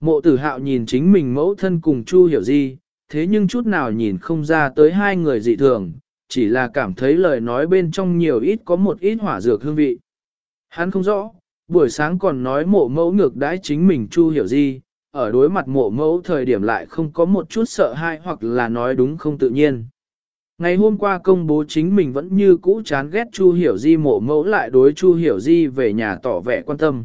Mộ tử hạo nhìn chính mình mẫu thân cùng Chu hiểu di, thế nhưng chút nào nhìn không ra tới hai người dị thường, chỉ là cảm thấy lời nói bên trong nhiều ít có một ít hỏa dược hương vị. Hắn không rõ, buổi sáng còn nói mộ mẫu ngược đãi chính mình Chu hiểu di, ở đối mặt mộ mẫu thời điểm lại không có một chút sợ hãi hoặc là nói đúng không tự nhiên. Ngày hôm qua công bố chính mình vẫn như cũ chán ghét Chu Hiểu Di mộ mẫu lại đối Chu Hiểu Di về nhà tỏ vẻ quan tâm.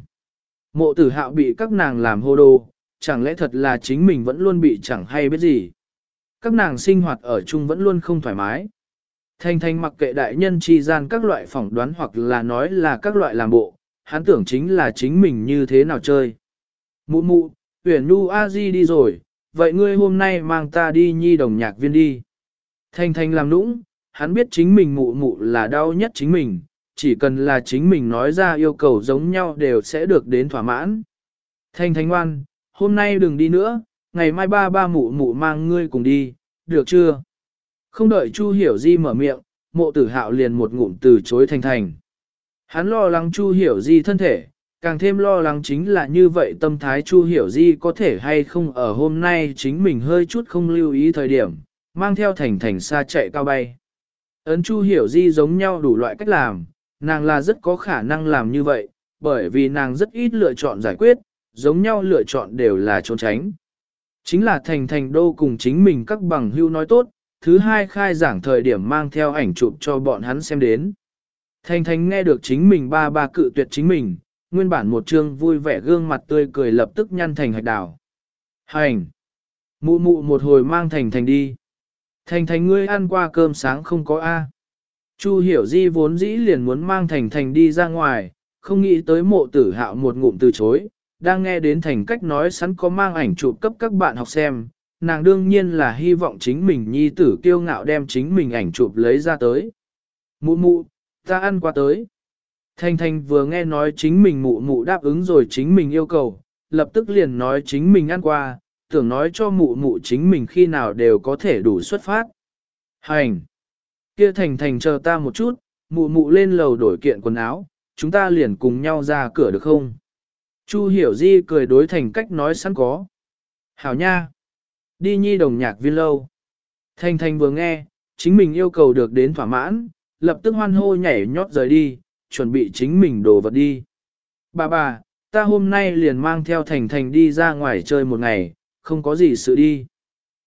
Mộ tử hạo bị các nàng làm hô đồ, chẳng lẽ thật là chính mình vẫn luôn bị chẳng hay biết gì. Các nàng sinh hoạt ở chung vẫn luôn không thoải mái. Thanh thanh mặc kệ đại nhân chi gian các loại phỏng đoán hoặc là nói là các loại làm bộ, hắn tưởng chính là chính mình như thế nào chơi. Mụ mụ, tuyển nu a di đi rồi, vậy ngươi hôm nay mang ta đi nhi đồng nhạc viên đi. Thanh thanh làm nũng, hắn biết chính mình mụ mụ là đau nhất chính mình, chỉ cần là chính mình nói ra yêu cầu giống nhau đều sẽ được đến thỏa mãn. Thanh thanh ngoan, hôm nay đừng đi nữa, ngày mai ba ba mụ mụ mang ngươi cùng đi, được chưa? Không đợi Chu Hiểu Di mở miệng, mộ tử hạo liền một ngụm từ chối thành thành. Hắn lo lắng Chu Hiểu Di thân thể, càng thêm lo lắng chính là như vậy tâm thái Chu Hiểu Di có thể hay không ở hôm nay chính mình hơi chút không lưu ý thời điểm, mang theo thành thành xa chạy cao bay. Ấn Chu Hiểu Di giống nhau đủ loại cách làm, nàng là rất có khả năng làm như vậy, bởi vì nàng rất ít lựa chọn giải quyết, giống nhau lựa chọn đều là trốn tránh. Chính là thành thành đô cùng chính mình các bằng hưu nói tốt, thứ hai khai giảng thời điểm mang theo ảnh chụp cho bọn hắn xem đến. Thành thành nghe được chính mình ba ba cự tuyệt chính mình, nguyên bản một chương vui vẻ gương mặt tươi cười lập tức nhăn thành hạch đảo. Hành! Mụ mụ một hồi mang thành thành đi. Thành thành ngươi ăn qua cơm sáng không có A. Chu hiểu di vốn dĩ liền muốn mang thành thành đi ra ngoài, không nghĩ tới mộ tử hạo một ngụm từ chối, đang nghe đến thành cách nói sẵn có mang ảnh chụp cấp các bạn học xem, nàng đương nhiên là hy vọng chính mình nhi tử kiêu ngạo đem chính mình ảnh chụp lấy ra tới. Mụ mụ, ta ăn qua tới. Thanh Thanh vừa nghe nói chính mình mụ mụ đáp ứng rồi chính mình yêu cầu, lập tức liền nói chính mình ăn qua, tưởng nói cho mụ mụ chính mình khi nào đều có thể đủ xuất phát. Hành! Kia Thành Thành chờ ta một chút, mụ mụ lên lầu đổi kiện quần áo, chúng ta liền cùng nhau ra cửa được không? Chu hiểu di cười đối thành cách nói sẵn có. Hảo nha! Đi nhi đồng nhạc viên lâu. Thanh Thanh vừa nghe, chính mình yêu cầu được đến thỏa mãn, lập tức hoan hô nhảy nhót rời đi, chuẩn bị chính mình đồ vật đi. Bà bà, ta hôm nay liền mang theo Thành Thành đi ra ngoài chơi một ngày, không có gì sự đi.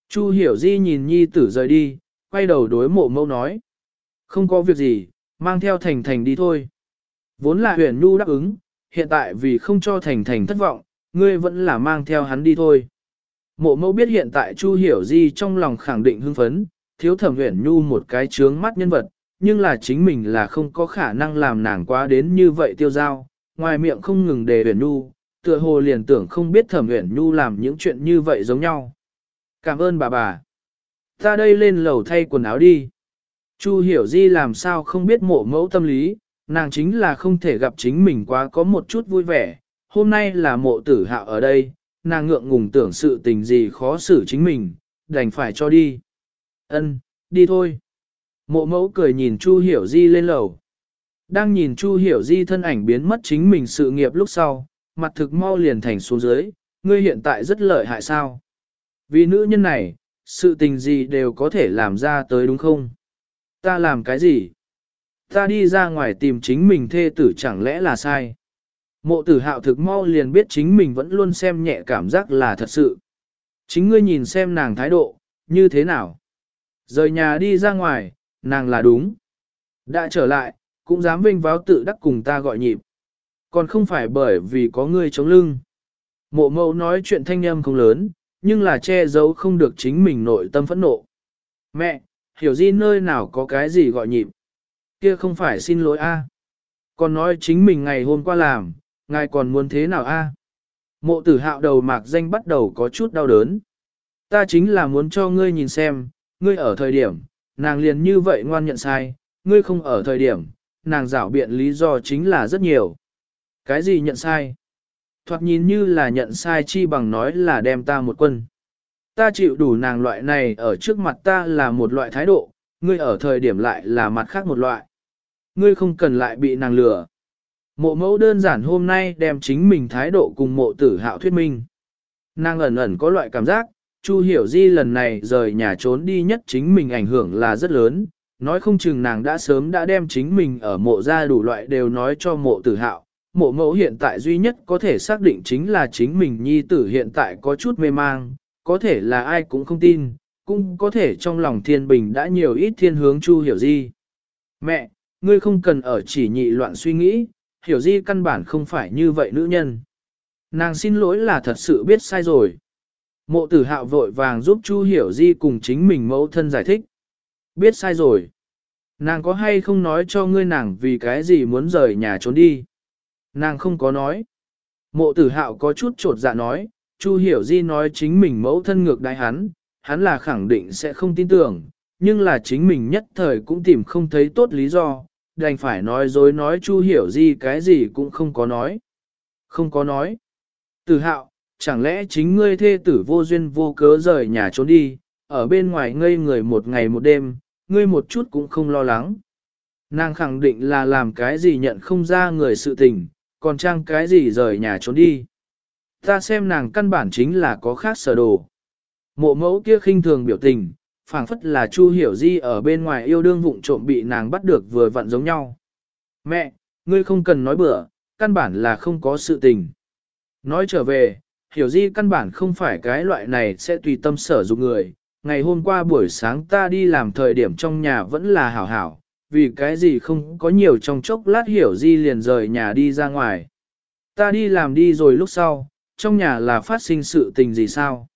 Chu hiểu di nhìn nhi tử rời đi, quay đầu đối mộ mâu nói. Không có việc gì, mang theo Thành Thành đi thôi. Vốn là huyền nhu đáp ứng, hiện tại vì không cho Thành Thành thất vọng, ngươi vẫn là mang theo hắn đi thôi. Mộ mẫu biết hiện tại Chu Hiểu Di trong lòng khẳng định hưng phấn, thiếu thẩm huyền nhu một cái trướng mắt nhân vật, nhưng là chính mình là không có khả năng làm nàng quá đến như vậy tiêu giao, ngoài miệng không ngừng đề huyền nhu, tựa hồ liền tưởng không biết thẩm huyền nhu làm những chuyện như vậy giống nhau. Cảm ơn bà bà. Ta đây lên lầu thay quần áo đi. Chu hiểu di làm sao không biết mộ mẫu tâm lý, nàng chính là không thể gặp chính mình quá có một chút vui vẻ. Hôm nay là mộ tử hạo ở đây, nàng ngượng ngùng tưởng sự tình gì khó xử chính mình, đành phải cho đi. Ân, đi thôi. Mộ mẫu cười nhìn Chu Hiểu Di lên lầu. Đang nhìn Chu Hiểu Di thân ảnh biến mất chính mình sự nghiệp lúc sau, mặt thực mau liền thành xuống dưới, ngươi hiện tại rất lợi hại sao. Vì nữ nhân này, sự tình gì đều có thể làm ra tới đúng không? Ta làm cái gì? Ta đi ra ngoài tìm chính mình thê tử chẳng lẽ là sai? Mộ tử hạo thực mau liền biết chính mình vẫn luôn xem nhẹ cảm giác là thật sự. Chính ngươi nhìn xem nàng thái độ, như thế nào? Rời nhà đi ra ngoài, nàng là đúng. Đã trở lại, cũng dám vinh váo tự đắc cùng ta gọi nhịp. Còn không phải bởi vì có ngươi chống lưng. Mộ mẫu nói chuyện thanh âm không lớn, nhưng là che giấu không được chính mình nội tâm phẫn nộ. Mẹ, hiểu gì nơi nào có cái gì gọi nhịp. Kia không phải xin lỗi a. Còn nói chính mình ngày hôm qua làm, ngài còn muốn thế nào a? Mộ tử hạo đầu mạc danh bắt đầu có chút đau đớn. Ta chính là muốn cho ngươi nhìn xem, ngươi ở thời điểm, nàng liền như vậy ngoan nhận sai, ngươi không ở thời điểm, nàng rảo biện lý do chính là rất nhiều. Cái gì nhận sai? Thoạt nhìn như là nhận sai chi bằng nói là đem ta một quân. Ta chịu đủ nàng loại này ở trước mặt ta là một loại thái độ, ngươi ở thời điểm lại là mặt khác một loại. Ngươi không cần lại bị nàng lừa. Mộ mẫu đơn giản hôm nay đem chính mình thái độ cùng mộ tử hạo thuyết minh. Nàng ẩn ẩn có loại cảm giác, Chu Hiểu Di lần này rời nhà trốn đi nhất chính mình ảnh hưởng là rất lớn, nói không chừng nàng đã sớm đã đem chính mình ở mộ ra đủ loại đều nói cho mộ tử hạo. Mộ mẫu hiện tại duy nhất có thể xác định chính là chính mình nhi tử hiện tại có chút mê mang, có thể là ai cũng không tin, cũng có thể trong lòng thiên bình đã nhiều ít thiên hướng Chu Hiểu Di. Mẹ, ngươi không cần ở chỉ nhị loạn suy nghĩ, Hiểu Di căn bản không phải như vậy nữ nhân. Nàng xin lỗi là thật sự biết sai rồi. Mộ tử hạo vội vàng giúp Chu Hiểu Di cùng chính mình mẫu thân giải thích. Biết sai rồi. Nàng có hay không nói cho ngươi nàng vì cái gì muốn rời nhà trốn đi? Nàng không có nói. Mộ tử hạo có chút trột dạ nói, Chu Hiểu Di nói chính mình mẫu thân ngược đại hắn, hắn là khẳng định sẽ không tin tưởng, nhưng là chính mình nhất thời cũng tìm không thấy tốt lý do, đành phải nói dối nói Chu Hiểu Di cái gì cũng không có nói. Không có nói. Tử hạo, chẳng lẽ chính ngươi thê tử vô duyên vô cớ rời nhà trốn đi, ở bên ngoài ngây người một ngày một đêm, ngươi một chút cũng không lo lắng. Nàng khẳng định là làm cái gì nhận không ra người sự tình, còn trang cái gì rời nhà trốn đi. Ta xem nàng căn bản chính là có khác sở đồ. Mộ mẫu kia khinh thường biểu tình, phảng phất là Chu Hiểu Di ở bên ngoài yêu đương vụng trộm bị nàng bắt được vừa vặn giống nhau. Mẹ, ngươi không cần nói bừa, căn bản là không có sự tình. Nói trở về, Hiểu Di căn bản không phải cái loại này sẽ tùy tâm sở dụng người. Ngày hôm qua buổi sáng ta đi làm thời điểm trong nhà vẫn là hảo hảo, vì cái gì không có nhiều trong chốc lát Hiểu Di liền rời nhà đi ra ngoài. Ta đi làm đi rồi lúc sau, trong nhà là phát sinh sự tình gì sao?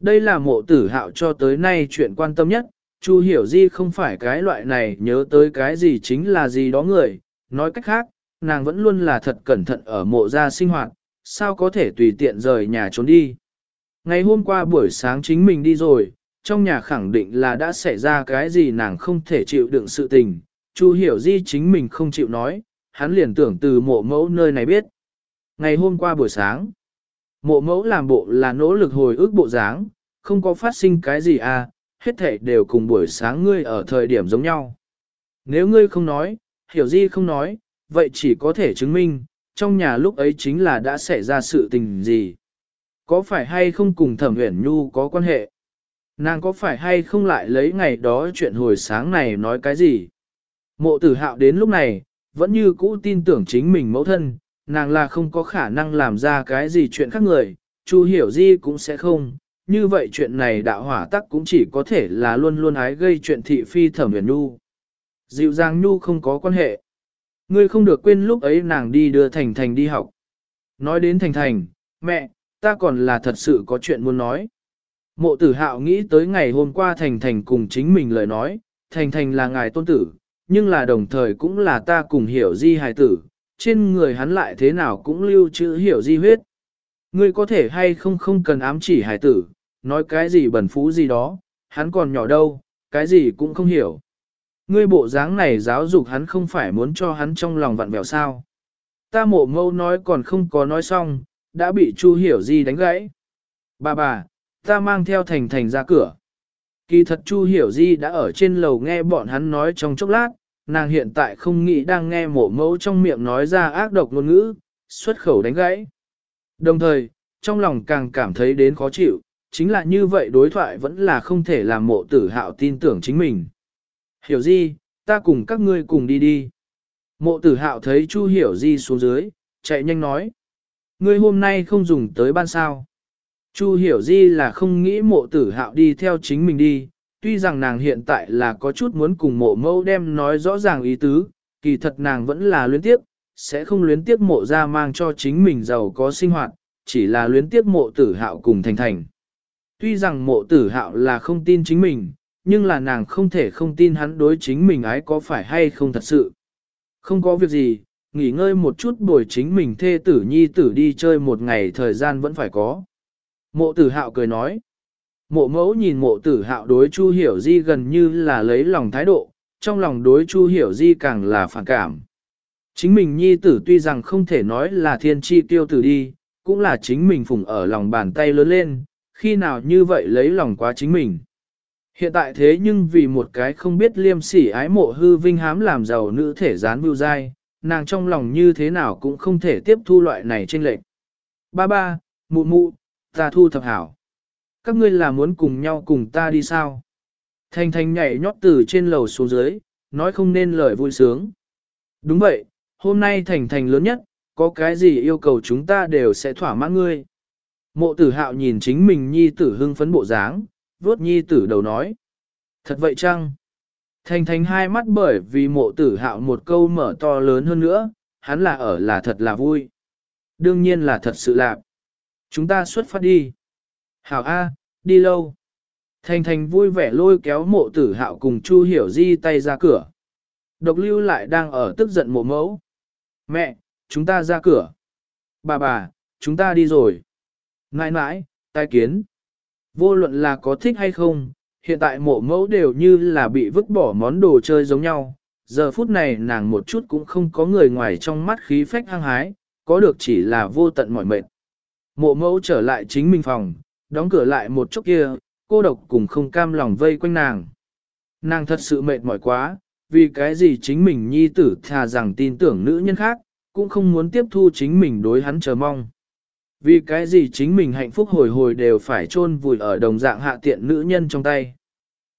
Đây là mộ tử hạo cho tới nay chuyện quan tâm nhất, Chu hiểu di không phải cái loại này nhớ tới cái gì chính là gì đó người, nói cách khác, nàng vẫn luôn là thật cẩn thận ở mộ gia sinh hoạt, sao có thể tùy tiện rời nhà trốn đi. Ngày hôm qua buổi sáng chính mình đi rồi, trong nhà khẳng định là đã xảy ra cái gì nàng không thể chịu đựng sự tình, Chu hiểu di chính mình không chịu nói, hắn liền tưởng từ mộ mẫu nơi này biết. Ngày hôm qua buổi sáng, Mộ mẫu làm bộ là nỗ lực hồi ức bộ dáng, không có phát sinh cái gì à, hết thảy đều cùng buổi sáng ngươi ở thời điểm giống nhau. Nếu ngươi không nói, hiểu gì không nói, vậy chỉ có thể chứng minh, trong nhà lúc ấy chính là đã xảy ra sự tình gì. Có phải hay không cùng thẩm huyển nhu có quan hệ? Nàng có phải hay không lại lấy ngày đó chuyện hồi sáng này nói cái gì? Mộ tử hạo đến lúc này, vẫn như cũ tin tưởng chính mình mẫu thân, nàng là không có khả năng làm ra cái gì chuyện khác người, Chu hiểu di cũng sẽ không, như vậy chuyện này đạo hỏa tắc cũng chỉ có thể là luôn luôn ái gây chuyện thị phi thẩm huyền nu. Dịu dàng nu không có quan hệ. Ngươi không được quên lúc ấy nàng đi đưa Thành Thành đi học. Nói đến Thành Thành, mẹ, ta còn là thật sự có chuyện muốn nói. Mộ tử hạo nghĩ tới ngày hôm qua Thành Thành cùng chính mình lời nói, Thành Thành là ngài tôn tử, nhưng là đồng thời cũng là ta cùng hiểu di hài tử, trên người hắn lại thế nào cũng lưu trữ hiểu di huyết. Ngươi có thể hay không không cần ám chỉ hải tử, nói cái gì bẩn phú gì đó, hắn còn nhỏ đâu, cái gì cũng không hiểu. Ngươi bộ dáng này giáo dục hắn không phải muốn cho hắn trong lòng vặn vẹo sao. Ta mộ mâu nói còn không có nói xong, đã bị Chu hiểu di đánh gãy. Bà bà, ta mang theo thành thành ra cửa. Kỳ thật Chu hiểu di đã ở trên lầu nghe bọn hắn nói trong chốc lát, nàng hiện tại không nghĩ đang nghe mộ mẫu trong miệng nói ra ác độc ngôn ngữ, xuất khẩu đánh gãy. Đồng thời, trong lòng càng cảm thấy đến khó chịu, chính là như vậy đối thoại vẫn là không thể làm mộ tử hạo tin tưởng chính mình. Hiểu gì, ta cùng các ngươi cùng đi đi. Mộ tử hạo thấy Chu hiểu di xuống dưới, chạy nhanh nói. Ngươi hôm nay không dùng tới ban sao. Chu hiểu di là không nghĩ mộ tử hạo đi theo chính mình đi, tuy rằng nàng hiện tại là có chút muốn cùng mộ mâu đem nói rõ ràng ý tứ, kỳ thật nàng vẫn là luyến tiếp, sẽ không luyến tiếp mộ ra mang cho chính mình giàu có sinh hoạt, chỉ là luyến tiếp mộ tử hạo cùng thành thành. Tuy rằng mộ tử hạo là không tin chính mình, nhưng là nàng không thể không tin hắn đối chính mình ái có phải hay không thật sự. Không có việc gì, nghỉ ngơi một chút buổi chính mình thê tử nhi tử đi chơi một ngày thời gian vẫn phải có. Mộ tử hạo cười nói. Mộ mẫu nhìn mộ tử hạo đối Chu Hiểu Di gần như là lấy lòng thái độ, trong lòng đối Chu Hiểu Di càng là phản cảm. Chính mình nhi tử tuy rằng không thể nói là thiên chi tiêu tử đi, cũng là chính mình phụng ở lòng bàn tay lớn lên, khi nào như vậy lấy lòng quá chính mình. Hiện tại thế nhưng vì một cái không biết liêm sỉ ái mộ hư vinh hám làm giàu nữ thể gián bưu dai, nàng trong lòng như thế nào cũng không thể tiếp thu loại này trên lệch. Ba ba, mụ mụ, ta thu thập hảo. Các ngươi là muốn cùng nhau cùng ta đi sao? Thanh thanh nhảy nhót từ trên lầu xuống dưới, nói không nên lời vui sướng. Đúng vậy, hôm nay thành thành lớn nhất, có cái gì yêu cầu chúng ta đều sẽ thỏa mãn ngươi. Mộ tử hạo nhìn chính mình nhi tử hưng phấn bộ dáng, vuốt nhi tử đầu nói. Thật vậy chăng? Thành thành hai mắt bởi vì mộ tử hạo một câu mở to lớn hơn nữa, hắn là ở là thật là vui. Đương nhiên là thật sự lạc. Chúng ta xuất phát đi. Hảo A, đi lâu. Thành thành vui vẻ lôi kéo mộ tử hạo cùng Chu hiểu di tay ra cửa. Độc lưu lại đang ở tức giận mộ mẫu. Mẹ, chúng ta ra cửa. Bà bà, chúng ta đi rồi. Nãi nãi, tai kiến. Vô luận là có thích hay không, hiện tại mộ mẫu đều như là bị vứt bỏ món đồ chơi giống nhau. Giờ phút này nàng một chút cũng không có người ngoài trong mắt khí phách hăng hái, có được chỉ là vô tận mỏi mệt. Mộ mẫu trở lại chính mình phòng, đóng cửa lại một chút kia, cô độc cùng không cam lòng vây quanh nàng. Nàng thật sự mệt mỏi quá, vì cái gì chính mình nhi tử thà rằng tin tưởng nữ nhân khác, cũng không muốn tiếp thu chính mình đối hắn chờ mong. Vì cái gì chính mình hạnh phúc hồi hồi đều phải chôn vùi ở đồng dạng hạ tiện nữ nhân trong tay.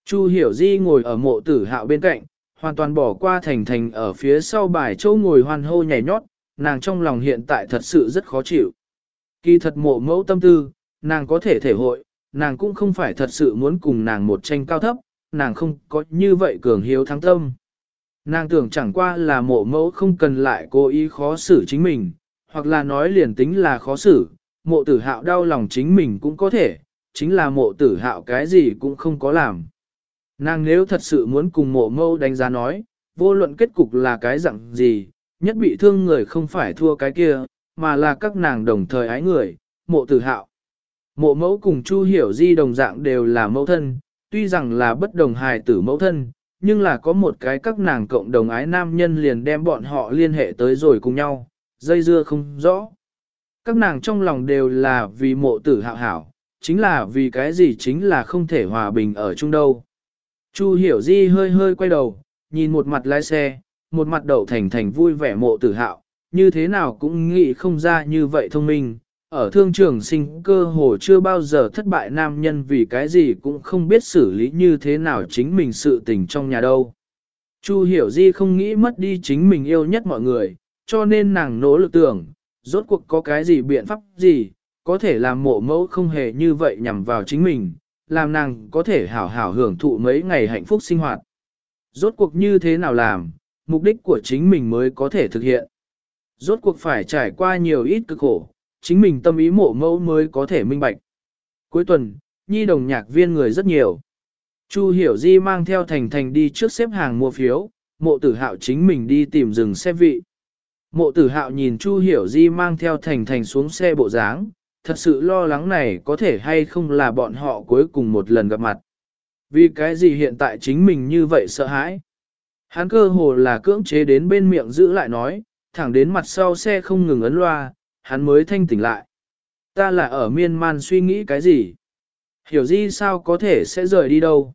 Chu hiểu di ngồi ở mộ tử hạo bên cạnh, hoàn toàn bỏ qua thành thành ở phía sau bài châu ngồi hoan hô nhảy nhót, nàng trong lòng hiện tại thật sự rất khó chịu. Kỳ thật mộ mẫu tâm tư, nàng có thể thể hội, nàng cũng không phải thật sự muốn cùng nàng một tranh cao thấp, nàng không có như vậy cường hiếu thắng tâm. Nàng tưởng chẳng qua là mộ mẫu không cần lại cố ý khó xử chính mình, hoặc là nói liền tính là khó xử, mộ tử hạo đau lòng chính mình cũng có thể, chính là mộ tử hạo cái gì cũng không có làm. Nàng nếu thật sự muốn cùng mộ mẫu đánh giá nói, vô luận kết cục là cái dạng gì, nhất bị thương người không phải thua cái kia, mà là các nàng đồng thời ái người, mộ tử hạo. Mộ mẫu cùng Chu Hiểu Di đồng dạng đều là mẫu thân, tuy rằng là bất đồng hài tử mẫu thân, nhưng là có một cái các nàng cộng đồng ái nam nhân liền đem bọn họ liên hệ tới rồi cùng nhau, dây dưa không rõ. Các nàng trong lòng đều là vì mộ tử hạo hảo, chính là vì cái gì chính là không thể hòa bình ở chung đâu. Chu hiểu di hơi hơi quay đầu, nhìn một mặt lái xe, một mặt đậu thành thành vui vẻ mộ tử hạo, như thế nào cũng nghĩ không ra như vậy thông minh. Ở thương trường sinh cơ hồ chưa bao giờ thất bại nam nhân vì cái gì cũng không biết xử lý như thế nào chính mình sự tình trong nhà đâu. Chu hiểu di không nghĩ mất đi chính mình yêu nhất mọi người, cho nên nàng nỗ lực tưởng, rốt cuộc có cái gì biện pháp gì, có thể làm mộ mẫu không hề như vậy nhằm vào chính mình, làm nàng có thể hảo hảo hưởng thụ mấy ngày hạnh phúc sinh hoạt. Rốt cuộc như thế nào làm, mục đích của chính mình mới có thể thực hiện. Rốt cuộc phải trải qua nhiều ít cực khổ, chính mình tâm ý mộ mẫu mới có thể minh bạch. Cuối tuần, nhi đồng nhạc viên người rất nhiều. Chu Hiểu Di mang theo Thành Thành đi trước xếp hàng mua phiếu, mộ tử hạo chính mình đi tìm rừng xe vị. Mộ tử hạo nhìn Chu Hiểu Di mang theo Thành Thành xuống xe bộ dáng, thật sự lo lắng này có thể hay không là bọn họ cuối cùng một lần gặp mặt. Vì cái gì hiện tại chính mình như vậy sợ hãi? Hắn cơ hồ là cưỡng chế đến bên miệng giữ lại nói, thẳng đến mặt sau xe không ngừng ấn loa, hắn mới thanh tỉnh lại. Ta là ở miên man suy nghĩ cái gì? Hiểu Di sao có thể sẽ rời đi đâu?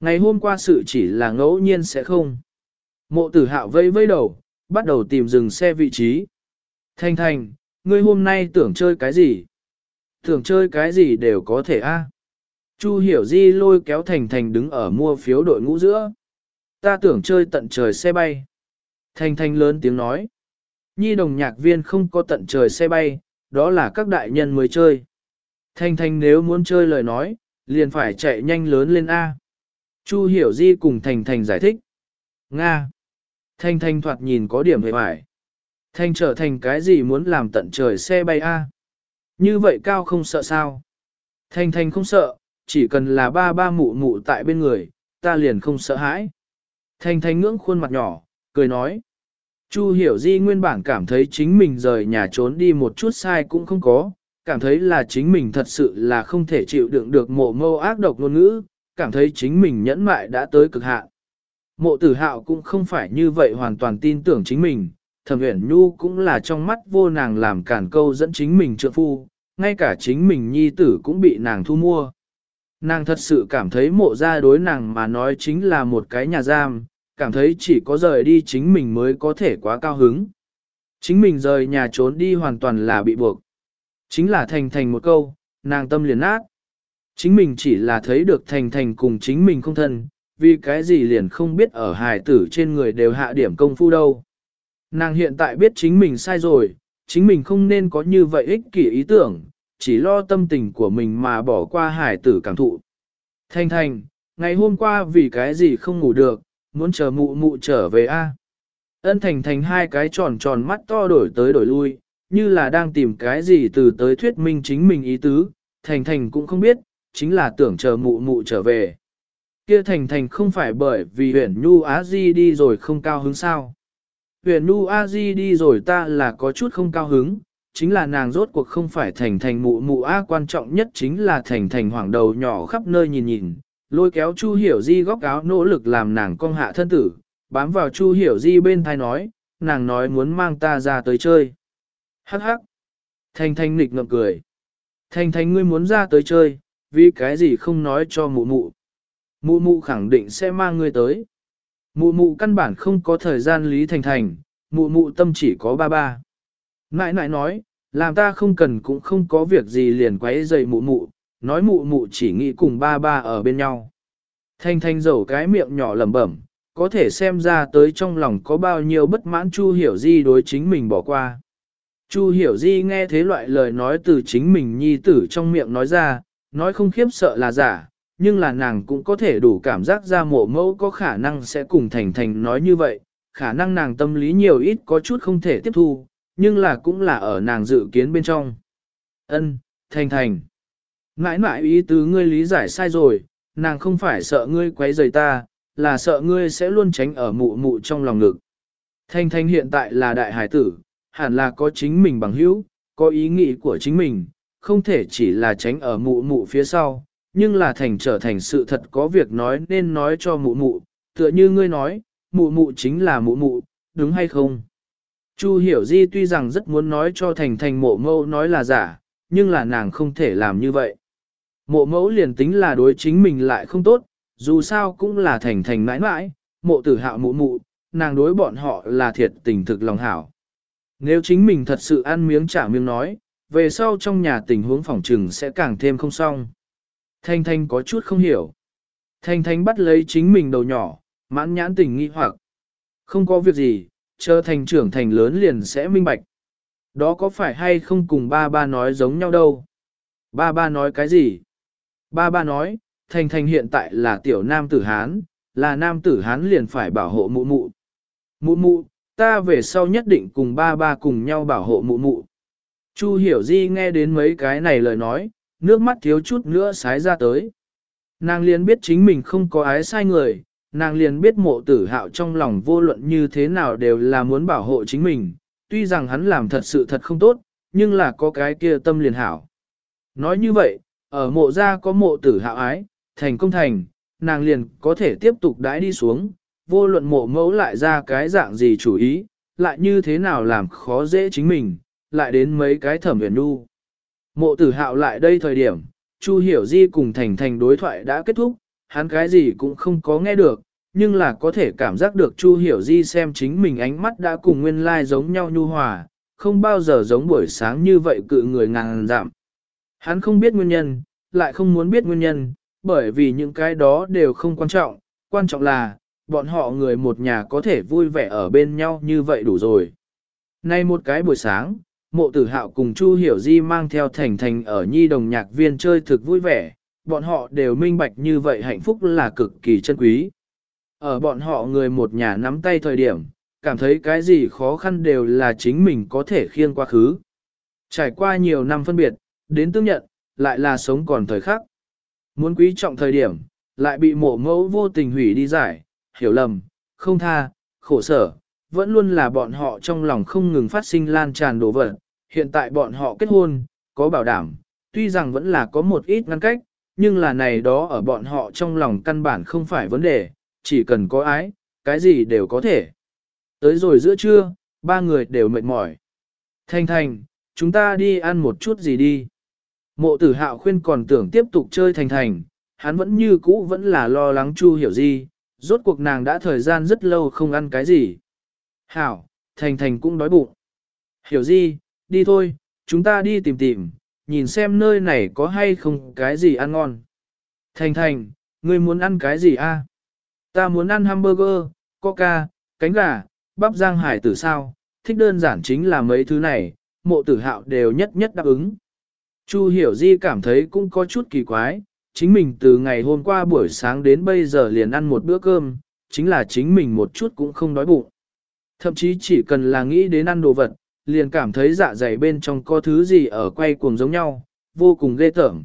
Ngày hôm qua sự chỉ là ngẫu nhiên sẽ không. Mộ tử hạo vây vây đầu, bắt đầu tìm dừng xe vị trí. Thanh Thanh, ngươi hôm nay tưởng chơi cái gì? Tưởng chơi cái gì đều có thể a. Chu hiểu di lôi kéo Thành Thành đứng ở mua phiếu đội ngũ giữa. Ta tưởng chơi tận trời xe bay. Thành Thành lớn tiếng nói. Nhi đồng nhạc viên không có tận trời xe bay, đó là các đại nhân mới chơi. Thành Thành nếu muốn chơi lời nói, liền phải chạy nhanh lớn lên A. Chu hiểu di cùng Thành Thành giải thích. Nga. Thanh thanh thoạt nhìn có điểm hề bại. Thanh trở thành cái gì muốn làm tận trời xe bay a? Như vậy cao không sợ sao? Thanh thanh không sợ, chỉ cần là ba ba mụ mụ tại bên người, ta liền không sợ hãi. Thanh thanh ngưỡng khuôn mặt nhỏ, cười nói. Chu hiểu di nguyên bản cảm thấy chính mình rời nhà trốn đi một chút sai cũng không có, cảm thấy là chính mình thật sự là không thể chịu đựng được mộ mâu ác độc ngôn ngữ, cảm thấy chính mình nhẫn mại đã tới cực hạn. Mộ tử hạo cũng không phải như vậy hoàn toàn tin tưởng chính mình, thẩm uyển nhu cũng là trong mắt vô nàng làm cản câu dẫn chính mình trượng phu, ngay cả chính mình nhi tử cũng bị nàng thu mua. Nàng thật sự cảm thấy mộ ra đối nàng mà nói chính là một cái nhà giam, cảm thấy chỉ có rời đi chính mình mới có thể quá cao hứng. Chính mình rời nhà trốn đi hoàn toàn là bị buộc. Chính là thành thành một câu, nàng tâm liền nát. Chính mình chỉ là thấy được thành thành cùng chính mình không thân, vì cái gì liền không biết ở hài tử trên người đều hạ điểm công phu đâu. Nàng hiện tại biết chính mình sai rồi, chính mình không nên có như vậy ích kỷ ý tưởng, chỉ lo tâm tình của mình mà bỏ qua hài tử cảm thụ. Thành thành, ngày hôm qua vì cái gì không ngủ được, muốn chờ mụ mụ trở về a Ân thành thành hai cái tròn tròn mắt to đổi tới đổi lui, như là đang tìm cái gì từ tới thuyết minh chính mình ý tứ, thành thành cũng không biết, chính là tưởng chờ mụ mụ trở về. Kia thành thành không phải bởi vì huyền nhu á di đi rồi không cao hứng sao. Huyền nhu á di đi rồi ta là có chút không cao hứng, chính là nàng rốt cuộc không phải thành thành mụ mụ á quan trọng nhất chính là thành thành hoảng đầu nhỏ khắp nơi nhìn nhìn, lôi kéo chu hiểu di góc áo nỗ lực làm nàng cong hạ thân tử, bám vào chu hiểu di bên thai nói, nàng nói muốn mang ta ra tới chơi. Hắc hắc. Thành thành nịch ngậm cười. Thành thành ngươi muốn ra tới chơi, vì cái gì không nói cho mụ mụ. Mụ mụ khẳng định sẽ mang ngươi tới. Mụ mụ căn bản không có thời gian lý thành thành, mụ mụ tâm chỉ có ba ba. Nãi nãi nói, làm ta không cần cũng không có việc gì liền quấy dậy mụ mụ, nói mụ mụ chỉ nghĩ cùng ba ba ở bên nhau. Thanh thanh dầu cái miệng nhỏ lẩm bẩm, có thể xem ra tới trong lòng có bao nhiêu bất mãn Chu Hiểu Di đối chính mình bỏ qua. Chu Hiểu Di nghe thế loại lời nói từ chính mình nhi tử trong miệng nói ra, nói không khiếp sợ là giả, nhưng là nàng cũng có thể đủ cảm giác ra mộ mẫu có khả năng sẽ cùng Thành Thành nói như vậy, khả năng nàng tâm lý nhiều ít có chút không thể tiếp thu, nhưng là cũng là ở nàng dự kiến bên trong. Ân, Thành Thành. Mãi mãi ý tứ ngươi lý giải sai rồi, nàng không phải sợ ngươi quấy rầy ta, là sợ ngươi sẽ luôn tránh ở mụ mụ trong lòng ngực. Thanh Thanh hiện tại là đại hải tử, hẳn là có chính mình bằng hữu, có ý nghĩ của chính mình, không thể chỉ là tránh ở mụ mụ phía sau, nhưng là thành trở thành sự thật có việc nói nên nói cho mụ mụ, tựa như ngươi nói, mụ mụ chính là mụ mụ, đúng hay không? Chu hiểu di tuy rằng rất muốn nói cho thành thành mộ mâu nói là giả, nhưng là nàng không thể làm như vậy. Mộ mẫu liền tính là đối chính mình lại không tốt, dù sao cũng là thành thành mãi mãi, mộ tử hạo mụ mụ, nàng đối bọn họ là thiệt tình thực lòng hảo. Nếu chính mình thật sự ăn miếng trả miếng nói, về sau trong nhà tình huống phòng trừng sẽ càng thêm không xong. Thanh Thanh có chút không hiểu. Thanh Thanh bắt lấy chính mình đầu nhỏ, mãn nhãn tình nghi hoặc. Không có việc gì, chờ thành trưởng thành lớn liền sẽ minh bạch. Đó có phải hay không cùng ba ba nói giống nhau đâu? Ba ba nói cái gì? Ba ba nói, Thành Thành hiện tại là tiểu nam tử Hán, là nam tử Hán liền phải bảo hộ mụ mụ. Mụ mụ, ta về sau nhất định cùng ba ba cùng nhau bảo hộ mụ mụ. Chu hiểu di nghe đến mấy cái này lời nói, nước mắt thiếu chút nữa sái ra tới. Nàng liền biết chính mình không có ái sai người, nàng liền biết mộ tử hạo trong lòng vô luận như thế nào đều là muốn bảo hộ chính mình, tuy rằng hắn làm thật sự thật không tốt, nhưng là có cái kia tâm liền hảo. Nói như vậy, ở mộ gia có mộ tử hạo ái, thành công thành, nàng liền có thể tiếp tục đãi đi xuống, vô luận mộ mẫu lại ra cái dạng gì chủ ý, lại như thế nào làm khó dễ chính mình, lại đến mấy cái thẩm huyền nu. Mộ tử hạo lại đây thời điểm, Chu Hiểu Di cùng Thành Thành đối thoại đã kết thúc, hắn cái gì cũng không có nghe được, nhưng là có thể cảm giác được Chu Hiểu Di xem chính mình ánh mắt đã cùng nguyên lai like giống nhau nhu hòa, không bao giờ giống buổi sáng như vậy cự người ngàn giảm. Hắn không biết nguyên nhân, lại không muốn biết nguyên nhân, bởi vì những cái đó đều không quan trọng, quan trọng là, bọn họ người một nhà có thể vui vẻ ở bên nhau như vậy đủ rồi. Nay một cái buổi sáng, mộ tử hạo cùng Chu Hiểu Di mang theo thành thành ở nhi đồng nhạc viên chơi thực vui vẻ, bọn họ đều minh bạch như vậy hạnh phúc là cực kỳ chân quý. Ở bọn họ người một nhà nắm tay thời điểm, cảm thấy cái gì khó khăn đều là chính mình có thể khiêng quá khứ. Trải qua nhiều năm phân biệt, đến tương nhận, lại là sống còn thời khắc. Muốn quý trọng thời điểm, lại bị mộ mẫu vô tình hủy đi giải, hiểu lầm, không tha, khổ sở, vẫn luôn là bọn họ trong lòng không ngừng phát sinh lan tràn đổ vật. Hiện tại bọn họ kết hôn, có bảo đảm, tuy rằng vẫn là có một ít ngăn cách, nhưng là này đó ở bọn họ trong lòng căn bản không phải vấn đề, chỉ cần có ái, cái gì đều có thể. Tới rồi giữa trưa, ba người đều mệt mỏi. Thanh Thành, chúng ta đi ăn một chút gì đi. Mộ tử hạo khuyên còn tưởng tiếp tục chơi Thành Thành, hắn vẫn như cũ vẫn là lo lắng Chu hiểu gì, rốt cuộc nàng đã thời gian rất lâu không ăn cái gì. Hảo, Thành Thành cũng đói bụng. Hiểu gì, đi thôi, chúng ta đi tìm tìm, nhìn xem nơi này có hay không cái gì ăn ngon. Thành thành, ngươi muốn ăn cái gì a? Ta muốn ăn hamburger, coca, cánh gà, bắp giang hải tử sao, thích đơn giản chính là mấy thứ này, mộ tử hạo đều nhất nhất đáp ứng. Chu hiểu di cảm thấy cũng có chút kỳ quái, chính mình từ ngày hôm qua buổi sáng đến bây giờ liền ăn một bữa cơm, chính là chính mình một chút cũng không đói bụng. Thậm chí chỉ cần là nghĩ đến ăn đồ vật, liền cảm thấy dạ dày bên trong có thứ gì ở quay cuồng giống nhau, vô cùng ghê tởm.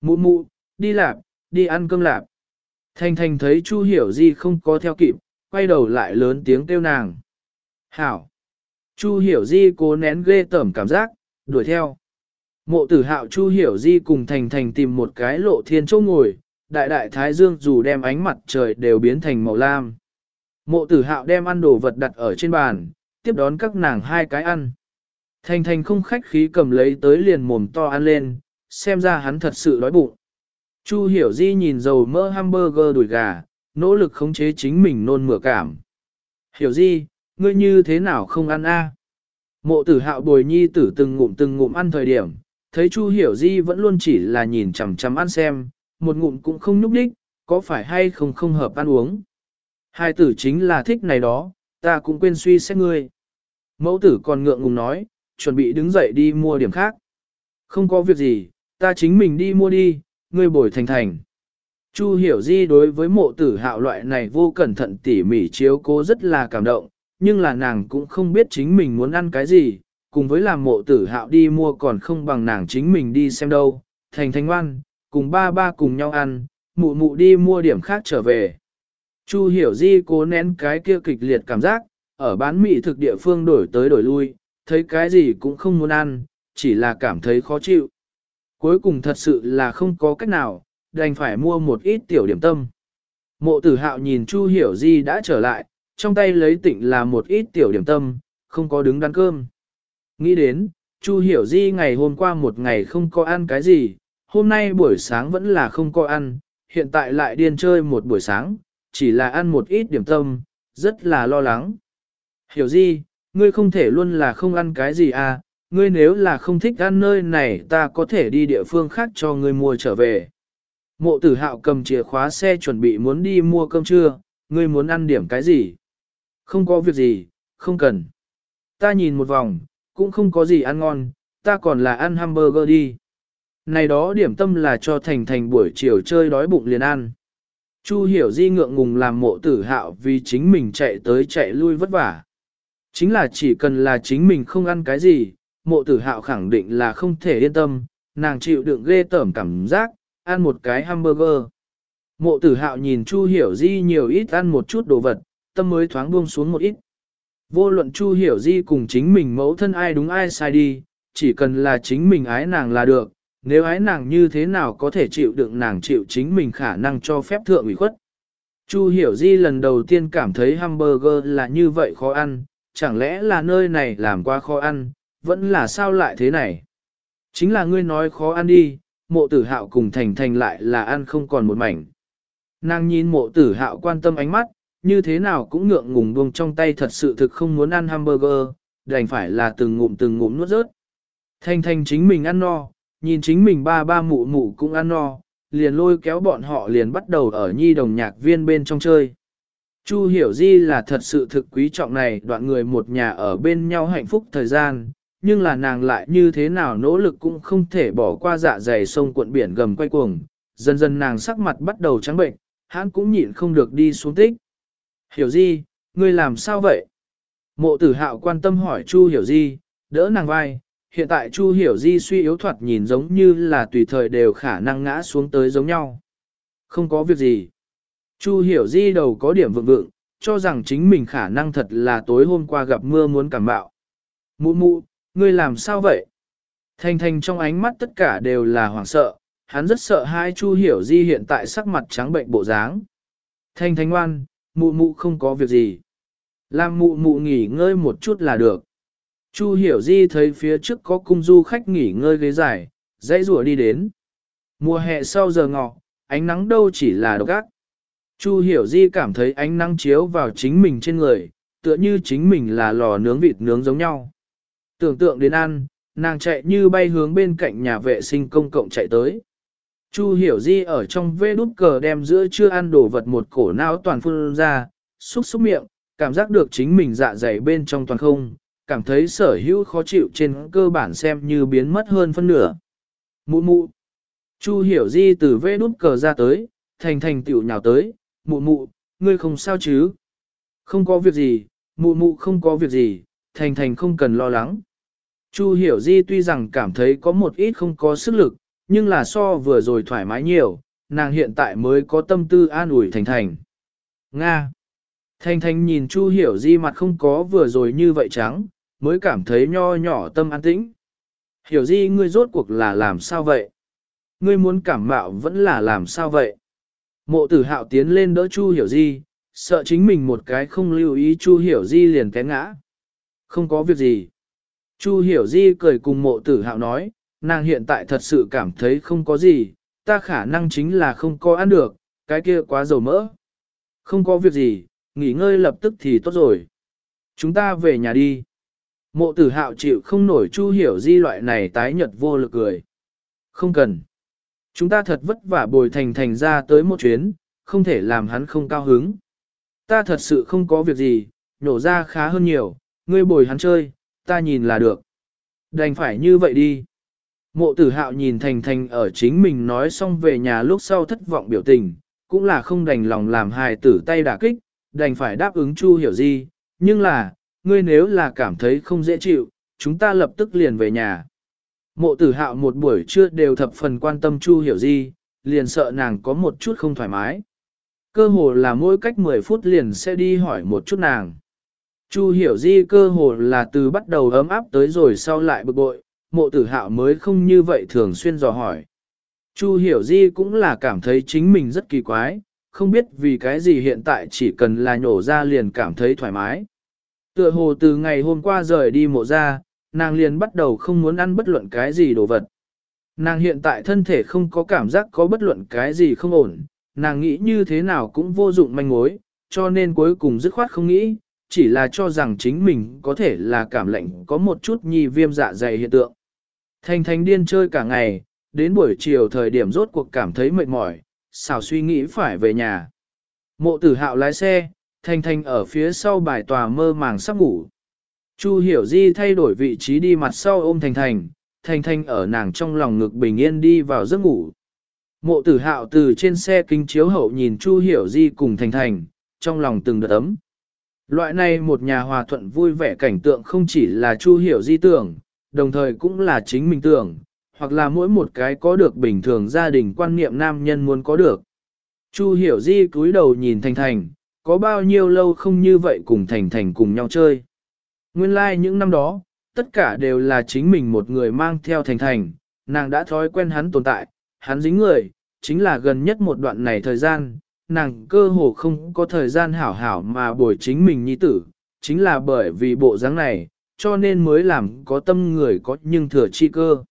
Mụ mụ, đi lạp, đi ăn cơm lạp. Thanh Thanh thấy Chu Hiểu Di không có theo kịp, quay đầu lại lớn tiếng kêu nàng. Hảo! Chu Hiểu Di cố nén ghê tởm cảm giác, đuổi theo. Mộ tử hạo Chu Hiểu Di cùng Thành Thành tìm một cái lộ thiên chỗ ngồi, đại đại thái dương dù đem ánh mặt trời đều biến thành màu lam. Mộ tử hạo đem ăn đồ vật đặt ở trên bàn, tiếp đón các nàng hai cái ăn. Thành Thành không khách khí cầm lấy tới liền mồm to ăn lên, xem ra hắn thật sự đói bụng. Chu Hiểu Di nhìn dầu mỡ hamburger đùi gà, nỗ lực khống chế chính mình nôn mửa cảm. Hiểu Di, ngươi như thế nào không ăn a? Mộ tử hạo bồi nhi tử từng ngụm từng ngụm ăn thời điểm, thấy Chu Hiểu Di vẫn luôn chỉ là nhìn chằm chằm ăn xem, một ngụm cũng không nhúc đích, có phải hay không không hợp ăn uống. Hai tử chính là thích này đó, ta cũng quên suy xét ngươi. Mẫu tử còn ngượng ngùng nói, chuẩn bị đứng dậy đi mua điểm khác. Không có việc gì, ta chính mình đi mua đi, ngươi bồi thành thành. Chu hiểu di đối với mộ tử hạo loại này vô cẩn thận tỉ mỉ chiếu cố rất là cảm động, nhưng là nàng cũng không biết chính mình muốn ăn cái gì, cùng với làm mộ tử hạo đi mua còn không bằng nàng chính mình đi xem đâu. Thành thành ngoan, cùng ba ba cùng nhau ăn, mụ mụ đi mua điểm khác trở về. Chu hiểu di cố nén cái kia kịch liệt cảm giác, ở bán mị thực địa phương đổi tới đổi lui, thấy cái gì cũng không muốn ăn, chỉ là cảm thấy khó chịu. Cuối cùng thật sự là không có cách nào, đành phải mua một ít tiểu điểm tâm. Mộ tử hạo nhìn Chu hiểu di đã trở lại, trong tay lấy tịnh là một ít tiểu điểm tâm, không có đứng đắn cơm. Nghĩ đến, Chu hiểu di ngày hôm qua một ngày không có ăn cái gì, hôm nay buổi sáng vẫn là không có ăn, hiện tại lại điên chơi một buổi sáng, chỉ là ăn một ít điểm tâm, rất là lo lắng. Hiểu Di, ngươi không thể luôn là không ăn cái gì à, ngươi nếu là không thích ăn nơi này ta có thể đi địa phương khác cho ngươi mua trở về. Mộ tử hạo cầm chìa khóa xe chuẩn bị muốn đi mua cơm trưa, ngươi muốn ăn điểm cái gì? Không có việc gì, không cần. Ta nhìn một vòng, cũng không có gì ăn ngon, ta còn là ăn hamburger đi. Này đó điểm tâm là cho thành thành buổi chiều chơi đói bụng liền ăn. Chu hiểu di ngượng ngùng làm mộ tử hạo vì chính mình chạy tới chạy lui vất vả. Chính là chỉ cần là chính mình không ăn cái gì, mộ tử hạo khẳng định là không thể yên tâm, nàng chịu đựng ghê tởm cảm giác, ăn một cái hamburger. Mộ tử hạo nhìn Chu hiểu di nhiều ít ăn một chút đồ vật, tâm mới thoáng buông xuống một ít. Vô luận Chu hiểu di cùng chính mình mẫu thân ai đúng ai sai đi, chỉ cần là chính mình ái nàng là được, nếu ái nàng như thế nào có thể chịu đựng nàng chịu chính mình khả năng cho phép thượng ủy khuất. Chu hiểu di lần đầu tiên cảm thấy hamburger là như vậy khó ăn, chẳng lẽ là nơi này làm qua khó ăn, vẫn là sao lại thế này. Chính là ngươi nói khó ăn đi, mộ tử hạo cùng thành thành lại là ăn không còn một mảnh. Nàng nhìn mộ tử hạo quan tâm ánh mắt, như thế nào cũng ngượng ngùng buông trong tay thật sự thực không muốn ăn hamburger, đành phải là từng ngụm từng ngụm nuốt rớt. Thành thành chính mình ăn no, nhìn chính mình ba ba mụ mụ cũng ăn no, liền lôi kéo bọn họ liền bắt đầu ở nhi đồng nhạc viên bên trong chơi. Chu hiểu di là thật sự thực quý trọng này đoạn người một nhà ở bên nhau hạnh phúc thời gian, nhưng là nàng lại như thế nào nỗ lực cũng không thể bỏ qua dạ dày sông cuộn biển gầm quay cuồng, dần dần nàng sắc mặt bắt đầu trắng bệnh, hắn cũng nhịn không được đi xuống tích. Hiểu di, ngươi làm sao vậy? Mộ tử hạo quan tâm hỏi Chu hiểu di, đỡ nàng vai, hiện tại Chu Hiểu Di suy yếu thoạt nhìn giống như là tùy thời đều khả năng ngã xuống tới giống nhau. Không có việc gì. Chu Hiểu Di đầu có điểm vượng vượng, cho rằng chính mình khả năng thật là tối hôm qua gặp mưa muốn cảm bạo. Mụ mụ, ngươi làm sao vậy? Thanh Thanh trong ánh mắt tất cả đều là hoảng sợ, hắn rất sợ hai Chu Hiểu Di hiện tại sắc mặt trắng bệnh bộ dáng. Thanh Thanh ngoan, mụ mụ không có việc gì. Làm mụ mụ nghỉ ngơi một chút là được. Chu hiểu di thấy phía trước có cung du khách nghỉ ngơi ghế dài, dãy rùa đi đến. Mùa hè sau giờ ngọ, ánh nắng đâu chỉ là độc ác. Chu hiểu di cảm thấy ánh nắng chiếu vào chính mình trên người, tựa như chính mình là lò nướng vịt nướng giống nhau. Tưởng tượng đến ăn, nàng chạy như bay hướng bên cạnh nhà vệ sinh công cộng chạy tới. Chu hiểu di ở trong vê đút cờ đem giữa chưa ăn đồ vật một cổ não toàn phun ra, xúc xúc miệng, cảm giác được chính mình dạ dày bên trong toàn không, cảm thấy sở hữu khó chịu trên cơ bản xem như biến mất hơn phân nửa. Mụ mụ. Chu hiểu di từ vê đút cờ ra tới, thành thành tiểu nhào tới, mụ mụ, ngươi không sao chứ? Không có việc gì, mụ mụ không có việc gì, thành thành không cần lo lắng. Chu hiểu di tuy rằng cảm thấy có một ít không có sức lực, nhưng là so vừa rồi thoải mái nhiều, nàng hiện tại mới có tâm tư an ủi thành thành. Nga. Thành thành nhìn Chu hiểu di mặt không có vừa rồi như vậy trắng, mới cảm thấy nho nhỏ tâm an tĩnh. Hiểu di ngươi rốt cuộc là làm sao vậy? Ngươi muốn cảm mạo vẫn là làm sao vậy? Mộ tử hạo tiến lên đỡ Chu hiểu di, sợ chính mình một cái không lưu ý Chu hiểu di liền té ngã. Không có việc gì. Chu hiểu di cười cùng mộ tử hạo nói, nàng hiện tại thật sự cảm thấy không có gì, ta khả năng chính là không có ăn được, cái kia quá dầu mỡ. Không có việc gì, nghỉ ngơi lập tức thì tốt rồi. Chúng ta về nhà đi. Mộ tử hạo chịu không nổi chu hiểu di loại này tái nhật vô lực cười. Không cần. Chúng ta thật vất vả bồi thành thành ra tới một chuyến, không thể làm hắn không cao hứng. Ta thật sự không có việc gì, nhổ ra khá hơn nhiều, ngươi bồi hắn chơi, ta nhìn là được. Đành phải như vậy đi. Mộ tử hạo nhìn Thành Thành ở chính mình nói xong về nhà lúc sau thất vọng biểu tình, cũng là không đành lòng làm hài tử tay đả kích, đành phải đáp ứng Chu hiểu gì, nhưng là, ngươi nếu là cảm thấy không dễ chịu, chúng ta lập tức liền về nhà. Mộ tử hạo một buổi trưa đều thập phần quan tâm Chu hiểu gì, liền sợ nàng có một chút không thoải mái. Cơ hồ là mỗi cách 10 phút liền sẽ đi hỏi một chút nàng. Chu hiểu di cơ hồ là từ bắt đầu ấm áp tới rồi sau lại bực bội, mộ tử hạo mới không như vậy thường xuyên dò hỏi. Chu hiểu di cũng là cảm thấy chính mình rất kỳ quái, không biết vì cái gì hiện tại chỉ cần là nhổ ra liền cảm thấy thoải mái. Tựa hồ từ ngày hôm qua rời đi mộ ra, nàng liền bắt đầu không muốn ăn bất luận cái gì đồ vật. Nàng hiện tại thân thể không có cảm giác có bất luận cái gì không ổn, nàng nghĩ như thế nào cũng vô dụng manh mối, cho nên cuối cùng dứt khoát không nghĩ, chỉ là cho rằng chính mình có thể là cảm lạnh có một chút nhi viêm dạ dày hiện tượng. Thành thành điên chơi cả ngày, đến buổi chiều thời điểm rốt cuộc cảm thấy mệt mỏi, xảo suy nghĩ phải về nhà. Mộ tử hạo lái xe, thành thành ở phía sau bài tòa mơ màng sắp ngủ. Chu hiểu di thay đổi vị trí đi mặt sau ôm thành thành, thành thành ở nàng trong lòng ngực bình yên đi vào giấc ngủ. Mộ tử hạo từ trên xe kính chiếu hậu nhìn Chu hiểu di cùng thành thành, trong lòng từng đợt ấm. Loại này một nhà hòa thuận vui vẻ cảnh tượng không chỉ là Chu hiểu di tưởng, đồng thời cũng là chính mình tưởng, hoặc là mỗi một cái có được bình thường gia đình quan niệm nam nhân muốn có được. Chu hiểu di cúi đầu nhìn Thành Thành, có bao nhiêu lâu không như vậy cùng Thành Thành cùng nhau chơi. Nguyên lai like những năm đó, tất cả đều là chính mình một người mang theo Thành Thành, nàng đã thói quen hắn tồn tại, hắn dính người, chính là gần nhất một đoạn này thời gian, nàng cơ hồ không có thời gian hảo hảo mà bồi chính mình nhi tử, chính là bởi vì bộ dáng này, cho nên mới làm có tâm người có nhưng thừa chi cơ.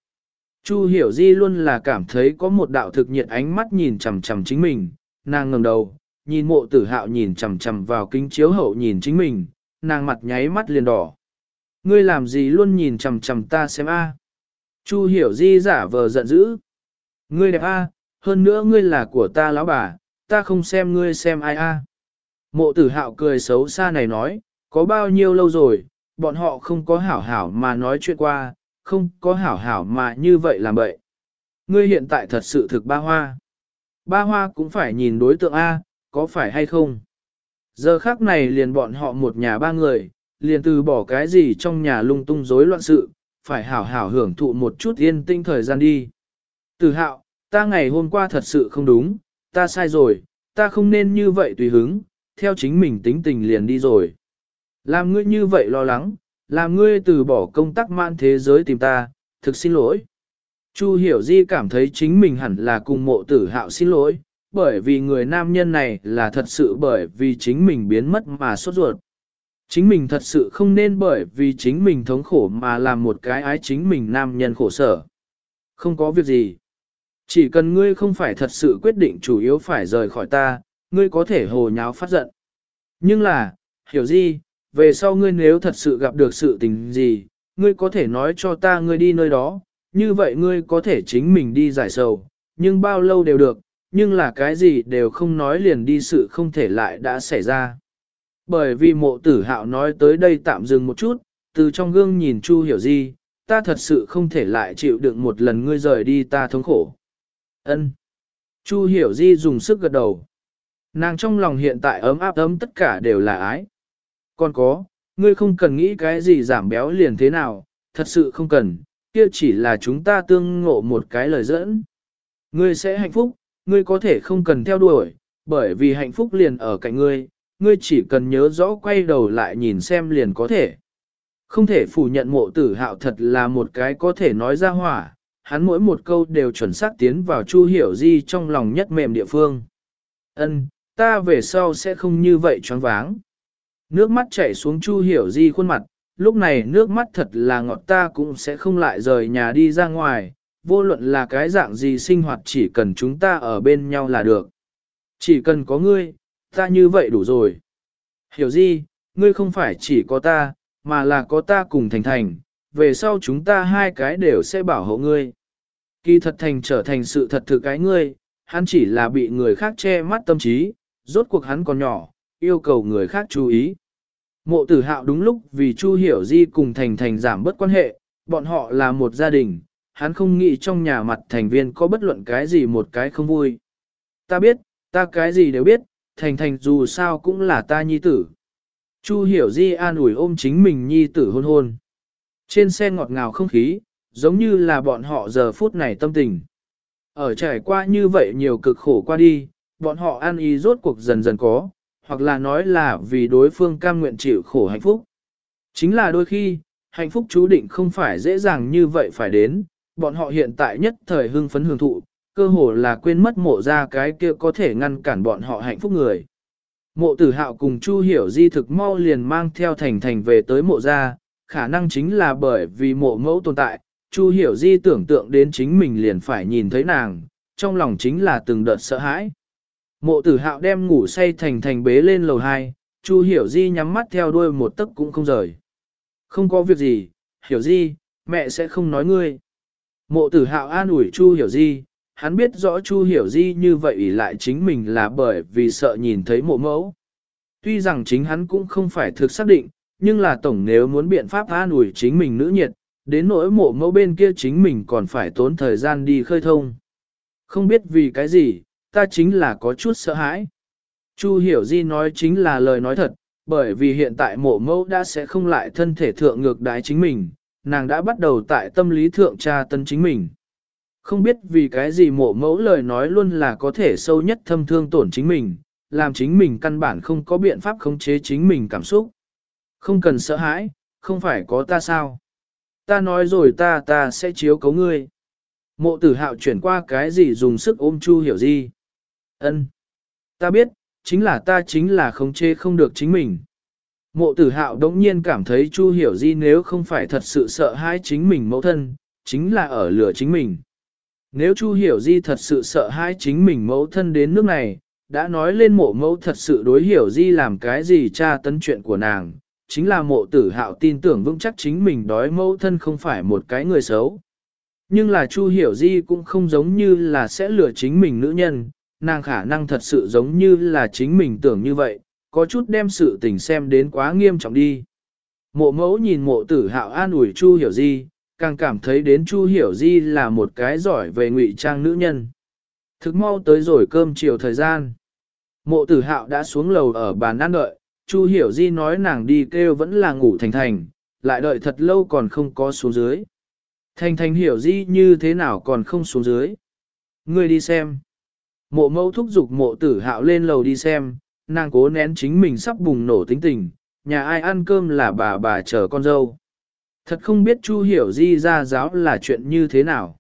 Chu hiểu di luôn là cảm thấy có một đạo thực nhiệt ánh mắt nhìn chằm chằm chính mình, nàng ngẩng đầu, nhìn mộ tử hạo nhìn chằm chằm vào kính chiếu hậu nhìn chính mình, nàng mặt nháy mắt liền đỏ. Ngươi làm gì luôn nhìn chằm chằm ta xem a? Chu hiểu di giả vờ giận dữ. Ngươi đẹp a, hơn nữa ngươi là của ta lão bà, ta không xem ngươi xem ai a. Mộ tử hạo cười xấu xa này nói, có bao nhiêu lâu rồi, bọn họ không có hảo hảo mà nói chuyện qua, không có hảo hảo mà như vậy làm bậy. Ngươi hiện tại thật sự thực ba hoa. Ba hoa cũng phải nhìn đối tượng A, có phải hay không? Giờ khác này liền bọn họ một nhà ba người, liền từ bỏ cái gì trong nhà lung tung rối loạn sự, phải hảo hảo hưởng thụ một chút yên tinh thời gian đi. Từ hạo, ta ngày hôm qua thật sự không đúng, ta sai rồi, ta không nên như vậy tùy hứng, theo chính mình tính tình liền đi rồi. Làm ngươi như vậy lo lắng, làm ngươi từ bỏ công tác man thế giới tìm ta, thực xin lỗi. Chu hiểu di cảm thấy chính mình hẳn là cùng mộ tử hạo xin lỗi, bởi vì người nam nhân này là thật sự bởi vì chính mình biến mất mà sốt ruột. Chính mình thật sự không nên bởi vì chính mình thống khổ mà làm một cái ái chính mình nam nhân khổ sở. Không có việc gì. Chỉ cần ngươi không phải thật sự quyết định chủ yếu phải rời khỏi ta, ngươi có thể hồ nháo phát giận. Nhưng là, hiểu gì, về sau ngươi nếu thật sự gặp được sự tình gì, ngươi có thể nói cho ta ngươi đi nơi đó, như vậy ngươi có thể chính mình đi giải sầu, nhưng bao lâu đều được, nhưng là cái gì đều không nói liền đi sự không thể lại đã xảy ra. Bởi vì mộ tử hạo nói tới đây tạm dừng một chút, từ trong gương nhìn Chu hiểu gì, ta thật sự không thể lại chịu đựng một lần ngươi rời đi ta thống khổ. Ân. Chu hiểu di dùng sức gật đầu. Nàng trong lòng hiện tại ấm áp ấm tất cả đều là ái. Còn có, ngươi không cần nghĩ cái gì giảm béo liền thế nào, thật sự không cần, kia chỉ là chúng ta tương ngộ một cái lời dẫn. Ngươi sẽ hạnh phúc, ngươi có thể không cần theo đuổi, bởi vì hạnh phúc liền ở cạnh ngươi, ngươi chỉ cần nhớ rõ quay đầu lại nhìn xem liền có thể. Không thể phủ nhận mộ tử hạo thật là một cái có thể nói ra hỏa, hắn mỗi một câu đều chuẩn xác tiến vào Chu Hiểu Di trong lòng nhất mềm địa phương. Ân, ta về sau sẽ không như vậy choáng váng. Nước mắt chảy xuống Chu Hiểu Di khuôn mặt, lúc này nước mắt thật là ngọt ta cũng sẽ không lại rời nhà đi ra ngoài, vô luận là cái dạng gì sinh hoạt chỉ cần chúng ta ở bên nhau là được. Chỉ cần có ngươi, ta như vậy đủ rồi. Hiểu Di, ngươi không phải chỉ có ta, mà là có ta cùng Thành Thành, về sau chúng ta hai cái đều sẽ bảo hộ ngươi. Kỳ thật Thành trở thành sự thật thực cái ngươi, hắn chỉ là bị người khác che mắt tâm trí, rốt cuộc hắn còn nhỏ, yêu cầu người khác chú ý. Mộ tử hạo đúng lúc vì Chu Hiểu Di cùng Thành Thành giảm bớt quan hệ, bọn họ là một gia đình, hắn không nghĩ trong nhà mặt thành viên có bất luận cái gì một cái không vui. Ta biết, ta cái gì đều biết, Thành Thành dù sao cũng là ta nhi tử. Chu Hiểu Di an ủi ôm chính mình nhi tử hôn hôn. Trên xe ngọt ngào không khí, giống như là bọn họ giờ phút này tâm tình. Ở trải qua như vậy nhiều cực khổ qua đi, bọn họ an y rốt cuộc dần dần có, hoặc là nói là vì đối phương cam nguyện chịu khổ hạnh phúc. Chính là đôi khi, hạnh phúc chú định không phải dễ dàng như vậy phải đến, bọn họ hiện tại nhất thời hưng phấn hưởng thụ, cơ hồ là quên mất mộ ra cái kia có thể ngăn cản bọn họ hạnh phúc người. Mộ tử hạo cùng Chu hiểu di thực mau liền mang theo thành thành về tới mộ ra, khả năng chính là bởi vì mộ mẫu tồn tại, Chu hiểu di tưởng tượng đến chính mình liền phải nhìn thấy nàng, trong lòng chính là từng đợt sợ hãi. Mộ tử hạo đem ngủ say thành thành bế lên lầu 2, Chu hiểu di nhắm mắt theo đuôi một tấc cũng không rời. Không có việc gì, hiểu di, mẹ sẽ không nói ngươi. Mộ tử hạo an ủi Chu hiểu di, hắn biết rõ Chu hiểu di như vậy ỷ lại chính mình là bởi vì sợ nhìn thấy mộ mẫu. Tuy rằng chính hắn cũng không phải thực xác định, nhưng là tổng nếu muốn biện pháp an ủi chính mình nữ nhiệt, đến nỗi mộ mẫu bên kia chính mình còn phải tốn thời gian đi khơi thông. Không biết vì cái gì, ta chính là có chút sợ hãi. Chu hiểu di nói chính là lời nói thật, bởi vì hiện tại mộ mẫu đã sẽ không lại thân thể thượng ngược đái chính mình, nàng đã bắt đầu tại tâm lý thượng tra tân chính mình. Không biết vì cái gì mộ mẫu lời nói luôn là có thể sâu nhất thâm thương tổn chính mình, làm chính mình căn bản không có biện pháp khống chế chính mình cảm xúc. Không cần sợ hãi, không phải có ta sao. Ta nói rồi ta ta sẽ chiếu cấu ngươi. Mộ tử hạo chuyển qua cái gì dùng sức ôm chu hiểu gì. Ân, Ta biết, chính là ta chính là không chế không được chính mình. Mộ tử hạo đống nhiên cảm thấy Chu Hiểu Di nếu không phải thật sự sợ hãi chính mình mẫu thân, chính là ở lửa chính mình. Nếu Chu Hiểu Di thật sự sợ hãi chính mình mẫu thân đến nước này, đã nói lên mộ mẫu thật sự đối Hiểu Di làm cái gì tra tấn chuyện của nàng, chính là mộ tử hạo tin tưởng vững chắc chính mình đói mẫu thân không phải một cái người xấu. Nhưng là Chu Hiểu Di cũng không giống như là sẽ lừa chính mình nữ nhân, nàng khả năng thật sự giống như là chính mình tưởng như vậy, có chút đem sự tình xem đến quá nghiêm trọng đi. Mộ mẫu nhìn mộ tử hạo an ủi Chu Hiểu Di, càng cảm thấy đến Chu Hiểu Di là một cái giỏi về ngụy trang nữ nhân. Thực mau tới rồi cơm chiều thời gian. Mộ tử hạo đã xuống lầu ở bàn ăn đợi, Chu Hiểu Di nói nàng đi kêu vẫn là ngủ thành thành, lại đợi thật lâu còn không có xuống dưới. Thành thành hiểu Di như thế nào còn không xuống dưới. Ngươi đi xem. Mộ mẫu thúc giục mộ tử hạo lên lầu đi xem, nàng cố nén chính mình sắp bùng nổ tính tình, nhà ai ăn cơm là bà bà chờ con dâu. Thật không biết Chu Hiểu Di ra giáo là chuyện như thế nào.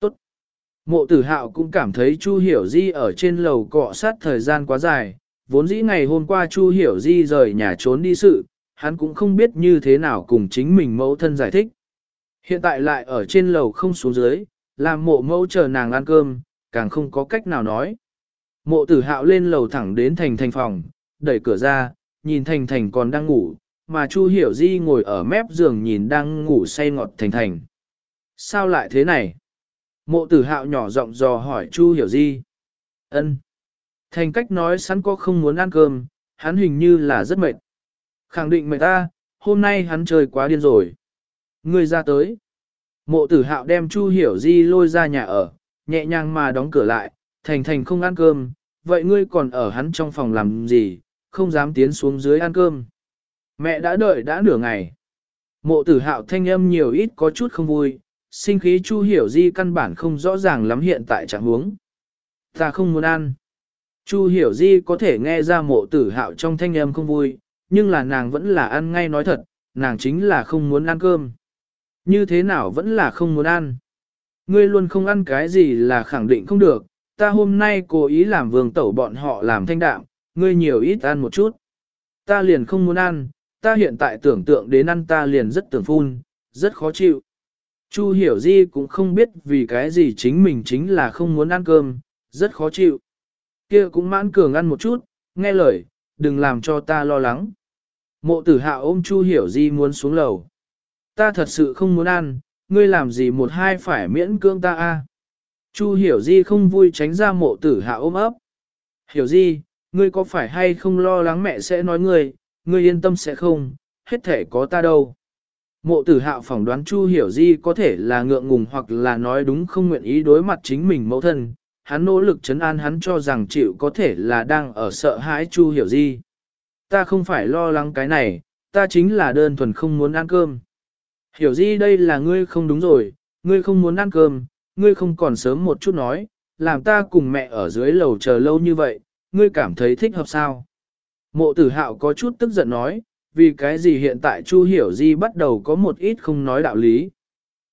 Tốt. Mộ tử hạo cũng cảm thấy Chu Hiểu Di ở trên lầu cọ sát thời gian quá dài, vốn dĩ ngày hôm qua Chu Hiểu Di rời nhà trốn đi sự, hắn cũng không biết như thế nào cùng chính mình mẫu thân giải thích. Hiện tại lại ở trên lầu không xuống dưới, làm mộ mẫu chờ nàng ăn cơm, càng không có cách nào nói. Mộ tử hạo lên lầu thẳng đến thành thành phòng, đẩy cửa ra, nhìn thành thành còn đang ngủ, mà Chu Hiểu Di ngồi ở mép giường nhìn đang ngủ say ngọt thành thành. Sao lại thế này? Mộ tử hạo nhỏ giọng dò hỏi Chu Hiểu Di. ân Thành cách nói sẵn có không muốn ăn cơm, hắn hình như là rất mệt. Khẳng định mệt ta, hôm nay hắn chơi quá điên rồi. Người ra tới. Mộ tử hạo đem Chu Hiểu Di lôi ra nhà ở, nhẹ nhàng mà đóng cửa lại, thành thành không ăn cơm, vậy ngươi còn ở hắn trong phòng làm gì, không dám tiến xuống dưới ăn cơm. Mẹ đã đợi đã nửa ngày. Mộ tử hạo thanh âm nhiều ít có chút không vui, sinh khí Chu Hiểu Di căn bản không rõ ràng lắm hiện tại trạng huống. Ta không muốn ăn. Chu Hiểu Di có thể nghe ra mộ tử hạo trong thanh âm không vui, nhưng là nàng vẫn là ăn ngay nói thật, nàng chính là không muốn ăn cơm. Như thế nào vẫn là không muốn ăn. Ngươi luôn không ăn cái gì là khẳng định không được, ta hôm nay cố ý làm vương tẩu bọn họ làm thanh đạm, ngươi nhiều ít ăn một chút. Ta liền không muốn ăn, ta hiện tại tưởng tượng đến ăn ta liền rất tưởng phun, rất khó chịu. Chu hiểu di cũng không biết vì cái gì chính mình chính là không muốn ăn cơm, rất khó chịu. Kia cũng mãn cường ăn một chút, nghe lời, đừng làm cho ta lo lắng. Mộ tử hạ ôm Chu hiểu di muốn xuống lầu. Ta thật sự không muốn ăn, ngươi làm gì một hai phải miễn cưỡng ta a? Chu hiểu di không vui tránh ra mộ tử hạ ôm ấp. Hiểu di, ngươi có phải hay không lo lắng mẹ sẽ nói ngươi, ngươi yên tâm sẽ không, hết thể có ta đâu. Mộ tử hạo phỏng đoán Chu Hiểu Di có thể là ngượng ngùng hoặc là nói đúng không nguyện ý đối mặt chính mình mẫu thân, hắn nỗ lực chấn an hắn cho rằng chịu có thể là đang ở sợ hãi Chu Hiểu Di. Ta không phải lo lắng cái này, ta chính là đơn thuần không muốn ăn cơm. Hiểu Di đây là ngươi không đúng rồi, ngươi không muốn ăn cơm, ngươi không còn sớm một chút nói, làm ta cùng mẹ ở dưới lầu chờ lâu như vậy, ngươi cảm thấy thích hợp sao? Mộ tử hạo có chút tức giận nói, vì cái gì hiện tại Chu Hiểu Di bắt đầu có một ít không nói đạo lý.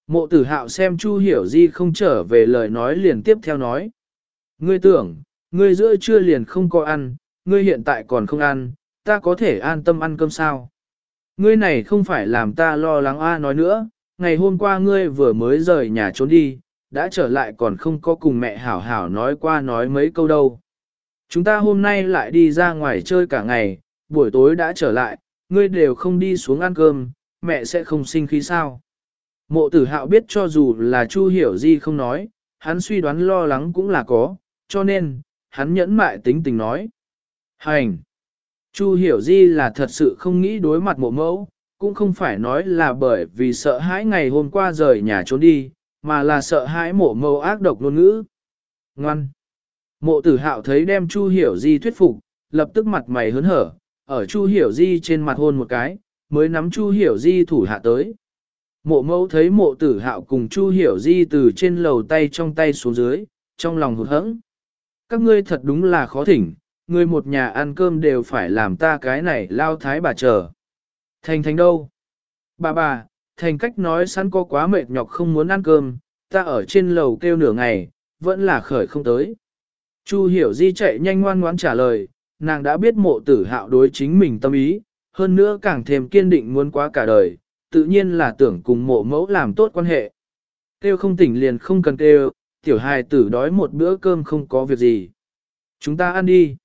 Mộ tử hạo xem Chu Hiểu Di không trở về lời nói liền tiếp theo nói. Ngươi tưởng, ngươi giữa trưa liền không có ăn, ngươi hiện tại còn không ăn, ta có thể an tâm ăn cơm sao? Ngươi này không phải làm ta lo lắng a nói nữa, ngày hôm qua ngươi vừa mới rời nhà trốn đi, đã trở lại còn không có cùng mẹ hảo hảo nói qua nói mấy câu đâu. Chúng ta hôm nay lại đi ra ngoài chơi cả ngày, buổi tối đã trở lại, ngươi đều không đi xuống ăn cơm, mẹ sẽ không sinh khí sao. Mộ tử hạo biết cho dù là Chu hiểu gì không nói, hắn suy đoán lo lắng cũng là có, cho nên, hắn nhẫn mại tính tình nói. Hành! Chu hiểu di là thật sự không nghĩ đối mặt mộ mẫu, cũng không phải nói là bởi vì sợ hãi ngày hôm qua rời nhà trốn đi, mà là sợ hãi mộ mẫu ác độc ngôn ngữ. Ngoan! Mộ tử hạo thấy đem Chu hiểu di thuyết phục, lập tức mặt mày hớn hở, ở Chu hiểu di trên mặt hôn một cái, mới nắm Chu hiểu di thủ hạ tới. Mộ mẫu thấy mộ tử hạo cùng Chu hiểu di từ trên lầu tay trong tay xuống dưới, trong lòng hụt hẫng. Các ngươi thật đúng là khó thỉnh, người một nhà ăn cơm đều phải làm ta cái này lao thái bà chờ. Thành thành đâu? Bà bà, thành cách nói sẵn có quá mệt nhọc không muốn ăn cơm, ta ở trên lầu kêu nửa ngày, vẫn là khởi không tới. Chu hiểu di chạy nhanh ngoan ngoãn trả lời, nàng đã biết mộ tử hạo đối chính mình tâm ý, hơn nữa càng thêm kiên định muốn quá cả đời, tự nhiên là tưởng cùng mộ mẫu làm tốt quan hệ. Kêu không tỉnh liền không cần kêu, tiểu hài tử đói một bữa cơm không có việc gì. Chúng ta ăn đi.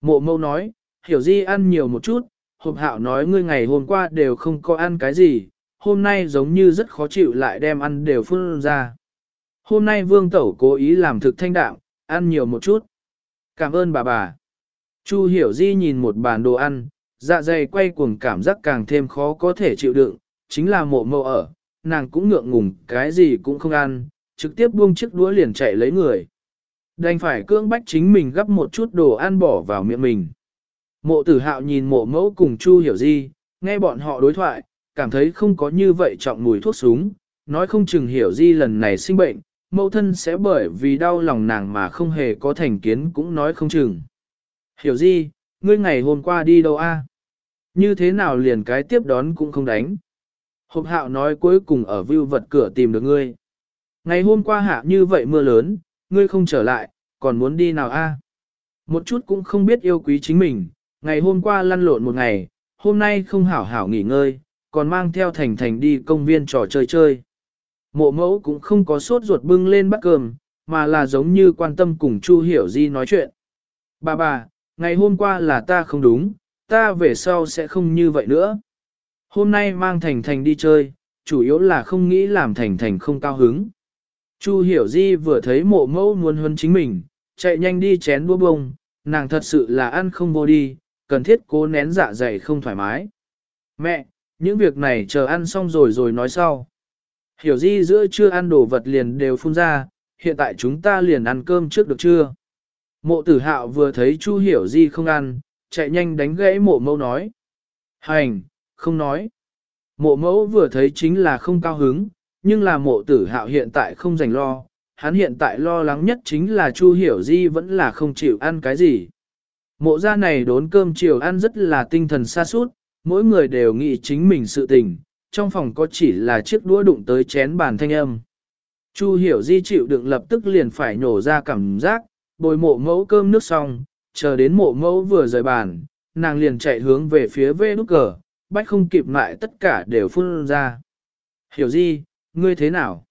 Mộ Mâu nói, hiểu di ăn nhiều một chút, hộp hạo nói ngươi ngày hôm qua đều không có ăn cái gì, hôm nay giống như rất khó chịu lại đem ăn đều phun ra. Hôm nay vương tẩu cố ý làm thực thanh đạm, ăn nhiều một chút. Cảm ơn bà bà. Chu hiểu di nhìn một bàn đồ ăn, dạ dày quay cuồng cảm giác càng thêm khó có thể chịu đựng, chính là mộ Mâu ở, nàng cũng ngượng ngùng cái gì cũng không ăn, trực tiếp buông chiếc đũa liền chạy lấy người. Đành phải cưỡng bách chính mình gấp một chút đồ ăn bỏ vào miệng mình. Mộ tử hạo nhìn mộ mẫu cùng Chu hiểu di, nghe bọn họ đối thoại, cảm thấy không có như vậy trọng mùi thuốc súng, nói không chừng hiểu di lần này sinh bệnh, mẫu thân sẽ bởi vì đau lòng nàng mà không hề có thành kiến cũng nói không chừng. Hiểu di, ngươi ngày hôm qua đi đâu a? Như thế nào liền cái tiếp đón cũng không đánh. Hộp hạo nói cuối cùng ở view vật cửa tìm được ngươi. Ngày hôm qua hạ như vậy mưa lớn, ngươi không trở lại, còn muốn đi nào a? Một chút cũng không biết yêu quý chính mình, ngày hôm qua lăn lộn một ngày, hôm nay không hảo hảo nghỉ ngơi, còn mang theo thành thành đi công viên trò chơi chơi. Mộ mẫu cũng không có sốt ruột bưng lên bát cơm, mà là giống như quan tâm cùng Chu Hiểu Di nói chuyện. Bà bà, ngày hôm qua là ta không đúng, ta về sau sẽ không như vậy nữa. Hôm nay mang Thành Thành đi chơi, chủ yếu là không nghĩ làm Thành Thành không cao hứng. Chu Hiểu Di vừa thấy mộ mẫu muốn huấn chính mình, chạy nhanh đi chén đũa bông, nàng thật sự là ăn không vô đi, cần thiết cố nén dạ dày không thoải mái. Mẹ, những việc này chờ ăn xong rồi rồi nói sau. Hiểu Di giữa chưa ăn đồ vật liền đều phun ra, hiện tại chúng ta liền ăn cơm trước được chưa? Mộ tử hạo vừa thấy Chu Hiểu Di không ăn, chạy nhanh đánh gãy mộ mẫu nói. Hành, không nói. Mộ mẫu vừa thấy chính là không cao hứng, nhưng là mộ tử hạo hiện tại không dành lo, hắn hiện tại lo lắng nhất chính là Chu Hiểu Di vẫn là không chịu ăn cái gì. Mộ gia này đốn cơm chiều ăn rất là tinh thần xa suốt, mỗi người đều nghĩ chính mình sự tình, trong phòng có chỉ là chiếc đũa đụng tới chén bàn thanh âm. Chu Hiểu Di chịu đựng lập tức liền phải nhổ ra cảm giác, bồi mộ mẫu cơm nước xong, chờ đến mộ mẫu vừa rời bàn, nàng liền chạy hướng về phía vê nút cờ, bách không kịp lại tất cả đều phun ra. Hiểu Di, ngươi thế nào?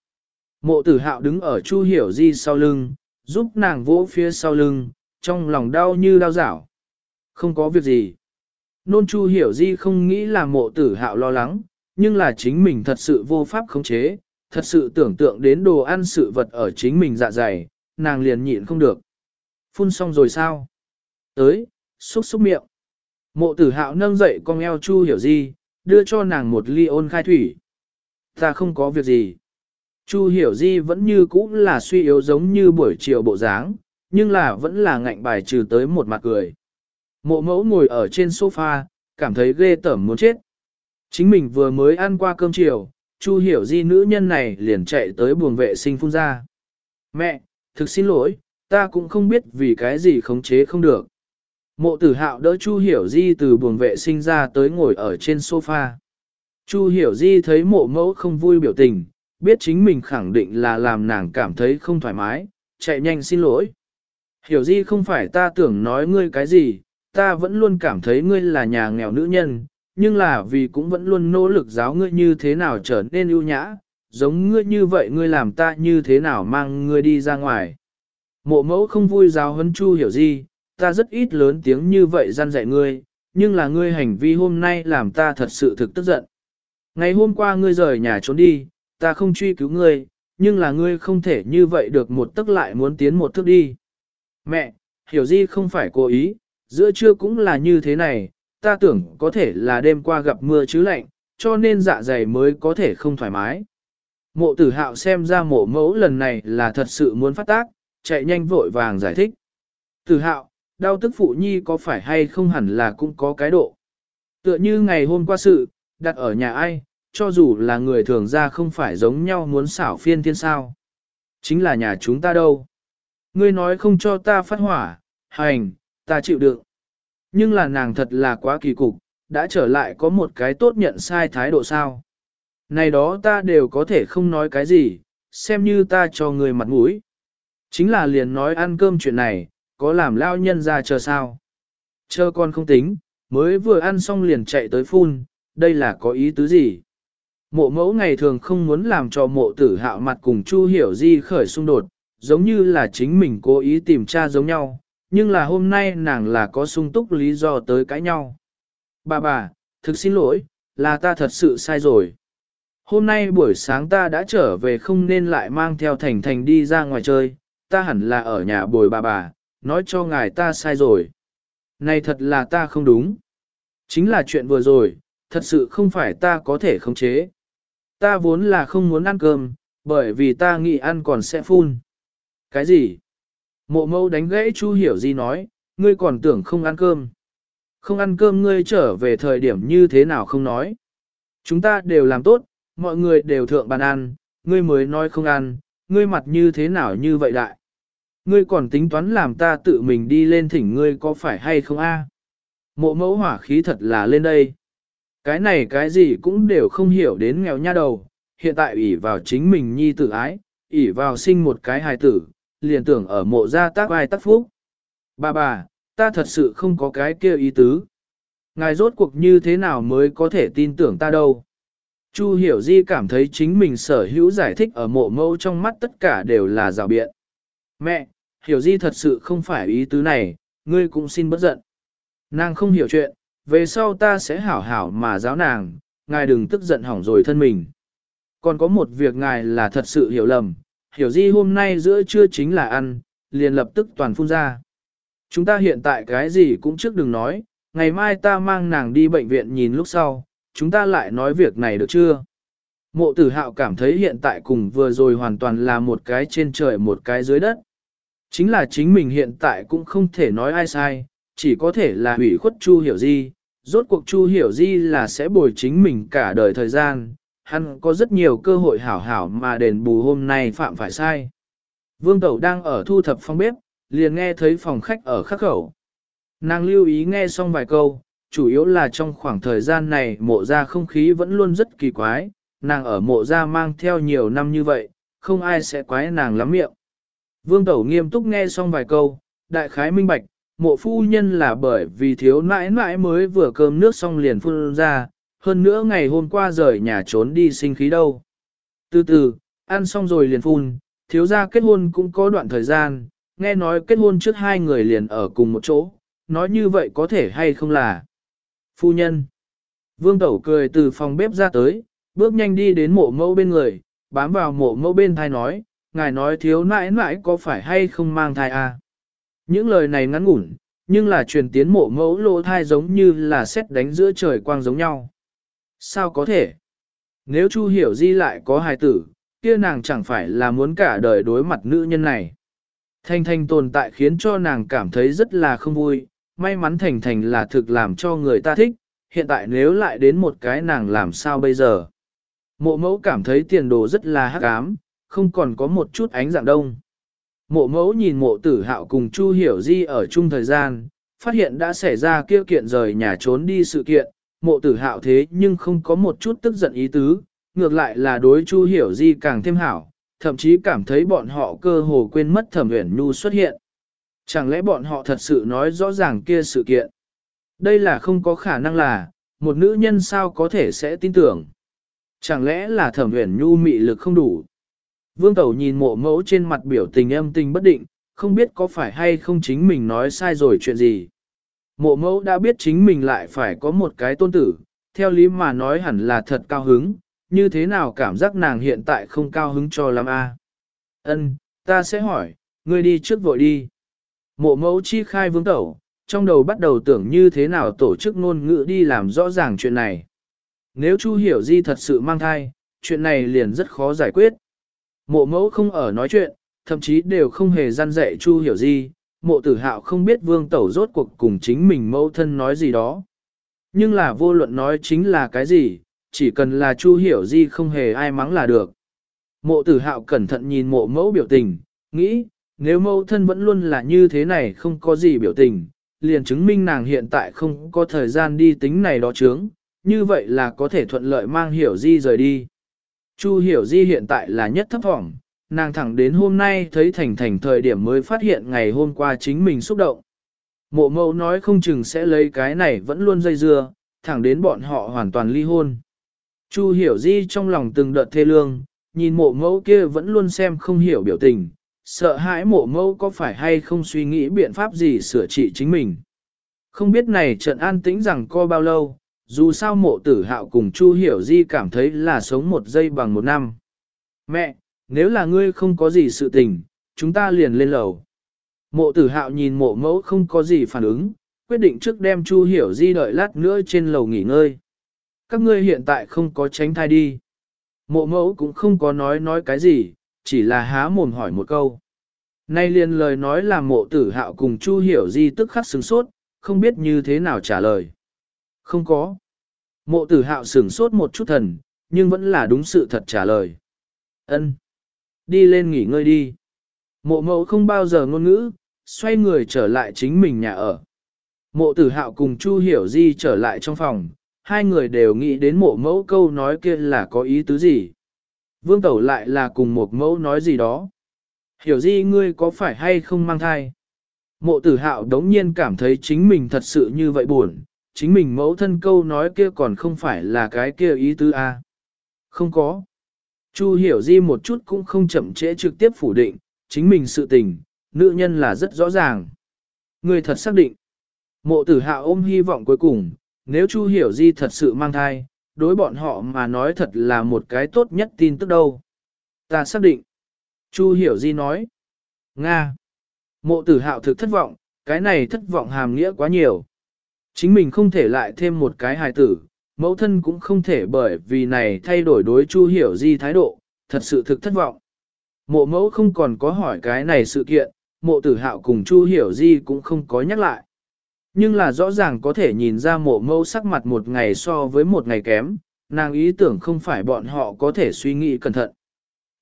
Mộ tử hạo đứng ở Chu Hiểu Di sau lưng, giúp nàng vỗ phía sau lưng, trong lòng đau như đau dảo. Không có việc gì. Nôn Chu Hiểu Di không nghĩ là mộ tử hạo lo lắng, nhưng là chính mình thật sự vô pháp khống chế, thật sự tưởng tượng đến đồ ăn sự vật ở chính mình dạ dày, nàng liền nhịn không được. Phun xong rồi sao? Tới, xúc xúc miệng. Mộ tử hạo nâng dậy con eo Chu Hiểu Di, đưa cho nàng một ly ôn khai thủy. Ta không có việc gì. Chu Hiểu Di vẫn như cũ là suy yếu giống như buổi chiều bộ dáng, nhưng là vẫn là ngạnh bài trừ tới một mặt cười. Mộ mẫu ngồi ở trên sofa, cảm thấy ghê tởm muốn chết. Chính mình vừa mới ăn qua cơm chiều, Chu Hiểu Di nữ nhân này liền chạy tới buồng vệ sinh phun ra. Mẹ, thực xin lỗi, ta cũng không biết vì cái gì khống chế không được. Mộ tử hạo đỡ Chu Hiểu Di từ buồng vệ sinh ra tới ngồi ở trên sofa. Chu Hiểu Di thấy mộ mẫu không vui biểu tình, biết chính mình khẳng định là làm nàng cảm thấy không thoải mái, chạy nhanh xin lỗi. Hiểu Di không phải ta tưởng nói ngươi cái gì, ta vẫn luôn cảm thấy ngươi là nhà nghèo nữ nhân, nhưng là vì cũng vẫn luôn nỗ lực giáo ngươi như thế nào trở nên ưu nhã, giống ngươi như vậy ngươi làm ta như thế nào mang ngươi đi ra ngoài. Mộ mẫu không vui giáo huấn Chu Hiểu Di, ta rất ít lớn tiếng như vậy gian dạy ngươi, nhưng là ngươi hành vi hôm nay làm ta thật sự thực tức giận. Ngày hôm qua ngươi rời nhà trốn đi, ta không truy cứu ngươi, nhưng là ngươi không thể như vậy được một tức lại muốn tiến một thước đi. Mẹ, hiểu gì không phải cố ý, giữa trưa cũng là như thế này, ta tưởng có thể là đêm qua gặp mưa chứ lạnh, cho nên dạ dày mới có thể không thoải mái. Mộ tử hạo xem ra mộ mẫu lần này là thật sự muốn phát tác, chạy nhanh vội vàng giải thích. Tử hạo, đau tức phụ nhi có phải hay không hẳn là cũng có cái độ. Tựa như ngày hôm qua sự, đặt ở nhà ai, cho dù là người thường ra không phải giống nhau muốn xảo phiên thiên sao. Chính là nhà chúng ta đâu. Ngươi nói không cho ta phát hỏa, hành, ta chịu đựng. Nhưng là nàng thật là quá kỳ cục, đã trở lại có một cái tốt nhận sai thái độ sao. Này đó ta đều có thể không nói cái gì, xem như ta cho người mặt mũi. Chính là liền nói ăn cơm chuyện này, có làm lao nhân ra chờ sao. Chờ con không tính, mới vừa ăn xong liền chạy tới phun, đây là có ý tứ gì? Mộ mẫu ngày thường không muốn làm cho mộ tử hạo mặt cùng Chu Hiểu Di khởi xung đột, giống như là chính mình cố ý tìm tra giống nhau, nhưng là hôm nay nàng là có sung túc lý do tới cãi nhau. Bà bà, thực xin lỗi, là ta thật sự sai rồi. Hôm nay buổi sáng ta đã trở về không nên lại mang theo Thành Thành đi ra ngoài chơi, ta hẳn là ở nhà bồi bà bà, nói cho ngài ta sai rồi. Này thật là ta không đúng. Chính là chuyện vừa rồi, thật sự không phải ta có thể khống chế. Ta vốn là không muốn ăn cơm, bởi vì ta nghĩ ăn còn sẽ phun. Cái gì? Mộ mâu đánh gãy Chu Hiểu Di nói, ngươi còn tưởng không ăn cơm. Không ăn cơm ngươi trở về thời điểm như thế nào không nói. Chúng ta đều làm tốt, mọi người đều thượng bàn ăn, ngươi mới nói không ăn, ngươi mặt như thế nào như vậy đại. Ngươi còn tính toán làm ta tự mình đi lên thỉnh ngươi có phải hay không a? Mộ mẫu hỏa khí thật là lên đây. Cái này cái gì cũng đều không hiểu đến nghèo nha đầu, hiện tại ủy vào chính mình nhi tử ái, ủy vào sinh một cái hài tử, liền tưởng ở mộ gia tác vai tác phúc. Bà bà, ta thật sự không có cái kia ý tứ. Ngài rốt cuộc như thế nào mới có thể tin tưởng ta đâu. Chu hiểu di cảm thấy chính mình sở hữu giải thích ở mộ mẫu trong mắt tất cả đều là rào biện. Mẹ, hiểu di thật sự không phải ý tứ này, ngươi cũng xin bất giận. Nàng không hiểu chuyện, về sau ta sẽ hảo hảo mà giáo nàng, ngài đừng tức giận hỏng rồi thân mình. Còn có một việc ngài là thật sự hiểu lầm, hiểu gì hôm nay giữa trưa chính là ăn, liền lập tức toàn phun ra. Chúng ta hiện tại cái gì cũng trước đừng nói, ngày mai ta mang nàng đi bệnh viện nhìn lúc sau, chúng ta lại nói việc này được chưa? Mộ tử hạo cảm thấy hiện tại cùng vừa rồi hoàn toàn là một cái trên trời một cái dưới đất. Chính là chính mình hiện tại cũng không thể nói ai sai, chỉ có thể là hủy khuất Chu Hiểu gì. Rốt cuộc Chu Hiểu Di là sẽ bồi chính mình cả đời thời gian, hắn có rất nhiều cơ hội hảo hảo mà đền bù hôm nay phạm phải sai. Vương Tẩu đang ở thu thập phòng bếp, liền nghe thấy phòng khách ở khắc khẩu. Nàng lưu ý nghe xong vài câu, chủ yếu là trong khoảng thời gian này mộ ra không khí vẫn luôn rất kỳ quái, nàng ở mộ ra mang theo nhiều năm như vậy, không ai sẽ quái nàng lắm miệng. Vương Tẩu nghiêm túc nghe xong vài câu, đại khái minh bạch, mộ phu nhân là bởi vì thiếu nãi nãi mới vừa cơm nước xong liền phun ra, hơn nữa ngày hôm qua rời nhà trốn đi sinh khí đâu. Từ từ, ăn xong rồi liền phun, thiếu gia kết hôn cũng có đoạn thời gian, nghe nói kết hôn trước hai người liền ở cùng một chỗ, nói như vậy có thể hay không là. Phu nhân. Vương Tẩu cười từ phòng bếp ra tới, bước nhanh đi đến mộ mẫu bên người, bám vào mộ mẫu bên thai nói, ngài nói thiếu nãi nãi có phải hay không mang thai à? Những lời này ngắn ngủn, nhưng là truyền tiến mộ mẫu lỗ thai giống như là xét đánh giữa trời quang giống nhau. Sao có thể? Nếu Chu hiểu di lại có hài tử, kia nàng chẳng phải là muốn cả đời đối mặt nữ nhân này. Thanh Thanh tồn tại khiến cho nàng cảm thấy rất là không vui, may mắn Thành Thành là thực làm cho người ta thích, hiện tại nếu lại đến một cái nàng làm sao bây giờ. Mộ mẫu cảm thấy tiền đồ rất là hắc ám, không còn có một chút ánh dạng đông. Mộ mẫu nhìn mộ tử hạo cùng Chu Hiểu Di ở chung thời gian, phát hiện đã xảy ra kia kiện rời nhà trốn đi sự kiện, mộ tử hạo thế nhưng không có một chút tức giận ý tứ, ngược lại là đối Chu Hiểu Di càng thêm hảo, thậm chí cảm thấy bọn họ cơ hồ quên mất thẩm uyển nhu xuất hiện. Chẳng lẽ bọn họ thật sự nói rõ ràng kia sự kiện? Đây là không có khả năng là, một nữ nhân sao có thể sẽ tin tưởng? Chẳng lẽ là thẩm uyển nhu mị lực không đủ? Vương Tẩu nhìn mộ mẫu trên mặt biểu tình âm tình bất định, không biết có phải hay không chính mình nói sai rồi chuyện gì. Mộ mẫu đã biết chính mình lại phải có một cái tôn tử, theo lý mà nói hẳn là thật cao hứng, như thế nào cảm giác nàng hiện tại không cao hứng cho lắm a? À? Ân, ta sẽ hỏi, ngươi đi trước vội đi. Mộ mẫu chi khai vương tẩu, trong đầu bắt đầu tưởng như thế nào tổ chức ngôn ngữ đi làm rõ ràng chuyện này. Nếu Chu Hiểu Di thật sự mang thai, chuyện này liền rất khó giải quyết. Mộ mẫu không ở nói chuyện, thậm chí đều không hề gian dạy Chu Hiểu Di, mộ tử hạo không biết vương tẩu rốt cuộc cùng chính mình mẫu thân nói gì đó. Nhưng là vô luận nói chính là cái gì, chỉ cần là Chu Hiểu Di không hề ai mắng là được. Mộ tử hạo cẩn thận nhìn mộ mẫu biểu tình, nghĩ, nếu mẫu thân vẫn luôn là như thế này không có gì biểu tình, liền chứng minh nàng hiện tại không có thời gian đi tính này đó chướng, như vậy là có thể thuận lợi mang Hiểu Di rời đi. Chu Hiểu Di hiện tại là nhất thấp thỏm, nàng thẳng đến hôm nay thấy Thành Thành thời điểm mới phát hiện ngày hôm qua chính mình xúc động. Mộ mẫu nói không chừng sẽ lấy cái này vẫn luôn dây dưa, thẳng đến bọn họ hoàn toàn ly hôn. Chu hiểu di trong lòng từng đợt thê lương, nhìn mộ mẫu kia vẫn luôn xem không hiểu biểu tình, sợ hãi mộ mẫu có phải hay không suy nghĩ biện pháp gì sửa trị chính mình. Không biết này trận an tĩnh rằng co bao lâu, dù sao mộ tử hạo cùng Chu hiểu di cảm thấy là sống một giây bằng một năm. Mẹ, nếu là ngươi không có gì sự tình, chúng ta liền lên lầu. Mộ tử hạo nhìn mộ mẫu không có gì phản ứng, quyết định trước đem Chu hiểu di đợi lát nữa trên lầu nghỉ ngơi. Các ngươi hiện tại không có tránh thai đi. Mộ mẫu cũng không có nói nói cái gì, chỉ là há mồm hỏi một câu. Nay liền lời nói là mộ tử hạo cùng Chu hiểu di tức khắc sướng sốt, không biết như thế nào trả lời. Không có. Mộ tử hạo sửng sốt một chút thần, nhưng vẫn là đúng sự thật trả lời. Ân, Đi lên nghỉ ngơi đi. Mộ mẫu không bao giờ ngôn ngữ, xoay người trở lại chính mình nhà ở. Mộ tử hạo cùng Chu hiểu di trở lại trong phòng, hai người đều nghĩ đến mộ mẫu câu nói kia là có ý tứ gì. Vương Tẩu lại là cùng một mẫu nói gì đó. Hiểu Di, ngươi có phải hay không mang thai? Mộ tử hạo đống nhiên cảm thấy chính mình thật sự như vậy buồn, chính mình mẫu thân câu nói kia còn không phải là cái kia ý tứ a. À? Không có. Chu hiểu di một chút cũng không chậm trễ trực tiếp phủ định, chính mình sự tình, nữ nhân là rất rõ ràng. Người thật xác định. Mộ tử hạo ôm hy vọng cuối cùng, nếu Chu Hiểu Di thật sự mang thai, đối bọn họ mà nói thật là một cái tốt nhất tin tức đâu. Ta xác định. Chu Hiểu Di nói. Nga. Mộ tử hạo thực thất vọng, cái này thất vọng hàm nghĩa quá nhiều. Chính mình không thể lại thêm một cái hài tử, mẫu thân cũng không thể bởi vì này thay đổi đối Chu Hiểu Di thái độ, thật sự thực thất vọng. Mộ mẫu không còn có hỏi cái này sự kiện, mộ tử hạo cùng Chu Hiểu Di cũng không có nhắc lại. Nhưng là rõ ràng có thể nhìn ra mộ mẫu sắc mặt một ngày so với một ngày kém, nàng ý tưởng không phải bọn họ có thể suy nghĩ cẩn thận.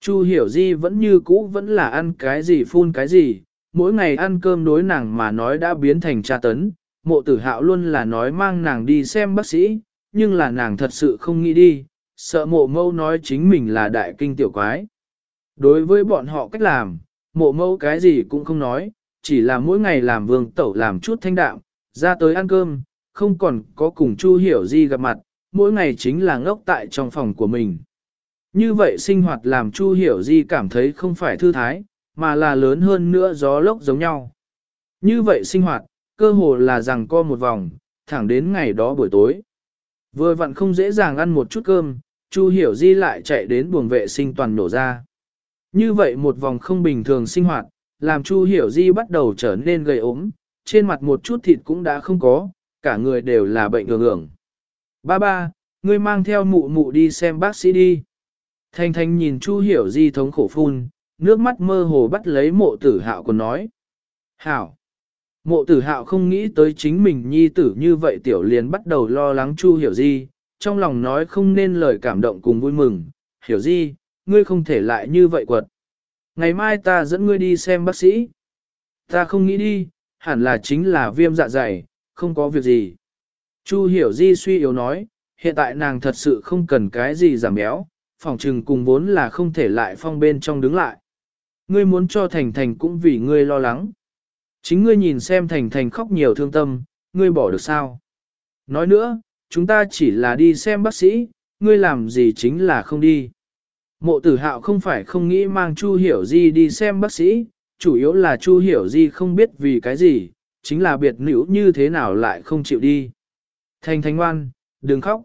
Chu Hiểu Di vẫn như cũ vẫn là ăn cái gì phun cái gì, mỗi ngày ăn cơm đối nàng mà nói đã biến thành tra tấn, mộ tử hạo luôn là nói mang nàng đi xem bác sĩ, nhưng là nàng thật sự không nghĩ đi, sợ mộ mâu nói chính mình là đại kinh tiểu quái. Đối với bọn họ cách làm, mộ mâu cái gì cũng không nói, chỉ là mỗi ngày làm vương tẩu làm chút thanh đạm, ra tới ăn cơm, không còn có cùng Chu Hiểu Di gặp mặt, mỗi ngày chính là ngốc tại trong phòng của mình. Như vậy sinh hoạt làm Chu Hiểu Di cảm thấy không phải thư thái, mà là lớn hơn nữa gió lốc giống nhau. Như vậy sinh hoạt, cơ hồ là rằng co một vòng, thẳng đến ngày đó buổi tối. Vừa vặn không dễ dàng ăn một chút cơm, Chu Hiểu Di lại chạy đến buồng vệ sinh toàn nổ ra. Như vậy một vòng không bình thường sinh hoạt, làm Chu Hiểu Di bắt đầu trở nên gầy ốm, trên mặt một chút thịt cũng đã không có, cả người đều là bệnh ngường ngưỡng. Ba ba, ngươi mang theo mụ mụ đi xem bác sĩ đi. Thanh Thanh nhìn Chu Hiểu Di thống khổ phun, nước mắt mơ hồ bắt lấy mộ tử hạo còn nói. Hảo! Mộ tử hạo không nghĩ tới chính mình nhi tử như vậy tiểu liền bắt đầu lo lắng Chu Hiểu Di, trong lòng nói không nên lời cảm động cùng vui mừng. Hiểu Di, ngươi không thể lại như vậy quật. Ngày mai ta dẫn ngươi đi xem bác sĩ. Ta không nghĩ đi, hẳn là chính là viêm dạ dày, không có việc gì. Chu Hiểu Di suy yếu nói, hiện tại nàng thật sự không cần cái gì giảm béo, phòng trừng cùng vốn là không thể lại phong bên trong đứng lại. Ngươi muốn cho Thành Thành cũng vì ngươi lo lắng. Chính ngươi nhìn xem Thành Thành khóc nhiều thương tâm, ngươi bỏ được sao? Nói nữa, chúng ta chỉ là đi xem bác sĩ, ngươi làm gì chính là không đi. Mộ tử hạo không phải không nghĩ mang Chu Hiểu Di đi xem bác sĩ, chủ yếu là Chu Hiểu Di không biết vì cái gì, chính là biệt nữ như thế nào lại không chịu đi. Thành Thành ngoan, đừng khóc.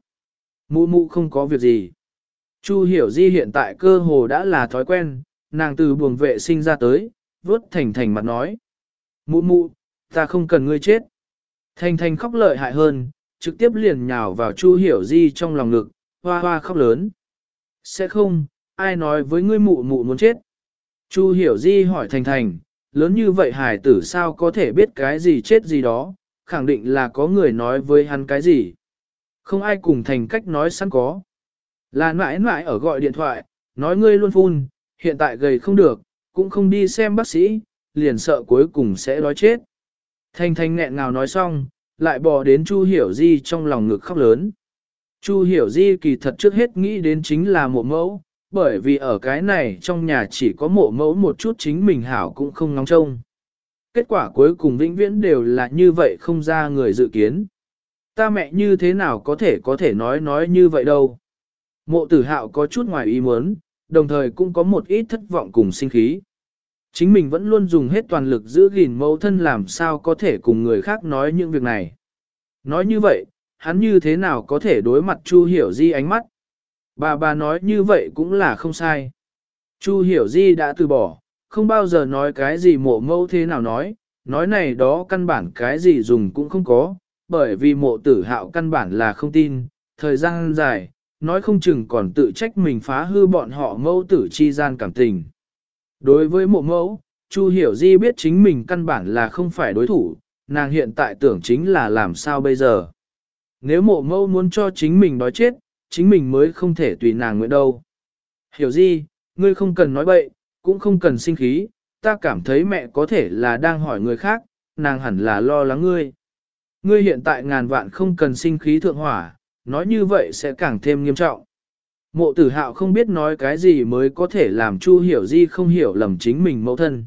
Mụ mụ không có việc gì. Chu Hiểu Di hiện tại cơ hồ đã là thói quen, nàng từ buồng vệ sinh ra tới, vớt Thành Thành mặt nói. Mụ mụ, ta không cần ngươi chết. Thành Thành khóc lợi hại hơn, trực tiếp liền nhào vào Chu Hiểu Di trong lòng ngực, hoa hoa khóc lớn. Sẽ không, ai nói với ngươi mụ mụ muốn chết. Chu Hiểu Di hỏi Thành Thành, lớn như vậy hải tử sao có thể biết cái gì chết gì đó, khẳng định là có người nói với hắn cái gì. Không ai cùng thành cách nói sẵn có. Là mãi mãi ở gọi điện thoại, nói ngươi luôn phun, hiện tại gầy không được, cũng không đi xem bác sĩ, liền sợ cuối cùng sẽ đói chết. Thanh thanh nghẹn ngào nói xong, lại bò đến Chu Hiểu Di trong lòng ngực khóc lớn. Chu Hiểu Di kỳ thật trước hết nghĩ đến chính là mộ mẫu, bởi vì ở cái này trong nhà chỉ có mộ mẫu một chút chính mình hảo cũng không ngóng trông. Kết quả cuối cùng vĩnh viễn đều là như vậy không ra người dự kiến. Ta mẹ như thế nào có thể có thể nói nói như vậy đâu. Mộ tử hạo có chút ngoài ý muốn, đồng thời cũng có một ít thất vọng cùng sinh khí. Chính mình vẫn luôn dùng hết toàn lực giữ gìn mẫu thân làm sao có thể cùng người khác nói những việc này. Nói như vậy, hắn như thế nào có thể đối mặt Chu Hiểu Di ánh mắt. Bà bà nói như vậy cũng là không sai. Chu Hiểu Di đã từ bỏ, không bao giờ nói cái gì mộ mẫu thế nào nói, nói này đó căn bản cái gì dùng cũng không có, bởi vì mộ tử hạo căn bản là không tin, thời gian dài, nói không chừng còn tự trách mình phá hư bọn họ mẫu tử chi gian cảm tình. Đối với mộ mẫu, Chu Hiểu Di biết chính mình căn bản là không phải đối thủ, nàng hiện tại tưởng chính là làm sao bây giờ. Nếu mộ mẫu muốn cho chính mình đói chết, chính mình mới không thể tùy nàng nguyện đâu. Hiểu Di, ngươi không cần nói bậy, cũng không cần sinh khí, ta cảm thấy mẹ có thể là đang hỏi người khác, nàng hẳn là lo lắng ngươi. Ngươi hiện tại ngàn vạn không cần sinh khí thượng hỏa, nói như vậy sẽ càng thêm nghiêm trọng. Mộ tử hạo không biết nói cái gì mới có thể làm Chu hiểu di không hiểu lầm chính mình mẫu thân.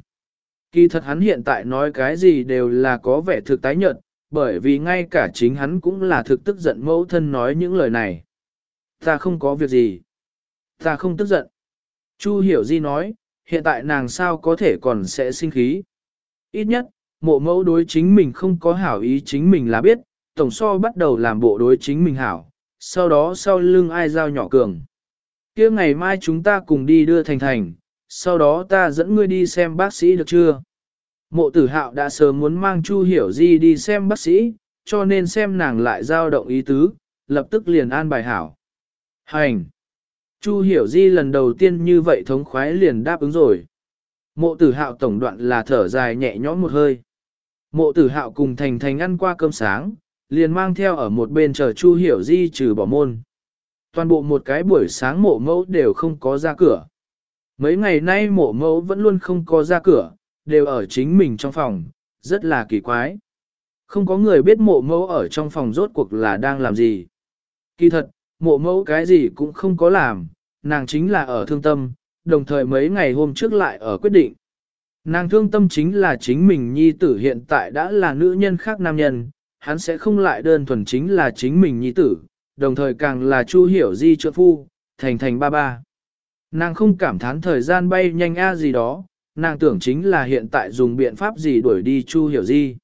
Kỳ thật hắn hiện tại nói cái gì đều là có vẻ thực tái nhợt, bởi vì ngay cả chính hắn cũng là thực tức giận mẫu thân nói những lời này. Ta không có việc gì. Ta không tức giận. Chu hiểu di nói, hiện tại nàng sao có thể còn sẽ sinh khí. Ít nhất, mộ mẫu đối chính mình không có hảo ý chính mình là biết, tổng so bắt đầu làm bộ đối chính mình hảo, sau đó sau lưng ai giao nhỏ cường kia ngày mai chúng ta cùng đi đưa thành thành, sau đó ta dẫn ngươi đi xem bác sĩ được chưa? Mộ tử hạo đã sớm muốn mang Chu Hiểu Di đi xem bác sĩ, cho nên xem nàng lại giao động ý tứ, lập tức liền an bài hảo. Hành! Chu Hiểu Di lần đầu tiên như vậy thống khoái liền đáp ứng rồi. Mộ tử hạo tổng đoạn là thở dài nhẹ nhõm một hơi. Mộ tử hạo cùng Thành Thành ăn qua cơm sáng, liền mang theo ở một bên chờ Chu Hiểu Di trừ bỏ môn. Toàn bộ một cái buổi sáng mộ mẫu đều không có ra cửa. Mấy ngày nay mộ mẫu vẫn luôn không có ra cửa, đều ở chính mình trong phòng, rất là kỳ quái. Không có người biết mộ mẫu ở trong phòng rốt cuộc là đang làm gì. Kỳ thật, mộ mẫu cái gì cũng không có làm, nàng chính là ở thương tâm, đồng thời mấy ngày hôm trước lại ở quyết định. Nàng thương tâm chính là chính mình nhi tử hiện tại đã là nữ nhân khác nam nhân, hắn sẽ không lại đơn thuần chính là chính mình nhi tử, đồng thời càng là chu hiểu di trợ phu, thành thành ba ba. Nàng không cảm thán thời gian bay nhanh a gì đó, nàng tưởng chính là hiện tại dùng biện pháp gì đuổi đi chu hiểu di.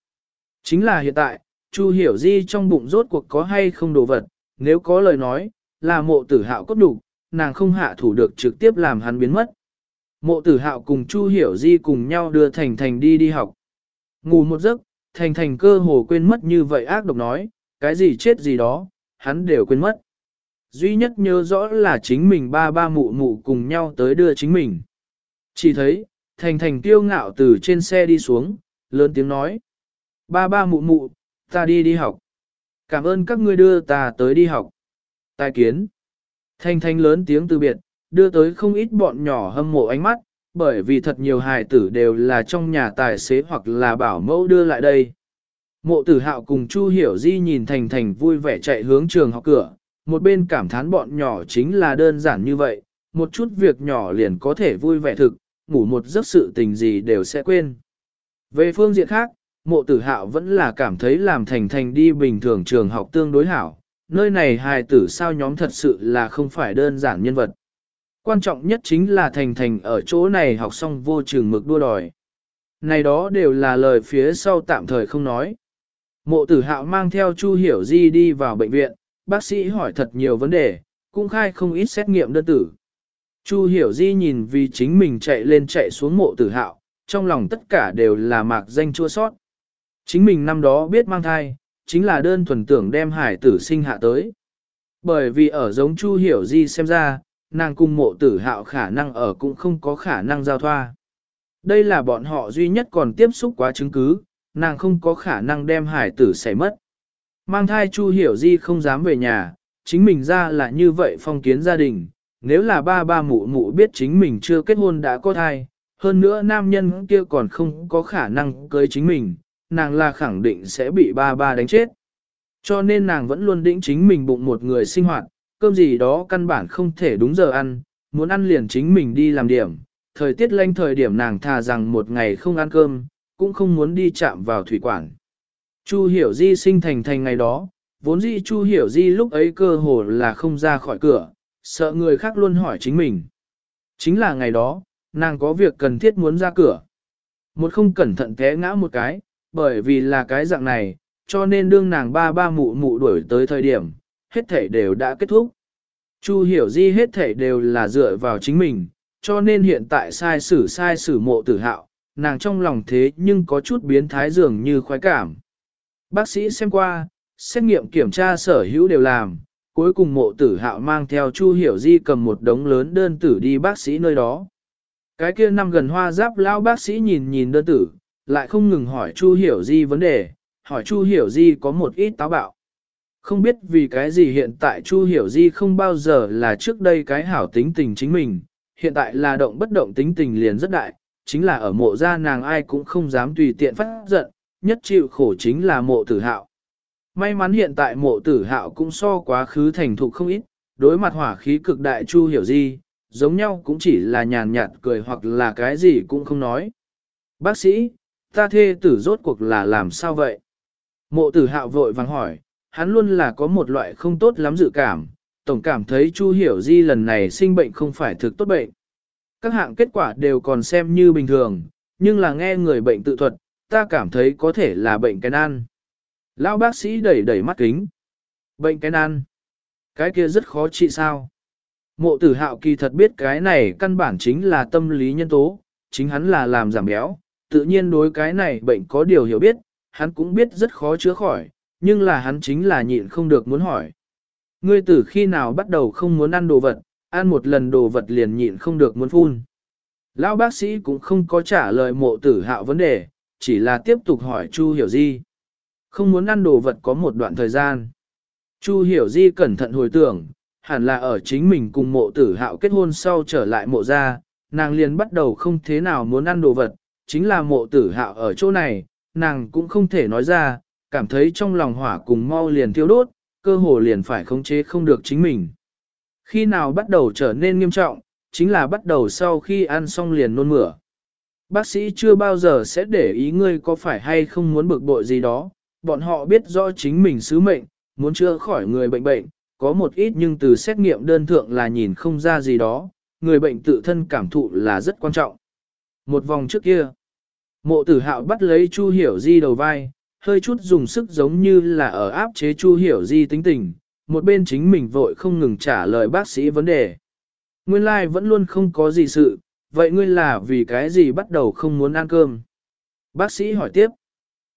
Chính là hiện tại, chu hiểu di trong bụng rốt cuộc có hay không đồ vật, nếu có lời nói, là mộ tử hạo cốt đủ, nàng không hạ thủ được trực tiếp làm hắn biến mất. Mộ tử hạo cùng Chu Hiểu Di cùng nhau đưa Thành Thành đi đi học. Ngủ một giấc, Thành Thành cơ hồ quên mất như vậy ác độc nói, cái gì chết gì đó, hắn đều quên mất. Duy nhất nhớ rõ là chính mình ba ba mụ mụ cùng nhau tới đưa chính mình. Chỉ thấy, Thành Thành tiêu ngạo từ trên xe đi xuống, lớn tiếng nói. Ba ba mụ mụ, ta đi đi học. Cảm ơn các ngươi đưa ta tới đi học. Tài kiến. Thanh thanh lớn tiếng từ biệt, đưa tới không ít bọn nhỏ hâm mộ ánh mắt, bởi vì thật nhiều hài tử đều là trong nhà tài xế hoặc là bảo mẫu đưa lại đây. Mộ tử hạo cùng Chu Hiểu Di nhìn Thành Thành vui vẻ chạy hướng trường học cửa, một bên cảm thán bọn nhỏ chính là đơn giản như vậy, một chút việc nhỏ liền có thể vui vẻ thực, ngủ một giấc sự tình gì đều sẽ quên. Về phương diện khác, mộ tử hạo vẫn là cảm thấy làm Thành Thành đi bình thường trường học tương đối hảo, nơi này hài tử sao nhóm thật sự là không phải đơn giản nhân vật. Quan trọng nhất chính là Thành Thành ở chỗ này học xong vô trường mực đua đòi. Này đó đều là lời phía sau tạm thời không nói. Mộ tử hạo mang theo Chu Hiểu Di đi vào bệnh viện, bác sĩ hỏi thật nhiều vấn đề, cũng khai không ít xét nghiệm đơn tử. Chu Hiểu Di nhìn vì chính mình chạy lên chạy xuống mộ tử hạo, trong lòng tất cả đều là mạc danh chua sót. Chính mình năm đó biết mang thai, chính là đơn thuần tưởng đem hải tử sinh hạ tới. Bởi vì ở giống Chu Hiểu Di xem ra, nàng cùng mộ tử hạo khả năng ở cũng không có khả năng giao thoa. Đây là bọn họ duy nhất còn tiếp xúc quá chứng cứ, nàng không có khả năng đem hải tử xảy mất. Mang thai Chu Hiểu Di không dám về nhà, chính mình ra là như vậy phong kiến gia đình, nếu là ba ba mụ mụ biết chính mình chưa kết hôn đã có thai, hơn nữa nam nhân kia còn không có khả năng cưới chính mình, nàng là khẳng định sẽ bị ba ba đánh chết. Cho nên nàng vẫn luôn định chính mình bụng một người sinh hoạt, cơm gì đó căn bản không thể đúng giờ ăn, muốn ăn liền chính mình đi làm điểm. Thời tiết lanh thời điểm nàng thà rằng một ngày không ăn cơm, cũng không muốn đi chạm vào thủy quản. Chu hiểu di sinh thành thành ngày đó, vốn dĩ Chu hiểu di lúc ấy cơ hồ là không ra khỏi cửa, sợ người khác luôn hỏi chính mình. Chính là ngày đó, nàng có việc cần thiết muốn ra cửa. Một không cẩn thận té ngã một cái, bởi vì là cái dạng này, cho nên đương nàng ba ba mụ mụ đuổi tới thời điểm, hết thể đều đã kết thúc. Chu hiểu di hết thể đều là dựa vào chính mình, cho nên hiện tại sai xử sai xử mộ tử hạo, nàng trong lòng thế nhưng có chút biến thái dường như khoái cảm. Bác sĩ xem qua, xét nghiệm kiểm tra sở hữu đều làm, cuối cùng mộ tử hạo mang theo Chu hiểu di cầm một đống lớn đơn tử đi bác sĩ nơi đó. Cái kia năm gần hoa giáp lão bác sĩ nhìn nhìn đơn tử, lại không ngừng hỏi Chu Hiểu Di vấn đề, hỏi Chu Hiểu Di có một ít táo bạo. Không biết vì cái gì hiện tại Chu Hiểu Di không bao giờ là trước đây cái hảo tính tình chính mình, hiện tại là động bất động tính tình liền rất đại, chính là ở mộ gia nàng ai cũng không dám tùy tiện phát giận, nhất chịu khổ chính là mộ tử hạo. May mắn hiện tại mộ tử hạo cũng so quá khứ thành thục không ít, đối mặt hỏa khí cực đại Chu Hiểu Di, giống nhau cũng chỉ là nhàn nhạt cười hoặc là cái gì cũng không nói. Bác sĩ, ta thê tử rốt cuộc là làm sao vậy? Mộ tử hạo vội vàng hỏi, hắn luôn là có một loại không tốt lắm dự cảm, tổng cảm thấy Chu Hiểu Di lần này sinh bệnh không phải thực tốt bệnh. Các hạng kết quả đều còn xem như bình thường, nhưng là nghe người bệnh tự thuật, ta cảm thấy có thể là bệnh cái nan. Lão bác sĩ đẩy đẩy mắt kính. Bệnh cái nan. Cái kia rất khó trị sao. Mộ tử hạo kỳ thật biết cái này căn bản chính là tâm lý nhân tố, chính hắn là làm giảm béo, tự nhiên đối cái này bệnh có điều hiểu biết, hắn cũng biết rất khó chữa khỏi, nhưng là hắn chính là nhịn không được muốn hỏi. Ngươi từ khi nào bắt đầu không muốn ăn đồ vật, ăn một lần đồ vật liền nhịn không được muốn phun. Lão bác sĩ cũng không có trả lời mộ tử hạo vấn đề, chỉ là tiếp tục hỏi Chu Hiểu Di. Không muốn ăn đồ vật có một đoạn thời gian. Chu Hiểu Di cẩn thận hồi tưởng, hẳn là ở chính mình cùng mộ tử hạo kết hôn sau trở lại mộ ra, nàng liền bắt đầu không thế nào muốn ăn đồ vật, chính là mộ tử hạo ở chỗ này, nàng cũng không thể nói ra, cảm thấy trong lòng hỏa cùng mau liền thiêu đốt, cơ hồ liền phải khống chế không được chính mình. Khi nào bắt đầu trở nên nghiêm trọng, chính là bắt đầu sau khi ăn xong liền nôn mửa. Bác sĩ chưa bao giờ sẽ để ý ngươi có phải hay không muốn bực bội gì đó, bọn họ biết rõ chính mình sứ mệnh, muốn chữa khỏi người bệnh bệnh, có một ít nhưng từ xét nghiệm đơn thượng là nhìn không ra gì đó, người bệnh tự thân cảm thụ là rất quan trọng. Một vòng trước kia, mộ tử hạo bắt lấy Chu Hiểu Di đầu vai, hơi chút dùng sức giống như là ở áp chế Chu Hiểu Di tính tình, một bên chính mình vội không ngừng trả lời bác sĩ vấn đề. Nguyên lai like vẫn luôn không có gì sự, vậy ngươi là vì cái gì bắt đầu không muốn ăn cơm? Bác sĩ hỏi tiếp.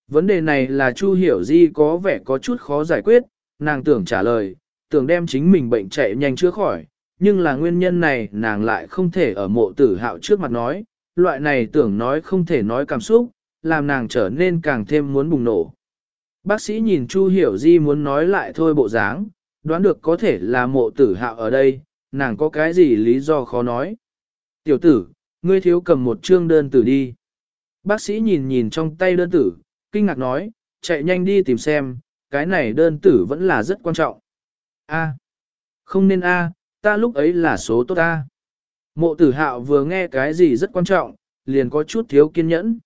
Vấn đề này là Chu Hiểu Di có vẻ có chút khó giải quyết, nàng tưởng trả lời, tưởng đem chính mình bệnh chạy nhanh chữa khỏi, nhưng là nguyên nhân này nàng lại không thể ở mộ tử hạo trước mặt nói, loại này tưởng nói không thể nói cảm xúc, làm nàng trở nên càng thêm muốn bùng nổ. Bác sĩ nhìn Chu Hiểu Di muốn nói lại thôi bộ dáng, đoán được có thể là mộ tử hạo ở đây, nàng có cái gì lý do khó nói. Tiểu tử, ngươi thiếu cầm một chương đơn tử đi. Bác sĩ nhìn nhìn trong tay đơn tử, kinh ngạc nói, chạy nhanh đi tìm xem, cái này đơn tử vẫn là rất quan trọng. A. Không nên A, ta lúc ấy là số tốt A. Mộ tử hạo vừa nghe cái gì rất quan trọng, liền có chút thiếu kiên nhẫn.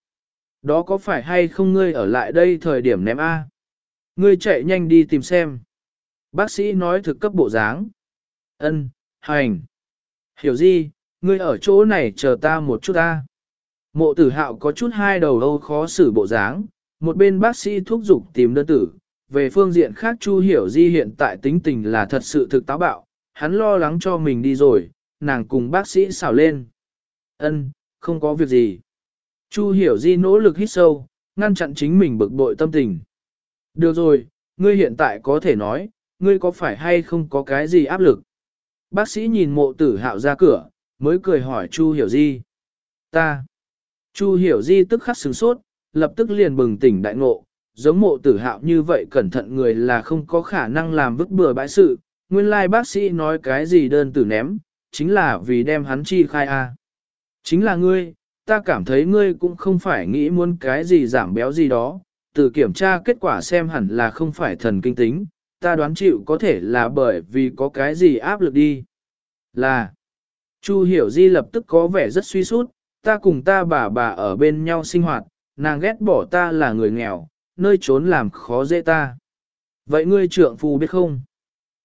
Đó có phải hay không ngươi ở lại đây thời điểm ném A? Ngươi chạy nhanh đi tìm xem. Bác sĩ nói thực cấp bộ dáng. Ân, hành. Hiểu gì, ngươi ở chỗ này chờ ta một chút ta. Mộ tử hạo có chút hai đầu âu khó xử bộ dáng, một bên bác sĩ thúc giục tìm đơn tử. Về phương diện khác Chu Hiểu Di hiện tại tính tình là thật sự thực táo bạo, hắn lo lắng cho mình đi rồi, nàng cùng bác sĩ xảo lên. Ân, không có việc gì. Chu Hiểu Di nỗ lực hít sâu, ngăn chặn chính mình bực bội tâm tình. Được rồi, ngươi hiện tại có thể nói, ngươi có phải hay không có cái gì áp lực? Bác sĩ nhìn mộ tử hạo ra cửa, mới cười hỏi Chu Hiểu Di. Ta. Chu Hiểu Di tức khắc sửng sốt, lập tức liền bừng tỉnh đại ngộ, giống mộ tử hạo như vậy cẩn thận người là không có khả năng làm vứt bừa bãi sự. Nguyên lai bác sĩ nói cái gì đơn tử ném, chính là vì đem hắn chi khai a. Chính là ngươi, ta cảm thấy ngươi cũng không phải nghĩ muốn cái gì giảm béo gì đó, từ kiểm tra kết quả xem hẳn là không phải thần kinh tính, ta đoán chịu có thể là bởi vì có cái gì áp lực đi. Là, Chu Hiểu Di lập tức có vẻ rất suy sút, ta cùng ta bà bà ở bên nhau sinh hoạt, nàng ghét bỏ ta là người nghèo, nơi trốn làm khó dễ ta. Vậy ngươi trượng phu biết không?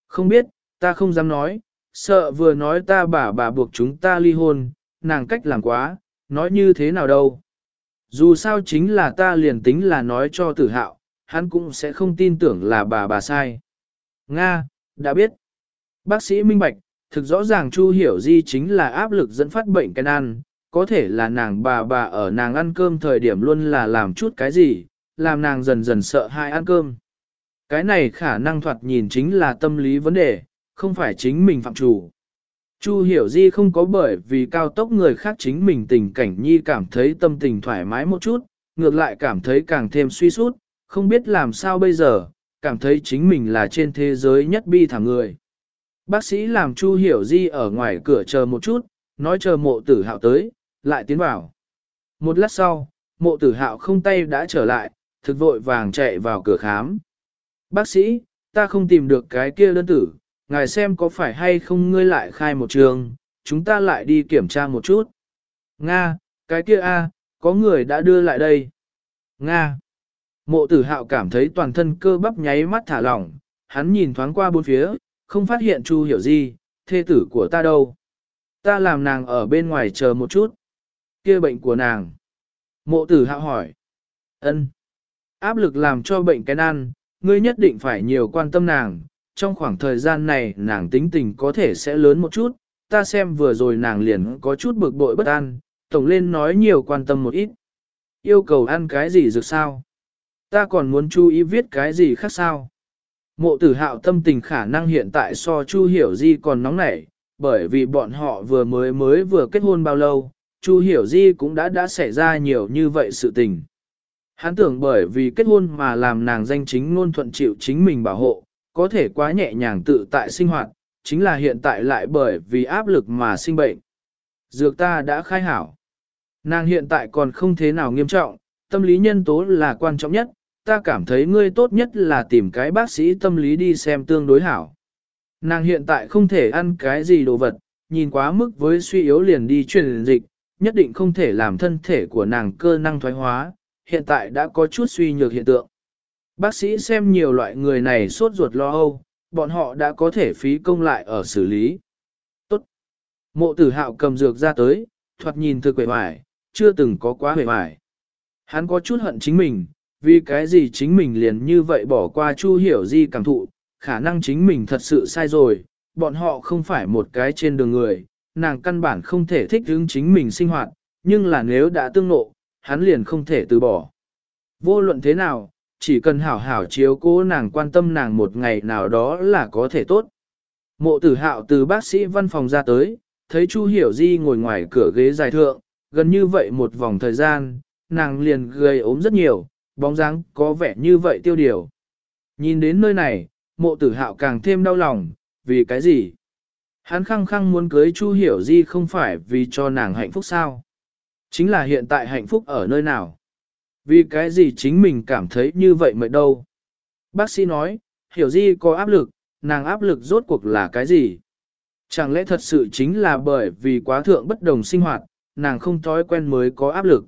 Không biết, ta không dám nói, sợ vừa nói ta bà bà buộc chúng ta ly hôn, nàng cách làm quá, nói như thế nào đâu. Dù sao chính là ta liền tính là nói cho tử hạo, hắn cũng sẽ không tin tưởng là bà bà sai. Nga, đã biết. Bác sĩ minh bạch, thực rõ ràng Chu Hiểu Di chính là áp lực dẫn phát bệnh can ăn, có thể là nàng bà bà ở nàng ăn cơm thời điểm luôn là làm chút cái gì, làm nàng dần dần sợ hai ăn cơm. Cái này khả năng thoạt nhìn chính là tâm lý vấn đề, không phải chính mình phạm chủ. Chu hiểu di không có bởi vì cao tốc người khác chính mình tình cảnh nhi cảm thấy tâm tình thoải mái một chút, ngược lại cảm thấy càng thêm suy sút, không biết làm sao bây giờ, cảm thấy chính mình là trên thế giới nhất bi thảm người. Bác sĩ làm Chu hiểu di ở ngoài cửa chờ một chút, nói chờ mộ tử hạo tới, lại tiến vào. Một lát sau, mộ tử hạo không tay đã trở lại, thực vội vàng chạy vào cửa khám. Bác sĩ, ta không tìm được cái kia đơn tử, ngài xem có phải hay không ngươi lại khai một trường, chúng ta lại đi kiểm tra một chút. Nga, cái kia a, có người đã đưa lại đây. Nga. Mộ tử hạo cảm thấy toàn thân cơ bắp nháy mắt thả lỏng, hắn nhìn thoáng qua bốn phía, không phát hiện Chu hiểu gì, thê tử của ta đâu. Ta làm nàng ở bên ngoài chờ một chút. kia bệnh của nàng. Mộ tử hạo hỏi. ân Áp lực làm cho bệnh cái nan, ngươi nhất định phải nhiều quan tâm nàng, trong khoảng thời gian này nàng tính tình có thể sẽ lớn một chút, ta xem vừa rồi nàng liền có chút bực bội bất an, tổng lên nói nhiều quan tâm một ít. Yêu cầu ăn cái gì dược sao? Ta còn muốn chú ý viết cái gì khác sao? Mộ tử hạo tâm tình khả năng hiện tại so Chu Hiểu Di còn nóng nảy, bởi vì bọn họ vừa mới mới vừa kết hôn bao lâu, Chu Hiểu Di cũng đã đã xảy ra nhiều như vậy sự tình. Hắn tưởng bởi vì kết hôn mà làm nàng danh chính ngôn thuận chịu chính mình bảo hộ, có thể quá nhẹ nhàng tự tại sinh hoạt, chính là hiện tại lại bởi vì áp lực mà sinh bệnh. Dược ta đã khai hảo. Nàng hiện tại còn không thế nào nghiêm trọng, tâm lý nhân tố là quan trọng nhất, ta cảm thấy ngươi tốt nhất là tìm cái bác sĩ tâm lý đi xem tương đối hảo. Nàng hiện tại không thể ăn cái gì đồ vật, nhìn quá mức với suy yếu liền đi truyền dịch, nhất định không thể làm thân thể của nàng cơ năng thoái hóa, hiện tại đã có chút suy nhược hiện tượng. Bác sĩ xem nhiều loại người này sốt ruột lo âu, bọn họ đã có thể phí công lại ở xử lý. Tốt. Mộ tử hạo cầm dược ra tới, thoạt nhìn thực quệ hoài, chưa từng có quá quệ hoài. Hắn có chút hận chính mình, vì cái gì chính mình liền như vậy bỏ qua chu hiểu di cảm thụ, khả năng chính mình thật sự sai rồi, bọn họ không phải một cái trên đường người, nàng căn bản không thể thích ứng chính mình sinh hoạt, nhưng là nếu đã tương nộ, hắn liền không thể từ bỏ. Vô luận thế nào, chỉ cần hảo hảo chiếu cố nàng quan tâm nàng một ngày nào đó là có thể tốt. Mộ tử hạo từ bác sĩ văn phòng ra tới, thấy Chu Hiểu Di ngồi ngoài cửa ghế dài thượng, gần như vậy một vòng thời gian, nàng liền gây ốm rất nhiều, bóng dáng có vẻ như vậy tiêu điều. Nhìn đến nơi này, mộ tử hạo càng thêm đau lòng, vì cái gì? Hắn khăng khăng muốn cưới Chu Hiểu Di không phải vì cho nàng hạnh phúc sao? Chính là hiện tại hạnh phúc ở nơi nào? Vì cái gì chính mình cảm thấy như vậy mới đâu? Bác sĩ nói, Hiểu Di có áp lực, nàng áp lực rốt cuộc là cái gì? Chẳng lẽ thật sự chính là bởi vì quá thượng bất đồng sinh hoạt, nàng không thói quen mới có áp lực.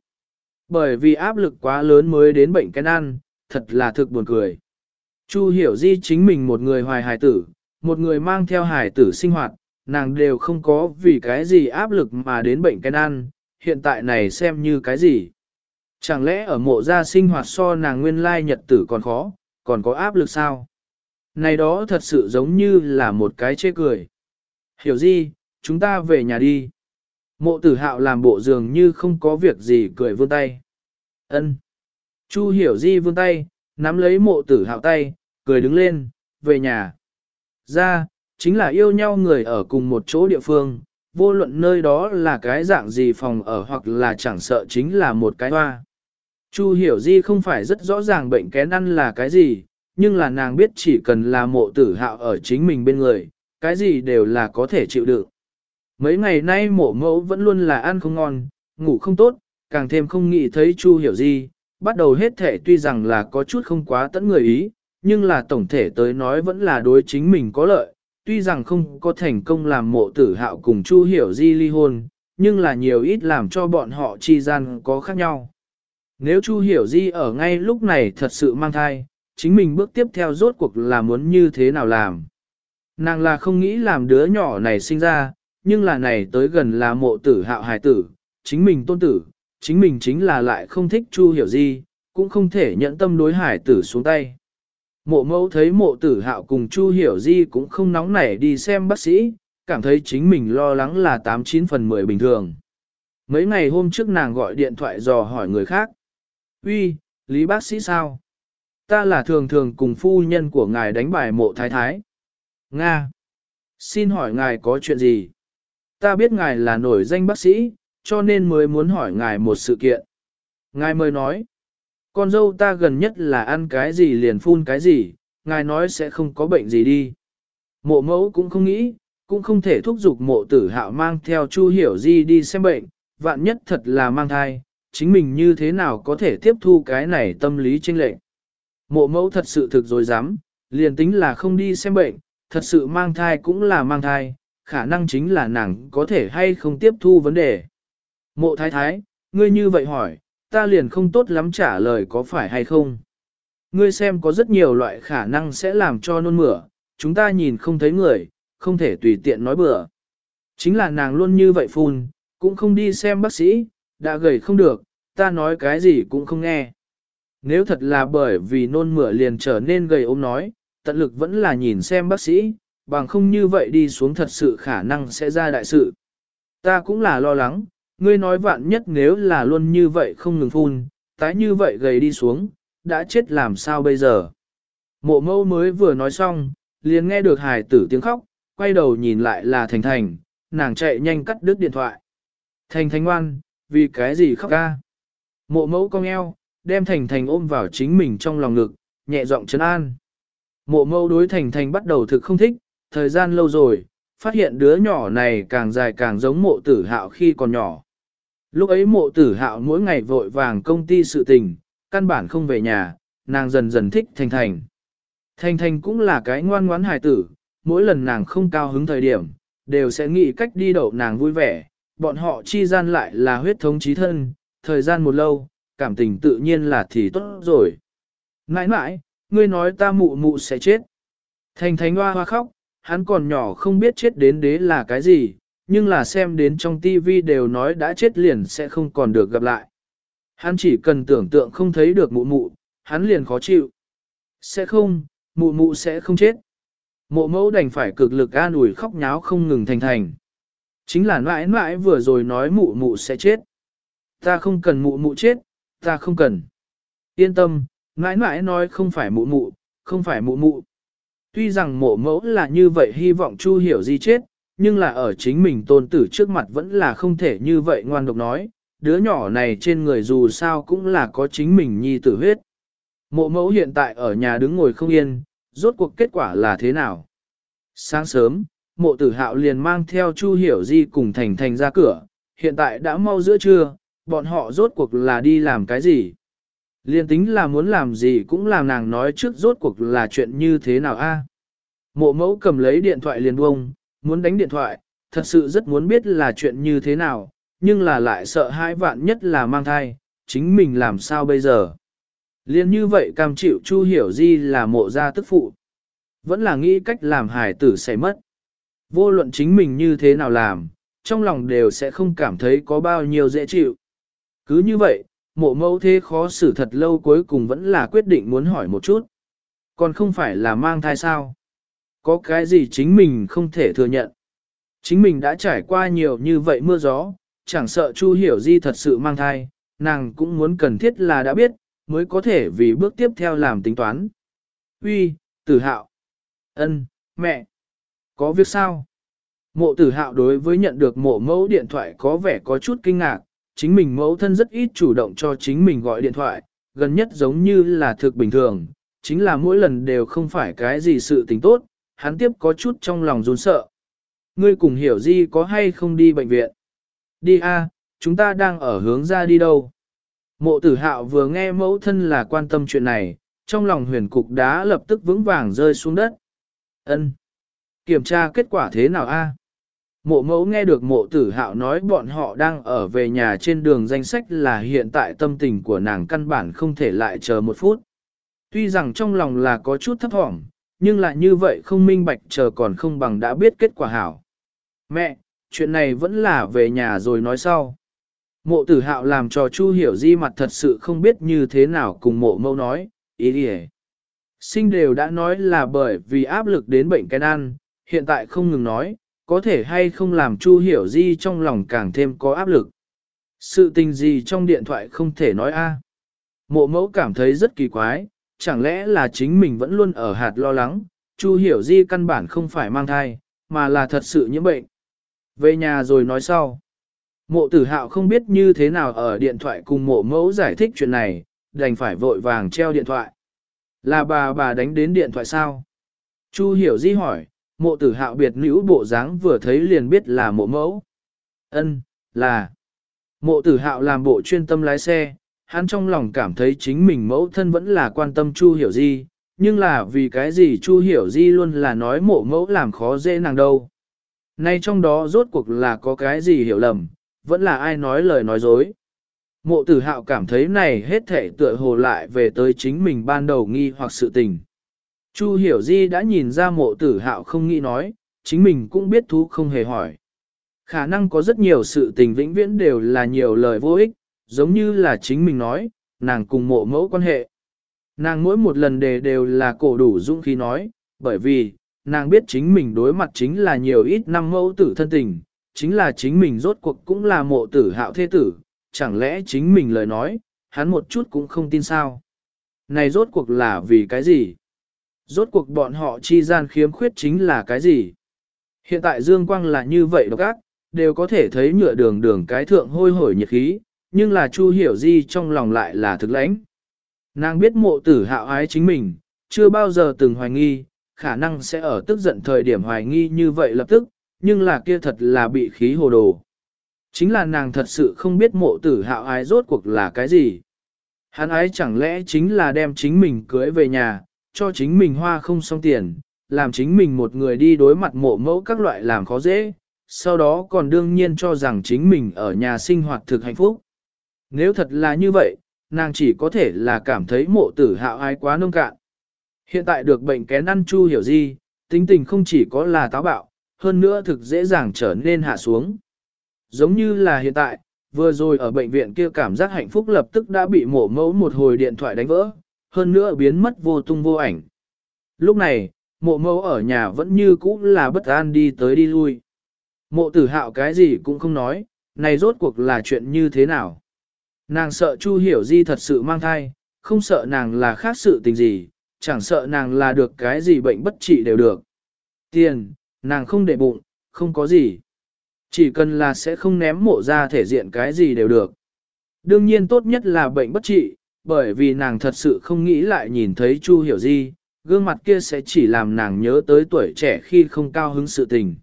Bởi vì áp lực quá lớn mới đến bệnh cái ăn, thật là thực buồn cười. Chu hiểu di chính mình một người hoài hài tử, một người mang theo hài tử sinh hoạt, nàng đều không có vì cái gì áp lực mà đến bệnh cái ăn, hiện tại này xem như cái gì. Chẳng lẽ ở mộ gia sinh hoạt so nàng nguyên lai nhật tử còn khó, còn có áp lực sao? Này đó thật sự giống như là một cái chê cười. Hiểu gì, chúng ta về nhà đi. Mộ tử hạo làm bộ dường như không có việc gì cười vươn tay. ân Chu hiểu di vươn tay, nắm lấy mộ tử hạo tay, cười đứng lên, về nhà. Ra, chính là yêu nhau người ở cùng một chỗ địa phương, vô luận nơi đó là cái dạng gì phòng ở hoặc là chẳng sợ chính là một cái hoa. Chu hiểu di không phải rất rõ ràng bệnh kén ăn là cái gì, nhưng là nàng biết chỉ cần là mộ tử hạo ở chính mình bên người, cái gì đều là có thể chịu đựng. Mấy ngày nay mộ mẫu vẫn luôn là ăn không ngon, ngủ không tốt, càng thêm không nghĩ thấy Chu hiểu gì, bắt đầu hết thể tuy rằng là có chút không quá tẫn người ý, nhưng là tổng thể tới nói vẫn là đối chính mình có lợi, tuy rằng không có thành công làm mộ tử hạo cùng Chu hiểu di ly hôn, nhưng là nhiều ít làm cho bọn họ chi gian có khác nhau. Nếu Chu hiểu di ở ngay lúc này thật sự mang thai, chính mình bước tiếp theo rốt cuộc là muốn như thế nào làm. Nàng là không nghĩ làm đứa nhỏ này sinh ra, nhưng là này tới gần là mộ tử hạo hài tử, chính mình tôn tử, chính mình chính là lại không thích Chu hiểu gì, cũng không thể nhận tâm đối hải tử xuống tay. Mộ mẫu thấy mộ tử hạo cùng Chu hiểu di cũng không nóng nảy đi xem bác sĩ, cảm thấy chính mình lo lắng là 89 phần 10 bình thường. Mấy ngày hôm trước nàng gọi điện thoại dò hỏi người khác. Uy, Lý bác sĩ sao? Ta là thường thường cùng phu nhân của ngài đánh bài mộ thái thái. Nga. Xin hỏi ngài có chuyện gì? Ta biết ngài là nổi danh bác sĩ, cho nên mới muốn hỏi ngài một sự kiện. Ngài mới nói, con dâu ta gần nhất là ăn cái gì liền phun cái gì, ngài nói sẽ không có bệnh gì đi. Mộ mẫu cũng không nghĩ, cũng không thể thúc giục mộ tử hạo mang theo Chu Hiểu Di đi xem bệnh, vạn nhất thật là mang thai, chính mình như thế nào có thể tiếp thu cái này tâm lý tranh lệch. Mộ mẫu thật sự thực dối dám, liền tính là không đi xem bệnh, thật sự mang thai cũng là mang thai, khả năng chính là nàng có thể hay không tiếp thu vấn đề. Mộ thái thái, ngươi như vậy hỏi, ta liền không tốt lắm trả lời có phải hay không. Ngươi xem có rất nhiều loại khả năng sẽ làm cho nôn mửa, chúng ta nhìn không thấy người, không thể tùy tiện nói bừa. Chính là nàng luôn như vậy phun, cũng không đi xem bác sĩ, đã gầy không được, ta nói cái gì cũng không nghe. Nếu thật là bởi vì nôn mửa liền trở nên gầy ốm nói, tận lực vẫn là nhìn xem bác sĩ, bằng không như vậy đi xuống thật sự khả năng sẽ ra đại sự. Ta cũng là lo lắng, ngươi nói vạn nhất nếu là luôn như vậy không ngừng phun, tái như vậy gầy đi xuống, đã chết làm sao bây giờ. Mộ mâu mới vừa nói xong, liền nghe được hài tử tiếng khóc, quay đầu nhìn lại là Thành Thành, nàng chạy nhanh cắt đứt điện thoại. Thành Thành ngoan, vì cái gì khóc ca? Mộ mẫu cong eo, đem Thành Thành ôm vào chính mình trong lòng ngực, nhẹ giọng trấn an. Mộ mẫu đối Thành Thành bắt đầu thực không thích, thời gian lâu rồi, phát hiện đứa nhỏ này càng dài càng giống mộ tử hạo khi còn nhỏ. Lúc ấy mộ tử hạo mỗi ngày vội vàng công ty sự tình, căn bản không về nhà, nàng dần dần thích Thành Thành. Thành Thành cũng là cái ngoan ngoãn hài tử, mỗi lần nàng không cao hứng thời điểm, đều sẽ nghĩ cách đi đậu nàng vui vẻ, bọn họ chi gian lại là huyết thống chí thân, thời gian một lâu, cảm tình tự nhiên là thì tốt rồi. Nãi nãi, ngươi nói ta mụ mụ sẽ chết. Thành Thành hoa hoa khóc, hắn còn nhỏ không biết chết đến đế là cái gì, nhưng là xem đến trong tivi đều nói đã chết liền sẽ không còn được gặp lại. Hắn chỉ cần tưởng tượng không thấy được mụ mụ, hắn liền khó chịu. Sẽ không, mụ mụ sẽ không chết. Mộ mẫu đành phải cực lực an ủi khóc nháo không ngừng thành thành. Chính là mãi mãi vừa rồi nói mụ mụ sẽ chết. Ta không cần mụ mụ chết, ta không cần. Yên tâm, mãi mãi nói không phải mụ mụ, không phải mụ mụ. Tuy rằng mộ mẫu là như vậy hy vọng Chu hiểu Di chết, nhưng là ở chính mình tôn tử trước mặt vẫn là không thể như vậy ngoan độc nói, đứa nhỏ này trên người dù sao cũng là có chính mình nhi tử huyết. Mộ mẫu hiện tại ở nhà đứng ngồi không yên, rốt cuộc kết quả là thế nào? Sáng sớm, mộ tử hạo liền mang theo Chu Hiểu Di cùng Thành Thành ra cửa, hiện tại đã mau giữa trưa, bọn họ rốt cuộc là đi làm cái gì? Liên tính là muốn làm gì cũng làm nàng nói trước rốt cuộc là chuyện như thế nào a? Mộ mẫu cầm lấy điện thoại liền buông, muốn đánh điện thoại, thật sự rất muốn biết là chuyện như thế nào, nhưng là lại sợ hãi vạn nhất là mang thai, chính mình làm sao bây giờ. Liên như vậy cam chịu Chu Hiểu Di là mộ gia tức phụ. Vẫn là nghĩ cách làm hài tử sẽ mất. Vô luận chính mình như thế nào làm, trong lòng đều sẽ không cảm thấy có bao nhiêu dễ chịu. Cứ như vậy, mộ mẫu thế khó xử thật lâu cuối cùng vẫn là quyết định muốn hỏi một chút. Còn không phải là mang thai sao? Có cái gì chính mình không thể thừa nhận? Chính mình đã trải qua nhiều như vậy mưa gió, chẳng sợ Chu Hiểu Di thật sự mang thai, nàng cũng muốn cần thiết là đã biết, mới có thể vì bước tiếp theo làm tính toán. Uy, tử hạo. ân, mẹ. Có việc sao? Mộ tử hạo đối với nhận được mộ mẫu điện thoại có vẻ có chút kinh ngạc, chính mình mẫu thân rất ít chủ động cho chính mình gọi điện thoại, gần nhất giống như là thực bình thường, chính là mỗi lần đều không phải cái gì sự tình tốt, hắn tiếp có chút trong lòng run sợ. Ngươi cùng hiểu gì có hay không đi bệnh viện? Đi a, chúng ta đang ở hướng ra đi đâu? Mộ tử hạo vừa nghe mẫu thân là quan tâm chuyện này, trong lòng huyền cục đá lập tức vững vàng rơi xuống đất. Ân, Kiểm tra kết quả thế nào a? Mộ mẫu nghe được mộ tử hạo nói bọn họ đang ở về nhà trên đường danh sách là hiện tại tâm tình của nàng căn bản không thể lại chờ một phút. Tuy rằng trong lòng là có chút thấp thỏm, nhưng lại như vậy không minh bạch chờ còn không bằng đã biết kết quả hảo. Mẹ, chuyện này vẫn là về nhà rồi nói sau. Mộ tử hạo làm cho Chu hiểu di mặt thật sự không biết như thế nào cùng mộ Mẫu nói, ý đi Sinh đều đã nói là bởi vì áp lực đến bệnh cái ăn, hiện tại không ngừng nói, có thể hay không làm Chu hiểu di trong lòng càng thêm có áp lực. Sự tình gì trong điện thoại không thể nói a. Mộ mẫu cảm thấy rất kỳ quái, chẳng lẽ là chính mình vẫn luôn ở hạt lo lắng, Chu hiểu di căn bản không phải mang thai, mà là thật sự nhiễm bệnh. Về nhà rồi nói sau. Mộ tử hạo không biết như thế nào ở điện thoại cùng mộ mẫu giải thích chuyện này, đành phải vội vàng treo điện thoại. Là bà bà đánh đến điện thoại sao? Chu hiểu di hỏi, mộ tử hạo biệt nữ bộ dáng vừa thấy liền biết là mộ mẫu. Ân, là. Mộ tử hạo làm bộ chuyên tâm lái xe, hắn trong lòng cảm thấy chính mình mẫu thân vẫn là quan tâm Chu hiểu di, nhưng là vì cái gì Chu hiểu di luôn là nói mộ mẫu làm khó dễ nàng đâu. Nay trong đó rốt cuộc là có cái gì hiểu lầm, vẫn là ai nói lời nói dối. Mộ tử hạo cảm thấy này hết thể tựa hồ lại về tới chính mình ban đầu nghi hoặc sự tình. Chu hiểu di đã nhìn ra mộ tử hạo không nghĩ nói, chính mình cũng biết thú không hề hỏi. Khả năng có rất nhiều sự tình vĩnh viễn đều là nhiều lời vô ích, giống như là chính mình nói, nàng cùng mộ mẫu quan hệ. Nàng mỗi một lần đề đều là cổ đủ dũng khí nói, bởi vì, nàng biết chính mình đối mặt chính là nhiều ít năm mẫu tử thân tình, chính là chính mình rốt cuộc cũng là mộ tử hạo thế tử, chẳng lẽ chính mình lời nói, hắn một chút cũng không tin sao. Này rốt cuộc là vì cái gì? Rốt cuộc bọn họ chi gian khiếm khuyết chính là cái gì? Hiện tại Dương Quang là như vậy độc ác, đều có thể thấy nhựa đường đường cái thượng hôi hổi nhiệt khí, nhưng là Chu Hiểu Di trong lòng lại là thực lãnh. Nàng biết mộ tử hạo ái chính mình, chưa bao giờ từng hoài nghi, khả năng sẽ ở tức giận thời điểm hoài nghi như vậy lập tức, nhưng là kia thật là bị khí hồ đồ. Chính là nàng thật sự không biết mộ tử hạo ái rốt cuộc là cái gì. Hắn ái chẳng lẽ chính là đem chính mình cưới về nhà, cho chính mình hoa không xong tiền, làm chính mình một người đi đối mặt mộ mẫu các loại làm khó dễ, sau đó còn đương nhiên cho rằng chính mình ở nhà sinh hoạt thực hạnh phúc. Nếu thật là như vậy, nàng chỉ có thể là cảm thấy mộ tử hạo ai quá nông cạn. Hiện tại được bệnh kén ăn chu hiểu gì, tính tình không chỉ có là táo bạo, hơn nữa thực dễ dàng trở nên hạ xuống. Giống như là hiện tại, vừa rồi ở bệnh viện kia cảm giác hạnh phúc lập tức đã bị mổ mẫu một hồi điện thoại đánh vỡ, hơn nữa biến mất vô tung vô ảnh. Lúc này, mộ mẫu ở nhà vẫn như cũ là bất an đi tới đi lui. Mộ tử hạo cái gì cũng không nói, này rốt cuộc là chuyện như thế nào. Nàng sợ Chu Hiểu Di thật sự mang thai, không sợ nàng là khác sự tình gì, chẳng sợ nàng là được cái gì bệnh bất trị đều được. Tiền, nàng không để bụng, không có gì. Chỉ cần là sẽ không ném mộ ra thể diện cái gì đều được. Đương nhiên tốt nhất là bệnh bất trị, bởi vì nàng thật sự không nghĩ lại nhìn thấy Chu Hiểu Di, gương mặt kia sẽ chỉ làm nàng nhớ tới tuổi trẻ khi không cao hứng sự tình.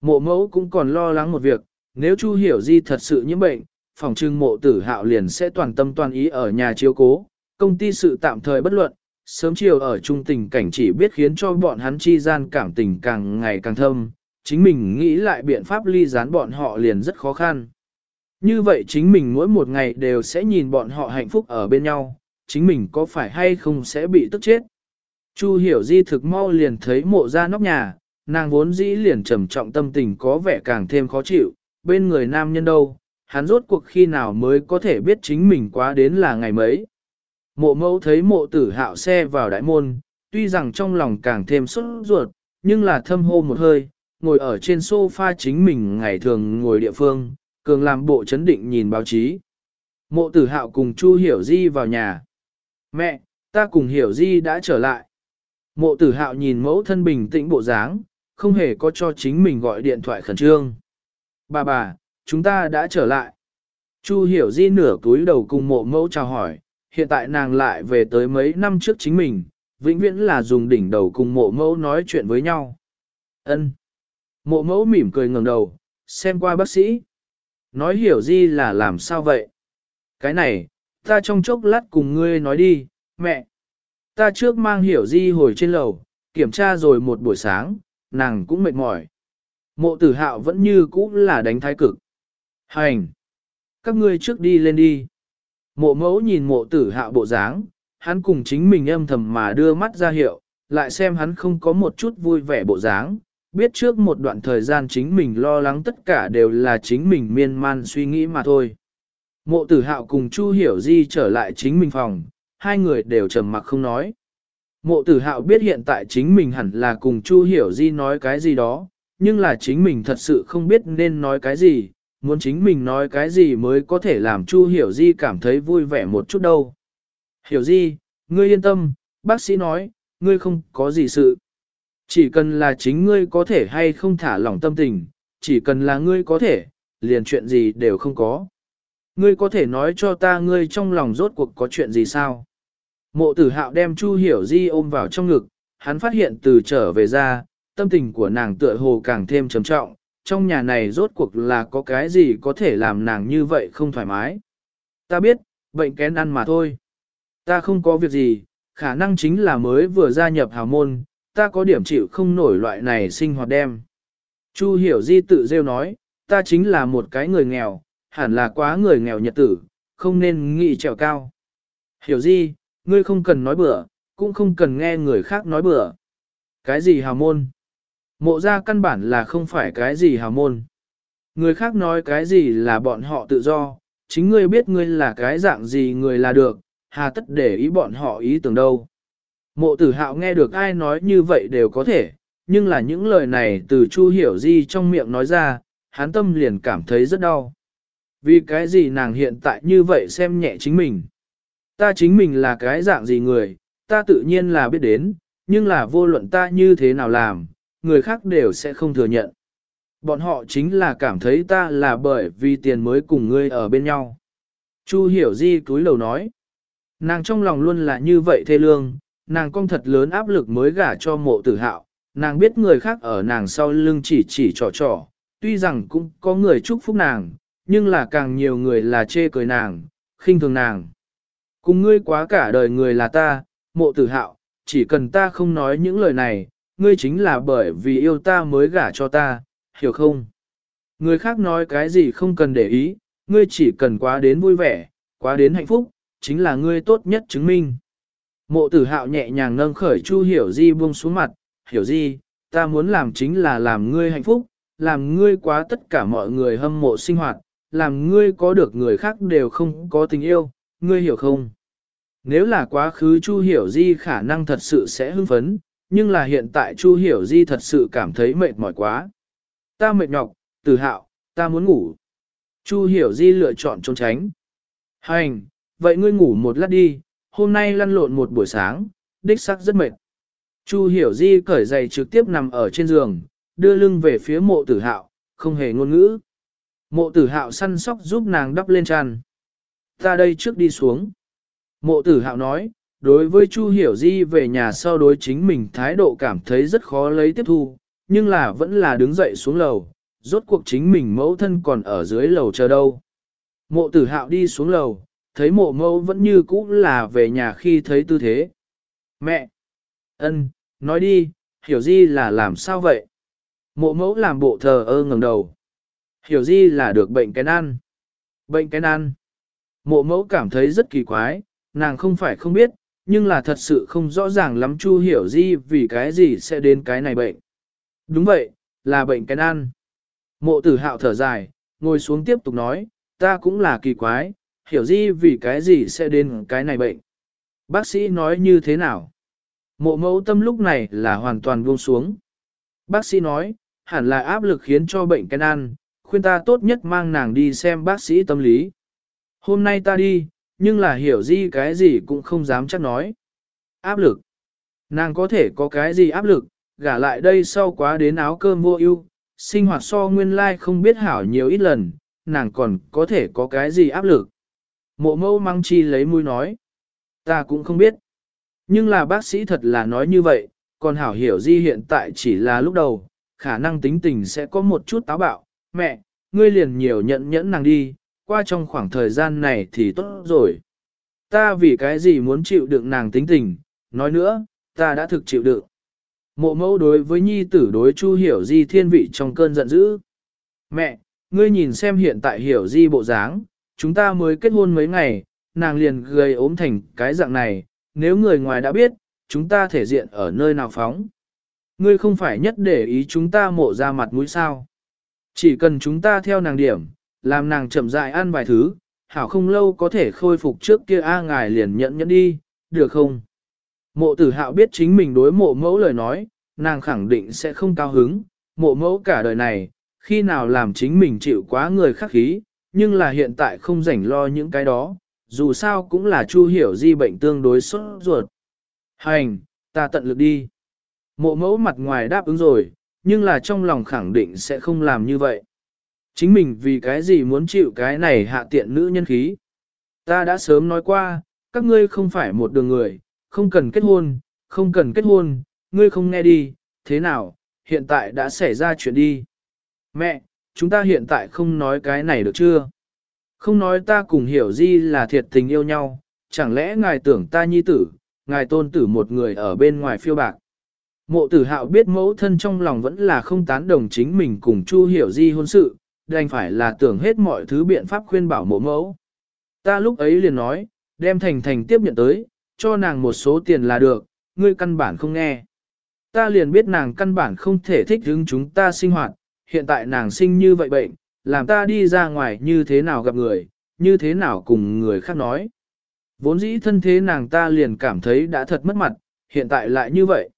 Mộ mẫu cũng còn lo lắng một việc, nếu Chu Hiểu Di thật sự nhiễm bệnh, phòng trưng mộ tử hạo liền sẽ toàn tâm toàn ý ở nhà chiếu cố, công ty sự tạm thời bất luận, sớm chiều ở trung tình cảnh chỉ biết khiến cho bọn hắn chi gian cảm tình càng ngày càng thâm, chính mình nghĩ lại biện pháp ly gián bọn họ liền rất khó khăn. Như vậy chính mình mỗi một ngày đều sẽ nhìn bọn họ hạnh phúc ở bên nhau, chính mình có phải hay không sẽ bị tức chết. Chu hiểu di thực mau liền thấy mộ ra nóc nhà, nàng vốn dĩ liền trầm trọng tâm tình có vẻ càng thêm khó chịu, bên người nam nhân đâu, hắn rốt cuộc khi nào mới có thể biết chính mình quá đến là ngày mấy. Mộ mẫu thấy mộ tử hạo xe vào đại môn, tuy rằng trong lòng càng thêm sốt ruột, nhưng là thâm hô một hơi, ngồi ở trên sofa chính mình ngày thường ngồi địa phương, cường làm bộ chấn định nhìn báo chí. Mộ tử hạo cùng Chu Hiểu Di vào nhà. Mẹ, ta cùng Hiểu Di đã trở lại. Mộ tử hạo nhìn mẫu thân bình tĩnh bộ dáng, không hề có cho chính mình gọi điện thoại khẩn trương. Bà bà, chúng ta đã trở lại. Chu hiểu di nửa túi đầu cùng mộ mẫu chào hỏi, hiện tại nàng lại về tới mấy năm trước chính mình, vĩnh viễn là dùng đỉnh đầu cùng mộ mẫu nói chuyện với nhau. Ân. Mộ mẫu mỉm cười ngẩng đầu, xem qua bác sĩ. Nói hiểu di là làm sao vậy? Cái này, ta trong chốc lát cùng ngươi nói đi, mẹ. Ta trước mang hiểu di hồi trên lầu, kiểm tra rồi một buổi sáng, nàng cũng mệt mỏi. Mộ tử hạo vẫn như cũ là đánh thái cực. Hành! Các ngươi trước đi lên đi. Mộ mẫu nhìn mộ tử hạo bộ dáng, hắn cùng chính mình âm thầm mà đưa mắt ra hiệu, lại xem hắn không có một chút vui vẻ bộ dáng, biết trước một đoạn thời gian chính mình lo lắng tất cả đều là chính mình miên man suy nghĩ mà thôi. Mộ tử hạo cùng Chu Hiểu Di trở lại chính mình phòng, hai người đều trầm mặc không nói. Mộ tử hạo biết hiện tại chính mình hẳn là cùng Chu Hiểu Di nói cái gì đó, nhưng là chính mình thật sự không biết nên nói cái gì, muốn chính mình nói cái gì mới có thể làm Chu Hiểu Di cảm thấy vui vẻ một chút đâu. Hiểu Di, ngươi yên tâm, bác sĩ nói, ngươi không có gì sự. Chỉ cần là chính ngươi có thể hay không thả lỏng tâm tình, chỉ cần là ngươi có thể, liền chuyện gì đều không có. Ngươi có thể nói cho ta ngươi trong lòng rốt cuộc có chuyện gì sao? Mộ tử hạo đem Chu Hiểu Di ôm vào trong ngực, hắn phát hiện từ trở về ra, tâm tình của nàng tựa hồ càng thêm trầm trọng, trong nhà này rốt cuộc là có cái gì có thể làm nàng như vậy không thoải mái. Ta biết, bệnh kén ăn mà thôi. Ta không có việc gì, khả năng chính là mới vừa gia nhập hào môn, ta có điểm chịu không nổi loại này sinh hoạt đem. Chu hiểu di tự rêu nói, ta chính là một cái người nghèo, hẳn là quá người nghèo nhật tử, không nên nghĩ trèo cao. Hiểu di, ngươi không cần nói bừa, cũng không cần nghe người khác nói bừa. Cái gì hào môn? Mộ ra căn bản là không phải cái gì hào môn. Người khác nói cái gì là bọn họ tự do, chính ngươi biết ngươi là cái dạng gì người là được, hà tất để ý bọn họ ý tưởng đâu. Mộ tử hạo nghe được ai nói như vậy đều có thể, nhưng là những lời này từ Chu Hiểu Di trong miệng nói ra, hắn tâm liền cảm thấy rất đau. Vì cái gì nàng hiện tại như vậy xem nhẹ chính mình. Ta chính mình là cái dạng gì người, ta tự nhiên là biết đến, nhưng là vô luận ta như thế nào làm, người khác đều sẽ không thừa nhận. Bọn họ chính là cảm thấy ta là bởi vì tiền mới cùng ngươi ở bên nhau. Chu hiểu di cúi đầu nói. Nàng trong lòng luôn là như vậy thê lương, nàng con thật lớn áp lực mới gả cho mộ tử hạo, nàng biết người khác ở nàng sau lưng chỉ chỉ trò trò, tuy rằng cũng có người chúc phúc nàng, nhưng là càng nhiều người là chê cười nàng, khinh thường nàng. Cùng ngươi quá cả đời người là ta, mộ tử hạo, chỉ cần ta không nói những lời này, ngươi chính là bởi vì yêu ta mới gả cho ta, hiểu không? Người khác nói cái gì không cần để ý, ngươi chỉ cần quá đến vui vẻ, quá đến hạnh phúc, chính là ngươi tốt nhất chứng minh. Mộ tử hạo nhẹ nhàng nâng khởi Chu Hiểu Di buông xuống mặt, Hiểu Di, ta muốn làm chính là làm ngươi hạnh phúc, làm ngươi quá tất cả mọi người hâm mộ sinh hoạt, làm ngươi có được người khác đều không có tình yêu, ngươi hiểu không? Nếu là quá khứ Chu Hiểu Di khả năng thật sự sẽ hưng phấn, nhưng là hiện tại Chu Hiểu Di thật sự cảm thấy mệt mỏi quá. Ta mệt nhọc, tử hạo, ta muốn ngủ. Chu Hiểu Di lựa chọn trốn tránh. Hành, vậy ngươi ngủ một lát đi, hôm nay lăn lộn một buổi sáng, đích sắc rất mệt. Chu Hiểu Di cởi giày trực tiếp nằm ở trên giường, đưa lưng về phía mộ tử hạo, không hề ngôn ngữ. Mộ tử hạo săn sóc giúp nàng đắp lên tràn. Ta đây trước đi xuống. Mộ tử hạo nói, đối với Chu Hiểu Di về nhà sau đối chính mình thái độ cảm thấy rất khó lấy tiếp thu, nhưng là vẫn là đứng dậy xuống lầu, rốt cuộc chính mình mẫu thân còn ở dưới lầu chờ đâu. Mộ tử hạo đi xuống lầu, thấy mộ mẫu vẫn như cũ là về nhà khi thấy tư thế. Mẹ! ân, nói đi, hiểu di là làm sao vậy? Mộ mẫu làm bộ thờ ơ ngẩng đầu. Hiểu di là được bệnh cái ăn. Bệnh cái ăn. Mộ mẫu cảm thấy rất kỳ quái, nàng không phải không biết, nhưng là thật sự không rõ ràng lắm Chu hiểu di vì cái gì sẽ đến cái này bệnh. Đúng vậy, là bệnh cái ăn. Mộ tử hạo thở dài, ngồi xuống tiếp tục nói, ta cũng là kỳ quái, hiểu di vì cái gì sẽ đến cái này bệnh. Bác sĩ nói như thế nào? Mộ mẫu tâm lúc này là hoàn toàn buông xuống. Bác sĩ nói, hẳn là áp lực khiến cho bệnh cái ăn, khuyên ta tốt nhất mang nàng đi xem bác sĩ tâm lý. Hôm nay ta đi, nhưng là hiểu di cái gì cũng không dám chắc nói. Áp lực. Nàng có thể có cái gì áp lực, gả lại đây sau quá đến áo cơm vô ưu, sinh hoạt so nguyên lai không biết hảo nhiều ít lần, nàng còn có thể có cái gì áp lực. Mộ mâu mang chi lấy mũi nói. Ta cũng không biết. Nhưng là bác sĩ thật là nói như vậy, còn hảo hiểu di hiện tại chỉ là lúc đầu, khả năng tính tình sẽ có một chút táo bạo. Mẹ, ngươi liền nhiều nhận nhẫn nàng đi, qua trong khoảng thời gian này thì tốt rồi. Ta vì cái gì muốn chịu đựng nàng tính tình, nói nữa, ta đã thực chịu đựng. Mộ mẫu đối với nhi tử đối chu hiểu di thiên vị trong cơn giận dữ. Mẹ, ngươi nhìn xem hiện tại hiểu di bộ dáng, chúng ta mới kết hôn mấy ngày, nàng liền gây ốm thành cái dạng này, nếu người ngoài đã biết, chúng ta thể diện ở nơi nào phóng. Ngươi không phải nhất để ý chúng ta mộ ra mặt mũi sao. Chỉ cần chúng ta theo nàng điểm, làm nàng chậm dại ăn vài thứ, hảo không lâu có thể khôi phục trước kia A ngài liền nhận nhẫn đi, được không? Mộ tử hạo biết chính mình đối mộ mẫu lời nói, nàng khẳng định sẽ không cao hứng, mộ mẫu cả đời này, khi nào làm chính mình chịu quá người khắc khí, nhưng là hiện tại không rảnh lo những cái đó, dù sao cũng là chu hiểu di bệnh tương đối sốt ruột. Hành, ta tận lực đi. Mộ mẫu mặt ngoài đáp ứng rồi, nhưng là trong lòng khẳng định sẽ không làm như vậy. Chính mình vì cái gì muốn chịu cái này hạ tiện nữ nhân khí. Ta đã sớm nói qua, các ngươi không phải một đường người, không cần kết hôn, không cần kết hôn, ngươi không nghe đi, thế nào, hiện tại đã xảy ra chuyện đi. Mẹ, chúng ta hiện tại không nói cái này được chưa? Không nói ta cùng hiểu di là thiệt tình yêu nhau, chẳng lẽ ngài tưởng ta nhi tử, ngài tôn tử một người ở bên ngoài phiêu bạc. Mộ tử hạo biết mẫu thân trong lòng vẫn là không tán đồng chính mình cùng Chu hiểu di hôn sự, đành phải là tưởng hết mọi thứ biện pháp khuyên bảo mộ mẫu. Ta lúc ấy liền nói, đem thành thành tiếp nhận tới, cho nàng một số tiền là được, ngươi căn bản không nghe. Ta liền biết nàng căn bản không thể thích hứng chúng ta sinh hoạt, hiện tại nàng sinh như vậy bệnh, làm ta đi ra ngoài như thế nào gặp người, như thế nào cùng người khác nói. Vốn dĩ thân thế nàng ta liền cảm thấy đã thật mất mặt, hiện tại lại như vậy.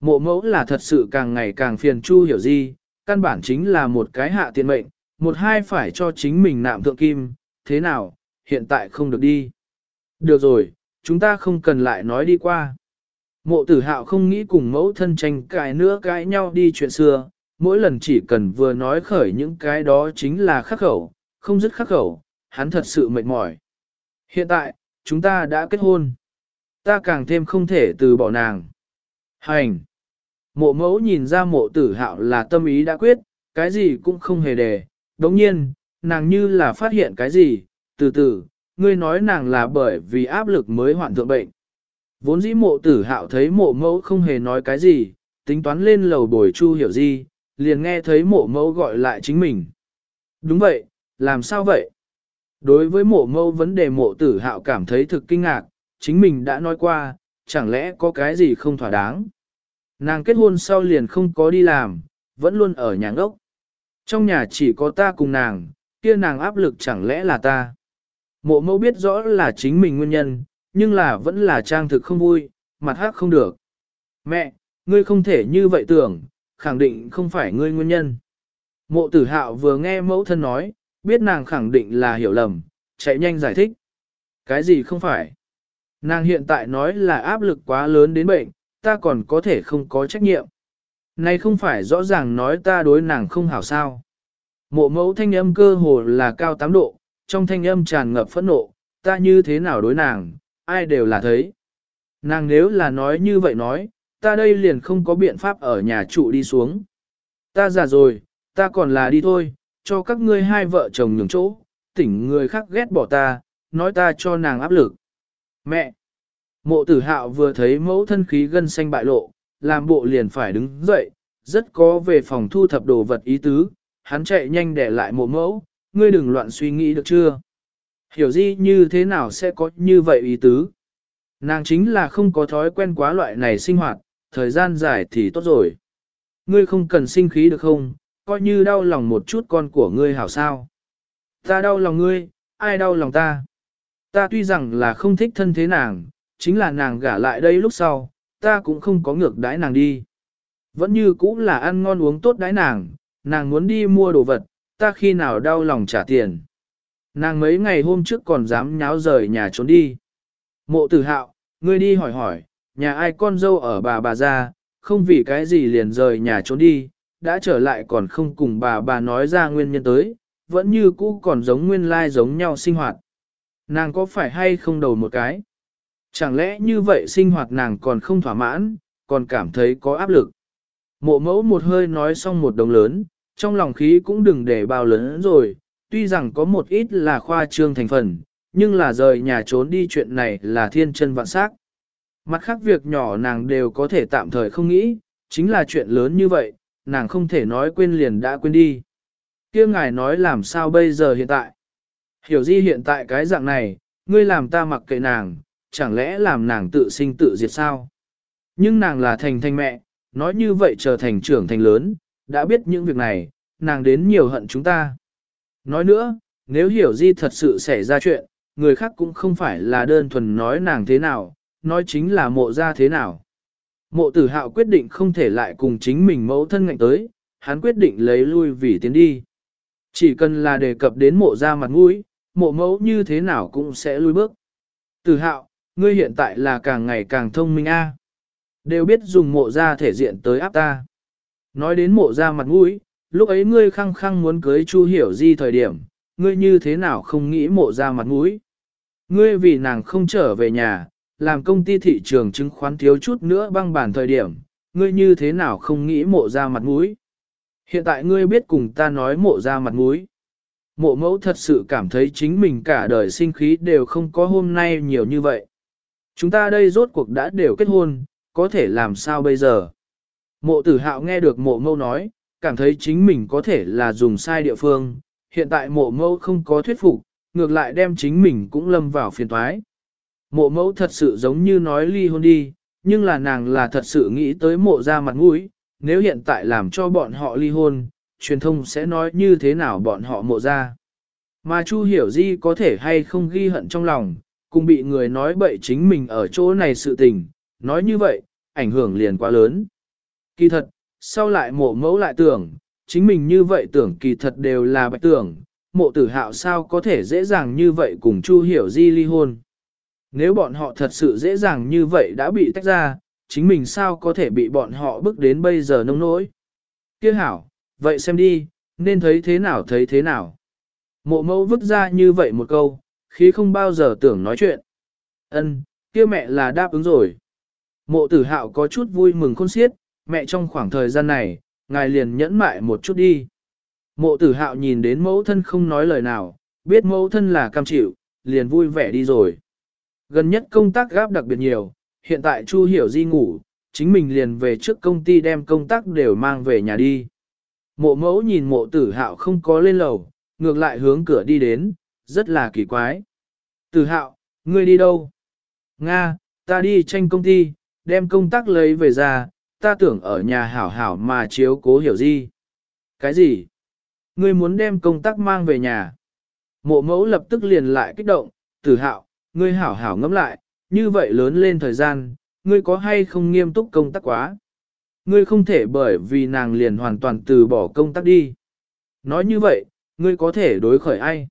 Mộ mẫu là thật sự càng ngày càng phiền Chu hiểu gì, căn bản chính là một cái hạ tiện mệnh, một hai phải cho chính mình nạm thượng kim, thế nào, hiện tại không được đi. Được rồi, chúng ta không cần lại nói đi qua. Mộ tử hạo không nghĩ cùng mẫu thân tranh cãi nữa cãi nhau đi chuyện xưa, mỗi lần chỉ cần vừa nói khởi những cái đó chính là khắc khẩu, không dứt khắc khẩu, hắn thật sự mệt mỏi. Hiện tại, chúng ta đã kết hôn. Ta càng thêm không thể từ bỏ nàng. Hành! Mộ mẫu nhìn ra mộ tử hạo là tâm ý đã quyết, cái gì cũng không hề đề. Đồng nhiên, nàng như là phát hiện cái gì, từ từ, ngươi nói nàng là bởi vì áp lực mới hoạn thượng bệnh. Vốn dĩ mộ tử hạo thấy mộ mẫu không hề nói cái gì, tính toán lên lầu bồi chu hiểu gì, liền nghe thấy mộ mẫu gọi lại chính mình. Đúng vậy, làm sao vậy? Đối với mộ mẫu vấn đề mộ tử hạo cảm thấy thực kinh ngạc, chính mình đã nói qua, chẳng lẽ có cái gì không thỏa đáng. Nàng kết hôn sau liền không có đi làm, vẫn luôn ở nhà ngốc. Trong nhà chỉ có ta cùng nàng, kia nàng áp lực chẳng lẽ là ta. Mộ mẫu biết rõ là chính mình nguyên nhân, nhưng là vẫn là trang thực không vui, mặt hát không được. Mẹ, ngươi không thể như vậy tưởng, khẳng định không phải ngươi nguyên nhân. Mộ tử hạo vừa nghe mẫu thân nói, biết nàng khẳng định là hiểu lầm, chạy nhanh giải thích. Cái gì không phải? Nàng hiện tại nói là áp lực quá lớn đến bệnh, ta còn có thể không có trách nhiệm. Này không phải rõ ràng nói ta đối nàng không hảo sao. Mộ mẫu thanh âm cơ hồ là cao 8 độ, trong thanh âm tràn ngập phẫn nộ, ta như thế nào đối nàng, ai đều là thấy. Nàng nếu là nói như vậy nói, ta đây liền không có biện pháp ở nhà trụ đi xuống. Ta già rồi, ta còn là đi thôi, cho các ngươi hai vợ chồng nhường chỗ, tỉnh người khác ghét bỏ ta, nói ta cho nàng áp lực. Mẹ! Mộ tử hạo vừa thấy mẫu thân khí gân xanh bại lộ, làm bộ liền phải đứng dậy, rất có về phòng thu thập đồ vật ý tứ, hắn chạy nhanh để lại mộ mẫu, ngươi đừng loạn suy nghĩ được chưa? Hiểu gì như thế nào sẽ có như vậy ý tứ? Nàng chính là không có thói quen quá loại này sinh hoạt, thời gian dài thì tốt rồi. Ngươi không cần sinh khí được không, coi như đau lòng một chút con của ngươi hảo sao. Ta đau lòng ngươi, ai đau lòng ta? Ta tuy rằng là không thích thân thế nàng, chính là nàng gả lại đây lúc sau, ta cũng không có ngược đãi nàng đi. Vẫn như cũ là ăn ngon uống tốt đãi nàng, nàng muốn đi mua đồ vật, ta khi nào đau lòng trả tiền. Nàng mấy ngày hôm trước còn dám nháo rời nhà trốn đi. Mộ tử hạo, ngươi đi hỏi hỏi, nhà ai con dâu ở bà bà ra, không vì cái gì liền rời nhà trốn đi, đã trở lại còn không cùng bà bà nói ra nguyên nhân tới, vẫn như cũ còn giống nguyên lai giống nhau sinh hoạt. Nàng có phải hay không đầu một cái? Chẳng lẽ như vậy sinh hoạt nàng còn không thỏa mãn, còn cảm thấy có áp lực? Mộ mẫu một hơi nói xong một đồng lớn, trong lòng khí cũng đừng để bao lớn rồi, tuy rằng có một ít là khoa trương thành phần, nhưng là rời nhà trốn đi chuyện này là thiên chân vạn sắc. Mặt khác việc nhỏ nàng đều có thể tạm thời không nghĩ, chính là chuyện lớn như vậy, nàng không thể nói quên liền đã quên đi. kia ngài nói làm sao bây giờ hiện tại? Hiểu di hiện tại cái dạng này, ngươi làm ta mặc kệ nàng, chẳng lẽ làm nàng tự sinh tự diệt sao? Nhưng nàng là thành thành mẹ, nói như vậy trở thành trưởng thành lớn, đã biết những việc này, nàng đến nhiều hận chúng ta. Nói nữa, nếu hiểu di thật sự xảy ra chuyện, người khác cũng không phải là đơn thuần nói nàng thế nào, nói chính là mộ ra thế nào. Mộ tử hạo quyết định không thể lại cùng chính mình mẫu thân ngạnh tới, hắn quyết định lấy lui vì tiến đi. Chỉ cần là đề cập đến mộ ra mặt mũi, mộ mẫu như thế nào cũng sẽ lui bước. Tử hạo, ngươi hiện tại là càng ngày càng thông minh a, Đều biết dùng mộ ra thể diện tới áp ta. Nói đến mộ ra mặt mũi, lúc ấy ngươi khăng khăng muốn cưới Chu Hiểu Di thời điểm, ngươi như thế nào không nghĩ mộ ra mặt mũi. Ngươi vì nàng không trở về nhà, làm công ty thị trường chứng khoán thiếu chút nữa băng bản thời điểm, ngươi như thế nào không nghĩ mộ ra mặt mũi. Hiện tại ngươi biết cùng ta nói mộ ra mặt mũi. Mộ mẫu thật sự cảm thấy chính mình cả đời sinh khí đều không có hôm nay nhiều như vậy. Chúng ta đây rốt cuộc đã đều kết hôn, có thể làm sao bây giờ? Mộ tử hạo nghe được mộ mẫu nói, cảm thấy chính mình có thể là dùng sai địa phương, hiện tại mộ mẫu không có thuyết phục, ngược lại đem chính mình cũng lâm vào phiền toái. Mộ mẫu thật sự giống như nói ly hôn đi, nhưng là nàng là thật sự nghĩ tới mộ ra mặt mũi, nếu hiện tại làm cho bọn họ ly hôn, truyền thông sẽ nói như thế nào bọn họ mộ ra. Mà Chu hiểu di có thể hay không ghi hận trong lòng, cùng bị người nói bậy chính mình ở chỗ này sự tình, nói như vậy, ảnh hưởng liền quá lớn. Kỳ thật, sau lại mộ mẫu lại tưởng, chính mình như vậy tưởng kỳ thật đều là bạch tưởng, mộ tử hạo sao có thể dễ dàng như vậy cùng Chu Hiểu Di ly hôn. Nếu bọn họ thật sự dễ dàng như vậy đã bị tách ra, chính mình sao có thể bị bọn họ bước đến bây giờ nông nỗi. Kia hảo, vậy xem đi, nên thấy thế nào thấy thế nào. Mộ mẫu vứt ra như vậy một câu, khi không bao giờ tưởng nói chuyện. Ân, kia mẹ là đáp ứng rồi. Mộ tử hạo có chút vui mừng khôn xiết, mẹ trong khoảng thời gian này, ngài liền nhẫn mại một chút đi. Mộ tử hạo nhìn đến mẫu thân không nói lời nào, biết mẫu thân là cam chịu, liền vui vẻ đi rồi. Gần nhất công tác gáp đặc biệt nhiều, hiện tại Chu Hiểu Di ngủ, chính mình liền về trước công ty đem công tác đều mang về nhà đi. Mộ mẫu nhìn mộ tử hạo không có lên lầu, ngược lại hướng cửa đi đến, rất là kỳ quái. Tử hạo, ngươi đi đâu? Nga, ta đi tranh công ty, đem công tác lấy về ra, ta tưởng ở nhà hảo hảo mà chiếu cố hiểu gì. Cái gì? Ngươi muốn đem công tác mang về nhà. Mộ mẫu lập tức liền lại kích động, tử hạo, ngươi hảo hảo ngẫm lại, như vậy lớn lên thời gian, ngươi có hay không nghiêm túc công tác quá. Ngươi không thể bởi vì nàng liền hoàn toàn từ bỏ công tác đi. Nói như vậy, ngươi có thể đối khởi ai?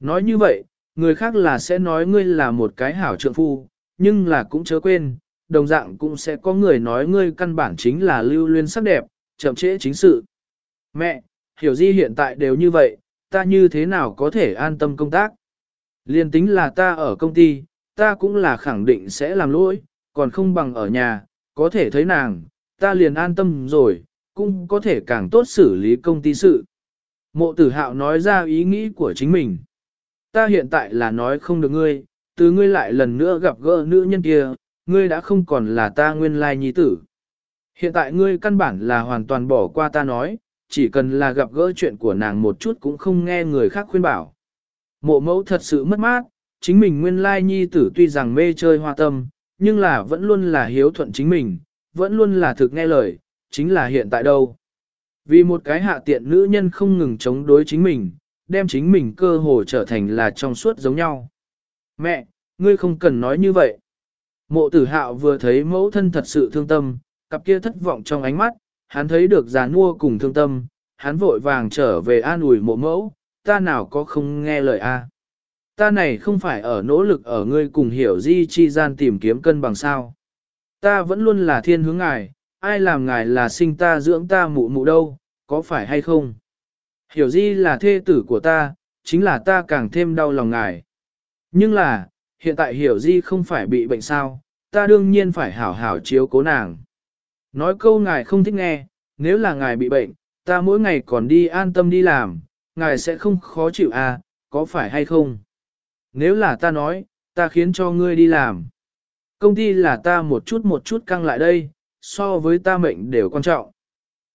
Nói như vậy, người khác là sẽ nói ngươi là một cái hảo trượng phu, nhưng là cũng chớ quên, đồng dạng cũng sẽ có người nói ngươi căn bản chính là lưu luyên sắc đẹp, chậm trễ chính sự. Mẹ, hiểu di hiện tại đều như vậy, ta như thế nào có thể an tâm công tác? Liên tính là ta ở công ty, ta cũng là khẳng định sẽ làm lỗi, còn không bằng ở nhà, có thể thấy nàng, ta liền an tâm rồi, cũng có thể càng tốt xử lý công ty sự. Mộ tử hạo nói ra ý nghĩ của chính mình. Ta hiện tại là nói không được ngươi, từ ngươi lại lần nữa gặp gỡ nữ nhân kia, ngươi đã không còn là ta nguyên lai nhi tử. Hiện tại ngươi căn bản là hoàn toàn bỏ qua ta nói, chỉ cần là gặp gỡ chuyện của nàng một chút cũng không nghe người khác khuyên bảo. Mộ mẫu thật sự mất mát, chính mình nguyên lai nhi tử tuy rằng mê chơi hoa tâm, nhưng là vẫn luôn là hiếu thuận chính mình, vẫn luôn là thực nghe lời, chính là hiện tại đâu. Vì một cái hạ tiện nữ nhân không ngừng chống đối chính mình, đem chính mình cơ hồ trở thành là trong suốt giống nhau. Mẹ, ngươi không cần nói như vậy. Mộ tử hạo vừa thấy mẫu thân thật sự thương tâm, cặp kia thất vọng trong ánh mắt, hắn thấy được già nua cùng thương tâm, hắn vội vàng trở về an ủi mộ mẫu, ta nào có không nghe lời a? Ta này không phải ở nỗ lực ở ngươi cùng hiểu di chi gian tìm kiếm cân bằng sao. Ta vẫn luôn là thiên hướng ngài, ai làm ngài là sinh ta dưỡng ta mụ mụ đâu, có phải hay không? Hiểu di là thê tử của ta, chính là ta càng thêm đau lòng ngài. Nhưng là, hiện tại hiểu di không phải bị bệnh sao, ta đương nhiên phải hảo hảo chiếu cố nàng. Nói câu ngài không thích nghe, nếu là ngài bị bệnh, ta mỗi ngày còn đi an tâm đi làm, ngài sẽ không khó chịu à, có phải hay không? Nếu là ta nói, ta khiến cho ngươi đi làm. Công ty là ta một chút một chút căng lại đây, so với ta mệnh đều quan trọng.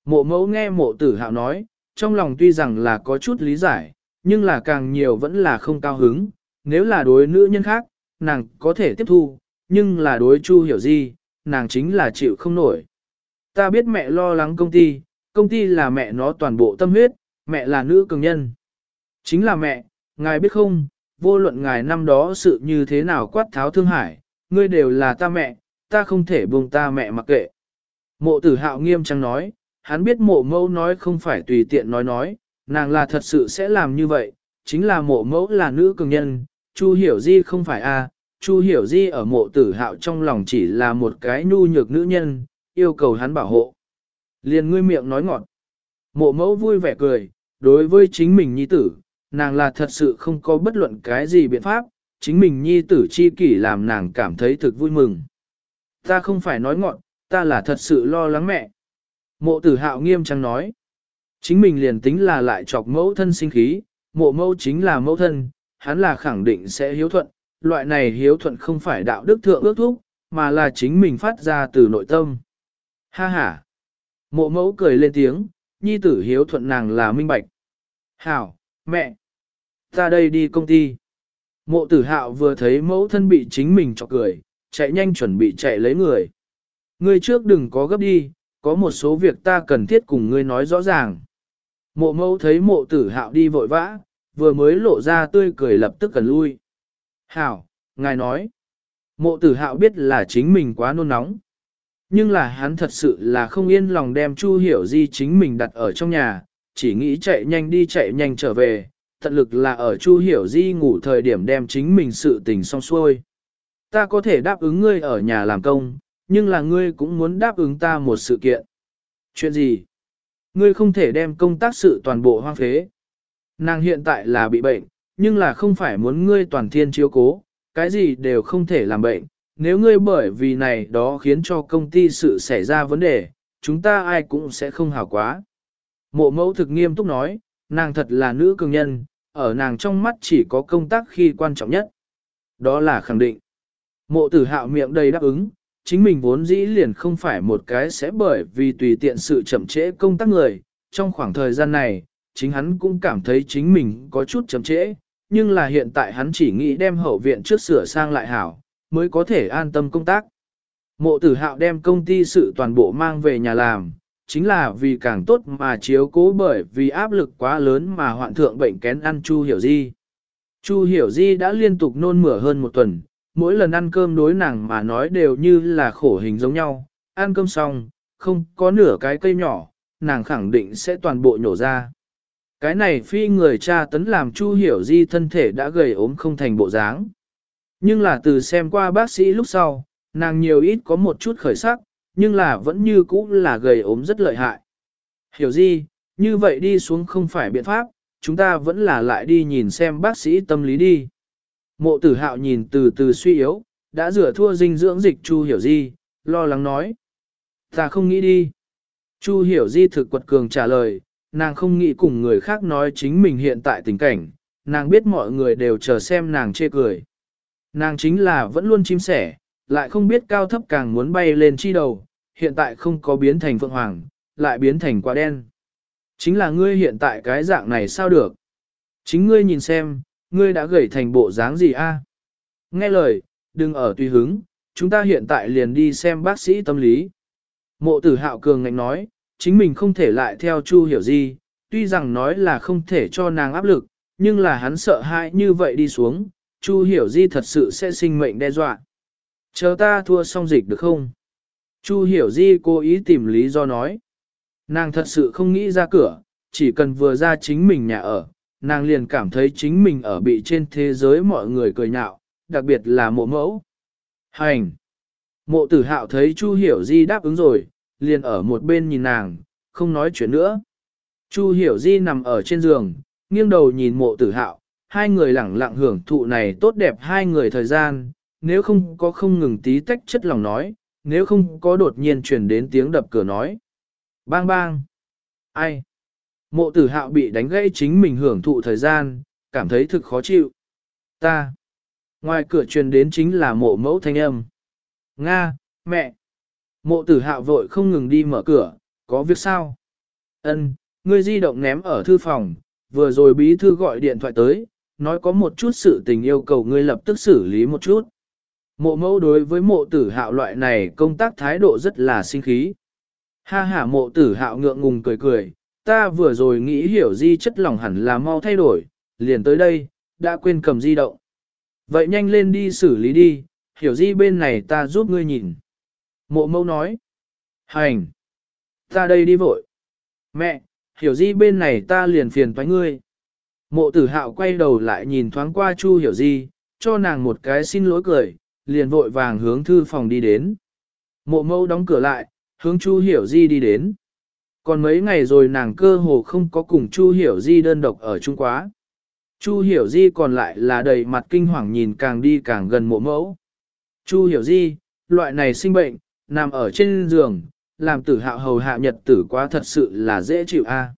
Mộ mẫu nghe mộ tử hạo nói, trong lòng tuy rằng là có chút lý giải, nhưng là càng nhiều vẫn là không cao hứng. Nếu là đối nữ nhân khác, nàng có thể tiếp thu, nhưng là đối chu hiểu gì, nàng chính là chịu không nổi. Ta biết mẹ lo lắng công ty, công ty là mẹ nó toàn bộ tâm huyết, mẹ là nữ cường nhân. Chính là mẹ, ngài biết không, vô luận ngài năm đó sự như thế nào quát tháo thương hải, ngươi đều là ta mẹ, ta không thể buông ta mẹ mặc kệ. Mộ tử hạo nghiêm trang nói, hắn biết mộ mẫu nói không phải tùy tiện nói nói, nàng là thật sự sẽ làm như vậy, chính là mộ mẫu là nữ cường nhân, Chu hiểu di không phải a, Chu hiểu di ở mộ tử hạo trong lòng chỉ là một cái nhu nhược nữ nhân, yêu cầu hắn bảo hộ. Liền ngươi miệng nói ngọt. Mộ mẫu vui vẻ cười, đối với chính mình nhi tử, nàng là thật sự không có bất luận cái gì biện pháp, chính mình nhi tử chi kỷ làm nàng cảm thấy thực vui mừng. Ta không phải nói ngọn, ta là thật sự lo lắng mẹ. Mộ tử hạo nghiêm trang nói. Chính mình liền tính là lại chọc mẫu thân sinh khí, mộ mẫu chính là mẫu thân, hắn là khẳng định sẽ hiếu thuận, loại này hiếu thuận không phải đạo đức thượng ước thúc, mà là chính mình phát ra từ nội tâm. Ha ha! Mộ mẫu cười lên tiếng, nhi tử hiếu thuận nàng là minh bạch. Hảo, mẹ! Ta đây đi công ty. Mộ tử hạo vừa thấy mẫu thân bị chính mình chọc cười, chạy nhanh chuẩn bị chạy lấy người. Ngươi trước đừng có gấp đi, có một số việc ta cần thiết cùng ngươi nói rõ ràng. Mộ mẫu thấy mộ tử hạo đi vội vã, vừa mới lộ ra tươi cười lập tức cần lui. Hảo, ngài nói. Mộ tử hạo biết là chính mình quá nôn nóng. Nhưng là hắn thật sự là không yên lòng đem Chu Hiểu Di chính mình đặt ở trong nhà, chỉ nghĩ chạy nhanh đi chạy nhanh trở về, tận lực là ở Chu Hiểu Di ngủ thời điểm đem chính mình sự tình xong xuôi. Ta có thể đáp ứng ngươi ở nhà làm công, nhưng là ngươi cũng muốn đáp ứng ta một sự kiện. Chuyện gì? Ngươi không thể đem công tác sự toàn bộ hoang phế. Nàng hiện tại là bị bệnh, nhưng là không phải muốn ngươi toàn thiên chiếu cố, cái gì đều không thể làm bệnh. Nếu ngươi bởi vì này đó khiến cho công ty sự xảy ra vấn đề, chúng ta ai cũng sẽ không hảo quá. Mộ mẫu thực nghiêm túc nói, nàng thật là nữ cường nhân, ở nàng trong mắt chỉ có công tác khi quan trọng nhất. Đó là khẳng định. Mộ tử hạo miệng đầy đáp ứng, chính mình vốn dĩ liền không phải một cái sẽ bởi vì tùy tiện sự chậm trễ công tác người. Trong khoảng thời gian này, chính hắn cũng cảm thấy chính mình có chút chậm trễ, nhưng là hiện tại hắn chỉ nghĩ đem hậu viện trước sửa sang lại hảo, mới có thể an tâm công tác. Mộ tử hạo đem công ty sự toàn bộ mang về nhà làm, chính là vì càng tốt mà chiếu cố bởi vì áp lực quá lớn mà hoạn thượng bệnh kén ăn Chu Hiểu Di. Chu Hiểu Di đã liên tục nôn mửa hơn một tuần, mỗi lần ăn cơm đối nàng mà nói đều như là khổ hình giống nhau, ăn cơm xong, không có nửa cái cây nhỏ, nàng khẳng định sẽ toàn bộ nhổ ra. Cái này phi người cha tấn làm Chu Hiểu Di thân thể đã gầy ốm không thành bộ dáng. Nhưng là từ xem qua bác sĩ lúc sau, nàng nhiều ít có một chút khởi sắc, nhưng là vẫn như cũ là gầy ốm rất lợi hại. Hiểu Di, như vậy đi xuống không phải biện pháp, chúng ta vẫn là lại đi nhìn xem bác sĩ tâm lý đi. Mộ tử hạo nhìn từ từ suy yếu, đã rửa thua dinh dưỡng dịch Chu Hiểu Di, lo lắng nói. Ta không nghĩ đi. Chu Hiểu Di thực quật cường trả lời, nàng không nghĩ cùng người khác nói chính mình hiện tại tình cảnh, nàng biết mọi người đều chờ xem nàng chê cười. Nàng chính là vẫn luôn chim sẻ, lại không biết cao thấp càng muốn bay lên chi đầu, hiện tại không có biến thành phượng hoàng, lại biến thành quả đen. Chính là ngươi hiện tại cái dạng này sao được? Chính ngươi nhìn xem, ngươi đã gầy thành bộ dáng gì a? Nghe lời, đừng ở tùy hứng, chúng ta hiện tại liền đi xem bác sĩ tâm lý. Mộ tử hạo cường ngạnh nói, chính mình không thể lại theo Chu hiểu gì, tuy rằng nói là không thể cho nàng áp lực, nhưng là hắn sợ hãi như vậy đi xuống, Chu hiểu di thật sự sẽ sinh mệnh đe dọa. Chờ ta thua xong dịch được không? Chu hiểu di cố ý tìm lý do nói. Nàng thật sự không nghĩ ra cửa, chỉ cần vừa ra chính mình nhà ở, nàng liền cảm thấy chính mình ở bị trên thế giới mọi người cười nhạo, đặc biệt là mộ mẫu. Hành! Mộ tử hạo thấy Chu hiểu di đáp ứng rồi, liền ở một bên nhìn nàng, không nói chuyện nữa. Chu hiểu di nằm ở trên giường, nghiêng đầu nhìn mộ tử hạo, hai người lẳng lặng hưởng thụ này tốt đẹp hai người thời gian, nếu không có không ngừng tí tách chất lòng nói, nếu không có đột nhiên truyền đến tiếng đập cửa nói. Bang bang! Ai? Mộ tử hạo bị đánh gãy chính mình hưởng thụ thời gian, cảm thấy thực khó chịu. Ta! Ngoài cửa truyền đến chính là mộ mẫu thanh âm. Nga, mẹ! Mộ tử hạo vội không ngừng đi mở cửa, có việc sao? Ân, ngươi di động ném ở thư phòng, vừa rồi bí thư gọi điện thoại tới, nói có một chút sự tình yêu cầu ngươi lập tức xử lý một chút. Mộ mẫu đối với mộ tử hạo loại này công tác thái độ rất là sinh khí. Ha ha mộ tử hạo ngượng ngùng cười cười, ta vừa rồi nghĩ hiểu di chất lòng hẳn là mau thay đổi, liền tới đây, đã quên cầm di động. Vậy nhanh lên đi xử lý đi, hiểu di bên này ta giúp ngươi nhìn. Mộ mẫu nói. Hành. Ta đây đi vội. Mẹ, hiểu di bên này ta liền phiền toái ngươi. Mộ tử hạo quay đầu lại nhìn thoáng qua Chu hiểu di, cho nàng một cái xin lỗi cười, liền vội vàng hướng thư phòng đi đến. Mộ mẫu đóng cửa lại, hướng Chu hiểu di đi đến. Còn mấy ngày rồi nàng cơ hồ không có cùng Chu hiểu di đơn độc ở Trung Quá. Chu hiểu di còn lại là đầy mặt kinh hoàng nhìn càng đi càng gần mộ mẫu. Chu hiểu di, loại này sinh bệnh, nằm ở trên giường, làm tử hạo hầu hạ nhật tử quá thật sự là dễ chịu a. À?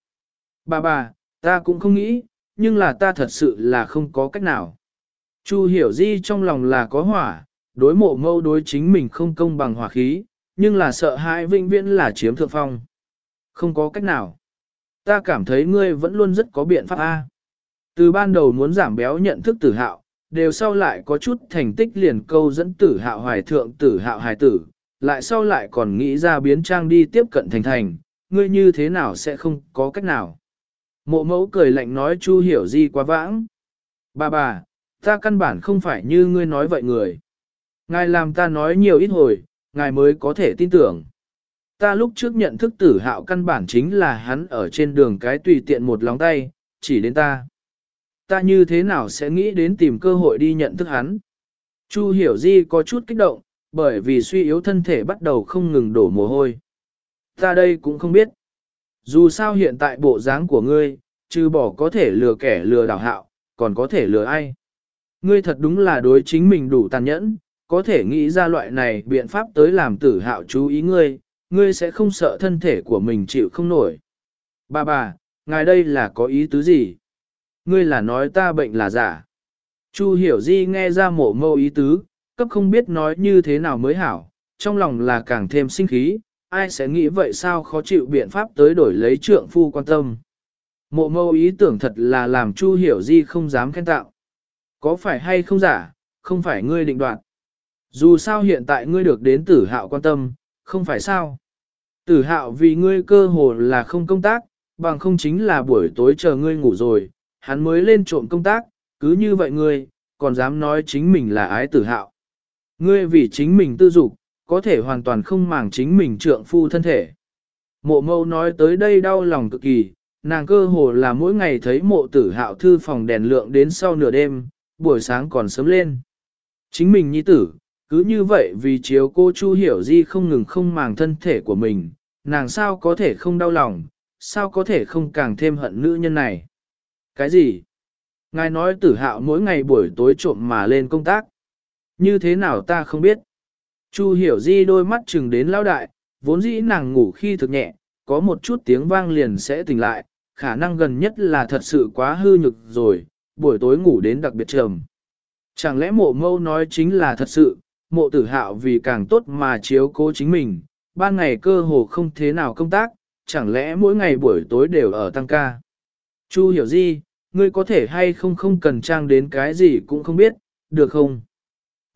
Bà bà, ta cũng không nghĩ, nhưng là ta thật sự là không có cách nào. Chu hiểu di trong lòng là có hỏa, đối mộ mâu đối chính mình không công bằng hỏa khí, nhưng là sợ hãi vĩnh viễn là chiếm thượng phong. Không có cách nào. Ta cảm thấy ngươi vẫn luôn rất có biện pháp A. Từ ban đầu muốn giảm béo nhận thức tử hạo, đều sau lại có chút thành tích liền câu dẫn tử hạo hoài thượng tử hạo hài tử, lại sau lại còn nghĩ ra biến trang đi tiếp cận thành thành, ngươi như thế nào sẽ không có cách nào. Mộ mẫu cười lạnh nói Chu hiểu di quá vãng. Bà bà, ta căn bản không phải như ngươi nói vậy người. Ngài làm ta nói nhiều ít hồi, ngài mới có thể tin tưởng. Ta lúc trước nhận thức tử hạo căn bản chính là hắn ở trên đường cái tùy tiện một lóng tay, chỉ đến ta. Ta như thế nào sẽ nghĩ đến tìm cơ hội đi nhận thức hắn? Chu hiểu di có chút kích động, bởi vì suy yếu thân thể bắt đầu không ngừng đổ mồ hôi. Ta đây cũng không biết. Dù sao hiện tại bộ dáng của ngươi, trừ bỏ có thể lừa kẻ lừa đảo hạo, còn có thể lừa ai. Ngươi thật đúng là đối chính mình đủ tàn nhẫn, có thể nghĩ ra loại này biện pháp tới làm tử hạo chú ý ngươi, ngươi sẽ không sợ thân thể của mình chịu không nổi. Bà bà, ngài đây là có ý tứ gì? Ngươi là nói ta bệnh là giả. Chu hiểu di nghe ra mộ mâu ý tứ, cấp không biết nói như thế nào mới hảo, trong lòng là càng thêm sinh khí, ai sẽ nghĩ vậy sao khó chịu biện pháp tới đổi lấy trượng phu quan tâm. Mộ mâu ý tưởng thật là làm Chu hiểu di không dám khen tạo. Có phải hay không giả, không phải ngươi định đoạt. Dù sao hiện tại ngươi được đến tử hạo quan tâm, không phải sao. Tử hạo vì ngươi cơ hồ là không công tác, bằng không chính là buổi tối chờ ngươi ngủ rồi, hắn mới lên trộm công tác, cứ như vậy ngươi, còn dám nói chính mình là ái tử hạo. Ngươi vì chính mình tư dục, có thể hoàn toàn không màng chính mình trượng phu thân thể. Mộ mâu nói tới đây đau lòng cực kỳ, nàng cơ hồ là mỗi ngày thấy mộ tử hạo thư phòng đèn lượng đến sau nửa đêm, buổi sáng còn sớm lên. Chính mình nhi tử, cứ như vậy vì chiếu cô Chu Hiểu Di không ngừng không màng thân thể của mình, nàng sao có thể không đau lòng, sao có thể không càng thêm hận nữ nhân này. Cái gì? Ngài nói tử hạo mỗi ngày buổi tối trộm mà lên công tác. Như thế nào ta không biết. Chu Hiểu Di đôi mắt chừng đến lao đại, vốn dĩ nàng ngủ khi thực nhẹ, có một chút tiếng vang liền sẽ tỉnh lại, khả năng gần nhất là thật sự quá hư nhực rồi, buổi tối ngủ đến đặc biệt trầm. Chẳng lẽ mộ mâu nói chính là thật sự, mộ tử hạo vì càng tốt mà chiếu cố chính mình, ban ngày cơ hồ không thế nào công tác, chẳng lẽ mỗi ngày buổi tối đều ở tăng ca. Chu hiểu gì, ngươi có thể hay không không cần trang đến cái gì cũng không biết, được không?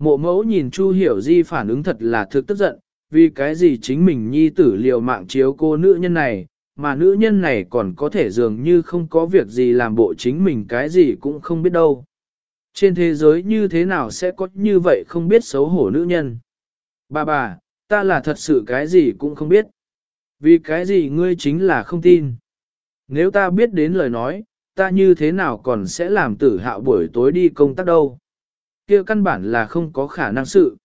Mộ mẫu nhìn Chu hiểu di phản ứng thật là thực tức giận, vì cái gì chính mình nhi tử liều mạng chiếu cô nữ nhân này, mà nữ nhân này còn có thể dường như không có việc gì làm bộ chính mình cái gì cũng không biết đâu. Trên thế giới như thế nào sẽ có như vậy không biết xấu hổ nữ nhân? Bà bà, ta là thật sự cái gì cũng không biết. Vì cái gì ngươi chính là không tin. Nếu ta biết đến lời nói, ta như thế nào còn sẽ làm tử hạo buổi tối đi công tác đâu kia căn bản là không có khả năng sự.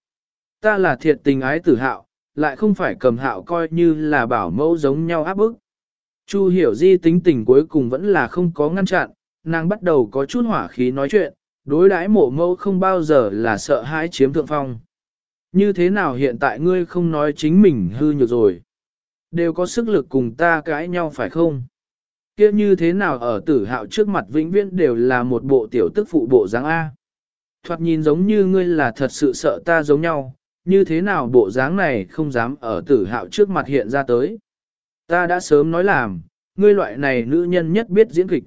Ta là thiệt tình ái tử hạo, lại không phải cầm hạo coi như là bảo mẫu giống nhau áp bức. Chu hiểu di tính tình cuối cùng vẫn là không có ngăn chặn, nàng bắt đầu có chút hỏa khí nói chuyện, đối đãi mộ mẫu không bao giờ là sợ hãi chiếm thượng phong. Như thế nào hiện tại ngươi không nói chính mình hư nhược rồi? Đều có sức lực cùng ta cãi nhau phải không? kia như thế nào ở tử hạo trước mặt vĩnh viễn đều là một bộ tiểu tức phụ bộ dáng A. Thoạt nhìn giống như ngươi là thật sự sợ ta giống nhau, như thế nào bộ dáng này không dám ở tử hạo trước mặt hiện ra tới. Ta đã sớm nói làm, ngươi loại này nữ nhân nhất biết diễn kịch.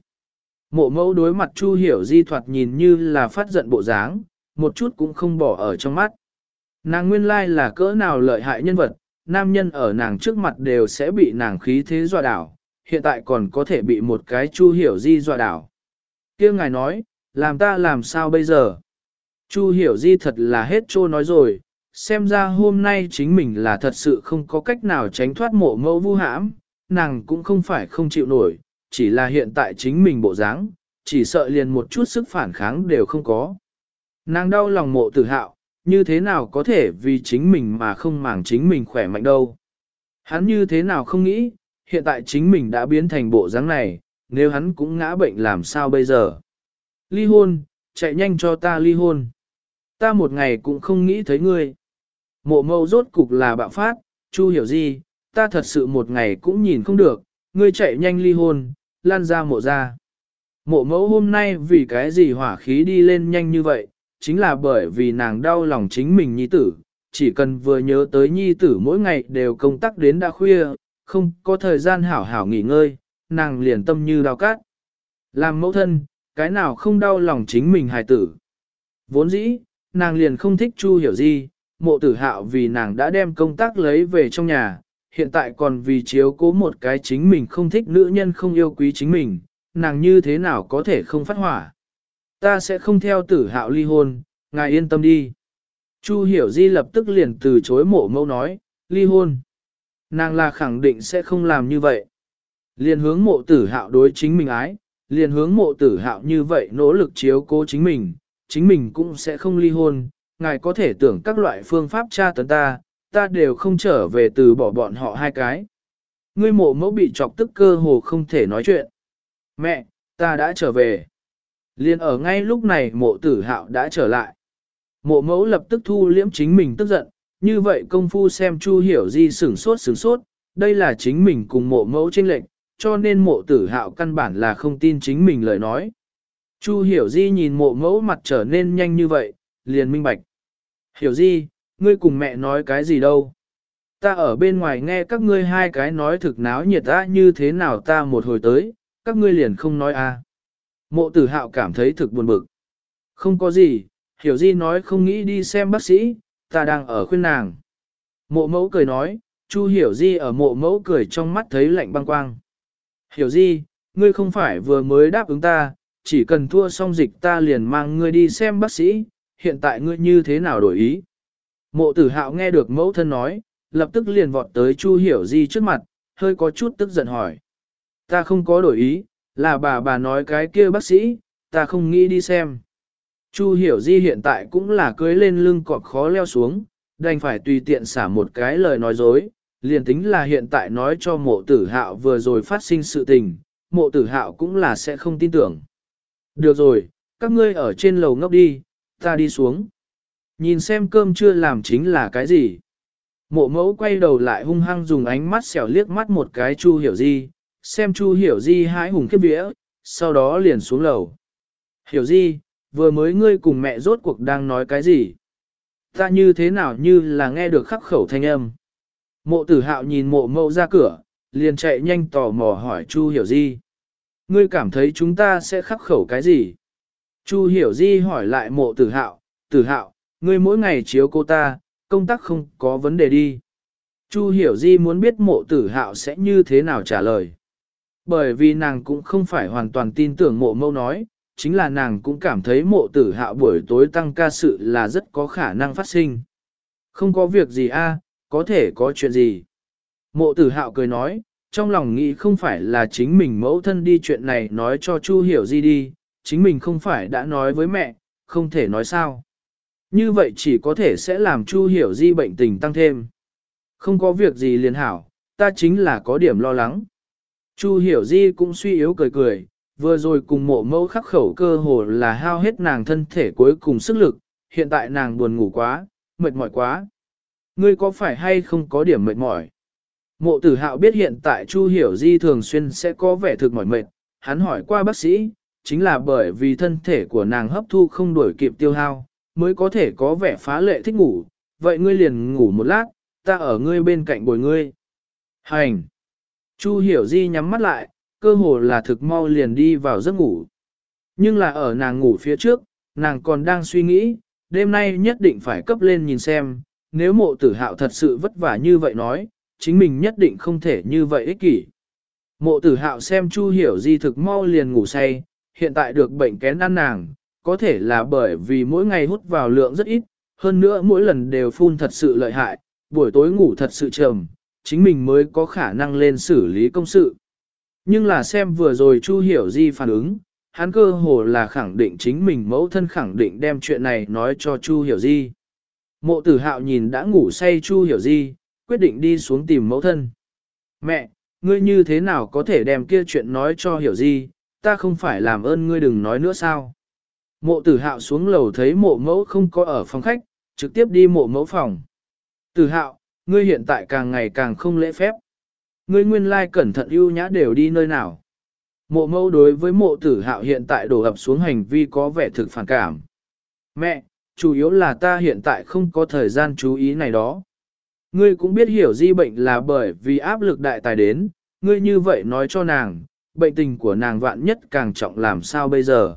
Mộ mẫu đối mặt Chu Hiểu Di thoạt nhìn như là phát giận bộ dáng, một chút cũng không bỏ ở trong mắt. Nàng nguyên lai là cỡ nào lợi hại nhân vật, nam nhân ở nàng trước mặt đều sẽ bị nàng khí thế dọa đảo, hiện tại còn có thể bị một cái Chu Hiểu Di dọa đảo. kia ngài nói, làm ta làm sao bây giờ? Chu Hiểu Di thật là hết trô nói rồi, xem ra hôm nay chính mình là thật sự không có cách nào tránh thoát mộ mẫu vu hãm, nàng cũng không phải không chịu nổi, chỉ là hiện tại chính mình bộ dáng, chỉ sợ liền một chút sức phản kháng đều không có. Nàng đau lòng mộ tử hạo, như thế nào có thể vì chính mình mà không màng chính mình khỏe mạnh đâu. Hắn như thế nào không nghĩ, hiện tại chính mình đã biến thành bộ dáng này, nếu hắn cũng ngã bệnh làm sao bây giờ. Ly hôn, chạy nhanh cho ta ly hôn. Ta một ngày cũng không nghĩ thấy ngươi. Mộ mâu rốt cục là bạo phát, chu hiểu gì, ta thật sự một ngày cũng nhìn không được, ngươi chạy nhanh ly hôn, lan ra mộ ra. Mộ mẫu hôm nay vì cái gì hỏa khí đi lên nhanh như vậy, chính là bởi vì nàng đau lòng chính mình nhi tử, chỉ cần vừa nhớ tới nhi tử mỗi ngày đều công tác đến đã khuya, không có thời gian hảo hảo nghỉ ngơi, nàng liền tâm như đau cát. Làm mẫu thân, cái nào không đau lòng chính mình hài tử. Vốn dĩ, nàng liền không thích Chu hiểu Di, mộ tử hạo vì nàng đã đem công tác lấy về trong nhà, hiện tại còn vì chiếu cố một cái chính mình không thích nữ nhân không yêu quý chính mình, nàng như thế nào có thể không phát hỏa. Ta sẽ không theo tử hạo ly hôn, ngài yên tâm đi. Chu hiểu di lập tức liền từ chối mộ mẫu nói, ly hôn. Nàng là khẳng định sẽ không làm như vậy. Liền hướng mộ tử hạo đối chính mình ái, liền hướng mộ tử hạo như vậy nỗ lực chiếu cố chính mình, chính mình cũng sẽ không ly hôn. Ngài có thể tưởng các loại phương pháp tra tấn ta, ta đều không trở về từ bỏ bọn họ hai cái. Ngươi mộ mẫu bị chọc tức cơ hồ không thể nói chuyện. Mẹ, ta đã trở về. Liên ở ngay lúc này mộ tử hạo đã trở lại. Mộ mẫu lập tức thu liễm chính mình tức giận, như vậy công phu xem Chu Hiểu Di sửng sốt sửng sốt, đây là chính mình cùng mộ mẫu tranh lệnh, cho nên mộ tử hạo căn bản là không tin chính mình lời nói. Chu Hiểu Di nhìn mộ mẫu mặt trở nên nhanh như vậy, liền minh bạch. Hiểu Di, ngươi cùng mẹ nói cái gì đâu? Ta ở bên ngoài nghe các ngươi hai cái nói thực náo nhiệt ta như thế nào ta một hồi tới, các ngươi liền không nói a. À. Mộ tử hạo cảm thấy thực buồn bực. Không có gì, hiểu di nói không nghĩ đi xem bác sĩ, ta đang ở khuyên nàng. Mộ mẫu cười nói, Chu hiểu di ở mộ mẫu cười trong mắt thấy lạnh băng quang. Hiểu di, ngươi không phải vừa mới đáp ứng ta, chỉ cần thua xong dịch ta liền mang ngươi đi xem bác sĩ, hiện tại ngươi như thế nào đổi ý. Mộ tử hạo nghe được mẫu thân nói, lập tức liền vọt tới Chu hiểu di trước mặt, hơi có chút tức giận hỏi. Ta không có đổi ý, là bà bà nói cái kia bác sĩ, ta không nghĩ đi xem. Chu hiểu di hiện tại cũng là cưới lên lưng cọp khó leo xuống, đành phải tùy tiện xả một cái lời nói dối, liền tính là hiện tại nói cho mộ tử hạo vừa rồi phát sinh sự tình, mộ tử hạo cũng là sẽ không tin tưởng. Được rồi, các ngươi ở trên lầu ngốc đi, ta đi xuống. Nhìn xem cơm chưa làm chính là cái gì. Mộ mẫu quay đầu lại hung hăng dùng ánh mắt xẻo liếc mắt một cái chu hiểu di, xem chu hiểu di hái hùng kiếp vía, sau đó liền xuống lầu. Hiểu di, vừa mới ngươi cùng mẹ rốt cuộc đang nói cái gì? Ta như thế nào như là nghe được khắc khẩu thanh âm. Mộ tử hạo nhìn mộ mẫu ra cửa, liền chạy nhanh tò mò hỏi Chu Hiểu Di. Ngươi cảm thấy chúng ta sẽ khắc khẩu cái gì? Chu Hiểu Di hỏi lại mộ tử hạo, tử hạo, ngươi mỗi ngày chiếu cô ta, công tác không có vấn đề đi. Chu Hiểu Di muốn biết mộ tử hạo sẽ như thế nào trả lời. Bởi vì nàng cũng không phải hoàn toàn tin tưởng mộ mâu nói, chính là nàng cũng cảm thấy mộ tử hạo buổi tối tăng ca sự là rất có khả năng phát sinh. Không có việc gì a, có thể có chuyện gì. Mộ tử hạo cười nói, trong lòng nghĩ không phải là chính mình mẫu thân đi chuyện này nói cho Chu hiểu gì đi, chính mình không phải đã nói với mẹ, không thể nói sao. Như vậy chỉ có thể sẽ làm Chu hiểu di bệnh tình tăng thêm. Không có việc gì liền hảo, ta chính là có điểm lo lắng. Chu hiểu di cũng suy yếu cười cười, vừa rồi cùng mộ mẫu khắc khẩu cơ hồ là hao hết nàng thân thể cuối cùng sức lực, hiện tại nàng buồn ngủ quá, mệt mỏi quá. Ngươi có phải hay không có điểm mệt mỏi? Mộ tử hạo biết hiện tại Chu Hiểu Di thường xuyên sẽ có vẻ thực mỏi mệt, hắn hỏi qua bác sĩ, chính là bởi vì thân thể của nàng hấp thu không đổi kịp tiêu hao, mới có thể có vẻ phá lệ thích ngủ, vậy ngươi liền ngủ một lát, ta ở ngươi bên cạnh bồi ngươi. Hành! Chu Hiểu Di nhắm mắt lại, cơ hồ là thực mau liền đi vào giấc ngủ. Nhưng là ở nàng ngủ phía trước, nàng còn đang suy nghĩ, đêm nay nhất định phải cấp lên nhìn xem, nếu mộ tử hạo thật sự vất vả như vậy nói, chính mình nhất định không thể như vậy ích kỷ. Mộ tử hạo xem Chu Hiểu Di thực mau liền ngủ say, hiện tại được bệnh kén ăn nàng, có thể là bởi vì mỗi ngày hút vào lượng rất ít, hơn nữa mỗi lần đều phun thật sự lợi hại, buổi tối ngủ thật sự trầm, chính mình mới có khả năng lên xử lý công sự. Nhưng là xem vừa rồi Chu Hiểu Di phản ứng, hắn cơ hồ là khẳng định chính mình mẫu thân khẳng định đem chuyện này nói cho Chu Hiểu Di. Mộ tử hạo nhìn đã ngủ say Chu Hiểu Di, quyết định đi xuống tìm mẫu thân. Mẹ, ngươi như thế nào có thể đem kia chuyện nói cho Hiểu gì ta không phải làm ơn ngươi đừng nói nữa sao. Mộ tử hạo xuống lầu thấy mộ mẫu không có ở phòng khách, trực tiếp đi mộ mẫu phòng. Tử hạo, ngươi hiện tại càng ngày càng không lễ phép. Ngươi nguyên lai cẩn thận ưu nhã đều đi nơi nào. Mộ mẫu đối với mộ tử hạo hiện tại đổ ập xuống hành vi có vẻ thực phản cảm. Mẹ, chủ yếu là ta hiện tại không có thời gian chú ý này đó. Ngươi cũng biết hiểu di bệnh là bởi vì áp lực đại tài đến, ngươi như vậy nói cho nàng, bệnh tình của nàng vạn nhất càng trọng làm sao bây giờ.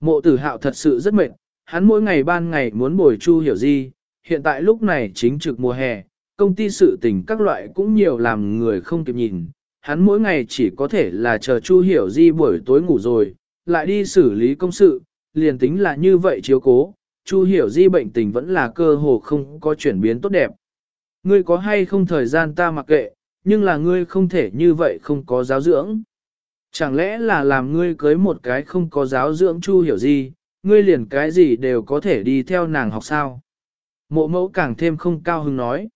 Mộ tử hạo thật sự rất mệt, hắn mỗi ngày ban ngày muốn bồi chu hiểu di, hiện tại lúc này chính trực mùa hè, công ty sự tình các loại cũng nhiều làm người không kịp nhìn, hắn mỗi ngày chỉ có thể là chờ Chu Hiểu Di buổi tối ngủ rồi, lại đi xử lý công sự, liền tính là như vậy chiếu cố, Chu hiểu di bệnh tình vẫn là cơ hồ không có chuyển biến tốt đẹp. Ngươi có hay không thời gian ta mặc kệ, nhưng là ngươi không thể như vậy không có giáo dưỡng. Chẳng lẽ là làm ngươi cưới một cái không có giáo dưỡng Chu hiểu gì, ngươi liền cái gì đều có thể đi theo nàng học sao? Mộ mẫu càng thêm không cao hứng nói.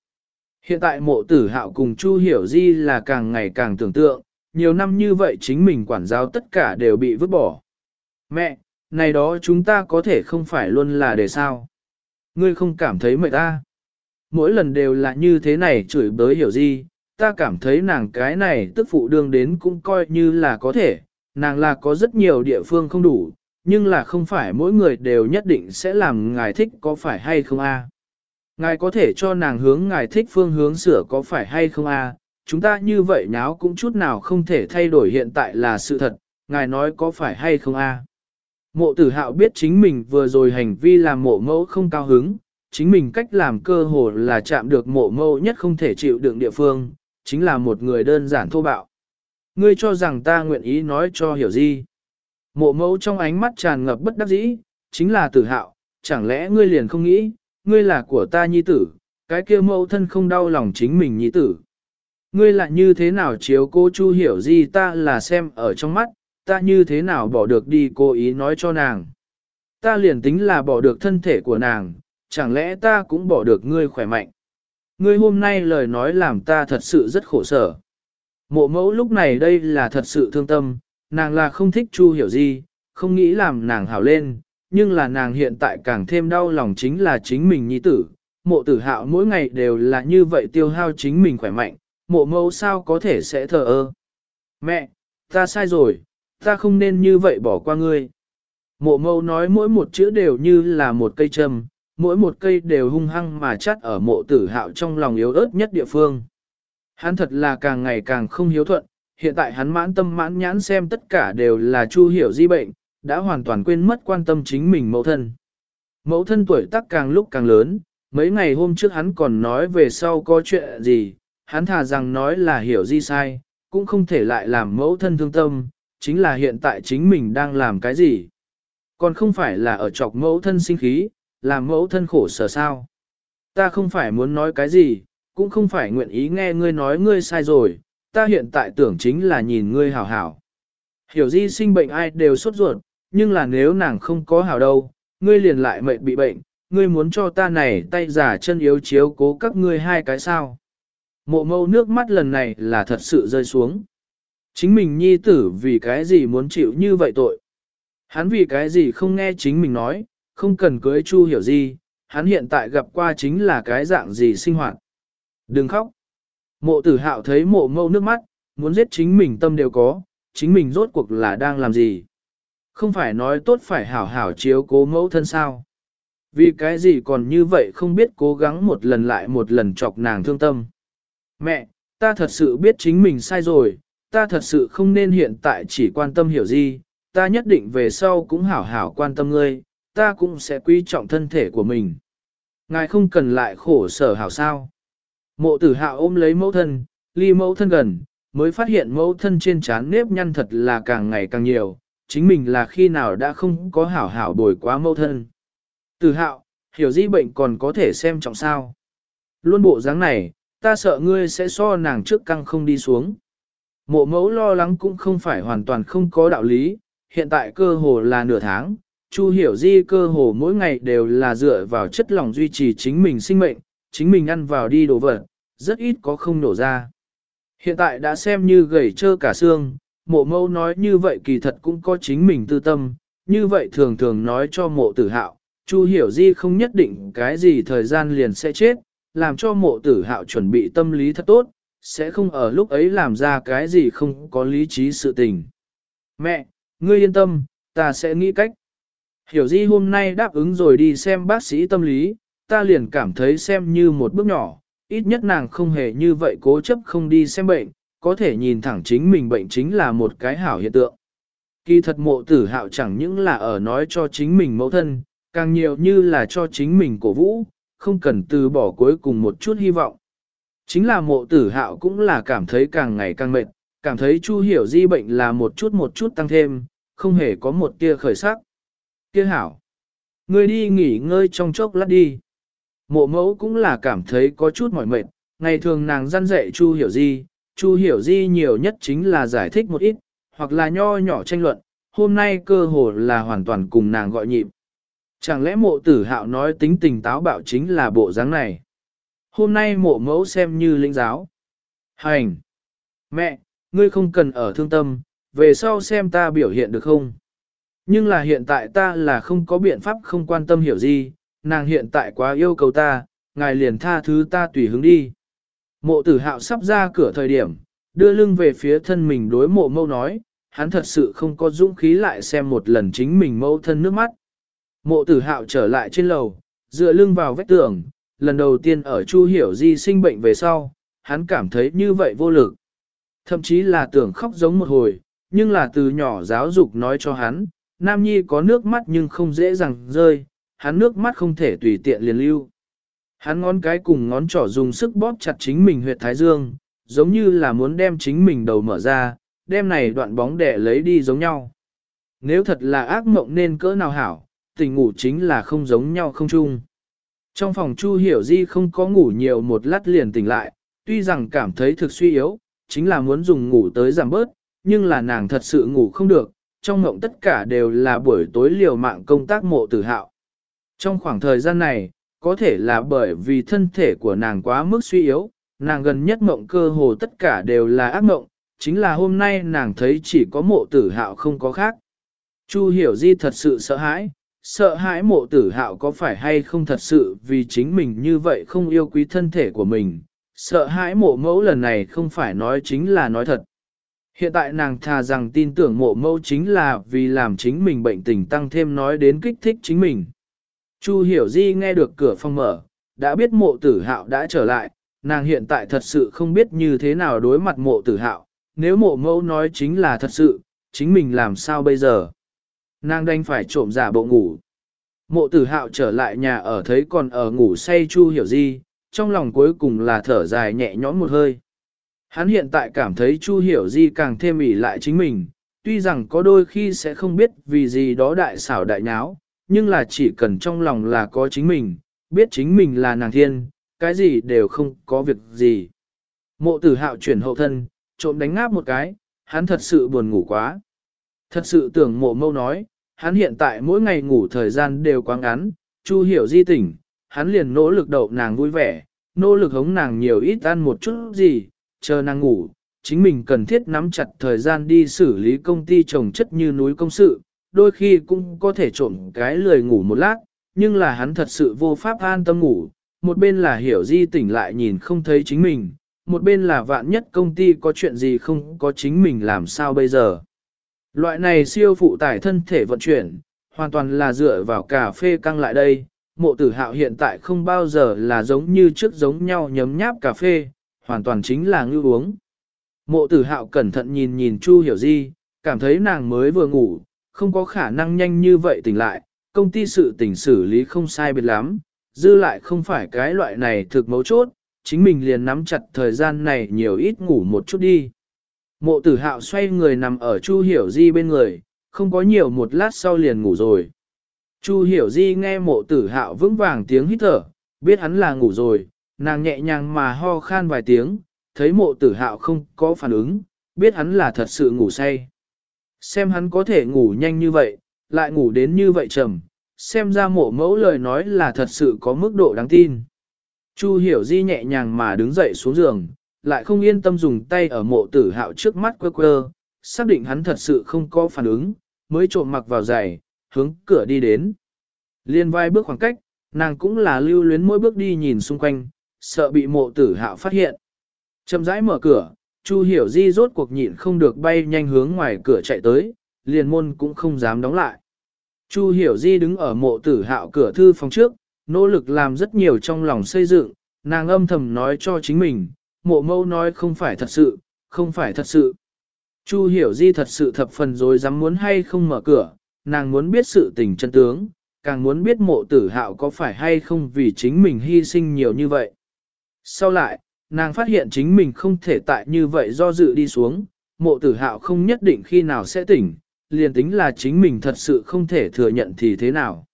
Hiện tại mộ tử hạo cùng Chu hiểu di là càng ngày càng tưởng tượng, nhiều năm như vậy chính mình quản giáo tất cả đều bị vứt bỏ. Mẹ, này đó chúng ta có thể không phải luôn là để sao? Ngươi không cảm thấy mệt ta? Mỗi lần đều là như thế này chửi bới hiểu gì, ta cảm thấy nàng cái này tức phụ đương đến cũng coi như là có thể, nàng là có rất nhiều địa phương không đủ, nhưng là không phải mỗi người đều nhất định sẽ làm ngài thích có phải hay không a? Ngài có thể cho nàng hướng ngài thích phương hướng sửa có phải hay không a? Chúng ta như vậy nháo cũng chút nào không thể thay đổi hiện tại là sự thật, ngài nói có phải hay không a? Mộ tử hạo biết chính mình vừa rồi hành vi làm mộ mẫu không cao hứng, chính mình cách làm cơ hồ là chạm được mộ mẫu nhất không thể chịu đựng địa phương, chính là một người đơn giản thô bạo. Ngươi cho rằng ta nguyện ý nói cho hiểu gì? Mộ mẫu trong ánh mắt tràn ngập bất đắc dĩ, chính là tử hạo, chẳng lẽ ngươi liền không nghĩ, ngươi là của ta nhi tử, cái kia mẫu thân không đau lòng chính mình nhi tử. Ngươi lại như thế nào chiếu cô chu hiểu gì ta là xem ở trong mắt, ta như thế nào bỏ được đi cố ý nói cho nàng. Ta liền tính là bỏ được thân thể của nàng, chẳng lẽ ta cũng bỏ được ngươi khỏe mạnh. Ngươi hôm nay lời nói làm ta thật sự rất khổ sở. Mộ mẫu lúc này đây là thật sự thương tâm, nàng là không thích Chu hiểu gì, không nghĩ làm nàng hảo lên, nhưng là nàng hiện tại càng thêm đau lòng chính là chính mình nhi tử. Mộ tử hạo mỗi ngày đều là như vậy tiêu hao chính mình khỏe mạnh, mộ mẫu sao có thể sẽ thờ ơ. Mẹ, ta sai rồi, ta không nên như vậy bỏ qua ngươi. Mộ mẫu nói mỗi một chữ đều như là một cây châm, mỗi một cây đều hung hăng mà chắt ở mộ tử hạo trong lòng yếu ớt nhất địa phương. Hắn thật là càng ngày càng không hiếu thuận, hiện tại hắn mãn tâm mãn nhãn xem tất cả đều là chu hiểu di bệnh, đã hoàn toàn quên mất quan tâm chính mình mẫu thân. Mẫu thân tuổi tác càng lúc càng lớn, mấy ngày hôm trước hắn còn nói về sau có chuyện gì, hắn thà rằng nói là hiểu di sai, cũng không thể lại làm mẫu thân thương tâm, chính là hiện tại chính mình đang làm cái gì. Còn không phải là ở chọc mẫu thân sinh khí, làm mẫu thân khổ sở sao. Ta không phải muốn nói cái gì, cũng không phải nguyện ý nghe ngươi nói ngươi sai rồi, ta hiện tại tưởng chính là nhìn ngươi hảo hảo. Hiểu di sinh bệnh ai đều sốt ruột, nhưng là nếu nàng không có hảo đâu, ngươi liền lại mệnh bị bệnh, ngươi muốn cho ta này tay giả chân yếu chiếu cố các ngươi hai cái sao. Mộ mâu nước mắt lần này là thật sự rơi xuống. Chính mình nhi tử vì cái gì muốn chịu như vậy tội. Hắn vì cái gì không nghe chính mình nói, không cần cưới chu hiểu gì, hắn hiện tại gặp qua chính là cái dạng gì sinh hoạt. Đừng khóc. Mộ tử hạo thấy mộ mâu nước mắt, muốn giết chính mình tâm đều có, chính mình rốt cuộc là đang làm gì. Không phải nói tốt phải hảo hảo chiếu cố mẫu thân sao. Vì cái gì còn như vậy không biết cố gắng một lần lại một lần chọc nàng thương tâm. Mẹ, ta thật sự biết chính mình sai rồi, ta thật sự không nên hiện tại chỉ quan tâm hiểu gì, ta nhất định về sau cũng hảo hảo quan tâm ngươi, ta cũng sẽ quý trọng thân thể của mình. Ngài không cần lại khổ sở hảo sao. Mộ tử Hạo ôm lấy mẫu thân, ly mẫu thân gần, mới phát hiện mẫu thân trên trán nếp nhăn thật là càng ngày càng nhiều, chính mình là khi nào đã không có hảo hảo bồi quá mẫu thân. Tử hạo, hiểu di bệnh còn có thể xem trọng sao. Luôn bộ dáng này, ta sợ ngươi sẽ so nàng trước căng không đi xuống. Mộ mẫu lo lắng cũng không phải hoàn toàn không có đạo lý, hiện tại cơ hồ là nửa tháng, Chu hiểu di cơ hồ mỗi ngày đều là dựa vào chất lỏng duy trì chính mình sinh mệnh, chính mình ăn vào đi đồ vật, rất ít có không nổ ra. Hiện tại đã xem như gầy trơ cả xương, mộ Mâu nói như vậy kỳ thật cũng có chính mình tư tâm, như vậy thường thường nói cho mộ tử hạo, Chu hiểu di không nhất định cái gì thời gian liền sẽ chết, làm cho mộ tử hạo chuẩn bị tâm lý thật tốt, sẽ không ở lúc ấy làm ra cái gì không có lý trí sự tình. Mẹ, ngươi yên tâm, ta sẽ nghĩ cách. Hiểu di hôm nay đáp ứng rồi đi xem bác sĩ tâm lý, ta liền cảm thấy xem như một bước nhỏ, ít nhất nàng không hề như vậy cố chấp không đi xem bệnh, có thể nhìn thẳng chính mình bệnh chính là một cái hảo hiện tượng. Kỳ thật mộ tử hạo chẳng những là ở nói cho chính mình mẫu thân, càng nhiều như là cho chính mình cổ vũ, không cần từ bỏ cuối cùng một chút hy vọng. Chính là mộ tử hạo cũng là cảm thấy càng ngày càng mệt, cảm thấy chu hiểu di bệnh là một chút một chút tăng thêm, không hề có một tia khởi sắc kia hảo. Ngươi đi nghỉ ngơi trong chốc lát đi. Mộ mẫu cũng là cảm thấy có chút mỏi mệt, ngày thường nàng răn dạy Chu Hiểu Di, Chu Hiểu Di nhiều nhất chính là giải thích một ít, hoặc là nho nhỏ tranh luận, hôm nay cơ hồ là hoàn toàn cùng nàng gọi nhịp. Chẳng lẽ mộ tử hạo nói tính tình táo bạo chính là bộ dáng này? Hôm nay mộ mẫu xem như lĩnh giáo. Hành! Mẹ, ngươi không cần ở thương tâm, về sau xem ta biểu hiện được không? Nhưng là hiện tại ta là không có biện pháp không quan tâm hiểu gì, nàng hiện tại quá yêu cầu ta, ngài liền tha thứ ta tùy hứng đi. Mộ tử hạo sắp ra cửa thời điểm, đưa lưng về phía thân mình đối mộ mâu nói, hắn thật sự không có dũng khí lại xem một lần chính mình mâu thân nước mắt. Mộ tử hạo trở lại trên lầu, dựa lưng vào vách tường, lần đầu tiên ở Chu Hiểu Di sinh bệnh về sau, hắn cảm thấy như vậy vô lực. Thậm chí là tưởng khóc giống một hồi, nhưng là từ nhỏ giáo dục nói cho hắn, Nam Nhi có nước mắt nhưng không dễ dàng rơi, hắn nước mắt không thể tùy tiện liền lưu. Hắn ngón cái cùng ngón trỏ dùng sức bóp chặt chính mình huyệt thái dương, giống như là muốn đem chính mình đầu mở ra, đem này đoạn bóng đẻ lấy đi giống nhau. Nếu thật là ác mộng nên cỡ nào hảo, tình ngủ chính là không giống nhau không chung. Trong phòng Chu Hiểu Di không có ngủ nhiều một lát liền tỉnh lại, tuy rằng cảm thấy thực suy yếu, chính là muốn dùng ngủ tới giảm bớt, nhưng là nàng thật sự ngủ không được, trong mộng tất cả đều là buổi tối liều mạng công tác mộ tử hạo. Trong khoảng thời gian này, có thể là bởi vì thân thể của nàng quá mức suy yếu, nàng gần nhất mộng cơ hồ tất cả đều là ác mộng, chính là hôm nay nàng thấy chỉ có mộ tử hạo không có khác. Chu hiểu di thật sự sợ hãi, sợ hãi mộ tử hạo có phải hay không thật sự vì chính mình như vậy không yêu quý thân thể của mình, sợ hãi mộ mẫu lần này không phải nói chính là nói thật. Hiện tại nàng thà rằng tin tưởng mộ mẫu chính là vì làm chính mình bệnh tình tăng thêm nói đến kích thích chính mình. Chu hiểu di nghe được cửa phòng mở, đã biết mộ tử hạo đã trở lại, nàng hiện tại thật sự không biết như thế nào đối mặt mộ tử hạo, nếu mộ mẫu nói chính là thật sự, chính mình làm sao bây giờ. Nàng đành phải trộm giả bộ ngủ. Mộ tử hạo trở lại nhà ở thấy còn ở ngủ say Chu hiểu di, trong lòng cuối cùng là thở dài nhẹ nhõm một hơi. Hắn hiện tại cảm thấy Chu hiểu di càng thêm ỉ lại chính mình, tuy rằng có đôi khi sẽ không biết vì gì đó đại xảo đại nháo, nhưng là chỉ cần trong lòng là có chính mình, biết chính mình là nàng thiên, cái gì đều không có việc gì. Mộ tử hạo chuyển hậu thân, trộm đánh ngáp một cái, hắn thật sự buồn ngủ quá. Thật sự tưởng mộ mâu nói, hắn hiện tại mỗi ngày ngủ thời gian đều quá ngắn, Chu hiểu di tỉnh, hắn liền nỗ lực đậu nàng vui vẻ, nỗ lực hống nàng nhiều ít ăn một chút gì, chờ nàng ngủ, chính mình cần thiết nắm chặt thời gian đi xử lý công ty trồng chất như núi công sự, đôi khi cũng có thể trộm cái lười ngủ một lát, nhưng là hắn thật sự vô pháp an tâm ngủ, một bên là hiểu di tỉnh lại nhìn không thấy chính mình, một bên là vạn nhất công ty có chuyện gì không có chính mình làm sao bây giờ. Loại này siêu phụ tải thân thể vận chuyển, hoàn toàn là dựa vào cà phê căng lại đây, mộ tử hạo hiện tại không bao giờ là giống như trước giống nhau nhấm nháp cà phê, hoàn toàn chính là ngư uống. Mộ tử hạo cẩn thận nhìn nhìn Chu hiểu di, cảm thấy nàng mới vừa ngủ, không có khả năng nhanh như vậy tỉnh lại, công ty sự tỉnh xử lý không sai biệt lắm, dư lại không phải cái loại này thực mấu chốt, chính mình liền nắm chặt thời gian này nhiều ít ngủ một chút đi. Mộ tử hạo xoay người nằm ở Chu Hiểu Di bên người, không có nhiều một lát sau liền ngủ rồi. Chu Hiểu Di nghe mộ tử hạo vững vàng tiếng hít thở, biết hắn là ngủ rồi, nàng nhẹ nhàng mà ho khan vài tiếng, thấy mộ tử hạo không có phản ứng, biết hắn là thật sự ngủ say. Xem hắn có thể ngủ nhanh như vậy, lại ngủ đến như vậy trầm, xem ra mộ mẫu lời nói là thật sự có mức độ đáng tin. Chu hiểu di nhẹ nhàng mà đứng dậy xuống giường, lại không yên tâm dùng tay ở mộ tử hạo trước mắt quơ quơ, xác định hắn thật sự không có phản ứng, mới trộm mặc vào giày, hướng cửa đi đến. Liên vai bước khoảng cách, nàng cũng là lưu luyến mỗi bước đi nhìn xung quanh, sợ bị mộ tử hạo phát hiện. Chậm rãi mở cửa, Chu hiểu di rốt cuộc nhịn không được bay nhanh hướng ngoài cửa chạy tới, liền môn cũng không dám đóng lại. Chu hiểu di đứng ở mộ tử hạo cửa thư phòng trước, nỗ lực làm rất nhiều trong lòng xây dựng, nàng âm thầm nói cho chính mình, mộ mâu nói không phải thật sự, không phải thật sự. Chu hiểu di thật sự thập phần rồi dám muốn hay không mở cửa, nàng muốn biết sự tình chân tướng, càng muốn biết mộ tử hạo có phải hay không vì chính mình hy sinh nhiều như vậy. Sau lại, nàng phát hiện chính mình không thể tại như vậy do dự đi xuống, mộ tử hạo không nhất định khi nào sẽ tỉnh, liền tính là chính mình thật sự không thể thừa nhận thì thế nào.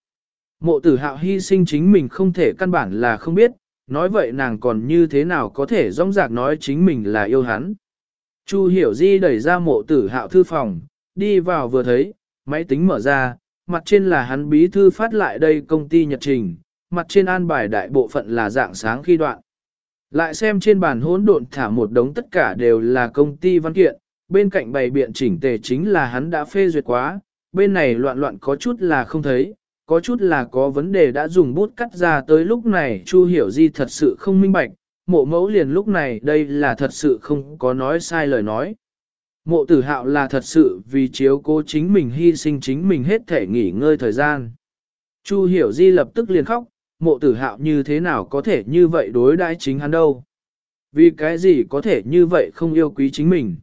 Mộ tử hạo hy sinh chính mình không thể căn bản là không biết, nói vậy nàng còn như thế nào có thể rong rạc nói chính mình là yêu hắn. Chu hiểu di đẩy ra mộ tử hạo thư phòng, đi vào vừa thấy, máy tính mở ra, mặt trên là hắn bí thư phát lại đây công ty nhật trình, mặt trên an bài đại bộ phận là dạng sáng khi đoạn. Lại xem trên bàn hỗn độn thả một đống tất cả đều là công ty văn kiện, bên cạnh bày biện chỉnh tề chính là hắn đã phê duyệt quá, bên này loạn loạn có chút là không thấy, có chút là có vấn đề đã dùng bút cắt ra tới lúc này Chu Hiểu Di thật sự không minh bạch, mộ mẫu liền lúc này đây là thật sự không có nói sai lời nói. Mộ tử hạo là thật sự vì chiếu cố chính mình hy sinh chính mình hết thể nghỉ ngơi thời gian. Chu Hiểu Di lập tức liền khóc, mộ tử hạo như thế nào có thể như vậy đối đãi chính hắn đâu. Vì cái gì có thể như vậy không yêu quý chính mình.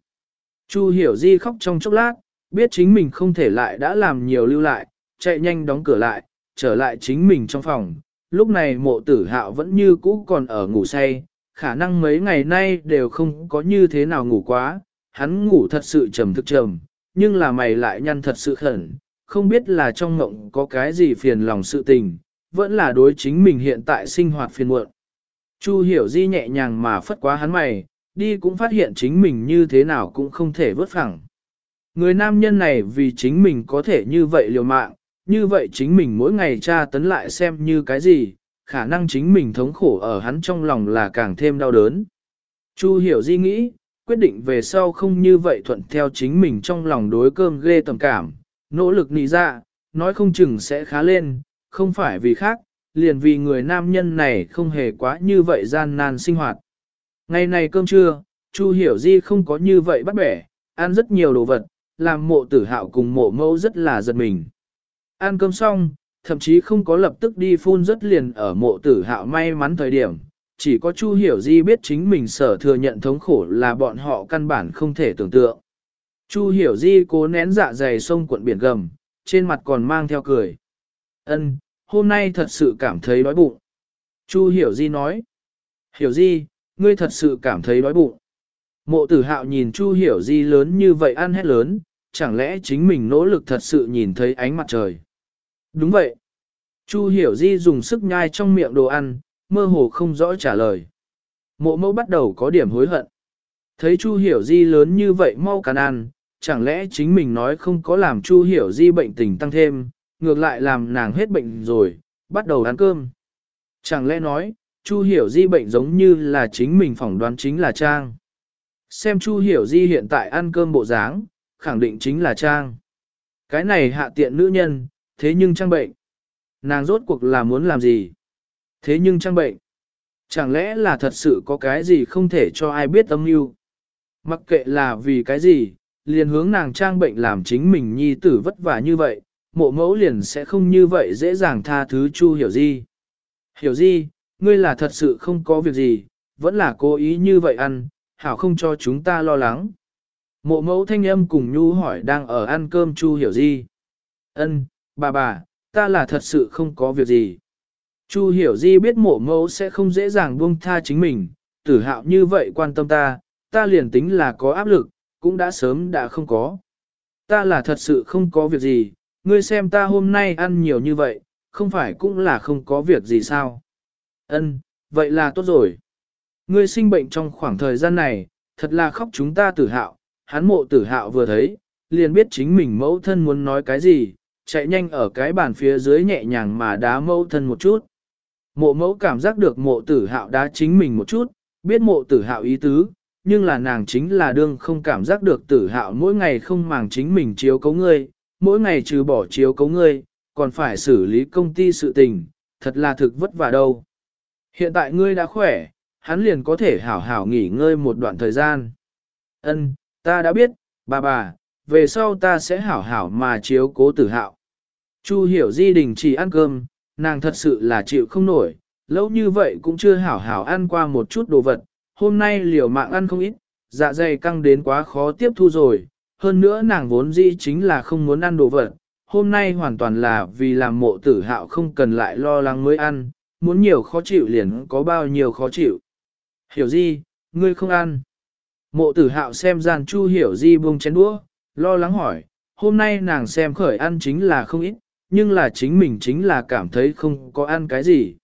Chu Hiểu Di khóc trong chốc lát, biết chính mình không thể lại đã làm nhiều lưu lại, chạy nhanh đóng cửa lại, trở lại chính mình trong phòng. Lúc này mộ tử hạo vẫn như cũ còn ở ngủ say, khả năng mấy ngày nay đều không có như thế nào ngủ quá, hắn ngủ thật sự trầm thức trầm, nhưng là mày lại nhăn thật sự khẩn, không biết là trong ngộng có cái gì phiền lòng sự tình, vẫn là đối chính mình hiện tại sinh hoạt phiền muộn. Chu hiểu di nhẹ nhàng mà phất quá hắn mày, đi cũng phát hiện chính mình như thế nào cũng không thể vớt phẳng. Người nam nhân này vì chính mình có thể như vậy liều mạng, như vậy chính mình mỗi ngày tra tấn lại xem như cái gì, khả năng chính mình thống khổ ở hắn trong lòng là càng thêm đau đớn. Chu hiểu di nghĩ, quyết định về sau không như vậy thuận theo chính mình trong lòng đối cơm ghê tầm cảm, nỗ lực nị ra, nói không chừng sẽ khá lên, không phải vì khác, liền vì người nam nhân này không hề quá như vậy gian nan sinh hoạt. Ngày này cơm trưa, Chu Hiểu Di không có như vậy bắt bẻ, ăn rất nhiều đồ vật, làm mộ tử hạo cùng mộ mẫu rất là giật mình. Ăn cơm xong, thậm chí không có lập tức đi phun rất liền ở mộ tử hạo may mắn thời điểm, chỉ có Chu Hiểu Di biết chính mình sở thừa nhận thống khổ là bọn họ căn bản không thể tưởng tượng. Chu Hiểu Di cố nén dạ dày sông cuộn biển gầm, trên mặt còn mang theo cười. Ân, hôm nay thật sự cảm thấy đói bụng. Chu Hiểu Di nói. Hiểu Di, ngươi thật sự cảm thấy đói bụng. Mộ tử hạo nhìn Chu Hiểu Di lớn như vậy ăn hết lớn, chẳng lẽ chính mình nỗ lực thật sự nhìn thấy ánh mặt trời. Đúng vậy. Chu Hiểu Di dùng sức nhai trong miệng đồ ăn, mơ hồ không rõ trả lời. Mộ mẫu bắt đầu có điểm hối hận. Thấy Chu Hiểu Di lớn như vậy mau cắn ăn, chẳng lẽ chính mình nói không có làm Chu Hiểu Di bệnh tình tăng thêm, ngược lại làm nàng hết bệnh rồi, bắt đầu ăn cơm. Chẳng lẽ nói, Chu Hiểu Di bệnh giống như là chính mình phỏng đoán chính là Trang. Xem Chu Hiểu Di hiện tại ăn cơm bộ dáng, khẳng định chính là Trang. Cái này hạ tiện nữ nhân, thế nhưng Trang bệnh. Nàng rốt cuộc là muốn làm gì? Thế nhưng Trang bệnh. Chẳng lẽ là thật sự có cái gì không thể cho ai biết âm mưu? Mặc kệ là vì cái gì, liền hướng nàng Trang bệnh làm chính mình nhi tử vất vả như vậy, mộ mẫu liền sẽ không như vậy dễ dàng tha thứ Chu Hiểu Di. Hiểu Di, ngươi là thật sự không có việc gì, vẫn là cố ý như vậy ăn, hảo không cho chúng ta lo lắng. Mộ mẫu thanh âm cùng Nhu hỏi đang ở ăn cơm Chu Hiểu Di. Ân, bà bà, ta là thật sự không có việc gì. Chu Hiểu Di biết mộ mẫu sẽ không dễ dàng buông tha chính mình, tử hạo như vậy quan tâm ta, ta liền tính là có áp lực, cũng đã sớm đã không có. Ta là thật sự không có việc gì, ngươi xem ta hôm nay ăn nhiều như vậy, không phải cũng là không có việc gì sao. Ân, vậy là tốt rồi. Ngươi sinh bệnh trong khoảng thời gian này, thật là khóc chúng ta tử hạo, hắn mộ tử hạo vừa thấy, liền biết chính mình mẫu thân muốn nói cái gì, chạy nhanh ở cái bàn phía dưới nhẹ nhàng mà đá mẫu thân một chút. Mộ mẫu cảm giác được mộ tử hạo đá chính mình một chút, biết mộ tử hạo ý tứ, nhưng là nàng chính là đương không cảm giác được tử hạo mỗi ngày không màng chính mình chiếu cấu ngươi, mỗi ngày trừ bỏ chiếu cấu ngươi, còn phải xử lý công ty sự tình, thật là thực vất vả đâu. Hiện tại ngươi đã khỏe, hắn liền có thể hảo hảo nghỉ ngơi một đoạn thời gian. Ân, ta đã biết, bà bà, về sau ta sẽ hảo hảo mà chiếu cố tử hạo. Chu hiểu di đình chỉ ăn cơm, nàng thật sự là chịu không nổi, lâu như vậy cũng chưa hảo hảo ăn qua một chút đồ vật, hôm nay liều mạng ăn không ít, dạ dày căng đến quá khó tiếp thu rồi, hơn nữa nàng vốn dĩ chính là không muốn ăn đồ vật, hôm nay hoàn toàn là vì làm mộ tử hạo không cần lại lo lắng mới ăn, muốn nhiều khó chịu liền có bao nhiêu khó chịu. Hiểu gì, ngươi không ăn. Mộ tử hạo xem gian chu hiểu di buông chén đũa, lo lắng hỏi, hôm nay nàng xem khởi ăn chính là không ít, nhưng là chính mình chính là cảm thấy không có ăn cái gì.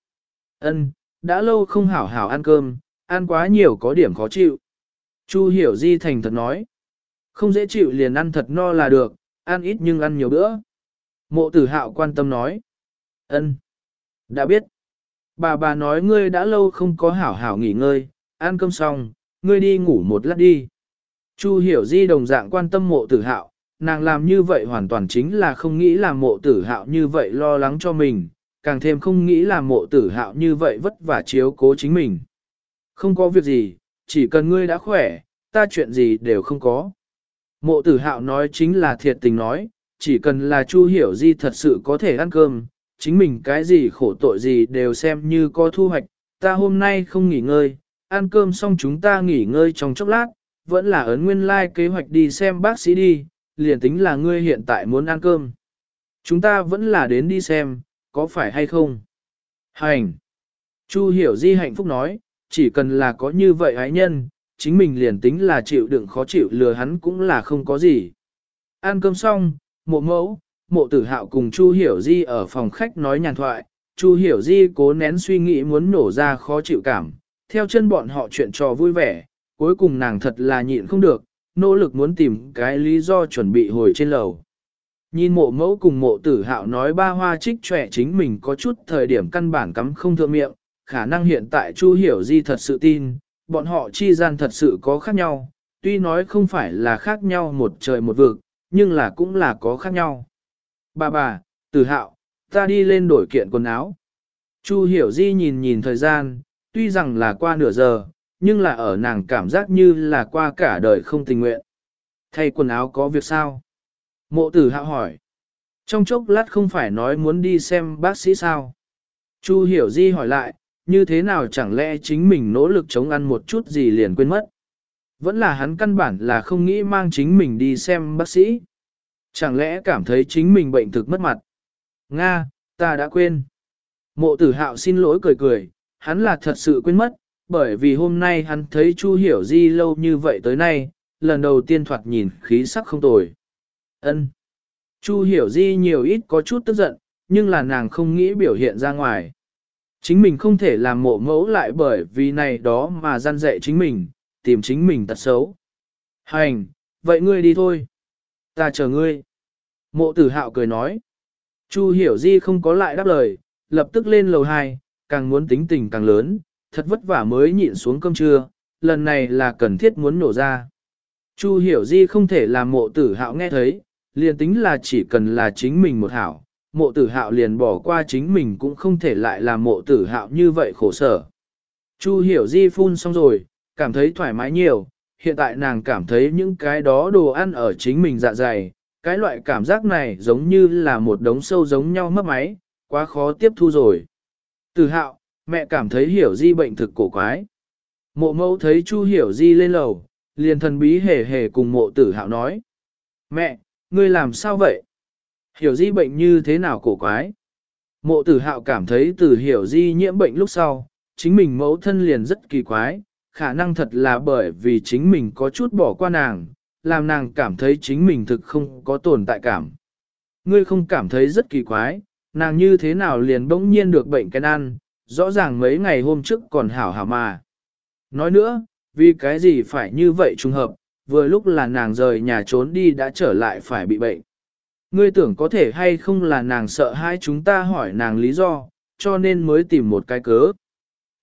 Ân, đã lâu không hảo hảo ăn cơm, ăn quá nhiều có điểm khó chịu. Chu hiểu di thành thật nói. Không dễ chịu liền ăn thật no là được, ăn ít nhưng ăn nhiều bữa. Mộ tử hạo quan tâm nói. ân, Đã biết. Bà bà nói ngươi đã lâu không có hảo hảo nghỉ ngơi, ăn cơm xong, ngươi đi ngủ một lát đi. Chu hiểu di đồng dạng quan tâm mộ tử hạo, nàng làm như vậy hoàn toàn chính là không nghĩ làm mộ tử hạo như vậy lo lắng cho mình, càng thêm không nghĩ làm mộ tử hạo như vậy vất vả chiếu cố chính mình. Không có việc gì, chỉ cần ngươi đã khỏe, ta chuyện gì đều không có. Mộ tử hạo nói chính là thiệt tình nói, chỉ cần là Chu hiểu di thật sự có thể ăn cơm, chính mình cái gì khổ tội gì đều xem như có thu hoạch, ta hôm nay không nghỉ ngơi, ăn cơm xong chúng ta nghỉ ngơi trong chốc lát, vẫn là ấn nguyên lai like kế hoạch đi xem bác sĩ đi, liền tính là ngươi hiện tại muốn ăn cơm. Chúng ta vẫn là đến đi xem, có phải hay không? Hành! Chu hiểu di hạnh phúc nói, chỉ cần là có như vậy ái nhân, chính mình liền tính là chịu đựng khó chịu lừa hắn cũng là không có gì. Ăn cơm xong, mộ mẫu, mộ tử hạo cùng Chu Hiểu Di ở phòng khách nói nhàn thoại, Chu Hiểu Di cố nén suy nghĩ muốn nổ ra khó chịu cảm, theo chân bọn họ chuyện trò vui vẻ, cuối cùng nàng thật là nhịn không được, nỗ lực muốn tìm cái lý do chuẩn bị hồi trên lầu. Nhìn mộ mẫu cùng mộ tử hạo nói ba hoa trích trẻ chính mình có chút thời điểm căn bản cắm không thượng miệng, khả năng hiện tại Chu Hiểu Di thật sự tin, bọn họ chi gian thật sự có khác nhau, tuy nói không phải là khác nhau một trời một vực, nhưng là cũng là có khác nhau. Bà bà, tử hạo, ta đi lên đổi kiện quần áo. Chu hiểu di nhìn nhìn thời gian, tuy rằng là qua nửa giờ, nhưng là ở nàng cảm giác như là qua cả đời không tình nguyện. Thay quần áo có việc sao? Mộ tử hạo hỏi. Trong chốc lát không phải nói muốn đi xem bác sĩ sao? Chu hiểu di hỏi lại, như thế nào chẳng lẽ chính mình nỗ lực chống ăn một chút gì liền quên mất. Vẫn là hắn căn bản là không nghĩ mang chính mình đi xem bác sĩ. Chẳng lẽ cảm thấy chính mình bệnh thực mất mặt? Nga, ta đã quên. Mộ tử hạo xin lỗi cười cười, hắn là thật sự quên mất, bởi vì hôm nay hắn thấy Chu Hiểu Di lâu như vậy tới nay, lần đầu tiên thoạt nhìn khí sắc không tồi. Ân. Chu Hiểu Di nhiều ít có chút tức giận, nhưng là nàng không nghĩ biểu hiện ra ngoài. Chính mình không thể làm mộ mẫu lại bởi vì này đó mà gian dạy chính mình, tìm chính mình tật xấu. Hành, vậy ngươi đi thôi. Ta chờ ngươi. Mộ tử hạo cười nói. Chu hiểu di không có lại đáp lời, lập tức lên lầu 2, càng muốn tính tình càng lớn, thật vất vả mới nhịn xuống cơm trưa, lần này là cần thiết muốn nổ ra. Chu hiểu di không thể làm mộ tử hạo nghe thấy, liền tính là chỉ cần là chính mình một hảo, mộ tử hạo liền bỏ qua chính mình cũng không thể lại làm mộ tử hạo như vậy khổ sở. Chu hiểu di phun xong rồi, cảm thấy thoải mái nhiều, hiện tại nàng cảm thấy những cái đó đồ ăn ở chính mình dạ dày, cái loại cảm giác này giống như là một đống sâu giống nhau mất máy, quá khó tiếp thu rồi. Tử hạo, mẹ cảm thấy hiểu di bệnh thực cổ quái. Mộ mẫu thấy Chu hiểu di lên lầu, liền thần bí hề hề cùng mộ tử hạo nói. Mẹ, ngươi làm sao vậy? Hiểu di bệnh như thế nào cổ quái? Mộ tử hạo cảm thấy từ hiểu di nhiễm bệnh lúc sau, chính mình mẫu thân liền rất kỳ quái, khả năng thật là bởi vì chính mình có chút bỏ qua nàng, làm nàng cảm thấy chính mình thực không có tồn tại cảm. Ngươi không cảm thấy rất kỳ quái, nàng như thế nào liền bỗng nhiên được bệnh cái ăn, rõ ràng mấy ngày hôm trước còn hảo hảo mà. Nói nữa, vì cái gì phải như vậy trùng hợp, vừa lúc là nàng rời nhà trốn đi đã trở lại phải bị bệnh. Ngươi tưởng có thể hay không là nàng sợ hai chúng ta hỏi nàng lý do, cho nên mới tìm một cái cớ.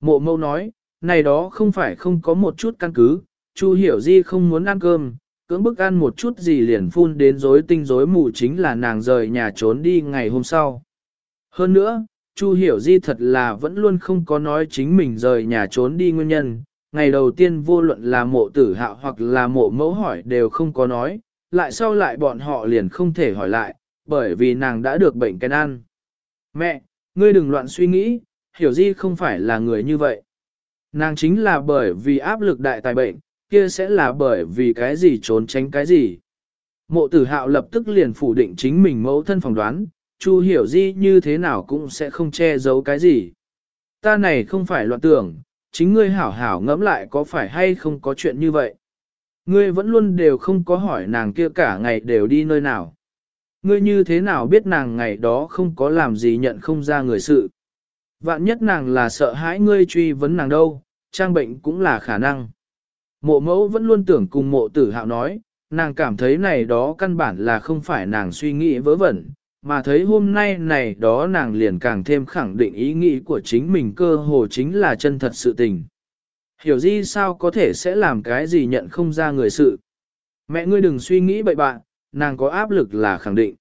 Mộ mâu nói, này đó không phải không có một chút căn cứ, Chu hiểu di không muốn ăn cơm, cưỡng bức ăn một chút gì liền phun đến rối tinh rối mù chính là nàng rời nhà trốn đi ngày hôm sau. Hơn nữa, Chu hiểu di thật là vẫn luôn không có nói chính mình rời nhà trốn đi nguyên nhân, ngày đầu tiên vô luận là mộ tử hạo hoặc là mộ mẫu hỏi đều không có nói, lại sau lại bọn họ liền không thể hỏi lại, bởi vì nàng đã được bệnh cái ăn. Mẹ, ngươi đừng loạn suy nghĩ, hiểu di không phải là người như vậy. Nàng chính là bởi vì áp lực đại tài bệnh, kia sẽ là bởi vì cái gì trốn tránh cái gì. Mộ tử hạo lập tức liền phủ định chính mình mẫu thân phỏng đoán, Chu hiểu di như thế nào cũng sẽ không che giấu cái gì. Ta này không phải loạn tưởng, chính ngươi hảo hảo ngẫm lại có phải hay không có chuyện như vậy. Ngươi vẫn luôn đều không có hỏi nàng kia cả ngày đều đi nơi nào. Ngươi như thế nào biết nàng ngày đó không có làm gì nhận không ra người sự. Vạn nhất nàng là sợ hãi ngươi truy vấn nàng đâu, trang bệnh cũng là khả năng. Mộ mẫu vẫn luôn tưởng cùng mộ tử hạo nói, nàng cảm thấy này đó căn bản là không phải nàng suy nghĩ vớ vẩn, mà thấy hôm nay này đó nàng liền càng thêm khẳng định ý nghĩ của chính mình cơ hồ chính là chân thật sự tình. Hiểu gì sao có thể sẽ làm cái gì nhận không ra người sự. Mẹ ngươi đừng suy nghĩ bậy bạn, nàng có áp lực là khẳng định.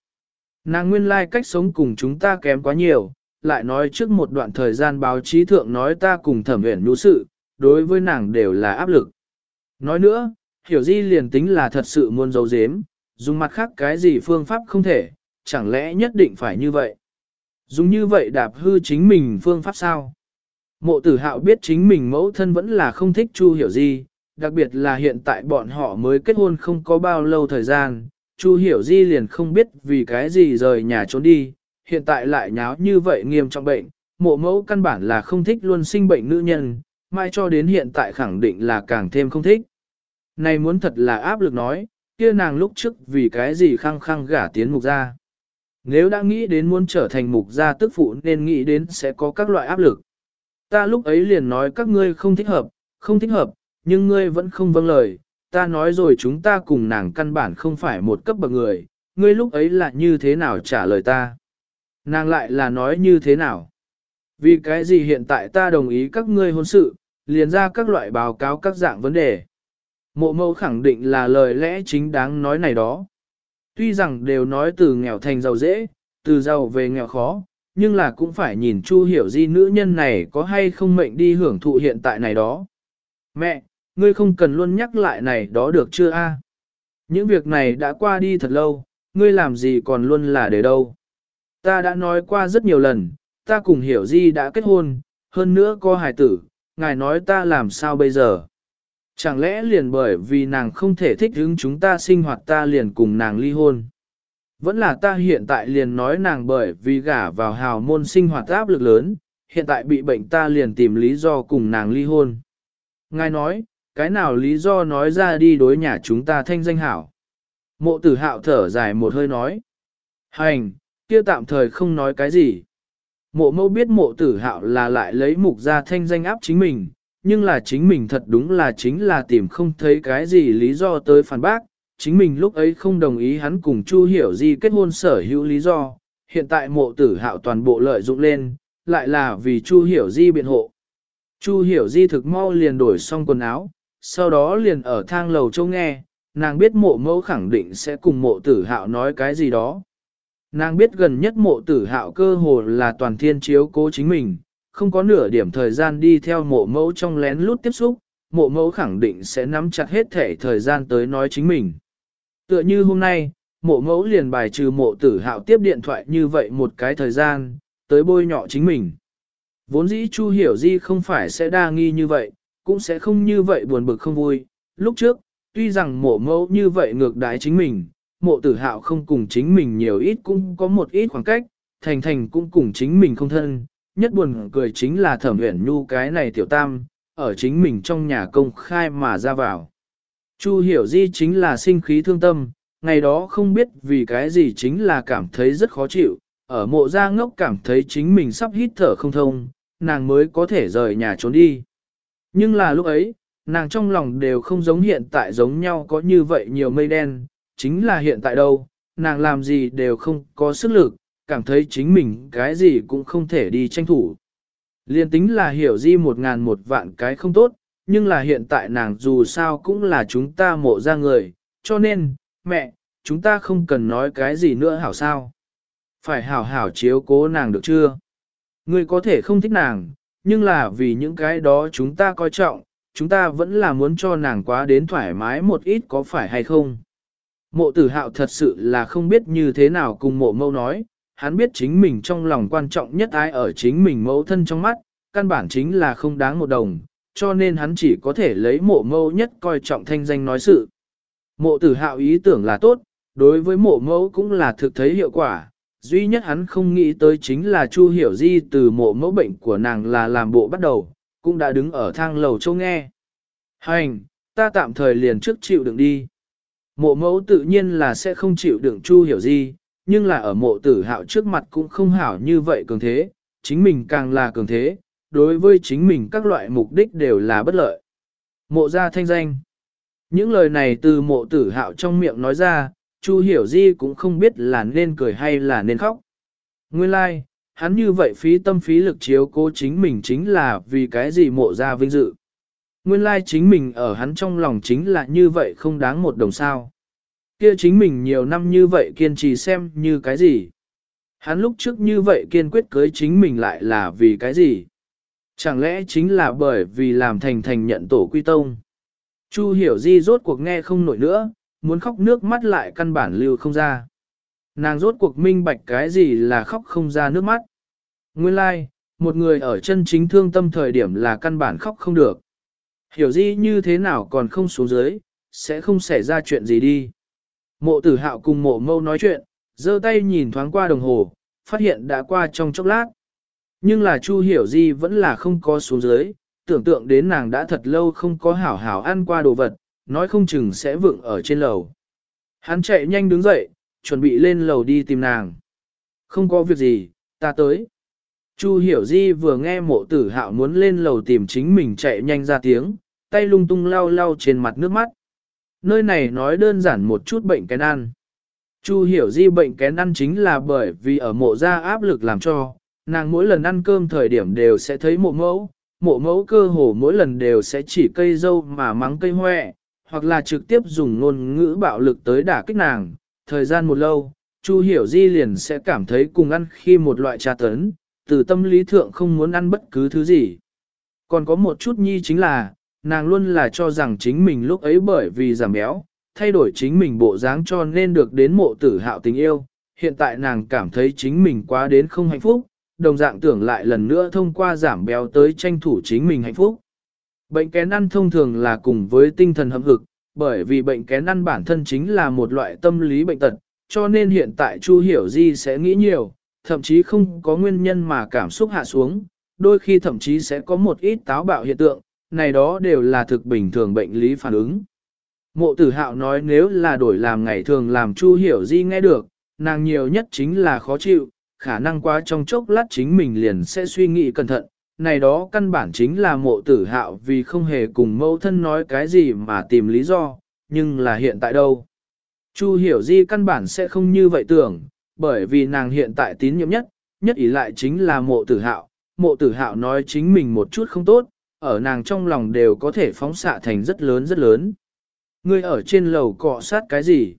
Nàng nguyên lai like cách sống cùng chúng ta kém quá nhiều, lại nói trước một đoạn thời gian báo chí thượng nói ta cùng thẩm huyện nhu sự, đối với nàng đều là áp lực. Nói nữa, hiểu di liền tính là thật sự muốn giấu giếm, dùng mặt khác cái gì phương pháp không thể, chẳng lẽ nhất định phải như vậy? Dùng như vậy đạp hư chính mình phương pháp sao? Mộ tử hạo biết chính mình mẫu thân vẫn là không thích Chu hiểu di, đặc biệt là hiện tại bọn họ mới kết hôn không có bao lâu thời gian, Chu hiểu di liền không biết vì cái gì rời nhà trốn đi, hiện tại lại nháo như vậy nghiêm trọng bệnh, mộ mẫu căn bản là không thích luôn sinh bệnh nữ nhân, mai cho đến hiện tại khẳng định là càng thêm không thích. Này muốn thật là áp lực nói, kia nàng lúc trước vì cái gì khăng khăng gả tiến mục ra. Nếu đã nghĩ đến muốn trở thành mục gia tức phụ nên nghĩ đến sẽ có các loại áp lực. Ta lúc ấy liền nói các ngươi không thích hợp, không thích hợp, nhưng ngươi vẫn không vâng lời. Ta nói rồi chúng ta cùng nàng căn bản không phải một cấp bậc người, ngươi lúc ấy là như thế nào trả lời ta. Nàng lại là nói như thế nào. Vì cái gì hiện tại ta đồng ý các ngươi hôn sự, liền ra các loại báo cáo các dạng vấn đề. Mộ mẫu khẳng định là lời lẽ chính đáng nói này đó. Tuy rằng đều nói từ nghèo thành giàu dễ, từ giàu về nghèo khó, nhưng là cũng phải nhìn Chu hiểu di nữ nhân này có hay không mệnh đi hưởng thụ hiện tại này đó. Mẹ, ngươi không cần luôn nhắc lại này đó được chưa a? Những việc này đã qua đi thật lâu, ngươi làm gì còn luôn là để đâu. Ta đã nói qua rất nhiều lần, ta cùng hiểu di đã kết hôn, hơn nữa có hài tử, ngài nói ta làm sao bây giờ. Chẳng lẽ liền bởi vì nàng không thể thích hứng chúng ta sinh hoạt ta liền cùng nàng ly hôn. Vẫn là ta hiện tại liền nói nàng bởi vì gả vào hào môn sinh hoạt áp lực lớn, hiện tại bị bệnh ta liền tìm lý do cùng nàng ly hôn. Ngài nói, cái nào lý do nói ra đi đối nhà chúng ta thanh danh hảo. Mộ tử hạo thở dài một hơi nói. Hành, kia tạm thời không nói cái gì. Mộ mẫu biết mộ tử hạo là lại lấy mục ra thanh danh áp chính mình, nhưng là chính mình thật đúng là chính là tìm không thấy cái gì lý do tới phản bác, chính mình lúc ấy không đồng ý hắn cùng Chu Hiểu Di kết hôn sở hữu lý do, hiện tại mộ tử hạo toàn bộ lợi dụng lên, lại là vì Chu Hiểu Di biện hộ. Chu Hiểu Di thực mau liền đổi xong quần áo, sau đó liền ở thang lầu châu nghe, nàng biết mộ mẫu khẳng định sẽ cùng mộ tử hạo nói cái gì đó. Nàng biết gần nhất mộ tử hạo cơ hồ là toàn thiên chiếu cố chính mình, không có nửa điểm thời gian đi theo mộ mẫu trong lén lút tiếp xúc, mộ mẫu khẳng định sẽ nắm chặt hết thể thời gian tới nói chính mình. Tựa như hôm nay, mộ mẫu liền bài trừ mộ tử hạo tiếp điện thoại như vậy một cái thời gian, tới bôi nhọ chính mình. Vốn dĩ Chu hiểu di không phải sẽ đa nghi như vậy, cũng sẽ không như vậy buồn bực không vui. Lúc trước, tuy rằng mộ mẫu như vậy ngược đái chính mình, mộ tử hạo không cùng chính mình nhiều ít cũng có một ít khoảng cách, thành thành cũng cùng chính mình không thân, nhất buồn cười chính là thẩm uyển nhu cái này tiểu tam, ở chính mình trong nhà công khai mà ra vào. Chu hiểu di chính là sinh khí thương tâm, ngày đó không biết vì cái gì chính là cảm thấy rất khó chịu, ở mộ gia ngốc cảm thấy chính mình sắp hít thở không thông, nàng mới có thể rời nhà trốn đi. Nhưng là lúc ấy, nàng trong lòng đều không giống hiện tại giống nhau có như vậy nhiều mây đen, chính là hiện tại đâu, nàng làm gì đều không có sức lực, cảm thấy chính mình cái gì cũng không thể đi tranh thủ. Liên tính là hiểu di một ngàn một vạn cái không tốt, nhưng là hiện tại nàng dù sao cũng là chúng ta mộ ra người, cho nên, mẹ, chúng ta không cần nói cái gì nữa hảo sao. Phải hảo hảo chiếu cố nàng được chưa? Ngươi có thể không thích nàng, nhưng là vì những cái đó chúng ta coi trọng, chúng ta vẫn là muốn cho nàng quá đến thoải mái một ít có phải hay không? Mộ tử hạo thật sự là không biết như thế nào cùng mộ mâu nói, hắn biết chính mình trong lòng quan trọng nhất ai ở chính mình mẫu thân trong mắt, căn bản chính là không đáng một đồng, cho nên hắn chỉ có thể lấy mộ mâu nhất coi trọng thanh danh nói sự. Mộ tử hạo ý tưởng là tốt, đối với mộ mẫu cũng là thực thấy hiệu quả, duy nhất hắn không nghĩ tới chính là Chu Hiểu Di từ mộ mẫu bệnh của nàng là làm bộ bắt đầu, cũng đã đứng ở thang lầu châu nghe. Hành, ta tạm thời liền trước chịu đựng đi. Mộ mẫu tự nhiên là sẽ không chịu đựng Chu Hiểu Di, nhưng là ở mộ tử hạo trước mặt cũng không hảo như vậy cường thế, chính mình càng là cường thế, đối với chính mình các loại mục đích đều là bất lợi. Mộ ra thanh danh. Những lời này từ mộ tử hạo trong miệng nói ra, Chu hiểu di cũng không biết là nên cười hay là nên khóc. Nguyên lai, like, hắn như vậy phí tâm phí lực chiếu cố chính mình chính là vì cái gì mộ ra vinh dự. Nguyên lai like chính mình ở hắn trong lòng chính là như vậy không đáng một đồng sao. Kia chính mình nhiều năm như vậy kiên trì xem như cái gì. Hắn lúc trước như vậy kiên quyết cưới chính mình lại là vì cái gì. Chẳng lẽ chính là bởi vì làm thành thành nhận tổ quy tông. Chu hiểu di rốt cuộc nghe không nổi nữa, muốn khóc nước mắt lại căn bản lưu không ra. Nàng rốt cuộc minh bạch cái gì là khóc không ra nước mắt. Nguyên lai, like, một người ở chân chính thương tâm thời điểm là căn bản khóc không được. Hiểu di như thế nào còn không xuống dưới, sẽ không xảy ra chuyện gì đi. Mộ tử hạo cùng mộ mâu nói chuyện, giơ tay nhìn thoáng qua đồng hồ, phát hiện đã qua trong chốc lát. Nhưng là Chu hiểu di vẫn là không có xuống dưới, tưởng tượng đến nàng đã thật lâu không có hảo hảo ăn qua đồ vật, nói không chừng sẽ vượng ở trên lầu. Hắn chạy nhanh đứng dậy, chuẩn bị lên lầu đi tìm nàng. Không có việc gì, ta tới. Chu hiểu di vừa nghe mộ tử hạo muốn lên lầu tìm chính mình chạy nhanh ra tiếng, tay lung tung lau lau trên mặt nước mắt. Nơi này nói đơn giản một chút bệnh kén ăn. Chu hiểu di bệnh kén ăn chính là bởi vì ở mộ ra áp lực làm cho, nàng mỗi lần ăn cơm thời điểm đều sẽ thấy mộ mẫu, mộ mẫu cơ hồ mỗi lần đều sẽ chỉ cây dâu mà mắng cây hoẹ, hoặc là trực tiếp dùng ngôn ngữ bạo lực tới đả kích nàng. Thời gian một lâu, Chu Hiểu Di liền sẽ cảm thấy cùng ăn khi một loại trà tấn, từ tâm lý thượng không muốn ăn bất cứ thứ gì. Còn có một chút nhi chính là, nàng luôn là cho rằng chính mình lúc ấy bởi vì giảm béo, thay đổi chính mình bộ dáng cho nên được đến mộ tử hạo tình yêu. Hiện tại nàng cảm thấy chính mình quá đến không hạnh phúc, đồng dạng tưởng lại lần nữa thông qua giảm béo tới tranh thủ chính mình hạnh phúc. Bệnh kén ăn thông thường là cùng với tinh thần hâm hực, bởi vì bệnh kén ăn bản thân chính là một loại tâm lý bệnh tật, cho nên hiện tại Chu Hiểu Di sẽ nghĩ nhiều, thậm chí không có nguyên nhân mà cảm xúc hạ xuống, đôi khi thậm chí sẽ có một ít táo bạo hiện tượng, này đó đều là thực bình thường bệnh lý phản ứng. Mộ tử hạo nói nếu là đổi làm ngày thường làm Chu Hiểu Di nghe được, nàng nhiều nhất chính là khó chịu, khả năng quá trong chốc lát chính mình liền sẽ suy nghĩ cẩn thận, này đó căn bản chính là mộ tử hạo vì không hề cùng mẫu thân nói cái gì mà tìm lý do, nhưng là hiện tại đâu. Chu hiểu di căn bản sẽ không như vậy tưởng, bởi vì nàng hiện tại tín nhiệm nhất, nhất ý lại chính là mộ tử hạo. Mộ tử hạo nói chính mình một chút không tốt, ở nàng trong lòng đều có thể phóng xạ thành rất lớn rất lớn. Ngươi ở trên lầu cọ sát cái gì?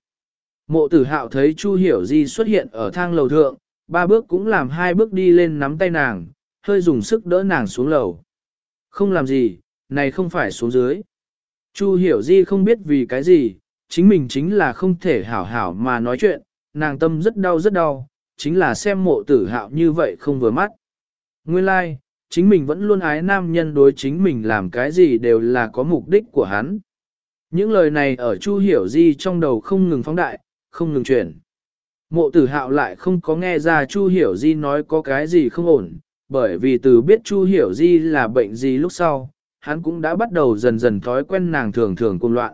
Mộ tử hạo thấy Chu hiểu di xuất hiện ở thang lầu thượng, ba bước cũng làm hai bước đi lên nắm tay nàng, hơi dùng sức đỡ nàng xuống lầu. Không làm gì, này không phải xuống dưới. Chu hiểu di không biết vì cái gì, chính mình chính là không thể hảo hảo mà nói chuyện, nàng tâm rất đau rất đau, chính là xem mộ tử hạo như vậy không vừa mắt. Nguyên lai, like, chính mình vẫn luôn ái nam nhân đối chính mình làm cái gì đều là có mục đích của hắn. Những lời này ở Chu Hiểu Di trong đầu không ngừng phóng đại, không ngừng chuyển. Mộ tử hạo lại không có nghe ra Chu Hiểu Di nói có cái gì không ổn, bởi vì từ biết Chu Hiểu Di là bệnh gì lúc sau, hắn cũng đã bắt đầu dần dần thói quen nàng thường thường cuồng loạn.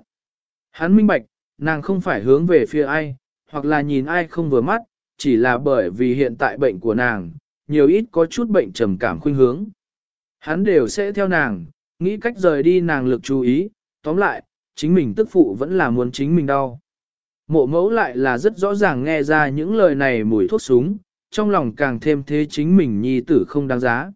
Hắn minh bạch, nàng không phải hướng về phía ai, hoặc là nhìn ai không vừa mắt, chỉ là bởi vì hiện tại bệnh của nàng, nhiều ít có chút bệnh trầm cảm khuynh hướng. Hắn đều sẽ theo nàng, nghĩ cách rời đi nàng lực chú ý, tóm lại, chính mình tức phụ vẫn là muốn chính mình đau. Mộ mẫu lại là rất rõ ràng nghe ra những lời này mùi thuốc súng, trong lòng càng thêm thế chính mình nhi tử không đáng giá.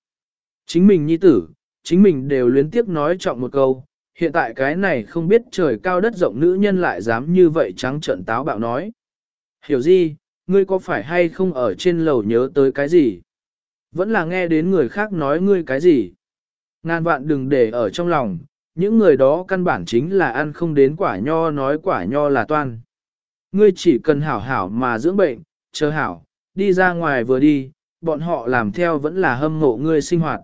Chính mình nhi tử, chính mình đều luyến tiếc nói trọng một câu, hiện tại cái này không biết trời cao đất rộng nữ nhân lại dám như vậy trắng trợn táo bạo nói. Hiểu gì, ngươi có phải hay không ở trên lầu nhớ tới cái gì? Vẫn là nghe đến người khác nói ngươi cái gì? Ngàn vạn đừng để ở trong lòng, những người đó căn bản chính là ăn không đến quả nho nói quả nho là toan. Ngươi chỉ cần hảo hảo mà dưỡng bệnh, chờ hảo, đi ra ngoài vừa đi, bọn họ làm theo vẫn là hâm mộ ngươi sinh hoạt.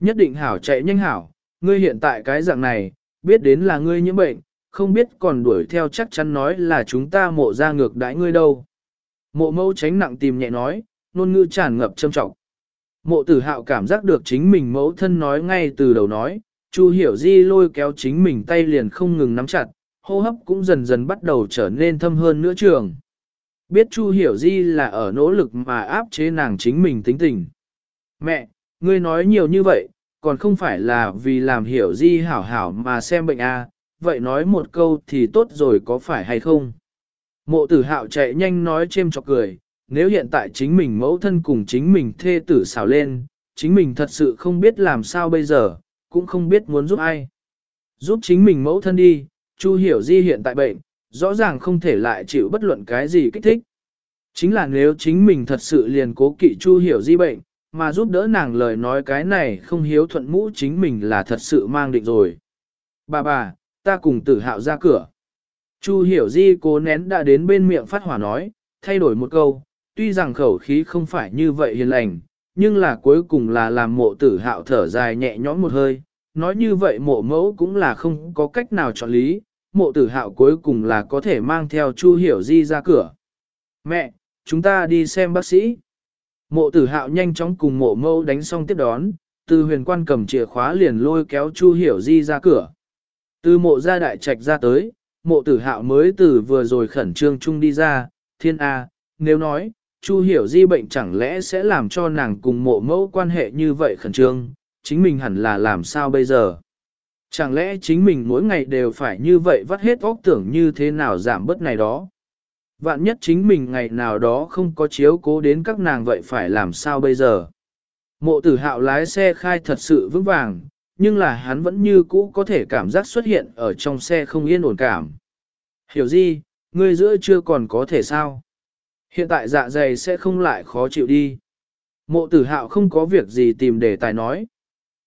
Nhất định hảo chạy nhanh hảo, ngươi hiện tại cái dạng này, biết đến là ngươi nhiễm bệnh, không biết còn đuổi theo chắc chắn nói là chúng ta mộ ra ngược đãi ngươi đâu. Mộ mâu tránh nặng tìm nhẹ nói, nôn ngữ tràn ngập châm trọng. Mộ tử hạo cảm giác được chính mình mẫu thân nói ngay từ đầu nói, Chu hiểu di lôi kéo chính mình tay liền không ngừng nắm chặt, hô hấp cũng dần dần bắt đầu trở nên thâm hơn nữa trường. Biết Chu Hiểu Di là ở nỗ lực mà áp chế nàng chính mình tính tình. Mẹ, ngươi nói nhiều như vậy, còn không phải là vì làm Hiểu Di hảo hảo mà xem bệnh à, vậy nói một câu thì tốt rồi có phải hay không? Mộ tử hạo chạy nhanh nói chêm chọc cười, nếu hiện tại chính mình mẫu thân cùng chính mình thê tử xào lên, chính mình thật sự không biết làm sao bây giờ, cũng không biết muốn giúp ai. Giúp chính mình mẫu thân đi, Chu Hiểu Di hiện tại bệnh, rõ ràng không thể lại chịu bất luận cái gì kích thích. Chính là nếu chính mình thật sự liền cố kỵ Chu Hiểu Di bệnh, mà giúp đỡ nàng lời nói cái này không hiếu thuận mũ chính mình là thật sự mang định rồi. Bà bà, ta cùng tử hạo ra cửa. Chu Hiểu Di cố nén đã đến bên miệng phát hỏa nói, thay đổi một câu, tuy rằng khẩu khí không phải như vậy hiền lành, nhưng là cuối cùng là làm mộ tử hạo thở dài nhẹ nhõm một hơi, nói như vậy mộ mẫu cũng là không có cách nào chọn lý, mộ tử hạo cuối cùng là có thể mang theo Chu Hiểu Di ra cửa. Mẹ, chúng ta đi xem bác sĩ. Mộ tử hạo nhanh chóng cùng mộ mẫu đánh xong tiếp đón, từ huyền quan cầm chìa khóa liền lôi kéo Chu Hiểu Di ra cửa. Từ mộ gia đại trạch ra tới, mộ tử hạo mới từ vừa rồi khẩn trương chung đi ra, thiên A, nếu nói, Chu hiểu di bệnh chẳng lẽ sẽ làm cho nàng cùng mộ mẫu quan hệ như vậy khẩn trương, chính mình hẳn là làm sao bây giờ? Chẳng lẽ chính mình mỗi ngày đều phải như vậy vắt hết óc tưởng như thế nào giảm bớt này đó? Vạn nhất chính mình ngày nào đó không có chiếu cố đến các nàng vậy phải làm sao bây giờ? Mộ tử hạo lái xe khai thật sự vững vàng, nhưng là hắn vẫn như cũ có thể cảm giác xuất hiện ở trong xe không yên ổn cảm. Hiểu gì, ngươi giữa chưa còn có thể sao? Hiện tại dạ dày sẽ không lại khó chịu đi. Mộ tử hạo không có việc gì tìm để tài nói.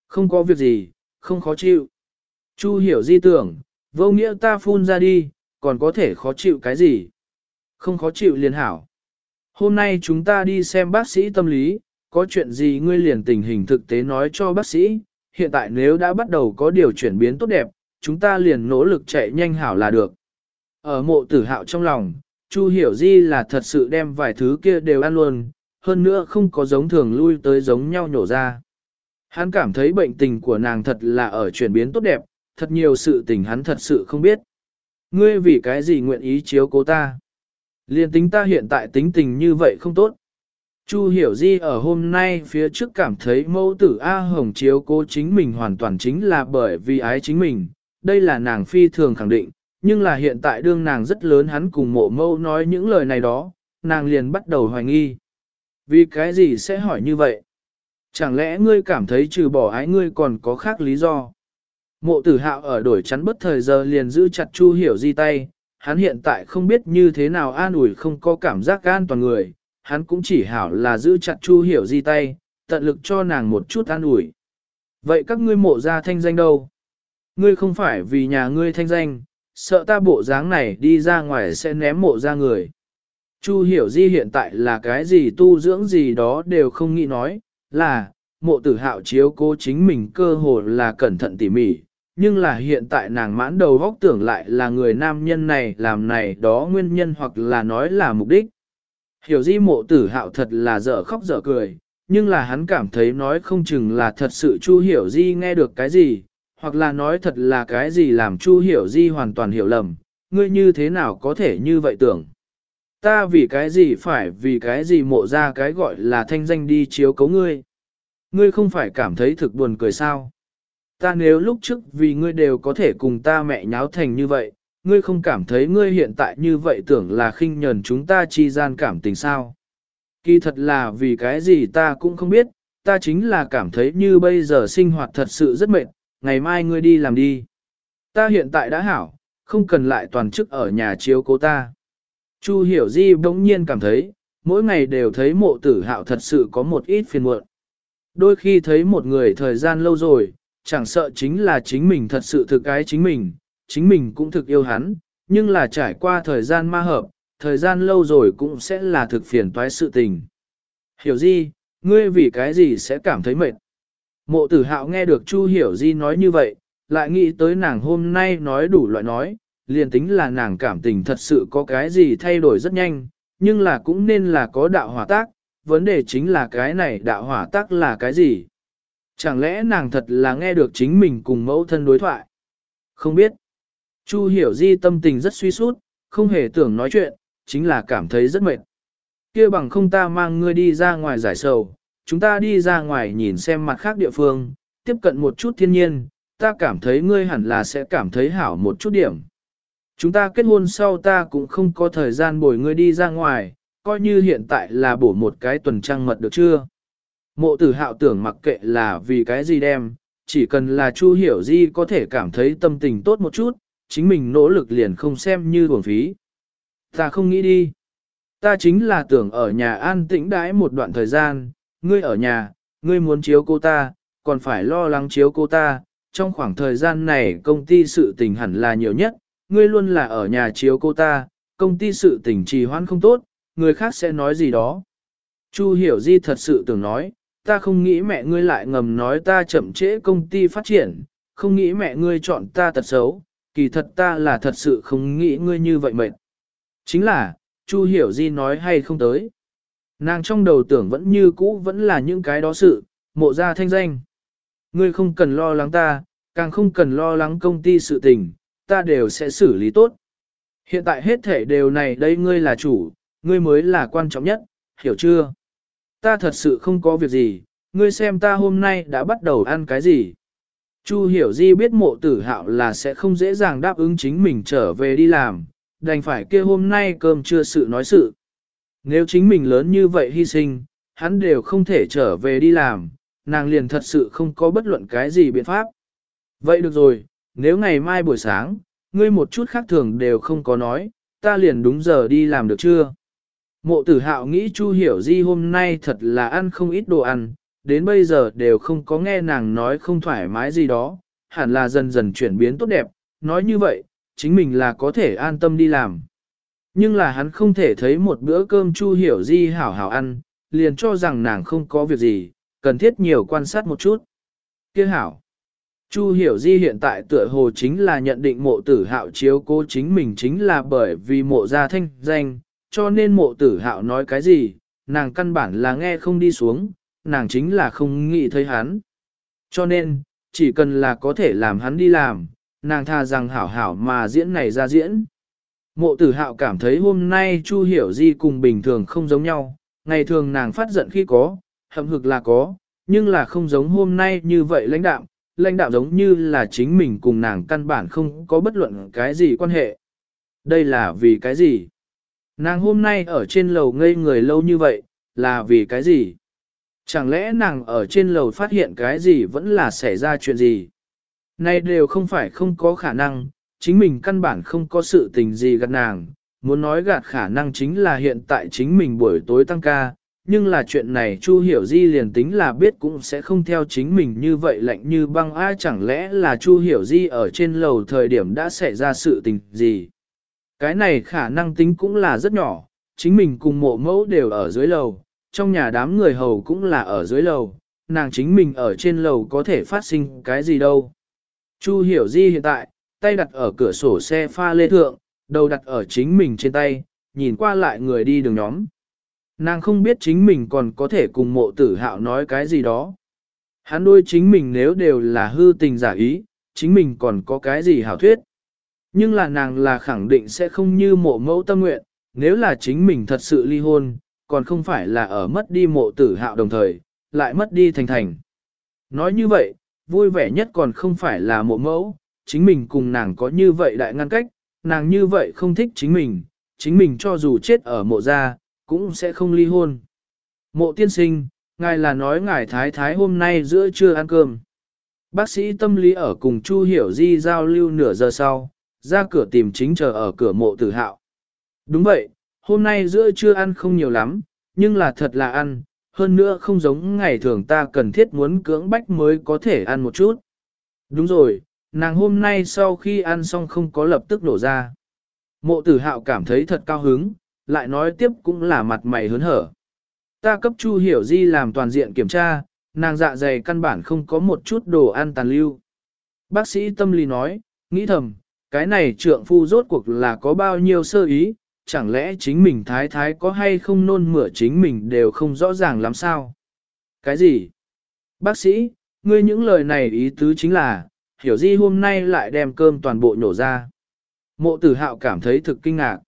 Không có việc gì, không khó chịu. Chu hiểu di tưởng, vô nghĩa ta phun ra đi, còn có thể khó chịu cái gì? Không khó chịu liền hảo. Hôm nay chúng ta đi xem bác sĩ tâm lý, có chuyện gì ngươi liền tình hình thực tế nói cho bác sĩ, hiện tại nếu đã bắt đầu có điều chuyển biến tốt đẹp, chúng ta liền nỗ lực chạy nhanh hảo là được. Ở mộ tử hạo trong lòng, Chu hiểu di là thật sự đem vài thứ kia đều ăn luôn, hơn nữa không có giống thường lui tới giống nhau nhổ ra. Hắn cảm thấy bệnh tình của nàng thật là ở chuyển biến tốt đẹp, thật nhiều sự tình hắn thật sự không biết. Ngươi vì cái gì nguyện ý chiếu cố ta? Liên tính ta hiện tại tính tình như vậy không tốt. Chu hiểu di ở hôm nay phía trước cảm thấy mẫu tử A Hồng chiếu cố chính mình hoàn toàn chính là bởi vì ái chính mình, đây là nàng phi thường khẳng định, nhưng là hiện tại đương nàng rất lớn hắn cùng mộ mẫu nói những lời này đó, nàng liền bắt đầu hoài nghi. Vì cái gì sẽ hỏi như vậy? Chẳng lẽ ngươi cảm thấy trừ bỏ ái ngươi còn có khác lý do? Mộ tử hạo ở đổi chắn bất thời giờ liền giữ chặt Chu hiểu di tay, hắn hiện tại không biết như thế nào an ủi không có cảm giác an toàn người, hắn cũng chỉ hảo là giữ chặt Chu hiểu di tay, tận lực cho nàng một chút an ủi. Vậy các ngươi mộ ra thanh danh đâu? Ngươi không phải vì nhà ngươi thanh danh, sợ ta bộ dáng này đi ra ngoài sẽ ném mộ ra người. Chu hiểu di hiện tại là cái gì tu dưỡng gì đó đều không nghĩ nói, là, mộ tử hạo chiếu cố chính mình cơ hồ là cẩn thận tỉ mỉ, nhưng là hiện tại nàng mãn đầu góc tưởng lại là người nam nhân này làm này đó nguyên nhân hoặc là nói là mục đích. Hiểu di mộ tử hạo thật là dở khóc dở cười, nhưng là hắn cảm thấy nói không chừng là thật sự chu hiểu di nghe được cái gì, hoặc là nói thật là cái gì làm Chu Hiểu Di hoàn toàn hiểu lầm, ngươi như thế nào có thể như vậy tưởng. Ta vì cái gì phải vì cái gì mộ ra cái gọi là thanh danh đi chiếu cấu ngươi. Ngươi không phải cảm thấy thực buồn cười sao. Ta nếu lúc trước vì ngươi đều có thể cùng ta mẹ nháo thành như vậy, ngươi không cảm thấy ngươi hiện tại như vậy tưởng là khinh nhờn chúng ta chi gian cảm tình sao. Kỳ thật là vì cái gì ta cũng không biết, ta chính là cảm thấy như bây giờ sinh hoạt thật sự rất mệt, ngày mai ngươi đi làm đi. Ta hiện tại đã hảo, không cần lại toàn chức ở nhà chiếu cố ta. Chu hiểu di bỗng nhiên cảm thấy, mỗi ngày đều thấy mộ tử hạo thật sự có một ít phiền muộn. Đôi khi thấy một người thời gian lâu rồi, chẳng sợ chính là chính mình thật sự thực cái chính mình, chính mình cũng thực yêu hắn, nhưng là trải qua thời gian ma hợp, thời gian lâu rồi cũng sẽ là thực phiền toái sự tình. Hiểu gì, ngươi vì cái gì sẽ cảm thấy mệt? Mộ tử hạo nghe được Chu Hiểu Di nói như vậy, lại nghĩ tới nàng hôm nay nói đủ loại nói, liền tính là nàng cảm tình thật sự có cái gì thay đổi rất nhanh, nhưng là cũng nên là có đạo hỏa tác, vấn đề chính là cái này đạo hỏa tác là cái gì? Chẳng lẽ nàng thật là nghe được chính mình cùng mẫu thân đối thoại? Không biết. Chu Hiểu Di tâm tình rất suy sút, không hề tưởng nói chuyện, chính là cảm thấy rất mệt. kia bằng không ta mang ngươi đi ra ngoài giải sầu, chúng ta đi ra ngoài nhìn xem mặt khác địa phương, tiếp cận một chút thiên nhiên, ta cảm thấy ngươi hẳn là sẽ cảm thấy hảo một chút điểm. Chúng ta kết hôn sau ta cũng không có thời gian bồi ngươi đi ra ngoài, coi như hiện tại là bổ một cái tuần trăng mật được chưa? Mộ tử hạo tưởng mặc kệ là vì cái gì đem, chỉ cần là Chu Hiểu Di có thể cảm thấy tâm tình tốt một chút, chính mình nỗ lực liền không xem như uổng phí. Ta không nghĩ đi. Ta chính là tưởng ở nhà an tĩnh đãi một đoạn thời gian, ngươi ở nhà, ngươi muốn chiếu cô ta, còn phải lo lắng chiếu cô ta. Trong khoảng thời gian này công ty sự tình hẳn là nhiều nhất, ngươi luôn là ở nhà chiếu cô ta, công ty sự tình trì hoãn không tốt, người khác sẽ nói gì đó. Chu hiểu di thật sự tưởng nói, ta không nghĩ mẹ ngươi lại ngầm nói ta chậm trễ công ty phát triển, không nghĩ mẹ ngươi chọn ta thật xấu, kỳ thật ta là thật sự không nghĩ ngươi như vậy mệt. Chính là, Chu hiểu di nói hay không tới. Nàng trong đầu tưởng vẫn như cũ vẫn là những cái đó sự, mộ ra thanh danh. Ngươi không cần lo lắng ta, càng không cần lo lắng công ty sự tình, ta đều sẽ xử lý tốt. Hiện tại hết thể đều này đây ngươi là chủ, ngươi mới là quan trọng nhất, hiểu chưa? Ta thật sự không có việc gì, ngươi xem ta hôm nay đã bắt đầu ăn cái gì. Chu hiểu di biết mộ tử hạo là sẽ không dễ dàng đáp ứng chính mình trở về đi làm, đành phải kia hôm nay cơm chưa sự nói sự. Nếu chính mình lớn như vậy hy sinh, hắn đều không thể trở về đi làm, nàng liền thật sự không có bất luận cái gì biện pháp. Vậy được rồi, nếu ngày mai buổi sáng, ngươi một chút khác thường đều không có nói, ta liền đúng giờ đi làm được chưa? Mộ tử hạo nghĩ Chu Hiểu Di hôm nay thật là ăn không ít đồ ăn, đến bây giờ đều không có nghe nàng nói không thoải mái gì đó, hẳn là dần dần chuyển biến tốt đẹp, nói như vậy, chính mình là có thể an tâm đi làm. Nhưng là hắn không thể thấy một bữa cơm Chu Hiểu Di hảo hảo ăn, liền cho rằng nàng không có việc gì, cần thiết nhiều quan sát một chút. Kia hảo. Chu Hiểu Di hiện tại tựa hồ chính là nhận định mộ tử hạo chiếu cố chính mình chính là bởi vì mộ gia thanh danh, cho nên mộ tử hạo nói cái gì, nàng căn bản là nghe không đi xuống, nàng chính là không nghĩ thấy hắn. Cho nên, chỉ cần là có thể làm hắn đi làm, nàng tha rằng hảo hảo mà diễn này ra diễn. Mộ tử hạo cảm thấy hôm nay Chu Hiểu Di cùng bình thường không giống nhau, ngày thường nàng phát giận khi có, hậm hực là có, nhưng là không giống hôm nay như vậy lãnh đạo, lãnh đạo giống như là chính mình cùng nàng căn bản không có bất luận cái gì quan hệ. Đây là vì cái gì? Nàng hôm nay ở trên lầu ngây người lâu như vậy, là vì cái gì? Chẳng lẽ nàng ở trên lầu phát hiện cái gì vẫn là xảy ra chuyện gì? Này đều không phải không có khả năng, chính mình căn bản không có sự tình gì gạt nàng, muốn nói gạt khả năng chính là hiện tại chính mình buổi tối tăng ca, nhưng là chuyện này Chu Hiểu Di liền tính là biết cũng sẽ không theo chính mình như vậy lạnh như băng ai chẳng lẽ là Chu Hiểu Di ở trên lầu thời điểm đã xảy ra sự tình gì. Cái này khả năng tính cũng là rất nhỏ, chính mình cùng mộ mẫu đều ở dưới lầu, trong nhà đám người hầu cũng là ở dưới lầu, nàng chính mình ở trên lầu có thể phát sinh cái gì đâu. Chu Hiểu Di hiện tại, tay đặt ở cửa sổ xe pha lê thượng, đầu đặt ở chính mình trên tay, nhìn qua lại người đi đường nhóm. Nàng không biết chính mình còn có thể cùng mộ tử hạo nói cái gì đó. Hắn đôi chính mình nếu đều là hư tình giả ý, chính mình còn có cái gì hảo thuyết. Nhưng là nàng là khẳng định sẽ không như mộ mẫu tâm nguyện, nếu là chính mình thật sự ly hôn, còn không phải là ở mất đi mộ tử hạo đồng thời, lại mất đi thành thành. Nói như vậy, vui vẻ nhất còn không phải là mộ mẫu, chính mình cùng nàng có như vậy đại ngăn cách, nàng như vậy không thích chính mình, chính mình cho dù chết ở mộ gia, cũng sẽ không ly hôn. Mộ tiên sinh, ngài là nói ngài thái thái hôm nay giữa trưa ăn cơm. Bác sĩ tâm lý ở cùng Chu Hiểu Di giao lưu nửa giờ sau, ra cửa tìm chính chờ ở cửa mộ tử hạo. Đúng vậy, hôm nay giữa trưa ăn không nhiều lắm, nhưng là thật là ăn, hơn nữa không giống ngày thường ta cần thiết muốn cưỡng bách mới có thể ăn một chút. Đúng rồi, nàng hôm nay sau khi ăn xong không có lập tức đổ ra. Mộ tử hạo cảm thấy thật cao hứng, lại nói tiếp cũng là mặt mày hớn hở. Ta cấp Chu Hiểu Di làm toàn diện kiểm tra, nàng dạ dày căn bản không có một chút đồ ăn tàn lưu. Bác sĩ tâm lý nói, nghĩ thầm, cái này trượng phu rốt cuộc là có bao nhiêu sơ ý, chẳng lẽ chính mình thái thái có hay không nôn mửa chính mình đều không rõ ràng lắm sao? Cái gì? Bác sĩ, ngươi những lời này ý tứ chính là, hiểu di hôm nay lại đem cơm toàn bộ nhổ ra. Mộ tử hạo cảm thấy thực kinh ngạc.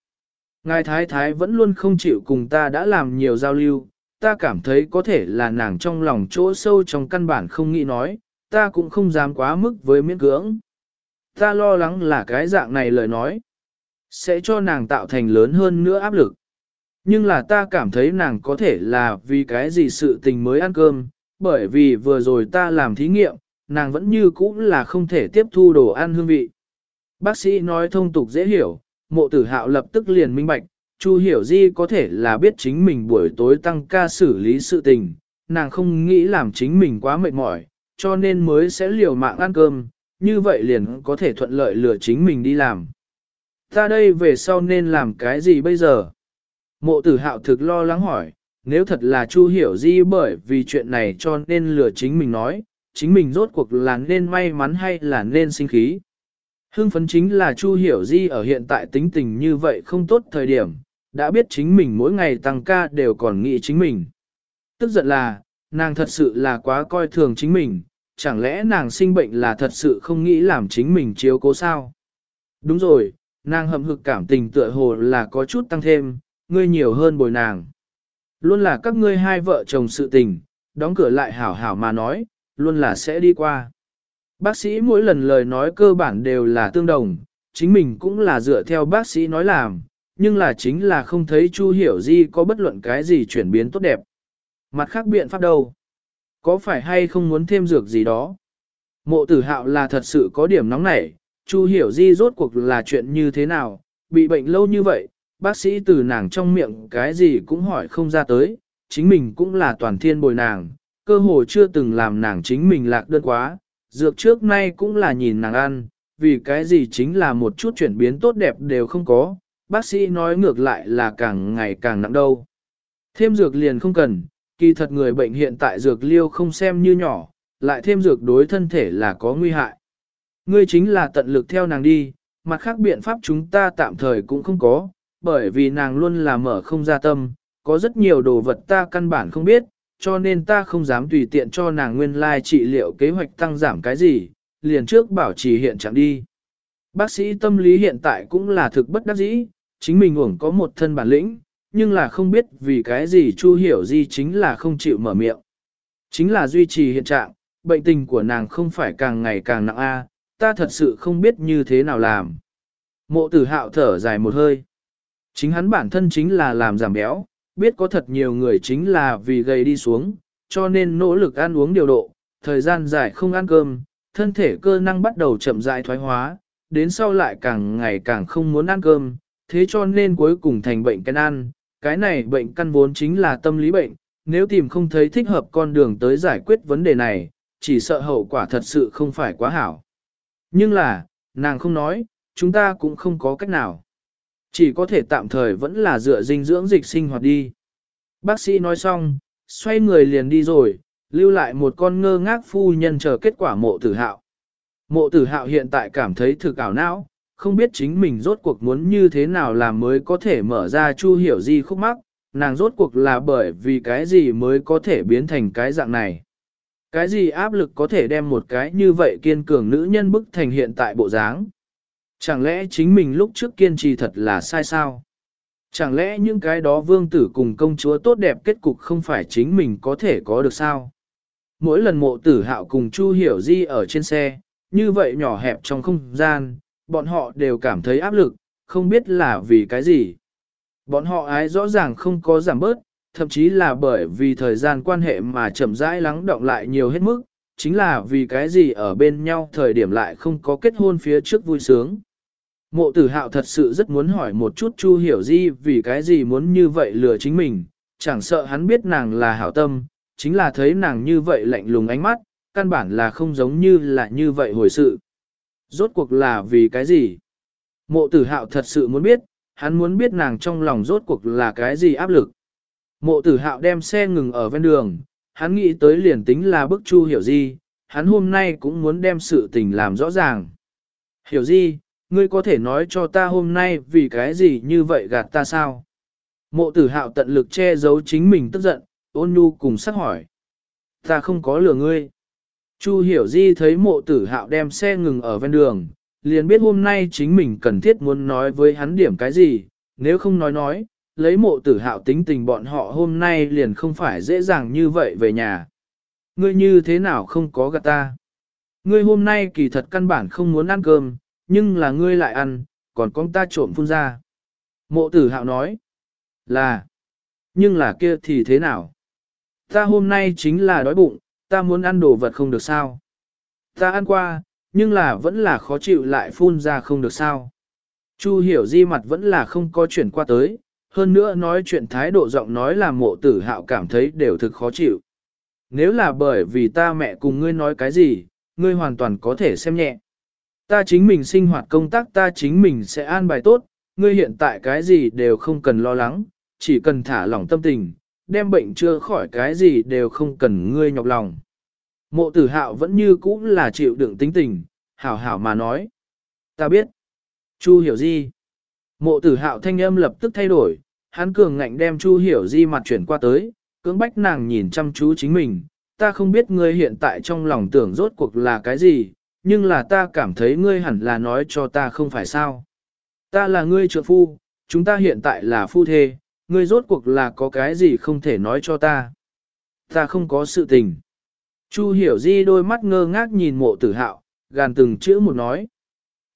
Ngài thái thái vẫn luôn không chịu cùng ta đã làm nhiều giao lưu, ta cảm thấy có thể là nàng trong lòng chỗ sâu trong căn bản không nghĩ nói, ta cũng không dám quá mức với miễn cưỡng. Ta lo lắng là cái dạng này lời nói, sẽ cho nàng tạo thành lớn hơn nữa áp lực. Nhưng là ta cảm thấy nàng có thể là vì cái gì sự tình mới ăn cơm, bởi vì vừa rồi ta làm thí nghiệm, nàng vẫn như cũ là không thể tiếp thu đồ ăn hương vị. Bác sĩ nói thông tục dễ hiểu, mộ tử hạo lập tức liền minh bạch, Chu hiểu di có thể là biết chính mình buổi tối tăng ca xử lý sự tình, nàng không nghĩ làm chính mình quá mệt mỏi, cho nên mới sẽ liều mạng ăn cơm, như vậy liền có thể thuận lợi lừa chính mình đi làm. Ta đây về sau nên làm cái gì bây giờ? Mộ tử hạo thực lo lắng hỏi, nếu thật là Chu hiểu di bởi vì chuyện này cho nên lừa chính mình nói, chính mình rốt cuộc là nên may mắn hay là nên sinh khí. Hưng phấn chính là Chu hiểu di ở hiện tại tính tình như vậy không tốt thời điểm, đã biết chính mình mỗi ngày tăng ca đều còn nghĩ chính mình. Tức giận là, nàng thật sự là quá coi thường chính mình, chẳng lẽ nàng sinh bệnh là thật sự không nghĩ làm chính mình chiếu cố sao? Đúng rồi, nàng hầm hực cảm tình tựa hồ là có chút tăng thêm, ngươi nhiều hơn bồi nàng. Luôn là các ngươi hai vợ chồng sự tình, đóng cửa lại hảo hảo mà nói, luôn là sẽ đi qua. Bác sĩ mỗi lần lời nói cơ bản đều là tương đồng, chính mình cũng là dựa theo bác sĩ nói làm, nhưng là chính là không thấy Chu Hiểu Di có bất luận cái gì chuyển biến tốt đẹp. Mặt khác biện pháp đâu? Có phải hay không muốn thêm dược gì đó? Mộ tử hạo là thật sự có điểm nóng nảy, Chu Hiểu Di rốt cuộc là chuyện như thế nào, bị bệnh lâu như vậy, bác sĩ từ nàng trong miệng cái gì cũng hỏi không ra tới, chính mình cũng là toàn thiên bồi nàng, cơ hồ chưa từng làm nàng chính mình lạc đơn quá, dược trước nay cũng là nhìn nàng ăn, vì cái gì chính là một chút chuyển biến tốt đẹp đều không có, bác sĩ nói ngược lại là càng ngày càng nặng đâu. Thêm dược liền không cần, kỳ thật người bệnh hiện tại dược liêu không xem như nhỏ, lại thêm dược đối thân thể là có nguy hại. Ngươi chính là tận lực theo nàng đi, mặt khác biện pháp chúng ta tạm thời cũng không có, bởi vì nàng luôn là mở không ra tâm, có rất nhiều đồ vật ta căn bản không biết, cho nên ta không dám tùy tiện cho nàng nguyên lai trị liệu kế hoạch tăng giảm cái gì, liền trước bảo trì hiện trạng đi. Bác sĩ tâm lý hiện tại cũng là thực bất đắc dĩ, chính mình uổng có một thân bản lĩnh, nhưng là không biết vì cái gì Chu Hiểu Di chính là không chịu mở miệng. Chính là duy trì hiện trạng, bệnh tình của nàng không phải càng ngày càng nặng a, ta thật sự không biết như thế nào làm. Mộ tử hạo thở dài một hơi. Chính hắn bản thân chính là làm giảm béo, biết có thật nhiều người chính là vì gầy đi xuống, cho nên nỗ lực ăn uống điều độ, thời gian dài không ăn cơm, thân thể cơ năng bắt đầu chậm rãi thoái hóa, đến sau lại càng ngày càng không muốn ăn cơm, thế cho nên cuối cùng thành bệnh căn ăn, cái này bệnh căn vốn chính là tâm lý bệnh, nếu tìm không thấy thích hợp con đường tới giải quyết vấn đề này, chỉ sợ hậu quả thật sự không phải quá hảo. Nhưng là, nàng không nói, chúng ta cũng không có cách nào. Chỉ có thể tạm thời vẫn là dựa dinh dưỡng dịch sinh hoạt đi. Bác sĩ nói xong, xoay người liền đi rồi, lưu lại một con ngơ ngác phu nhân chờ kết quả mộ tử hạo. Mộ tử hạo hiện tại cảm thấy thực ảo não, không biết chính mình rốt cuộc muốn như thế nào làm mới có thể mở ra chu hiểu di khúc mắc, nàng rốt cuộc là bởi vì cái gì mới có thể biến thành cái dạng này. Cái gì áp lực có thể đem một cái như vậy kiên cường nữ nhân bức thành hiện tại bộ dáng. Chẳng lẽ chính mình lúc trước kiên trì thật là sai sao? Chẳng lẽ những cái đó vương tử cùng công chúa tốt đẹp kết cục không phải chính mình có thể có được sao? Mỗi lần mộ tử hạo cùng Chu Hiểu Di ở trên xe, như vậy nhỏ hẹp trong không gian, bọn họ đều cảm thấy áp lực, không biết là vì cái gì. Bọn họ ái rõ ràng không có giảm bớt, thậm chí là bởi vì thời gian quan hệ mà chậm rãi lắng động lại nhiều hết mức, chính là vì cái gì ở bên nhau thời điểm lại không có kết hôn phía trước vui sướng. Mộ tử hạo thật sự rất muốn hỏi một chút Chu Hiểu Di vì cái gì muốn như vậy lừa chính mình, chẳng sợ hắn biết nàng là hảo tâm, chính là thấy nàng như vậy lạnh lùng ánh mắt, căn bản là không giống như là như vậy hồi sự. Rốt cuộc là vì cái gì? Mộ tử hạo thật sự muốn biết, hắn muốn biết nàng trong lòng rốt cuộc là cái gì áp lực. Mộ tử hạo đem xe ngừng ở ven đường, hắn nghĩ tới liền tính là bức Chu Hiểu Di, hắn hôm nay cũng muốn đem sự tình làm rõ ràng. Hiểu Di, ngươi có thể nói cho ta hôm nay vì cái gì như vậy gạt ta sao? Mộ tử hạo tận lực che giấu chính mình tức giận, ôn nhu cùng sắc hỏi. Ta không có lừa ngươi. Chu hiểu di thấy mộ tử hạo đem xe ngừng ở ven đường, liền biết hôm nay chính mình cần thiết muốn nói với hắn điểm cái gì, Nếu không nói nói, lấy mộ tử hạo tính tình bọn họ hôm nay liền không phải dễ dàng như vậy về nhà. Ngươi như thế nào không có gạt ta? Ngươi hôm nay kỳ thật căn bản không muốn ăn cơm, nhưng là ngươi lại ăn, còn con ta trộm phun ra. Mộ tử hạo nói, là, nhưng là kia thì thế nào? Ta hôm nay chính là đói bụng, ta muốn ăn đồ vật không được sao? Ta ăn qua, nhưng là vẫn là khó chịu lại phun ra không được sao? Chu hiểu di mặt vẫn là không có chuyển qua tới, hơn nữa nói chuyện thái độ giọng nói là mộ tử hạo cảm thấy đều thực khó chịu. Nếu là bởi vì ta mẹ cùng ngươi nói cái gì, ngươi hoàn toàn có thể xem nhẹ. Ta chính mình sinh hoạt công tác ta chính mình sẽ an bài tốt, ngươi hiện tại cái gì đều không cần lo lắng, chỉ cần thả lỏng tâm tình, đem bệnh chưa khỏi cái gì đều không cần ngươi nhọc lòng. Mộ tử hạo vẫn như cũ là chịu đựng tính tình, hảo hảo mà nói. Ta biết. Chu hiểu gì? Mộ tử hạo thanh âm lập tức thay đổi, hắn cường ngạnh đem Chu hiểu di mặt chuyển qua tới, cưỡng bách nàng nhìn chăm chú chính mình. Ta không biết ngươi hiện tại trong lòng tưởng rốt cuộc là cái gì, nhưng là ta cảm thấy ngươi hẳn là nói cho ta không phải sao. Ta là ngươi trợ phu, chúng ta hiện tại là phu thê, ngươi rốt cuộc là có cái gì không thể nói cho ta. Ta không có sự tình. Chu hiểu di đôi mắt ngơ ngác nhìn mộ tử hạo, gàn từng chữ một nói.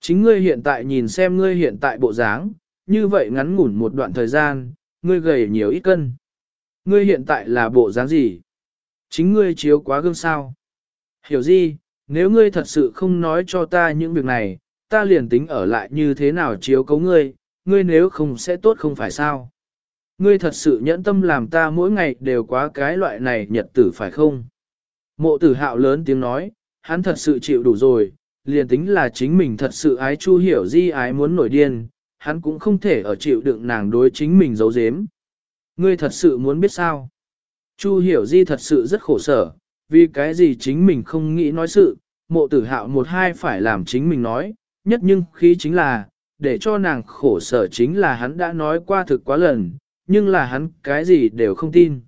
Chính ngươi hiện tại nhìn xem ngươi hiện tại bộ dáng, như vậy ngắn ngủn một đoạn thời gian, ngươi gầy nhiều ít cân. Ngươi hiện tại là bộ dáng gì? Chính ngươi chiếu quá gương sao? Hiểu gì, nếu ngươi thật sự không nói cho ta những việc này, ta liền tính ở lại như thế nào chiếu cấu ngươi, ngươi nếu không sẽ tốt không phải sao? Ngươi thật sự nhẫn tâm làm ta mỗi ngày đều quá cái loại này nhật tử phải không? Mộ tử hạo lớn tiếng nói, hắn thật sự chịu đủ rồi, liền tính là chính mình thật sự ái chu hiểu di ái muốn nổi điên, hắn cũng không thể ở chịu đựng nàng đối chính mình giấu giếm. Ngươi thật sự muốn biết sao? Chu hiểu di thật sự rất khổ sở, vì cái gì chính mình không nghĩ nói sự, mộ tử hạo một hai phải làm chính mình nói, nhất nhưng khí chính là, để cho nàng khổ sở chính là hắn đã nói qua thực quá lần, nhưng là hắn cái gì đều không tin.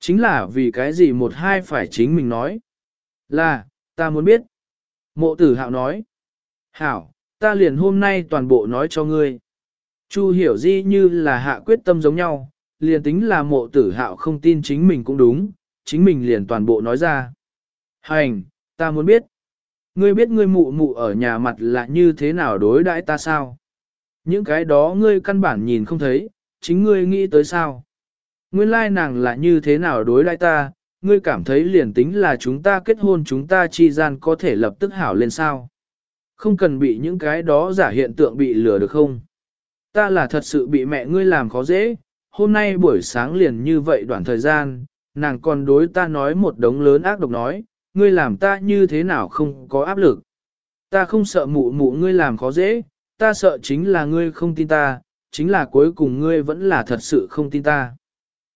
Chính là vì cái gì một hai phải chính mình nói. Là, ta muốn biết. Mộ tử hạo nói. Hảo, ta liền hôm nay toàn bộ nói cho ngươi. Chu hiểu di như là hạ quyết tâm giống nhau, liền tính là mộ tử hạo không tin chính mình cũng đúng, chính mình liền toàn bộ nói ra. Hành, ta muốn biết. Ngươi biết ngươi mụ mụ ở nhà mặt là như thế nào đối đãi ta sao? Những cái đó ngươi căn bản nhìn không thấy, chính ngươi nghĩ tới sao? Nguyên lai nàng là như thế nào đối lại ta, ngươi cảm thấy liền tính là chúng ta kết hôn chúng ta chi gian có thể lập tức hảo lên sao? Không cần bị những cái đó giả hiện tượng bị lừa được không? Ta là thật sự bị mẹ ngươi làm khó dễ, hôm nay buổi sáng liền như vậy đoạn thời gian, nàng còn đối ta nói một đống lớn ác độc nói, ngươi làm ta như thế nào không có áp lực. Ta không sợ mụ mụ ngươi làm khó dễ, ta sợ chính là ngươi không tin ta, chính là cuối cùng ngươi vẫn là thật sự không tin ta.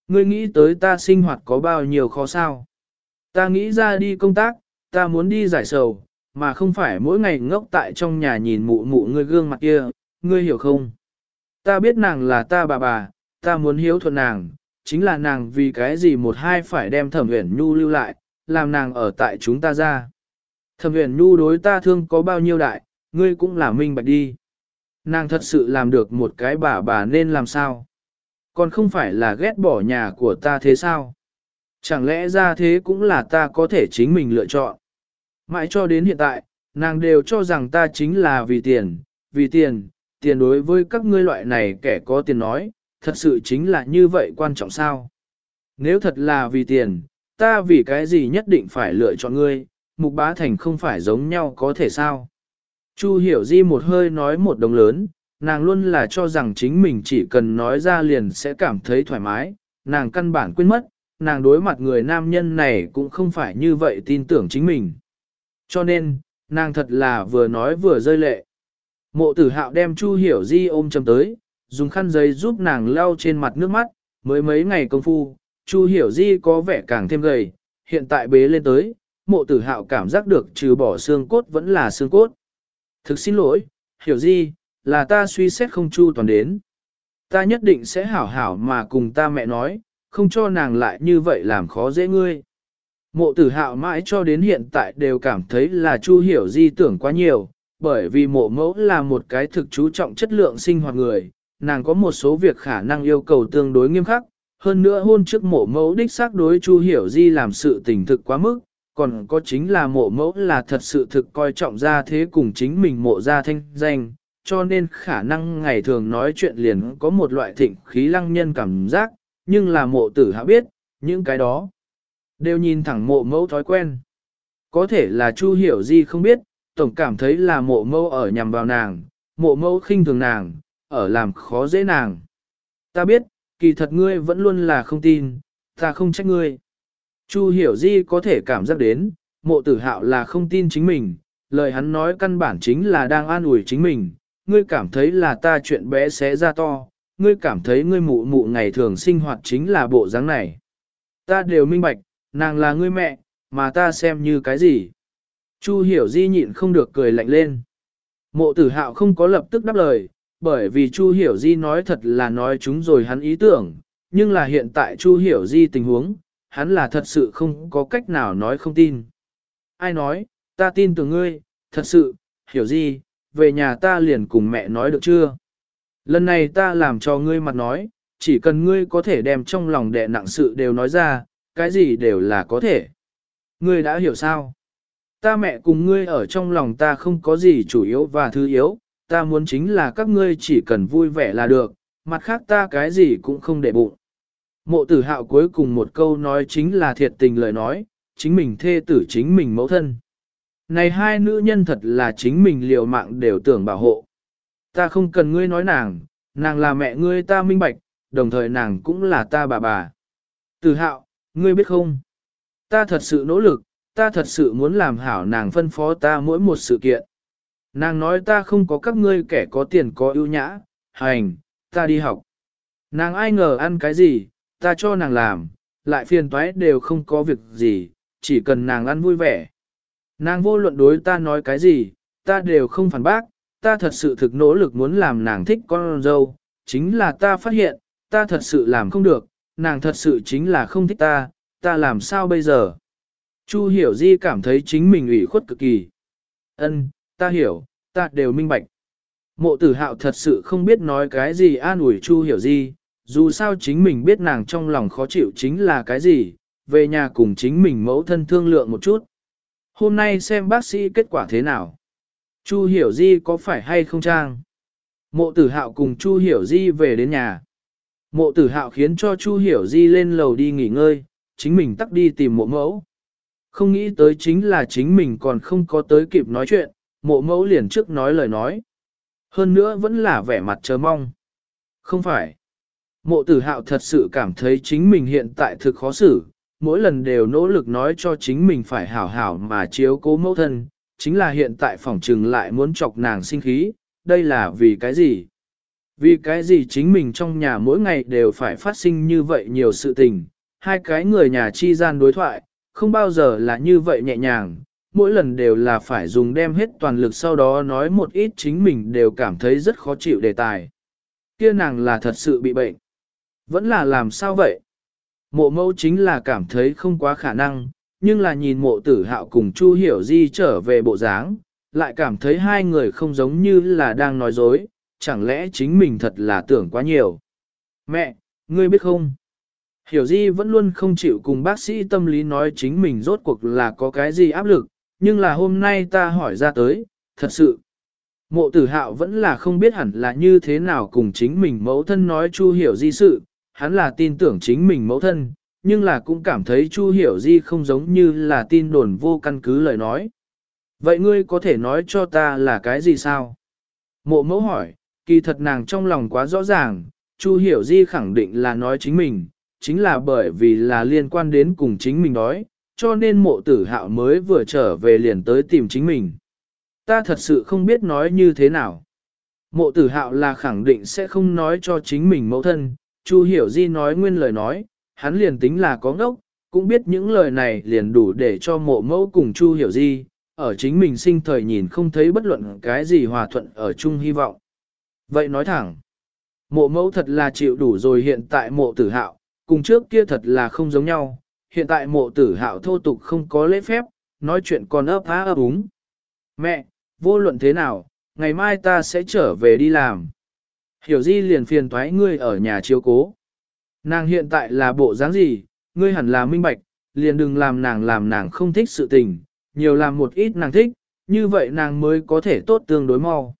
Ngươi nghĩ tới ta sinh hoạt có bao nhiêu khó sao? Ta nghĩ ra đi công tác, ta muốn đi giải sầu, mà không phải mỗi ngày ngốc tại trong nhà nhìn mụ mụ ngươi gương mặt kia, ngươi hiểu không? Ta biết nàng là ta bà bà, ta muốn hiếu thuận nàng, chính là nàng vì cái gì một hai phải đem thẩm huyền nhu lưu lại, làm nàng ở tại chúng ta ra. Thẩm huyền nhu đối ta thương có bao nhiêu đại, ngươi cũng là minh bạch đi. Nàng thật sự làm được một cái bà bà nên làm sao? Còn không phải là ghét bỏ nhà của ta thế sao? Chẳng lẽ ra thế cũng là ta có thể chính mình lựa chọn? Mãi cho đến hiện tại, nàng đều cho rằng ta chính là vì tiền, vì tiền, tiền đối với các ngươi loại này kẻ có tiền nói, thật sự chính là như vậy quan trọng sao? Nếu thật là vì tiền, ta vì cái gì nhất định phải lựa chọn ngươi, mục bá thành không phải giống nhau có thể sao? Chu hiểu di một hơi nói một đồng lớn, nàng luôn là cho rằng chính mình chỉ cần nói ra liền sẽ cảm thấy thoải mái, nàng căn bản quên mất, nàng đối mặt người nam nhân này cũng không phải như vậy tin tưởng chính mình. Cho nên, nàng thật là vừa nói vừa rơi lệ. Mộ tử hạo đem Chu Hiểu Di ôm chầm tới, dùng khăn giấy giúp nàng lau trên mặt nước mắt, mới mấy ngày công phu, Chu Hiểu Di có vẻ càng thêm gầy, hiện tại bế lên tới, mộ tử hạo cảm giác được trừ bỏ xương cốt vẫn là xương cốt. Thực xin lỗi, Hiểu Di, là ta suy xét không chu toàn đến. Ta nhất định sẽ hảo hảo mà cùng ta mẹ nói, không cho nàng lại như vậy làm khó dễ ngươi. Mộ tử hạo mãi cho đến hiện tại đều cảm thấy là Chu Hiểu Di tưởng quá nhiều, bởi vì mộ mẫu là một cái thực chú trọng chất lượng sinh hoạt người, nàng có một số việc khả năng yêu cầu tương đối nghiêm khắc, hơn nữa hôn trước mộ mẫu đích xác đối Chu Hiểu Di làm sự tình thực quá mức, còn có chính là mộ mẫu là thật sự thực coi trọng ra thế cùng chính mình mộ ra thanh danh, cho nên khả năng ngày thường nói chuyện liền có một loại thịnh khí lăng nhân cảm giác, nhưng là mộ tử hạ biết, những cái đó đều nhìn thẳng mộ mẫu thói quen. Có thể là Chu Hiểu Di không biết, tổng cảm thấy là mộ mẫu ở nhằm vào nàng, mộ mẫu khinh thường nàng, ở làm khó dễ nàng. Ta biết, kỳ thật ngươi vẫn luôn là không tin, ta không trách ngươi. Chu hiểu di có thể cảm giác đến, mộ tử hạo là không tin chính mình, lời hắn nói căn bản chính là đang an ủi chính mình, ngươi cảm thấy là ta chuyện bé xé ra to, ngươi cảm thấy ngươi mụ mụ ngày thường sinh hoạt chính là bộ dáng này. Ta đều minh bạch, nàng là ngươi mẹ, mà ta xem như cái gì. Chu hiểu di nhịn không được cười lạnh lên. Mộ tử hạo không có lập tức đáp lời, bởi vì Chu hiểu di nói thật là nói chúng rồi hắn ý tưởng, nhưng là hiện tại Chu hiểu di tình huống, hắn là thật sự không có cách nào nói không tin. Ai nói, ta tin tưởng ngươi, thật sự, hiểu gì, về nhà ta liền cùng mẹ nói được chưa? Lần này ta làm cho ngươi mặt nói, chỉ cần ngươi có thể đem trong lòng đệ nặng sự đều nói ra, cái gì đều là có thể. Ngươi đã hiểu sao? Ta mẹ cùng ngươi ở trong lòng ta không có gì chủ yếu và thứ yếu, ta muốn chính là các ngươi chỉ cần vui vẻ là được, mặt khác ta cái gì cũng không để bụng. Mộ tử hạo cuối cùng một câu nói chính là thiệt tình lời nói, chính mình thê tử chính mình mẫu thân. Này hai nữ nhân thật là chính mình liều mạng đều tưởng bảo hộ. Ta không cần ngươi nói nàng, nàng là mẹ ngươi ta minh bạch, đồng thời nàng cũng là ta bà bà. Tử hạo, ngươi biết không? Ta thật sự nỗ lực, ta thật sự muốn làm hảo nàng phân phó ta mỗi một sự kiện. Nàng nói ta không có các ngươi kẻ có tiền có ưu nhã, hành, ta đi học. Nàng ai ngờ ăn cái gì, ta cho nàng làm, lại phiền toái đều không có việc gì, chỉ cần nàng ăn vui vẻ. Nàng vô luận đối ta nói cái gì, ta đều không phản bác, ta thật sự thực nỗ lực muốn làm nàng thích con dâu, chính là ta phát hiện, ta thật sự làm không được, nàng thật sự chính là không thích ta, ta làm sao bây giờ? Chu hiểu di cảm thấy chính mình ủy khuất cực kỳ. Ân, ta hiểu, ta đều minh bạch. Mộ tử hạo thật sự không biết nói cái gì an ủi Chu hiểu di, dù sao chính mình biết nàng trong lòng khó chịu chính là cái gì, về nhà cùng chính mình mẫu thân thương lượng một chút. Hôm nay xem bác sĩ kết quả thế nào. Chu Hiểu Di có phải hay không trang? Mộ tử hạo cùng Chu Hiểu Di về đến nhà. Mộ tử hạo khiến cho Chu Hiểu Di lên lầu đi nghỉ ngơi, chính mình tắt đi tìm mộ mẫu. Không nghĩ tới chính là chính mình còn không có tới kịp nói chuyện, mộ mẫu liền trước nói lời nói. Hơn nữa vẫn là vẻ mặt chờ mong. Không phải. Mộ tử hạo thật sự cảm thấy chính mình hiện tại thực khó xử, mỗi lần đều nỗ lực nói cho chính mình phải hảo hảo mà chiếu cố mẫu thân, chính là hiện tại phỏng trừng lại muốn chọc nàng sinh khí, đây là vì cái gì? Vì cái gì chính mình trong nhà mỗi ngày đều phải phát sinh như vậy nhiều sự tình, hai cái người nhà chi gian đối thoại, không bao giờ là như vậy nhẹ nhàng, mỗi lần đều là phải dùng đem hết toàn lực sau đó nói một ít chính mình đều cảm thấy rất khó chịu đề tài. Kia nàng là thật sự bị bệnh. Vẫn là làm sao vậy? Mộ mẫu chính là cảm thấy không quá khả năng, nhưng là nhìn mộ tử hạo cùng Chu Hiểu Di trở về bộ dáng, lại cảm thấy hai người không giống như là đang nói dối, chẳng lẽ chính mình thật là tưởng quá nhiều. Mẹ, ngươi biết không? Hiểu Di vẫn luôn không chịu cùng bác sĩ tâm lý nói chính mình rốt cuộc là có cái gì áp lực, nhưng là hôm nay ta hỏi ra tới, thật sự. Mộ tử hạo vẫn là không biết hẳn là như thế nào cùng chính mình mẫu thân nói Chu Hiểu Di sự, hắn là tin tưởng chính mình mẫu thân, nhưng là cũng cảm thấy Chu Hiểu Di không giống như là tin đồn vô căn cứ lời nói. Vậy ngươi có thể nói cho ta là cái gì sao? Mộ mẫu hỏi, kỳ thật nàng trong lòng quá rõ ràng, Chu Hiểu Di khẳng định là nói chính mình, chính là bởi vì là liên quan đến cùng chính mình đói, cho nên mộ tử hạo mới vừa trở về liền tới tìm chính mình. Ta thật sự không biết nói như thế nào. Mộ tử hạo là khẳng định sẽ không nói cho chính mình mẫu thân, Chu Hiểu Di nói nguyên lời nói, hắn liền tính là có ngốc, cũng biết những lời này liền đủ để cho mộ mẫu cùng Chu Hiểu Di, ở chính mình sinh thời nhìn không thấy bất luận cái gì hòa thuận ở chung hy vọng. Vậy nói thẳng, mộ mẫu thật là chịu đủ rồi hiện tại mộ tử hạo, cùng trước kia thật là không giống nhau, hiện tại mộ tử hạo thô tục không có lễ phép, nói chuyện còn ấp há ấp úng. Mẹ, vô luận thế nào, ngày mai ta sẽ trở về đi làm. Hiểu di liền phiền toái ngươi ở nhà chiếu cố. Nàng hiện tại là bộ dáng gì, ngươi hẳn là minh bạch, liền đừng làm nàng làm nàng không thích sự tình, nhiều làm một ít nàng thích, như vậy nàng mới có thể tốt tương đối mau.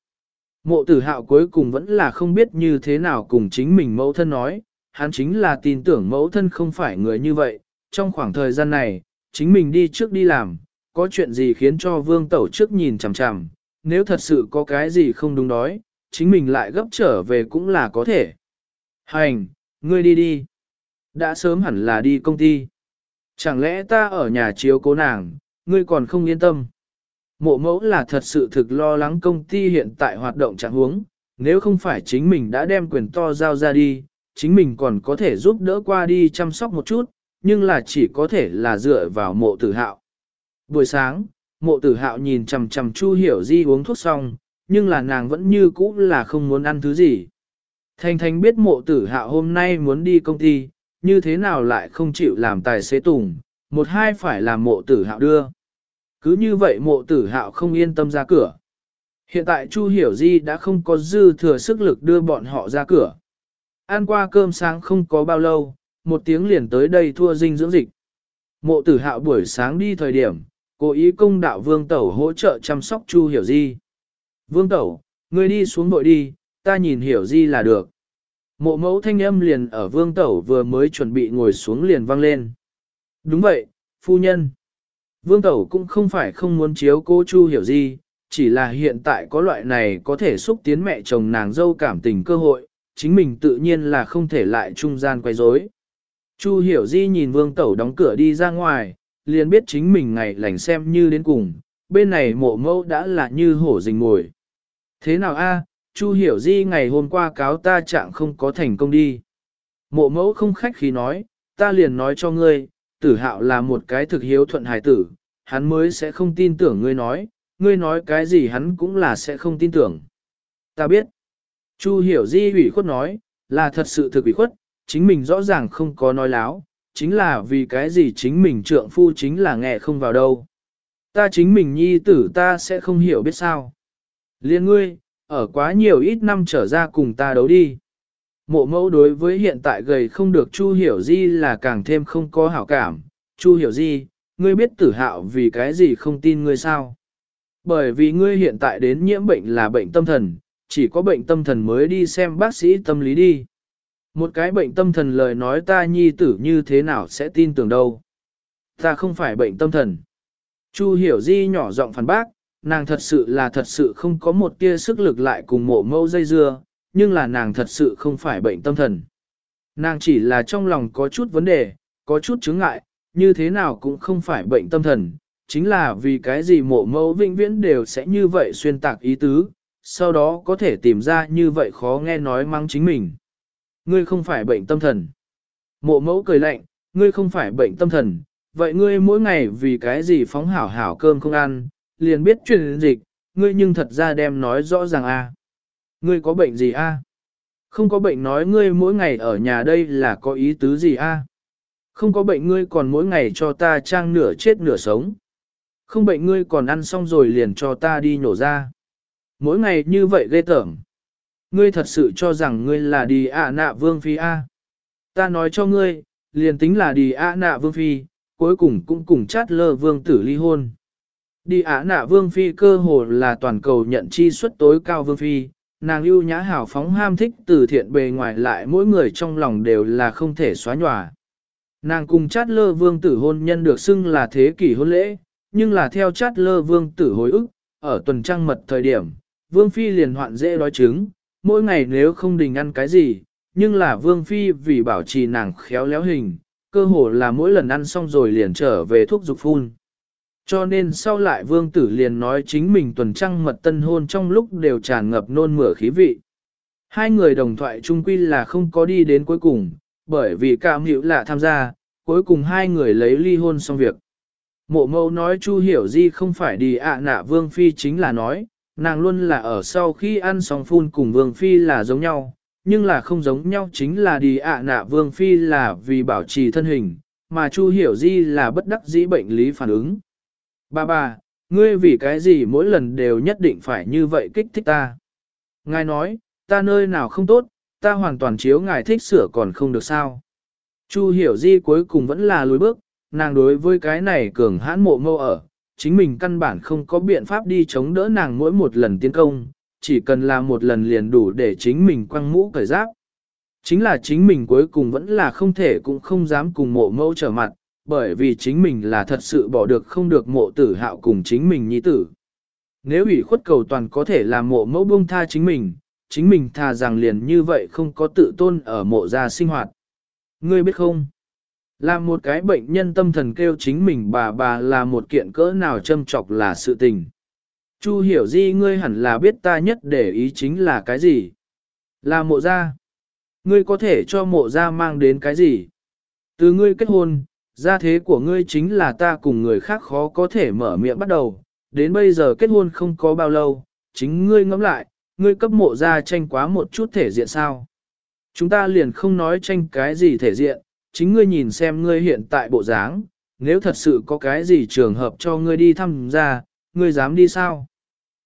Mộ tử hạo cuối cùng vẫn là không biết như thế nào cùng chính mình mẫu thân nói, hắn chính là tin tưởng mẫu thân không phải người như vậy, trong khoảng thời gian này, chính mình đi trước đi làm, có chuyện gì khiến cho vương tẩu trước nhìn chằm chằm, nếu thật sự có cái gì không đúng đói, chính mình lại gấp trở về cũng là có thể. Hành, ngươi đi đi. Đã sớm hẳn là đi công ty. Chẳng lẽ ta ở nhà chiếu cố nàng, ngươi còn không yên tâm. Mộ mẫu là thật sự thực lo lắng công ty hiện tại hoạt động trạng huống, nếu không phải chính mình đã đem quyền to giao ra đi, chính mình còn có thể giúp đỡ qua đi chăm sóc một chút, nhưng là chỉ có thể là dựa vào mộ tử hạo. Buổi sáng, mộ tử hạo nhìn chằm chằm Chu Hiểu Di uống thuốc xong, nhưng là nàng vẫn như cũ là không muốn ăn thứ gì. Thanh Thanh biết mộ tử hạo hôm nay muốn đi công ty, như thế nào lại không chịu làm tài xế tùng, một hai phải làm mộ tử hạo đưa. Cứ như vậy mộ tử hạo không yên tâm ra cửa. Hiện tại Chu Hiểu Di đã không có dư thừa sức lực đưa bọn họ ra cửa. Ăn qua cơm sáng không có bao lâu, một tiếng liền tới đây thua dinh dưỡng dịch. Mộ tử hạo buổi sáng đi thời điểm, cố ý công đạo vương tẩu hỗ trợ chăm sóc Chu Hiểu Di. Vương tẩu, ngươi đi xuống bội đi, ta nhìn Hiểu Di là được. Mộ mẫu thanh âm liền ở vương tẩu vừa mới chuẩn bị ngồi xuống liền vang lên. Đúng vậy, phu nhân. Vương tẩu cũng không phải không muốn chiếu cô Chu Hiểu Di, chỉ là hiện tại có loại này có thể xúc tiến mẹ chồng nàng dâu cảm tình cơ hội, chính mình tự nhiên là không thể lại trung gian quay rối. Chu Hiểu Di nhìn Vương Tẩu đóng cửa đi ra ngoài, liền biết chính mình ngày lành xem như đến cùng, bên này mộ mẫu đã là như hổ rình ngồi. Thế nào a? Chu Hiểu Di ngày hôm qua cáo ta trạng không có thành công đi. Mộ mẫu không khách khí nói, ta liền nói cho ngươi, tử hạo là một cái thực hiếu thuận hài tử, hắn mới sẽ không tin tưởng ngươi nói, ngươi nói cái gì hắn cũng là sẽ không tin tưởng. Ta biết. Chu hiểu di ủy khuất nói, là thật sự thực ủy khuất, chính mình rõ ràng không có nói láo, chính là vì cái gì chính mình trượng phu chính là nghe không vào đâu. Ta chính mình nhi tử ta sẽ không hiểu biết sao. Liên ngươi, ở quá nhiều ít năm trở ra cùng ta đấu đi. Mộ mẫu đối với hiện tại gầy không được Chu Hiểu Di là càng thêm không có hảo cảm. Chu Hiểu Di, ngươi biết tử hạo vì cái gì không tin ngươi sao? Bởi vì ngươi hiện tại đến nhiễm bệnh là bệnh tâm thần, chỉ có bệnh tâm thần mới đi xem bác sĩ tâm lý đi. Một cái bệnh tâm thần lời nói ta nhi tử như thế nào sẽ tin tưởng đâu. Ta không phải bệnh tâm thần. Chu hiểu di nhỏ giọng phản bác, nàng thật sự là thật sự không có một tia sức lực lại cùng mộ mâu dây dưa, nhưng là nàng thật sự không phải bệnh tâm thần. Nàng chỉ là trong lòng có chút vấn đề, có chút chứng ngại, như thế nào cũng không phải bệnh tâm thần, chính là vì cái gì mộ mẫu vĩnh viễn đều sẽ như vậy xuyên tạc ý tứ, sau đó có thể tìm ra như vậy khó nghe nói mang chính mình. Ngươi không phải bệnh tâm thần. Mộ mẫu cười lạnh, ngươi không phải bệnh tâm thần, vậy ngươi mỗi ngày vì cái gì phóng hảo hảo cơm không ăn, liền biết truyền dịch, ngươi nhưng thật ra đem nói rõ ràng a. Ngươi có bệnh gì a? Không có bệnh nói ngươi mỗi ngày ở nhà đây là có ý tứ gì a? Không có bệnh ngươi còn mỗi ngày cho ta trang nửa chết nửa sống. Không bệnh ngươi còn ăn xong rồi liền cho ta đi nhổ ra. Mỗi ngày như vậy ghê tởm. Ngươi thật sự cho rằng ngươi là đi ạ nạ vương phi A. Ta nói cho ngươi, liền tính là đi ạ nạ vương phi, cuối cùng cũng cùng chát lơ vương tử ly hôn. Đi ả nạ vương phi cơ hồ là toàn cầu nhận chi suất tối cao vương phi, nàng ưu nhã hảo phóng ham thích từ thiện bề ngoài lại mỗi người trong lòng đều là không thể xóa nhòa. Nàng cùng chát lơ vương tử hôn nhân được xưng là thế kỷ hôn lễ, nhưng là theo chát lơ vương tử hồi ức, ở tuần trăng mật thời điểm, vương phi liền hoạn dễ đói trứng, mỗi ngày nếu không đình ăn cái gì, nhưng là vương phi vì bảo trì nàng khéo léo hình, cơ hồ là mỗi lần ăn xong rồi liền trở về thuốc dục phun. Cho nên sau lại vương tử liền nói chính mình tuần trăng mật tân hôn trong lúc đều tràn ngập nôn mửa khí vị. Hai người đồng thoại chung quy là không có đi đến cuối cùng, bởi vì cảm hiểu là tham gia, cuối cùng hai người lấy ly hôn xong việc. Mộ mâu nói Chu Hiểu Di không phải đi ạ nạ Vương Phi chính là nói, nàng luôn là ở sau khi ăn xong phun cùng Vương Phi là giống nhau, nhưng là không giống nhau chính là đi ạ nạ Vương Phi là vì bảo trì thân hình, mà Chu Hiểu Di là bất đắc dĩ bệnh lý phản ứng. Bà bà, ngươi vì cái gì mỗi lần đều nhất định phải như vậy kích thích ta? Ngài nói, ta nơi nào không tốt, ta hoàn toàn chiếu ngài thích sửa còn không được sao. Chu hiểu di cuối cùng vẫn là lùi bước, nàng đối với cái này cường hãn mộ mâu ở, chính mình căn bản không có biện pháp đi chống đỡ nàng mỗi một lần tiến công, chỉ cần là một lần liền đủ để chính mình quăng mũ cởi giáp. Chính là chính mình cuối cùng vẫn là không thể cũng không dám cùng mộ mâu trở mặt, bởi vì chính mình là thật sự bỏ được không được mộ tử hạo cùng chính mình nhi tử. Nếu ủy khuất cầu toàn có thể làm mộ mẫu buông tha chính mình, chính mình thà rằng liền như vậy không có tự tôn ở mộ gia sinh hoạt. Ngươi biết không? Làm một cái bệnh nhân tâm thần kêu chính mình bà bà là một kiện cỡ nào châm trọc là sự tình. Chu hiểu di ngươi hẳn là biết ta nhất để ý chính là cái gì? Là mộ gia. Ngươi có thể cho mộ gia mang đến cái gì? Từ ngươi kết hôn, gia thế của ngươi chính là ta cùng người khác khó có thể mở miệng bắt đầu. Đến bây giờ kết hôn không có bao lâu, chính ngươi ngẫm lại, ngươi cấp mộ gia tranh quá một chút thể diện sao? Chúng ta liền không nói tranh cái gì thể diện, chính ngươi nhìn xem ngươi hiện tại bộ dáng, nếu thật sự có cái gì trường hợp cho ngươi đi thăm ra, ngươi dám đi sao?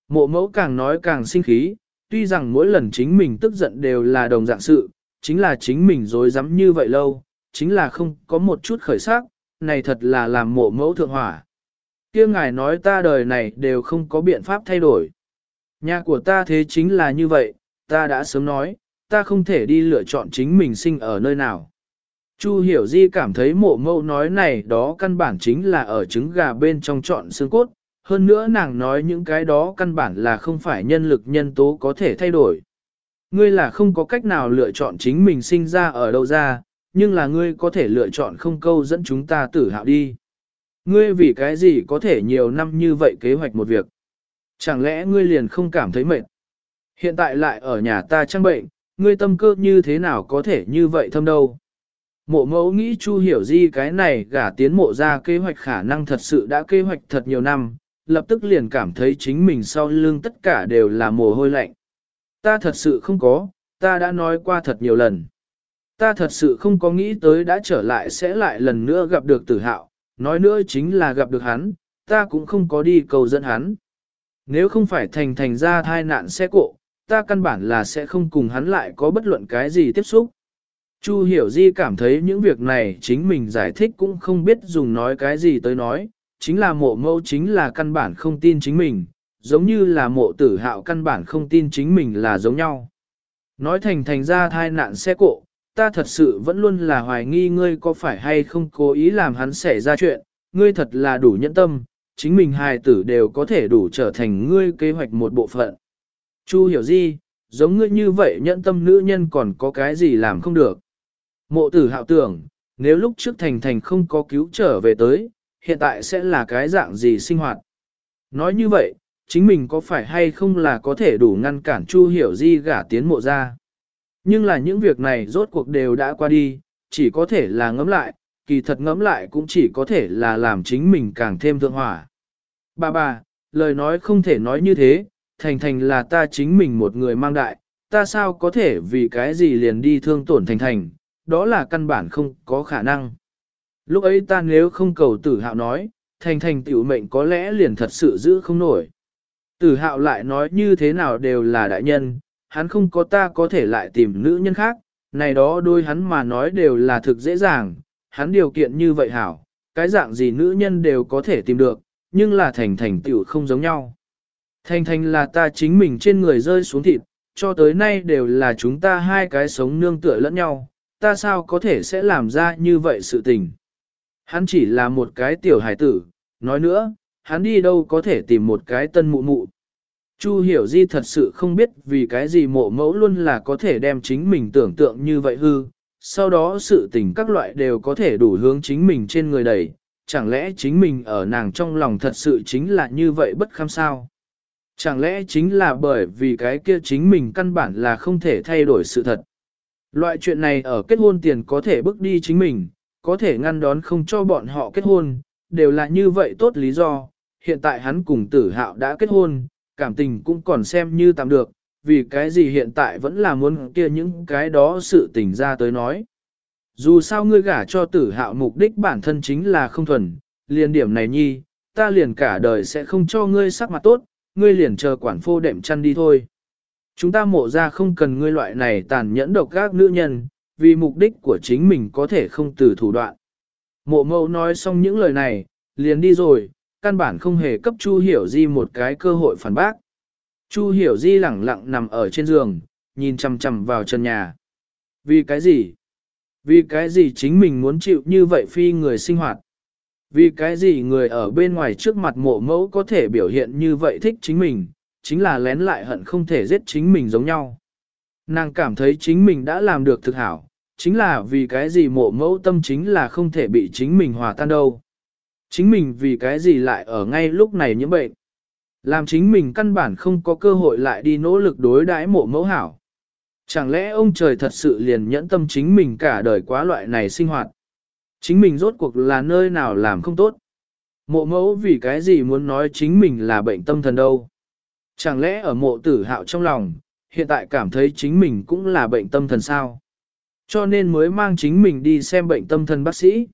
Mộ mẫu càng nói càng sinh khí, tuy rằng mỗi lần chính mình tức giận đều là đồng dạng sự, chính là chính mình dối dám như vậy lâu, chính là không có một chút khởi sắc, này thật là làm mộ mẫu thượng hỏa. kia ngài nói ta đời này đều không có biện pháp thay đổi. Nhà của ta thế chính là như vậy, ta đã sớm nói, ta không thể đi lựa chọn chính mình sinh ở nơi nào. Chu hiểu di cảm thấy mộ mẫu nói này đó căn bản chính là ở trứng gà bên trong chọn xương cốt, hơn nữa nàng nói những cái đó căn bản là không phải nhân lực nhân tố có thể thay đổi. Ngươi là không có cách nào lựa chọn chính mình sinh ra ở đâu ra, nhưng là ngươi có thể lựa chọn không câu dẫn chúng ta tử hạo đi. Ngươi vì cái gì có thể nhiều năm như vậy kế hoạch một việc. Chẳng lẽ ngươi liền không cảm thấy mệt? Hiện tại lại ở nhà ta trang bệnh, ngươi tâm cơ như thế nào có thể như vậy thâm đâu? Mộ mẫu nghĩ Chu hiểu di cái này gả tiến mộ ra kế hoạch khả năng thật sự đã kế hoạch thật nhiều năm, lập tức liền cảm thấy chính mình sau lưng tất cả đều là mồ hôi lạnh. Ta thật sự không có, ta đã nói qua thật nhiều lần. Ta thật sự không có nghĩ tới đã trở lại sẽ lại lần nữa gặp được tử hạo, nói nữa chính là gặp được hắn, ta cũng không có đi cầu dẫn hắn. Nếu không phải thành thành ra thai nạn xe cộ, ta căn bản là sẽ không cùng hắn lại có bất luận cái gì tiếp xúc. Chu hiểu di cảm thấy những việc này chính mình giải thích cũng không biết dùng nói cái gì tới nói, chính là mộ mâu chính là căn bản không tin chính mình, giống như là mộ tử hạo căn bản không tin chính mình là giống nhau. Nói thành thành ra thai nạn xe cộ, ta thật sự vẫn luôn là hoài nghi ngươi có phải hay không cố ý làm hắn xảy ra chuyện, ngươi thật là đủ nhẫn tâm, chính mình hài tử đều có thể đủ trở thành ngươi kế hoạch một bộ phận. Chu hiểu gì, giống ngươi như vậy nhẫn tâm nữ nhân còn có cái gì làm không được. Mộ tử hạo tưởng, nếu lúc trước thành thành không có cứu trở về tới, hiện tại sẽ là cái dạng gì sinh hoạt. Nói như vậy, chính mình có phải hay không là có thể đủ ngăn cản Chu Hiểu Di gả tiến mộ ra. Nhưng là những việc này rốt cuộc đều đã qua đi, chỉ có thể là ngẫm lại, kỳ thật ngẫm lại cũng chỉ có thể là làm chính mình càng thêm thượng hỏa. Bà bà, lời nói không thể nói như thế, thành thành là ta chính mình một người mang đại, ta sao có thể vì cái gì liền đi thương tổn thành thành, đó là căn bản không có khả năng. Lúc ấy ta nếu không cầu tử hạo nói, thành thành tiểu mệnh có lẽ liền thật sự giữ không nổi. Tử hạo lại nói như thế nào đều là đại nhân, hắn không có ta có thể lại tìm nữ nhân khác, này đó đôi hắn mà nói đều là thực dễ dàng, hắn điều kiện như vậy hảo, cái dạng gì nữ nhân đều có thể tìm được, nhưng là thành thành tiểu không giống nhau. Thành thành là ta chính mình trên người rơi xuống thịt, cho tới nay đều là chúng ta hai cái sống nương tựa lẫn nhau, ta sao có thể sẽ làm ra như vậy sự tình. Hắn chỉ là một cái tiểu hải tử, nói nữa, hắn đi đâu có thể tìm một cái tân mụ mụ. Chu hiểu di thật sự không biết vì cái gì mộ mẫu luôn là có thể đem chính mình tưởng tượng như vậy hư, sau đó sự tình các loại đều có thể đủ hướng chính mình trên người đẩy, chẳng lẽ chính mình ở nàng trong lòng thật sự chính là như vậy bất kham sao? Chẳng lẽ chính là bởi vì cái kia chính mình căn bản là không thể thay đổi sự thật. Loại chuyện này ở kết hôn tiền có thể bước đi chính mình, có thể ngăn đón không cho bọn họ kết hôn, đều là như vậy tốt lý do. Hiện tại hắn cùng tử hạo đã kết hôn, cảm tình cũng còn xem như tạm được, vì cái gì hiện tại vẫn là muốn kia những cái đó sự tình ra tới nói. Dù sao ngươi gả cho tử hạo mục đích bản thân chính là không thuần, liền điểm này nhi, ta liền cả đời sẽ không cho ngươi sắc mặt tốt, ngươi liền chờ quản phô đệm chăn đi thôi. Chúng ta mộ ra không cần ngươi loại này tàn nhẫn độc các nữ nhân, vì mục đích của chính mình có thể không từ thủ đoạn. Mộ mẫu nói xong những lời này, liền đi rồi, căn bản không hề cấp Chu Hiểu Di một cái cơ hội phản bác. Chu Hiểu Di lẳng lặng nằm ở trên giường, nhìn chằm chằm vào chân nhà. Vì cái gì? Vì cái gì chính mình muốn chịu như vậy phi người sinh hoạt? Vì cái gì người ở bên ngoài trước mặt mộ mẫu có thể biểu hiện như vậy thích chính mình, chính là lén lại hận không thể giết chính mình giống nhau. Nàng cảm thấy chính mình đã làm được thực hảo, chính là vì cái gì mộ mẫu tâm chính là không thể bị chính mình hòa tan đâu. Chính mình vì cái gì lại ở ngay lúc này nhiễm bệnh. Làm chính mình căn bản không có cơ hội lại đi nỗ lực đối đãi mộ mẫu hảo. Chẳng lẽ ông trời thật sự liền nhẫn tâm chính mình cả đời quá loại này sinh hoạt. Chính mình rốt cuộc là nơi nào làm không tốt. Mộ mẫu vì cái gì muốn nói chính mình là bệnh tâm thần đâu. Chẳng lẽ ở mộ tử hạo trong lòng, hiện tại cảm thấy chính mình cũng là bệnh tâm thần sao? Cho nên mới mang chính mình đi xem bệnh tâm thần bác sĩ.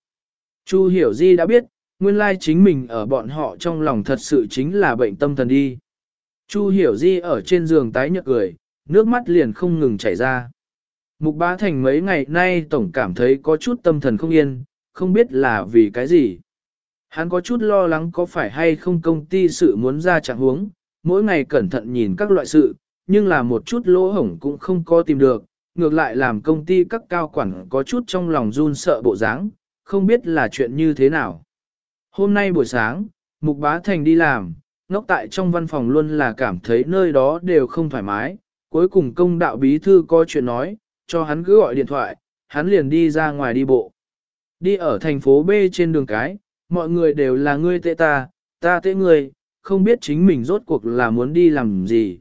Chu Hiểu Di đã biết, nguyên lai chính mình ở bọn họ trong lòng thật sự chính là bệnh tâm thần đi. Chu Hiểu Di ở trên giường tái nhợt cười, nước mắt liền không ngừng chảy ra. Mục Bá Thành mấy ngày nay tổng cảm thấy có chút tâm thần không yên, không biết là vì cái gì. Hắn có chút lo lắng có phải hay không công ty sự muốn ra trạng huống, mỗi ngày cẩn thận nhìn các loại sự, nhưng là một chút lỗ hổng cũng không có tìm được, ngược lại làm công ty các cao quản có chút trong lòng run sợ bộ dáng, không biết là chuyện như thế nào. Hôm nay buổi sáng, Mục Bá Thành đi làm, ngốc tại trong văn phòng luôn là cảm thấy nơi đó đều không thoải mái, cuối cùng công đạo bí thư có chuyện nói, cho hắn cứ gọi điện thoại, hắn liền đi ra ngoài đi bộ. Đi ở thành phố B trên đường cái, mọi người đều là ngươi tệ ta, ta tệ ngươi, không biết chính mình rốt cuộc là muốn đi làm gì.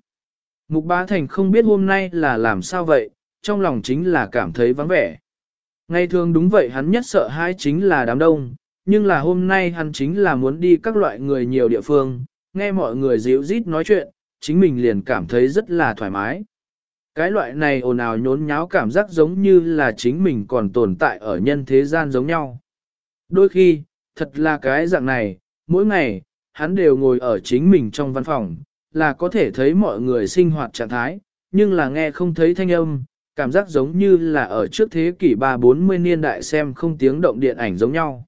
Mục Bá Thành không biết hôm nay là làm sao vậy, trong lòng chính là cảm thấy vắng vẻ. Ngày thường đúng vậy hắn nhất sợ hai chính là đám đông, nhưng là hôm nay hắn chính là muốn đi các loại người nhiều địa phương, nghe mọi người dịu rít nói chuyện, chính mình liền cảm thấy rất là thoải mái. Cái loại này ồn ào nhốn nháo cảm giác giống như là chính mình còn tồn tại ở nhân thế gian giống nhau. Đôi khi, thật là cái dạng này, mỗi ngày, hắn đều ngồi ở chính mình trong văn phòng, là có thể thấy mọi người sinh hoạt trạng thái, nhưng là nghe không thấy thanh âm, cảm giác giống như là ở trước thế kỷ 3-40 niên đại xem không tiếng động điện ảnh giống nhau.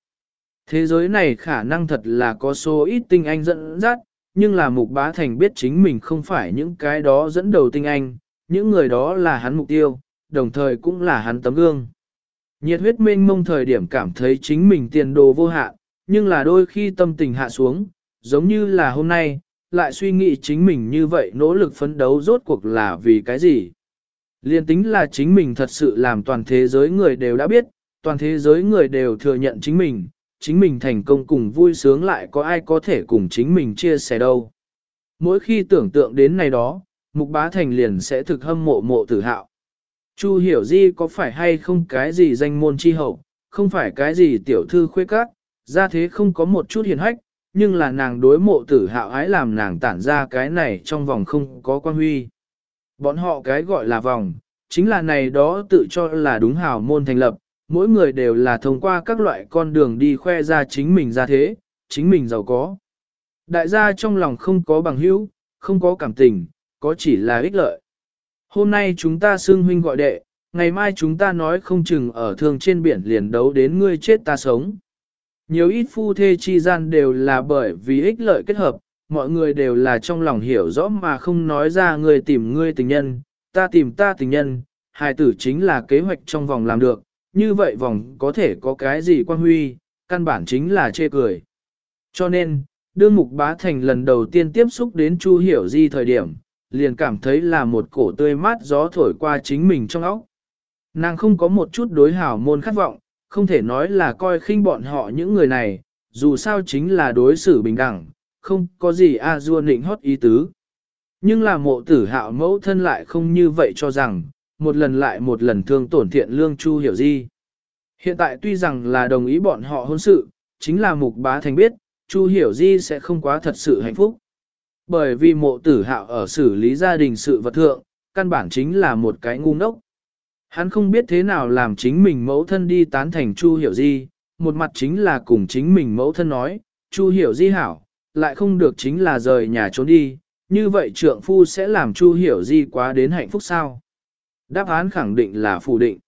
Thế giới này khả năng thật là có số ít tinh anh dẫn dắt, nhưng là mục bá thành biết chính mình không phải những cái đó dẫn đầu tinh anh, những người đó là hắn mục tiêu, đồng thời cũng là hắn tấm gương. Nhiệt huyết mênh mông thời điểm cảm thấy chính mình tiền đồ vô hạn, nhưng là đôi khi tâm tình hạ xuống, giống như là hôm nay, lại suy nghĩ chính mình như vậy nỗ lực phấn đấu rốt cuộc là vì cái gì. Liên tính là chính mình thật sự làm toàn thế giới người đều đã biết, toàn thế giới người đều thừa nhận chính mình, chính mình thành công cùng vui sướng lại có ai có thể cùng chính mình chia sẻ đâu. Mỗi khi tưởng tượng đến này đó, Mục Bá Thành liền sẽ thực hâm mộ mộ tử hạo. Chu hiểu di có phải hay không cái gì danh môn chi hậu, không phải cái gì tiểu thư khuê cát ra thế không có một chút hiền hách, nhưng là nàng đối mộ tử hạo ái làm nàng tản ra cái này trong vòng không có quan huy. Bọn họ cái gọi là vòng, chính là này đó tự cho là đúng hào môn thành lập, mỗi người đều là thông qua các loại con đường đi khoe ra chính mình ra thế, chính mình giàu có. Đại gia trong lòng không có bằng hữu, không có cảm tình, có chỉ là ích lợi. Hôm nay chúng ta xưng huynh gọi đệ, ngày mai chúng ta nói không chừng ở thường trên biển liền đấu đến ngươi chết ta sống. Nhiều ít phu thê chi gian đều là bởi vì ích lợi kết hợp, mọi người đều là trong lòng hiểu rõ mà không nói ra người tìm ngươi tình nhân, ta tìm ta tình nhân, hài tử chính là kế hoạch trong vòng làm được, như vậy vòng có thể có cái gì quan huy, căn bản chính là chê cười. Cho nên, đương mục bá thành lần đầu tiên tiếp xúc đến Chu Hiểu Di thời điểm, liền cảm thấy là một cổ tươi mát gió thổi qua chính mình trong óc. Nàng không có một chút đối hảo môn khát vọng, không thể nói là coi khinh bọn họ những người này, dù sao chính là đối xử bình đẳng, không có gì a dua nịnh hót ý tứ. Nhưng là mộ tử hạo mẫu thân lại không như vậy cho rằng, một lần lại một lần thương tổn thiện lương Chu Hiểu Di. Hiện tại tuy rằng là đồng ý bọn họ hôn sự, chính là mục bá thành biết, Chu Hiểu Di sẽ không quá thật sự hạnh phúc. Bởi vì mộ tử hạo ở xử lý gia đình sự vật thượng, căn bản chính là một cái ngu ngốc. Hắn không biết thế nào làm chính mình mẫu thân đi tán thành Chu Hiểu Di, một mặt chính là cùng chính mình mẫu thân nói, Chu Hiểu Di hảo, lại không được chính là rời nhà trốn đi, như vậy trượng phu sẽ làm Chu Hiểu Di quá đến hạnh phúc sao? Đáp án khẳng định là phủ định.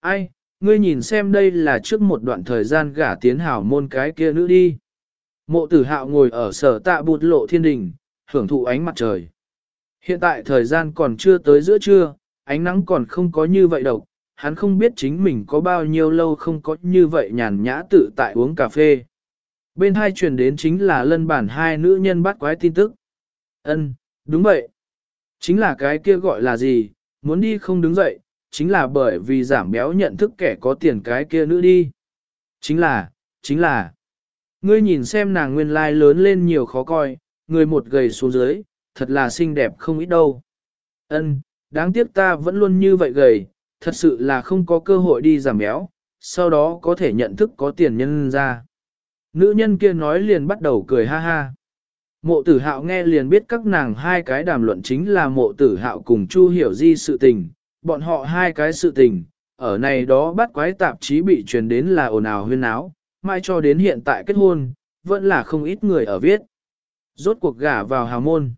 Ai, ngươi nhìn xem đây là trước một đoạn thời gian gả tiến hào môn cái kia nữ đi. Mộ tử hạo ngồi ở sở tạ bụt lộ thiên đình, hưởng thụ ánh mặt trời. Hiện tại thời gian còn chưa tới giữa trưa, ánh nắng còn không có như vậy độc, hắn không biết chính mình có bao nhiêu lâu không có như vậy nhàn nhã tự tại uống cà phê. Bên hai truyền đến chính là lân bản hai nữ nhân bắt quái tin tức. Ân, đúng vậy. Chính là cái kia gọi là gì, muốn đi không đứng dậy, chính là bởi vì giảm béo nhận thức kẻ có tiền cái kia nữ đi. Chính là, chính là, ngươi nhìn xem nàng nguyên lai lớn lên nhiều khó coi, người một gầy xuống dưới, thật là xinh đẹp không ít đâu. Ân, đáng tiếc ta vẫn luôn như vậy gầy, thật sự là không có cơ hội đi giảm béo, sau đó có thể nhận thức có tiền nhân ra. Nữ nhân kia nói liền bắt đầu cười ha ha. Mộ tử hạo nghe liền biết các nàng hai cái đàm luận chính là mộ tử hạo cùng Chu Hiểu Di sự tình, bọn họ hai cái sự tình, ở này đó bắt quái tạp chí bị truyền đến là ồn ào huyên áo, mai cho đến hiện tại kết hôn, vẫn là không ít người ở viết. Rốt cuộc gả vào hào môn.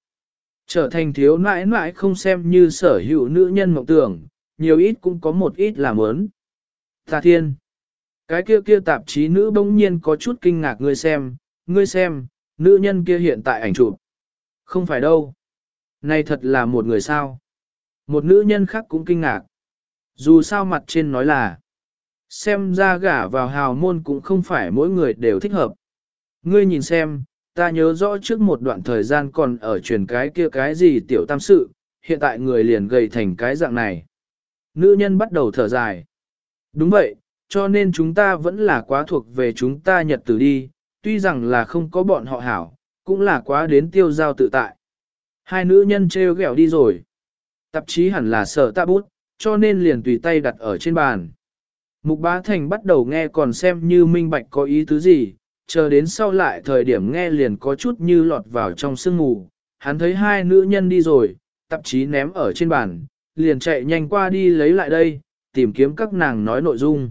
Trở thành thiếu nãi nãi không xem như sở hữu nữ nhân mộng tưởng, nhiều ít cũng có một ít làm ớn. Tà thiên. Cái kia kia tạp chí nữ bỗng nhiên có chút kinh ngạc ngươi xem, ngươi xem, nữ nhân kia hiện tại ảnh chụp. Không phải đâu. Này thật là một người sao. Một nữ nhân khác cũng kinh ngạc. Dù sao mặt trên nói là, xem ra gả vào hào môn cũng không phải mỗi người đều thích hợp. Ngươi nhìn xem, ta nhớ rõ trước một đoạn thời gian còn ở truyền cái kia cái gì tiểu tam sự, hiện tại người liền gầy thành cái dạng này. Nữ nhân bắt đầu thở dài. Đúng vậy, cho nên chúng ta vẫn là quá thuộc về chúng ta nhật tử đi, tuy rằng là không có bọn họ hảo, cũng là quá đến tiêu giao tự tại. Hai nữ nhân treo ghẹo đi rồi. Tạp chí hẳn là sở tạ bút, cho nên liền tùy tay đặt ở trên bàn. Mục bá thành bắt đầu nghe còn xem như minh bạch có ý tứ gì, chờ đến sau lại thời điểm nghe liền có chút như lọt vào trong sương mù. Hắn thấy hai nữ nhân đi rồi, tạp chí ném ở trên bàn, liền chạy nhanh qua đi lấy lại đây, tìm kiếm các nàng nói nội dung.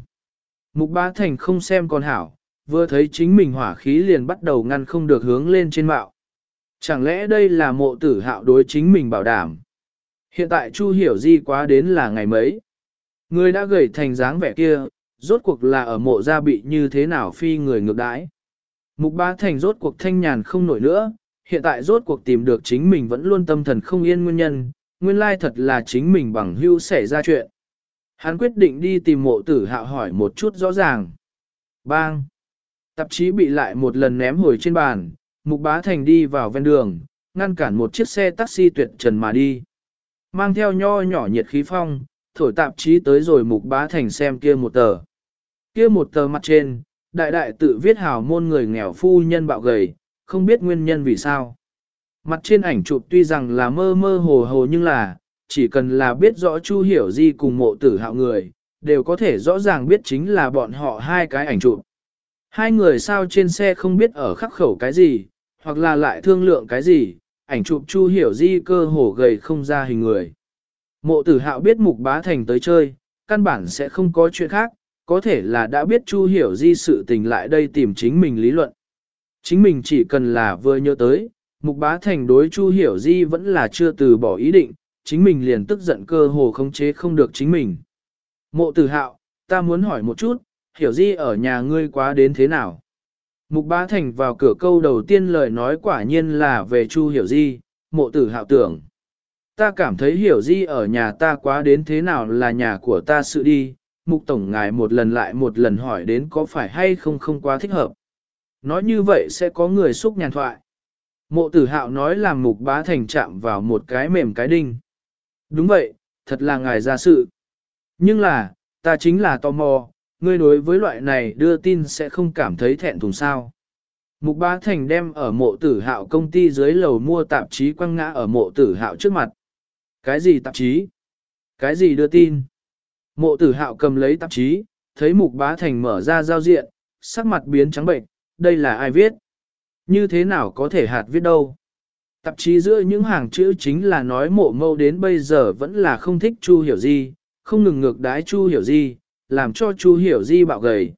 Mục bá thành không xem con hảo, vừa thấy chính mình hỏa khí liền bắt đầu ngăn không được hướng lên trên mạo. Chẳng lẽ đây là mộ tử hạo đối chính mình bảo đảm? Hiện tại Chu hiểu di quá đến là ngày mấy? Người đã gầy thành dáng vẻ kia, rốt cuộc là ở mộ gia bị như thế nào phi người ngược đãi. Mục bá thành rốt cuộc thanh nhàn không nổi nữa, hiện tại rốt cuộc tìm được chính mình vẫn luôn tâm thần không yên nguyên nhân, nguyên lai thật là chính mình bằng hưu xảy ra chuyện. Hắn quyết định đi tìm mộ tử hạo hỏi một chút rõ ràng. Bang! Tạp chí bị lại một lần ném hồi trên bàn, mục bá thành đi vào ven đường, ngăn cản một chiếc xe taxi tuyệt trần mà đi. Mang theo nho nhỏ nhiệt khí phong, thổi tạp chí tới rồi mục bá thành xem kia một tờ. Kia một tờ mặt trên, đại đại tự viết hào môn người nghèo phu nhân bạo gầy, không biết nguyên nhân vì sao. Mặt trên ảnh chụp tuy rằng là mơ mơ hồ hồ nhưng là, chỉ cần là biết rõ Chu Hiểu Di cùng mộ tử hạo người, đều có thể rõ ràng biết chính là bọn họ hai cái ảnh chụp. Hai người sao trên xe không biết ở khắc khẩu cái gì, hoặc là lại thương lượng cái gì, ảnh chụp Chu Hiểu Di cơ hồ gầy không ra hình người. Mộ tử hạo biết Mục Bá Thành tới chơi, căn bản sẽ không có chuyện khác, có thể là đã biết Chu Hiểu Di sự tình lại đây tìm chính mình lý luận. Chính mình chỉ cần là vừa nhớ tới, Mục Bá Thành đối Chu Hiểu Di vẫn là chưa từ bỏ ý định, chính mình liền tức giận cơ hồ khống chế không được chính mình. Mộ tử hạo, ta muốn hỏi một chút, Hiểu Di ở nhà ngươi quá đến thế nào? Mục Bá Thành vào cửa câu đầu tiên lời nói quả nhiên là về Chu Hiểu Di, mộ tử hạo tưởng. Ta cảm thấy Hiểu Di ở nhà ta quá đến thế nào là nhà của ta sự đi, Mục Tổng ngài một lần lại một lần hỏi đến có phải hay không không quá thích hợp. Nói như vậy sẽ có người xúc nhàn thoại. Mộ tử hạo nói làm Mục Bá Thành chạm vào một cái mềm cái đinh. Đúng vậy, thật là ngài ra sự. Nhưng là, ta chính là tò mò, ngươi đối với loại này đưa tin sẽ không cảm thấy thẹn thùng sao. Mục Bá Thành đem ở mộ tử hạo công ty dưới lầu mua tạp chí quăng ngã ở mộ tử hạo trước mặt. Cái gì tạp chí? Cái gì đưa tin? Mộ tử hạo cầm lấy tạp chí, thấy Mục Bá Thành mở ra giao diện, sắc mặt biến trắng bệnh, đây là ai viết? Như thế nào có thể hạt viết đâu? Tạp chí giữa những hàng chữ chính là nói mộ mâu đến bây giờ vẫn là không thích Chu Hiểu Di, không ngừng ngược đái Chu Hiểu Di, làm cho Chu Hiểu Di bạo gầy.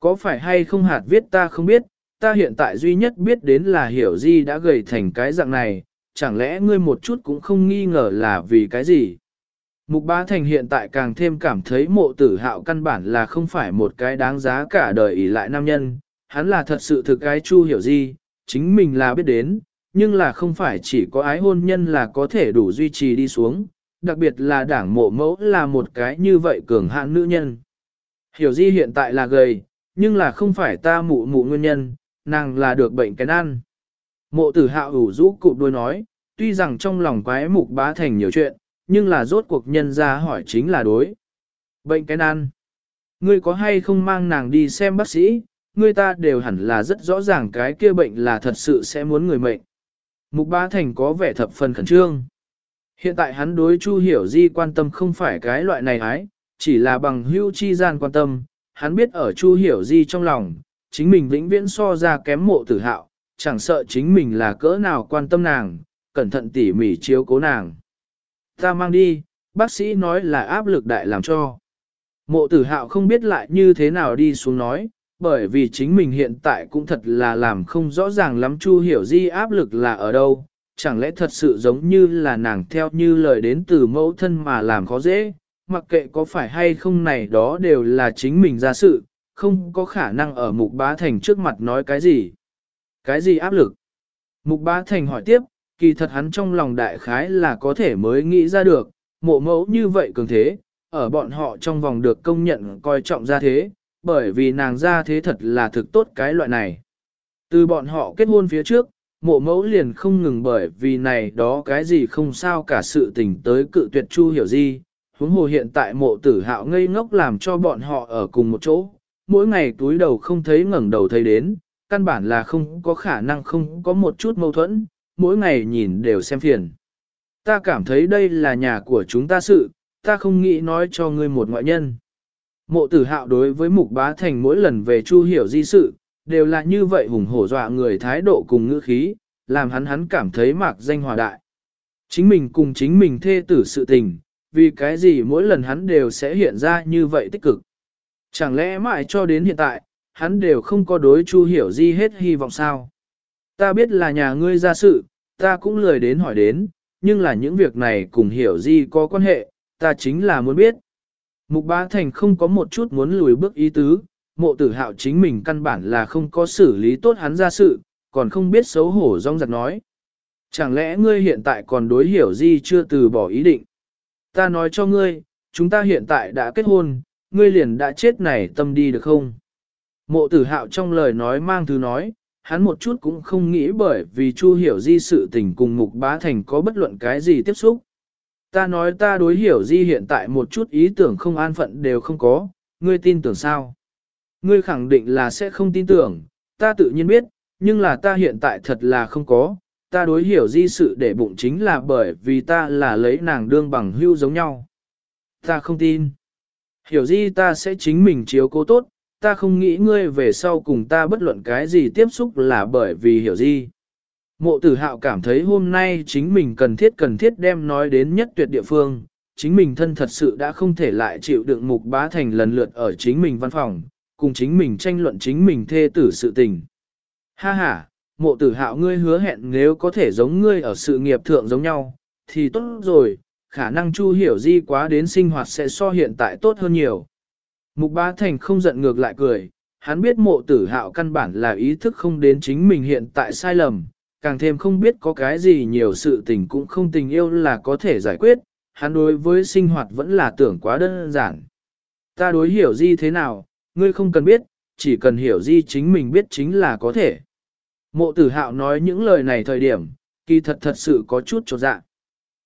Có phải hay không hạt viết ta không biết, ta hiện tại duy nhất biết đến là Hiểu Di đã gầy thành cái dạng này, chẳng lẽ ngươi một chút cũng không nghi ngờ là vì cái gì? Mục bá thành hiện tại càng thêm cảm thấy mộ tử hạo căn bản là không phải một cái đáng giá cả đời ỷ lại nam nhân, hắn là thật sự thực cái chu hiểu gì, chính mình là biết đến, nhưng là không phải chỉ có ái hôn nhân là có thể đủ duy trì đi xuống, đặc biệt là đảng mộ mẫu là một cái như vậy cường hạn nữ nhân. Hiểu di hiện tại là gầy, nhưng là không phải ta mụ mụ nguyên nhân, nàng là được bệnh cái ăn. Mộ tử hạo ủ rũ cụp đôi nói, tuy rằng trong lòng quái mục bá thành nhiều chuyện, nhưng là rốt cuộc nhân ra hỏi chính là đối. Bệnh cái ăn. Ngươi có hay không mang nàng đi xem bác sĩ, ngươi ta đều hẳn là rất rõ ràng cái kia bệnh là thật sự sẽ muốn người mệnh. Mục bá thành có vẻ thập phần khẩn trương. Hiện tại hắn đối Chu Hiểu Di quan tâm không phải cái loại này ái, chỉ là bằng hưu chi gian quan tâm, hắn biết ở Chu Hiểu Di trong lòng, chính mình vĩnh viễn so ra kém mộ tử hạo, chẳng sợ chính mình là cỡ nào quan tâm nàng, cẩn thận tỉ mỉ chiếu cố nàng. Ta mang đi, bác sĩ nói là áp lực đại làm cho. Mộ tử hạo không biết lại như thế nào đi xuống nói, bởi vì chính mình hiện tại cũng thật là làm không rõ ràng lắm Chu Hiểu Di áp lực là ở đâu, chẳng lẽ thật sự giống như là nàng theo như lời đến từ mẫu thân mà làm khó dễ, mặc kệ có phải hay không này đó đều là chính mình ra sự, không có khả năng ở mục bá thành trước mặt nói cái gì. Cái gì áp lực? Mục bá thành hỏi tiếp, kỳ thật hắn trong lòng đại khái là có thể mới nghĩ ra được, mộ mẫu như vậy cường thế, ở bọn họ trong vòng được công nhận coi trọng ra thế, bởi vì nàng ra thế thật là thực tốt cái loại này. Từ bọn họ kết hôn phía trước, mộ mẫu liền không ngừng bởi vì này đó cái gì không sao cả sự tình tới cự tuyệt chu hiểu Di. huống hồ hiện tại mộ tử hạo ngây ngốc làm cho bọn họ ở cùng một chỗ, mỗi ngày túi đầu không thấy ngẩng đầu thấy đến, căn bản là không có khả năng không có một chút mâu thuẫn, mỗi ngày nhìn đều xem phiền. Ta cảm thấy đây là nhà của chúng ta sự, ta không nghĩ nói cho ngươi một ngoại nhân. Mộ tử hạo đối với mục bá thành mỗi lần về chu hiểu di sự, đều là như vậy hùng hổ dọa người thái độ cùng ngữ khí, làm hắn hắn cảm thấy mạc danh hòa đại. Chính mình cùng chính mình thê tử sự tình, vì cái gì mỗi lần hắn đều sẽ hiện ra như vậy tích cực. Chẳng lẽ mãi cho đến hiện tại, hắn đều không có đối Chu Hiểu Di hết hy vọng sao? Ta biết là nhà ngươi ra sự, ta cũng lười đến hỏi đến, nhưng là những việc này cùng Hiểu Di có quan hệ, ta chính là muốn biết. Mục Bá Thành không có một chút muốn lùi bước ý tứ, mộ tử hạo chính mình căn bản là không có xử lý tốt hắn ra sự, còn không biết xấu hổ rong giặc nói. Chẳng lẽ ngươi hiện tại còn đối hiểu Di chưa từ bỏ ý định? Ta nói cho ngươi, chúng ta hiện tại đã kết hôn, ngươi liền đã chết này tâm đi được không? Mộ tử hạo trong lời nói mang thứ nói, hắn một chút cũng không nghĩ bởi vì Chu hiểu di sự tình cùng mục bá thành có bất luận cái gì tiếp xúc. Ta nói ta đối hiểu di hiện tại một chút ý tưởng không an phận đều không có, ngươi tin tưởng sao? Ngươi khẳng định là sẽ không tin tưởng, ta tự nhiên biết, nhưng là ta hiện tại thật là không có, ta đối hiểu di sự để bụng chính là bởi vì ta là lấy nàng đương bằng hưu giống nhau. Ta không tin. Hiểu di ta sẽ chính mình chiếu cố tốt, ta không nghĩ ngươi về sau cùng ta bất luận cái gì tiếp xúc là bởi vì hiểu di. Mộ tử hạo cảm thấy hôm nay chính mình cần thiết cần thiết đem nói đến nhất tuyệt địa phương, chính mình thân thật sự đã không thể lại chịu đựng mục bá thành lần lượt ở chính mình văn phòng, cùng chính mình tranh luận chính mình thê tử sự tình. Ha ha, mộ tử hạo ngươi hứa hẹn nếu có thể giống ngươi ở sự nghiệp thượng giống nhau, thì tốt rồi, khả năng chu hiểu di quá đến sinh hoạt sẽ so hiện tại tốt hơn nhiều. Mục bá thành không giận ngược lại cười, hắn biết mộ tử hạo căn bản là ý thức không đến chính mình hiện tại sai lầm, càng thêm không biết có cái gì nhiều sự tình cũng không tình yêu là có thể giải quyết, hắn đối với sinh hoạt vẫn là tưởng quá đơn giản. Ta đối hiểu di thế nào, ngươi không cần biết, chỉ cần hiểu di chính mình biết chính là có thể. Mộ tử hạo nói những lời này thời điểm, kỳ thật thật sự có chút trột dạ.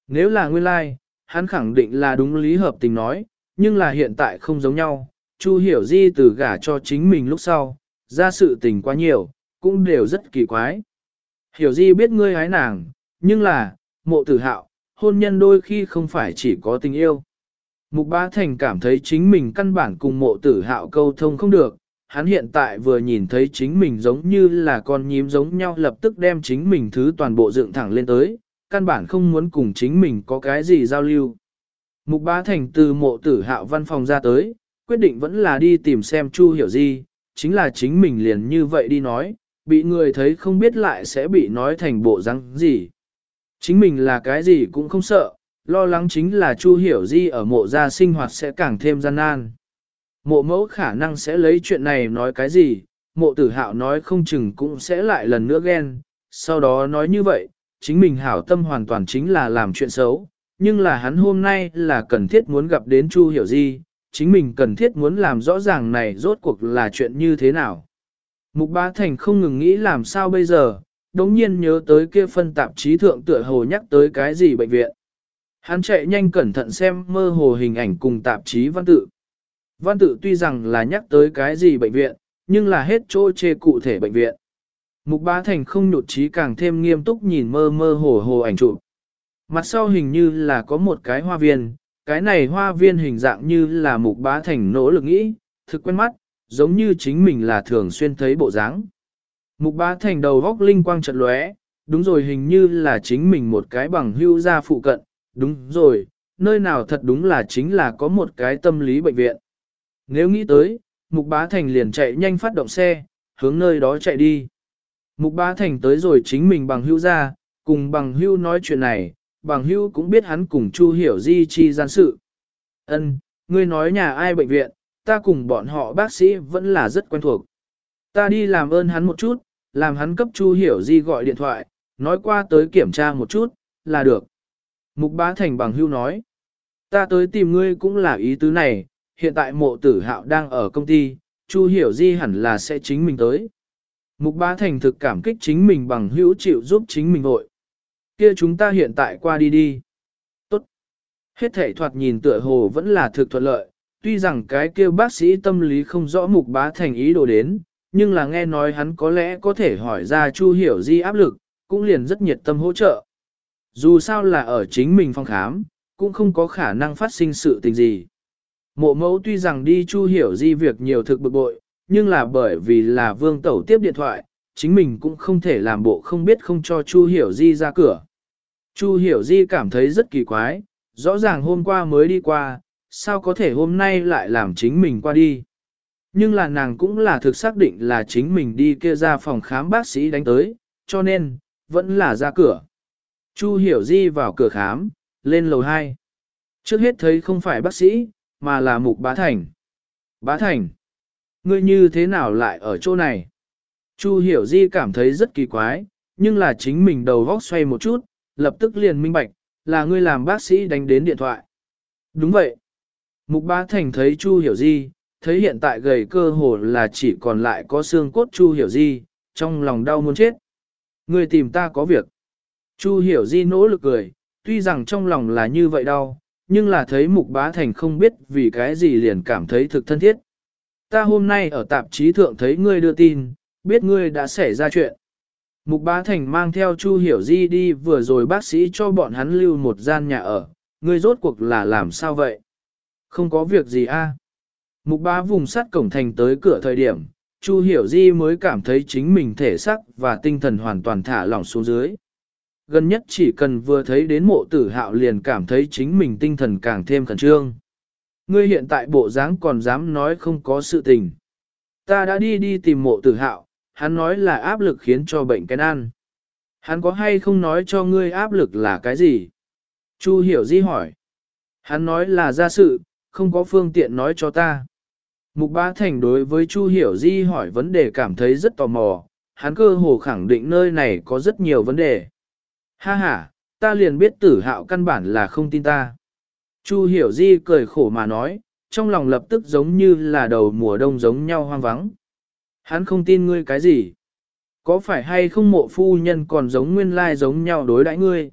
Nếu là nguyên lai, like, hắn khẳng định là đúng lý hợp tình nói, nhưng là hiện tại không giống nhau. Chu hiểu di từ gả cho chính mình lúc sau, ra sự tình quá nhiều, cũng đều rất kỳ quái. Hiểu di biết ngươi hái nàng, nhưng là, mộ tử hạo, hôn nhân đôi khi không phải chỉ có tình yêu. Mục Bá Thành cảm thấy chính mình căn bản cùng mộ tử hạo câu thông không được, hắn hiện tại vừa nhìn thấy chính mình giống như là con nhím giống nhau lập tức đem chính mình thứ toàn bộ dựng thẳng lên tới, căn bản không muốn cùng chính mình có cái gì giao lưu. Mục Bá Thành từ mộ tử hạo văn phòng ra tới, quyết định vẫn là đi tìm xem Chu hiểu gì, chính là chính mình liền như vậy đi nói, bị người thấy không biết lại sẽ bị nói thành bộ răng gì. Chính mình là cái gì cũng không sợ, lo lắng chính là Chu Hiểu Di ở mộ gia sinh hoạt sẽ càng thêm gian nan. Mộ mẫu khả năng sẽ lấy chuyện này nói cái gì, mộ tử hạo nói không chừng cũng sẽ lại lần nữa ghen, sau đó nói như vậy, chính mình hảo tâm hoàn toàn chính là làm chuyện xấu, nhưng là hắn hôm nay là cần thiết muốn gặp đến Chu Hiểu Di, chính mình cần thiết muốn làm rõ ràng này rốt cuộc là chuyện như thế nào. Mục Bá Thành không ngừng nghĩ làm sao bây giờ, đống nhiên nhớ tới kia phân tạp chí thượng tựa hồ nhắc tới cái gì bệnh viện. Hắn chạy nhanh cẩn thận xem mơ hồ hình ảnh cùng tạp chí văn tự. Văn tự tuy rằng là nhắc tới cái gì bệnh viện, nhưng là hết chỗ chê cụ thể bệnh viện. Mục Bá Thành không nhụt chí càng thêm nghiêm túc nhìn mơ mơ hồ hồ ảnh chụp. Mặt sau hình như là có một cái hoa viên, cái này hoa viên hình dạng như là Mục Bá Thành nỗ lực nghĩ, thực quen mắt, giống như chính mình là thường xuyên thấy bộ dáng. Mục Bá Thành đầu góc linh quang chợt lóe, đúng rồi hình như là chính mình một cái bằng hưu ra phụ cận, đúng rồi, nơi nào thật đúng là chính là có một cái tâm lý bệnh viện. Nếu nghĩ tới, Mục Bá Thành liền chạy nhanh phát động xe, hướng nơi đó chạy đi. Mục Bá Thành tới rồi chính mình bằng hưu ra, cùng bằng hưu nói chuyện này, bằng hưu cũng biết hắn cùng Chu Hiểu Di chi gian sự. Ân, ngươi nói nhà ai bệnh viện, ta cùng bọn họ bác sĩ vẫn là rất quen thuộc. Ta đi làm ơn hắn một chút, làm hắn cấp Chu Hiểu Di gọi điện thoại, nói qua tới kiểm tra một chút, là được. Mục Bá Thành bằng hưu nói, ta tới tìm ngươi cũng là ý tứ này, hiện tại mộ tử hạo đang ở công ty, Chu Hiểu Di hẳn là sẽ chính mình tới. Mục Bá Thành thực cảm kích chính mình bằng hữu chịu giúp chính mình vội. Kia chúng ta hiện tại qua đi đi. Tốt. Hết thể thoạt nhìn tựa hồ vẫn là thực thuận lợi, tuy rằng cái kia bác sĩ tâm lý không rõ Mục Bá Thành ý đồ đến, nhưng là nghe nói hắn có lẽ có thể hỏi ra Chu Hiểu Di áp lực, cũng liền rất nhiệt tâm hỗ trợ. Dù sao là ở chính mình phòng khám, cũng không có khả năng phát sinh sự tình gì. Mộ mẫu tuy rằng đi Chu Hiểu Di việc nhiều thực bực bội, nhưng là bởi vì là vương tẩu tiếp điện thoại, chính mình cũng không thể làm bộ không biết không cho Chu Hiểu Di ra cửa. Chu Hiểu Di cảm thấy rất kỳ quái, rõ ràng hôm qua mới đi qua, sao có thể hôm nay lại làm chính mình qua đi. Nhưng là nàng cũng là thực xác định là chính mình đi kia ra phòng khám bác sĩ đánh tới, cho nên, vẫn là ra cửa. Chu Hiểu Di vào cửa khám, lên lầu 2. Trước hết thấy không phải bác sĩ, mà là Mục Bá Thành. Bá Thành, ngươi như thế nào lại ở chỗ này? Chu Hiểu Di cảm thấy rất kỳ quái, nhưng là chính mình đầu vóc xoay một chút, lập tức liền minh bạch, là ngươi làm bác sĩ đánh đến điện thoại. Đúng vậy. Mục Bá Thành thấy Chu Hiểu Di, thấy hiện tại gầy cơ hồ là chỉ còn lại có xương cốt Chu Hiểu Di, trong lòng đau muốn chết. Ngươi tìm ta có việc. Chu Hiểu Di nỗ lực cười, tuy rằng trong lòng là như vậy đau, nhưng là thấy Mục Bá Thành không biết vì cái gì liền cảm thấy thực thân thiết. Ta hôm nay ở tạp chí thượng thấy ngươi đưa tin, biết ngươi đã xảy ra chuyện. Mục Bá Thành mang theo Chu Hiểu Di đi vừa rồi bác sĩ cho bọn hắn lưu một gian nhà ở, ngươi rốt cuộc là làm sao vậy? Không có việc gì a. Mục Bá vùng sắt cổng thành tới cửa thời điểm, Chu Hiểu Di mới cảm thấy chính mình thể xác và tinh thần hoàn toàn thả lỏng xuống dưới gần nhất chỉ cần vừa thấy đến mộ tử hạo liền cảm thấy chính mình tinh thần càng thêm khẩn trương. Ngươi hiện tại bộ dáng còn dám nói không có sự tình. Ta đã đi đi tìm mộ tử hạo, hắn nói là áp lực khiến cho bệnh cái ăn. Hắn có hay không nói cho ngươi áp lực là cái gì? Chu hiểu di hỏi. Hắn nói là ra sự, không có phương tiện nói cho ta. Mục Bá Thành đối với Chu Hiểu Di hỏi vấn đề cảm thấy rất tò mò, hắn cơ hồ khẳng định nơi này có rất nhiều vấn đề. Ha ha, ta liền biết tử hạo căn bản là không tin ta. Chu hiểu di cười khổ mà nói, trong lòng lập tức giống như là đầu mùa đông giống nhau hoang vắng. Hắn không tin ngươi cái gì? Có phải hay không mộ phu nhân còn giống nguyên lai giống nhau đối đãi ngươi?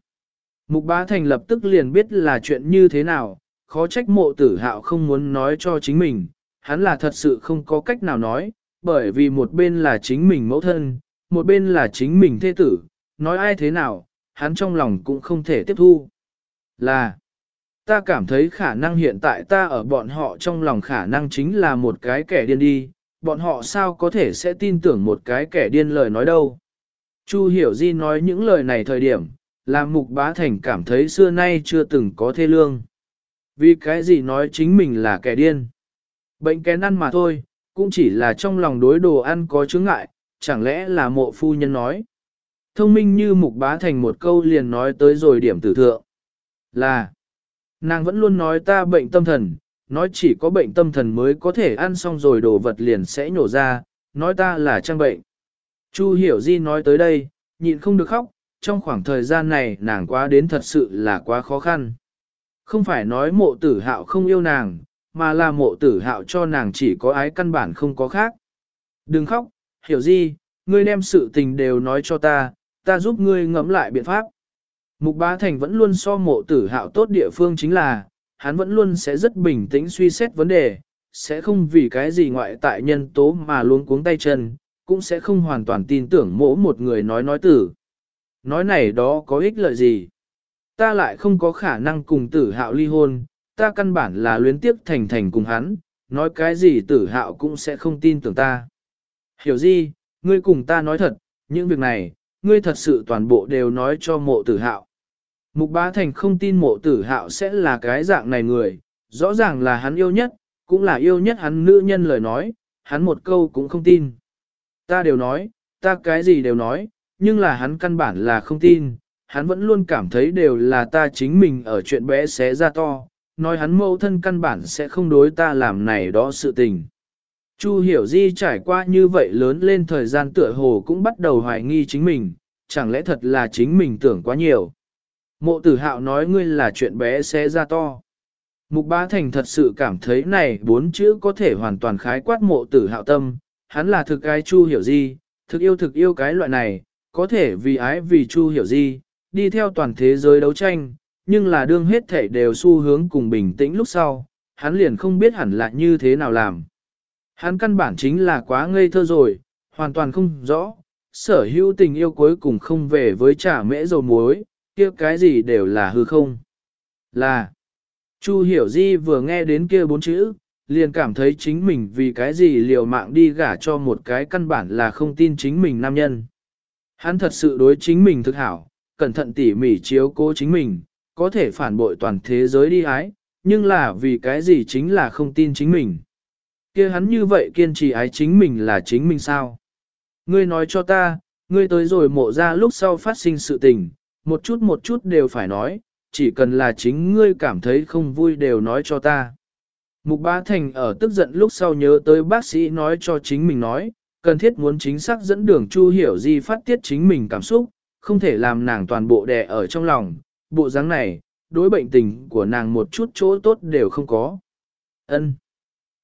Mục bá thành lập tức liền biết là chuyện như thế nào, khó trách mộ tử hạo không muốn nói cho chính mình, hắn là thật sự không có cách nào nói, bởi vì một bên là chính mình mẫu thân, một bên là chính mình thế tử, nói ai thế nào, hắn trong lòng cũng không thể tiếp thu. Là, ta cảm thấy khả năng hiện tại ta ở bọn họ trong lòng khả năng chính là một cái kẻ điên đi, bọn họ sao có thể sẽ tin tưởng một cái kẻ điên lời nói đâu. Chu Hiểu Di nói những lời này thời điểm, làm mục bá thành cảm thấy xưa nay chưa từng có thê lương. Vì cái gì nói chính mình là kẻ điên. Bệnh kén ăn mà thôi, cũng chỉ là trong lòng đối đồ ăn có chướng ngại, chẳng lẽ là mộ phu nhân nói. Thông minh như mục bá thành một câu liền nói tới rồi điểm tử thượng. Là, nàng vẫn luôn nói ta bệnh tâm thần, nói chỉ có bệnh tâm thần mới có thể ăn xong rồi đồ vật liền sẽ nhổ ra, nói ta là trang bệnh. Chu hiểu di nói tới đây, nhịn không được khóc, trong khoảng thời gian này nàng quá đến thật sự là quá khó khăn. Không phải nói mộ tử hạo không yêu nàng, mà là mộ tử hạo cho nàng chỉ có ái căn bản không có khác. Đừng khóc, hiểu gì, ngươi đem sự tình đều nói cho ta, ta giúp ngươi ngẫm lại biện pháp. Mục Bá Thành vẫn luôn so mộ tử hạo tốt địa phương chính là, hắn vẫn luôn sẽ rất bình tĩnh suy xét vấn đề, sẽ không vì cái gì ngoại tại nhân tố mà luôn cuống tay chân, cũng sẽ không hoàn toàn tin tưởng mỗi một người nói nói tử. Nói này đó có ích lợi gì? Ta lại không có khả năng cùng tử hạo ly hôn, ta căn bản là luyến tiếp thành thành cùng hắn, nói cái gì tử hạo cũng sẽ không tin tưởng ta. Hiểu gì, ngươi cùng ta nói thật, những việc này, ngươi thật sự toàn bộ đều nói cho mộ tử hạo. Mục bá thành không tin mộ tử hạo sẽ là cái dạng này người, rõ ràng là hắn yêu nhất, cũng là yêu nhất hắn nữ nhân lời nói, hắn một câu cũng không tin. Ta đều nói, ta cái gì đều nói, nhưng là hắn căn bản là không tin, hắn vẫn luôn cảm thấy đều là ta chính mình ở chuyện bé xé ra to, nói hắn mâu thân căn bản sẽ không đối ta làm này đó sự tình. Chu hiểu di trải qua như vậy lớn lên thời gian tựa hồ cũng bắt đầu hoài nghi chính mình, chẳng lẽ thật là chính mình tưởng quá nhiều. Mộ tử hạo nói ngươi là chuyện bé sẽ ra to. Mục bá thành thật sự cảm thấy này bốn chữ có thể hoàn toàn khái quát mộ tử hạo tâm, hắn là thực ai chu hiểu di, thực yêu thực yêu cái loại này, có thể vì ái vì chu hiểu di, đi theo toàn thế giới đấu tranh, nhưng là đương hết thể đều xu hướng cùng bình tĩnh lúc sau, hắn liền không biết hẳn là như thế nào làm. Hắn căn bản chính là quá ngây thơ rồi, hoàn toàn không rõ, sở hữu tình yêu cuối cùng không về với trả mễ dầu muối, kia cái gì đều là hư không. Là, Chu Hiểu Di vừa nghe đến kia bốn chữ, liền cảm thấy chính mình vì cái gì liều mạng đi gả cho một cái căn bản là không tin chính mình nam nhân. Hắn thật sự đối chính mình thực hảo, cẩn thận tỉ mỉ chiếu cố chính mình, có thể phản bội toàn thế giới đi ái, nhưng là vì cái gì chính là không tin chính mình kia hắn như vậy kiên trì ái chính mình là chính mình sao? Ngươi nói cho ta, ngươi tới rồi mộ ra lúc sau phát sinh sự tình, một chút một chút đều phải nói, chỉ cần là chính ngươi cảm thấy không vui đều nói cho ta. Mục Bá Thành ở tức giận lúc sau nhớ tới bác sĩ nói cho chính mình nói, cần thiết muốn chính xác dẫn đường Chu Hiểu Di phát tiết chính mình cảm xúc, không thể làm nàng toàn bộ đè ở trong lòng, bộ dáng này, đối bệnh tình của nàng một chút chỗ tốt đều không có. Ân,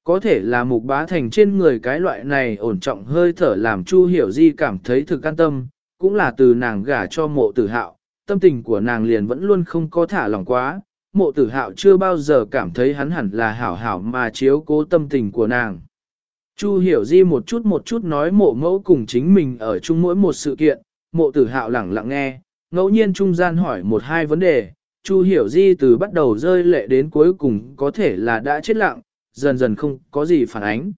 có thể là mục bá thành trên người cái loại này ổn trọng hơi thở làm Chu Hiểu Di cảm thấy thực an tâm, cũng là từ nàng gả cho mộ tử hạo, tâm tình của nàng liền vẫn luôn không có thả lỏng quá, mộ tử hạo chưa bao giờ cảm thấy hắn hẳn là hảo hảo mà chiếu cố tâm tình của nàng. Chu hiểu di một chút một chút nói mộ mẫu cùng chính mình ở chung mỗi một sự kiện, mộ tử hạo lẳng lặng nghe, ngẫu nhiên trung gian hỏi một hai vấn đề, Chu hiểu di từ bắt đầu rơi lệ đến cuối cùng có thể là đã chết lặng, dần dần không có gì phản ánh.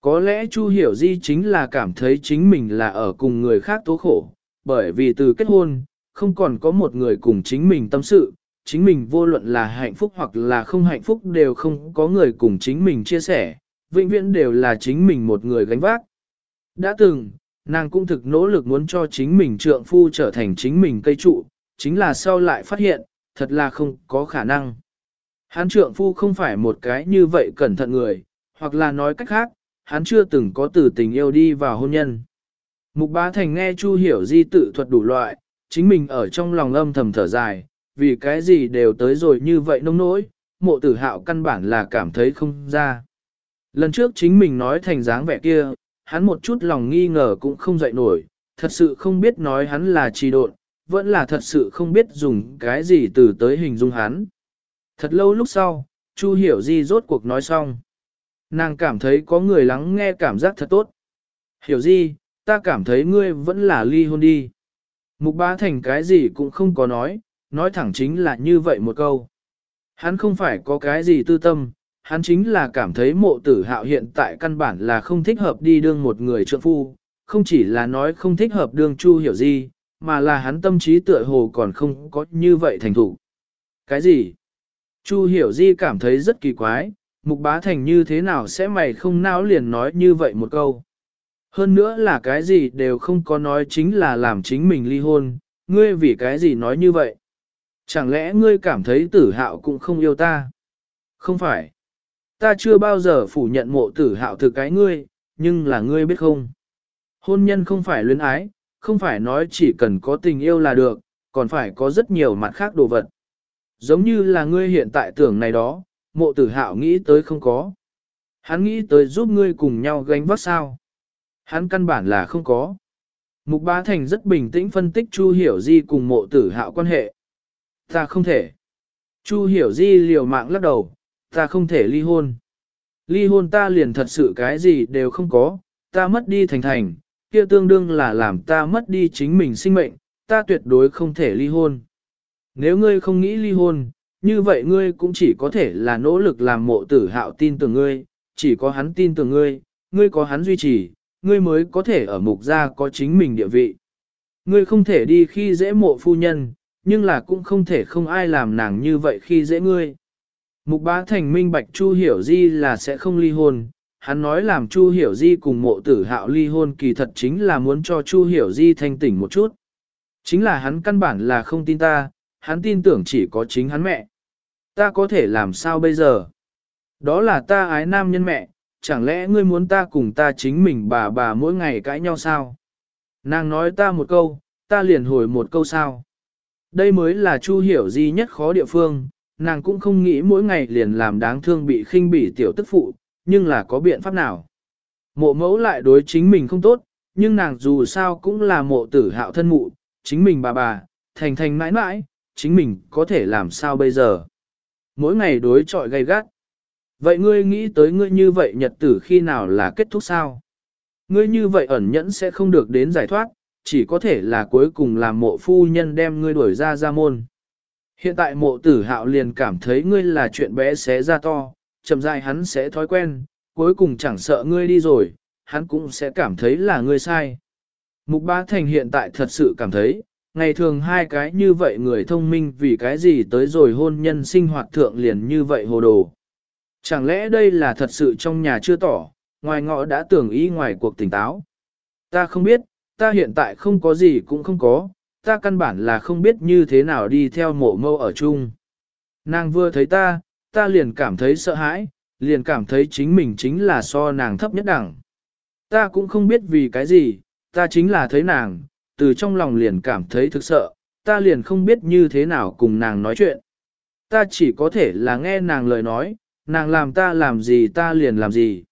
Có lẽ Chu hiểu di chính là cảm thấy chính mình là ở cùng người khác tố khổ, bởi vì từ kết hôn, không còn có một người cùng chính mình tâm sự, chính mình vô luận là hạnh phúc hoặc là không hạnh phúc đều không có người cùng chính mình chia sẻ, vĩnh viễn đều là chính mình một người gánh vác. Đã từng, nàng cũng thực nỗ lực muốn cho chính mình trượng phu trở thành chính mình cây trụ, chính là sau lại phát hiện, thật là không có khả năng. Hắn trượng phu không phải một cái như vậy cẩn thận người, hoặc là nói cách khác, hắn chưa từng có từ tình yêu đi vào hôn nhân. Mục bá thành nghe Chu hiểu di tự thuật đủ loại, chính mình ở trong lòng âm thầm thở dài, vì cái gì đều tới rồi như vậy nông nỗi, mộ tử hạo căn bản là cảm thấy không ra. Lần trước chính mình nói thành dáng vẻ kia, hắn một chút lòng nghi ngờ cũng không dậy nổi, thật sự không biết nói hắn là trì độn, vẫn là thật sự không biết dùng cái gì từ tới hình dung hắn. Thật lâu lúc sau, Chu Hiểu Di rốt cuộc nói xong. Nàng cảm thấy có người lắng nghe cảm giác thật tốt. Hiểu Di, ta cảm thấy ngươi vẫn là ly hôn đi. Mục bá thành cái gì cũng không có nói, nói thẳng chính là như vậy một câu. Hắn không phải có cái gì tư tâm, hắn chính là cảm thấy mộ tử hạo hiện tại căn bản là không thích hợp đi đương một người trượng phu, không chỉ là nói không thích hợp đương chu hiểu gì, mà là hắn tâm trí tựa hồ còn không có như vậy thành thủ. Cái gì? Chu hiểu di cảm thấy rất kỳ quái, mục bá thành như thế nào sẽ mày không não liền nói như vậy một câu. Hơn nữa là cái gì đều không có nói chính là làm chính mình ly hôn, ngươi vì cái gì nói như vậy? Chẳng lẽ ngươi cảm thấy tử hạo cũng không yêu ta? Không phải. Ta chưa bao giờ phủ nhận mộ tử hạo từ cái ngươi, nhưng là ngươi biết không? Hôn nhân không phải luyến ái, không phải nói chỉ cần có tình yêu là được, còn phải có rất nhiều mặt khác đồ vật. Giống như là ngươi hiện tại tưởng này đó, mộ tử hạo nghĩ tới không có. Hắn nghĩ tới giúp ngươi cùng nhau gánh vác sao. Hắn căn bản là không có. Mục Bá Thành rất bình tĩnh phân tích Chu Hiểu Di cùng mộ tử hạo quan hệ. Ta không thể. Chu Hiểu Di liều mạng lắc đầu, ta không thể ly hôn. Ly hôn ta liền thật sự cái gì đều không có, ta mất đi thành thành, kia tương đương là làm ta mất đi chính mình sinh mệnh, ta tuyệt đối không thể ly hôn. Nếu ngươi không nghĩ ly hôn, như vậy ngươi cũng chỉ có thể là nỗ lực làm mộ tử hạo tin tưởng ngươi, chỉ có hắn tin tưởng ngươi, ngươi có hắn duy trì, ngươi mới có thể ở mục gia có chính mình địa vị. Ngươi không thể đi khi dễ mộ phu nhân, nhưng là cũng không thể không ai làm nàng như vậy khi dễ ngươi. Mục bá thành minh bạch Chu Hiểu Di là sẽ không ly hôn, hắn nói làm Chu Hiểu Di cùng mộ tử hạo ly hôn kỳ thật chính là muốn cho Chu Hiểu Di thanh tỉnh một chút. Chính là hắn căn bản là không tin ta, hắn tin tưởng chỉ có chính hắn mẹ. Ta có thể làm sao bây giờ? Đó là ta ái nam nhân mẹ, chẳng lẽ ngươi muốn ta cùng ta chính mình bà bà mỗi ngày cãi nhau sao? Nàng nói ta một câu, ta liền hồi một câu sao? Đây mới là Chu Hiểu Di nhất khó địa phương, nàng cũng không nghĩ mỗi ngày liền làm đáng thương bị khinh bỉ tiểu tức phụ, nhưng là có biện pháp nào? Mộ mẫu lại đối chính mình không tốt, nhưng nàng dù sao cũng là mộ tử hạo thân mụ, chính mình bà bà, thành thành mãi mãi, chính mình có thể làm sao bây giờ? Mỗi ngày đối trọi gay gắt. Vậy ngươi nghĩ tới ngươi như vậy nhật tử khi nào là kết thúc sao? Ngươi như vậy ẩn nhẫn sẽ không được đến giải thoát, chỉ có thể là cuối cùng là mộ phu nhân đem ngươi đuổi ra ra môn. Hiện tại mộ tử hạo liền cảm thấy ngươi là chuyện bé xé ra to, chậm dài hắn sẽ thói quen, cuối cùng chẳng sợ ngươi đi rồi, hắn cũng sẽ cảm thấy là ngươi sai. Mục Bá Thành hiện tại thật sự cảm thấy, ngày thường hai cái như vậy người thông minh vì cái gì tới rồi hôn nhân sinh hoạt thượng liền như vậy hồ đồ. Chẳng lẽ đây là thật sự trong nhà chưa tỏ, ngoài ngõ đã tưởng ý ngoài cuộc tỉnh táo. Ta không biết, ta hiện tại không có gì cũng không có, ta căn bản là không biết như thế nào đi theo mộ mâu ở chung. Nàng vừa thấy ta, ta liền cảm thấy sợ hãi, liền cảm thấy chính mình chính là so nàng thấp nhất đẳng. Ta cũng không biết vì cái gì, ta chính là thấy nàng, từ trong lòng liền cảm thấy thực sợ, ta liền không biết như thế nào cùng nàng nói chuyện. Ta chỉ có thể là nghe nàng lời nói, nàng làm ta làm gì ta liền làm gì.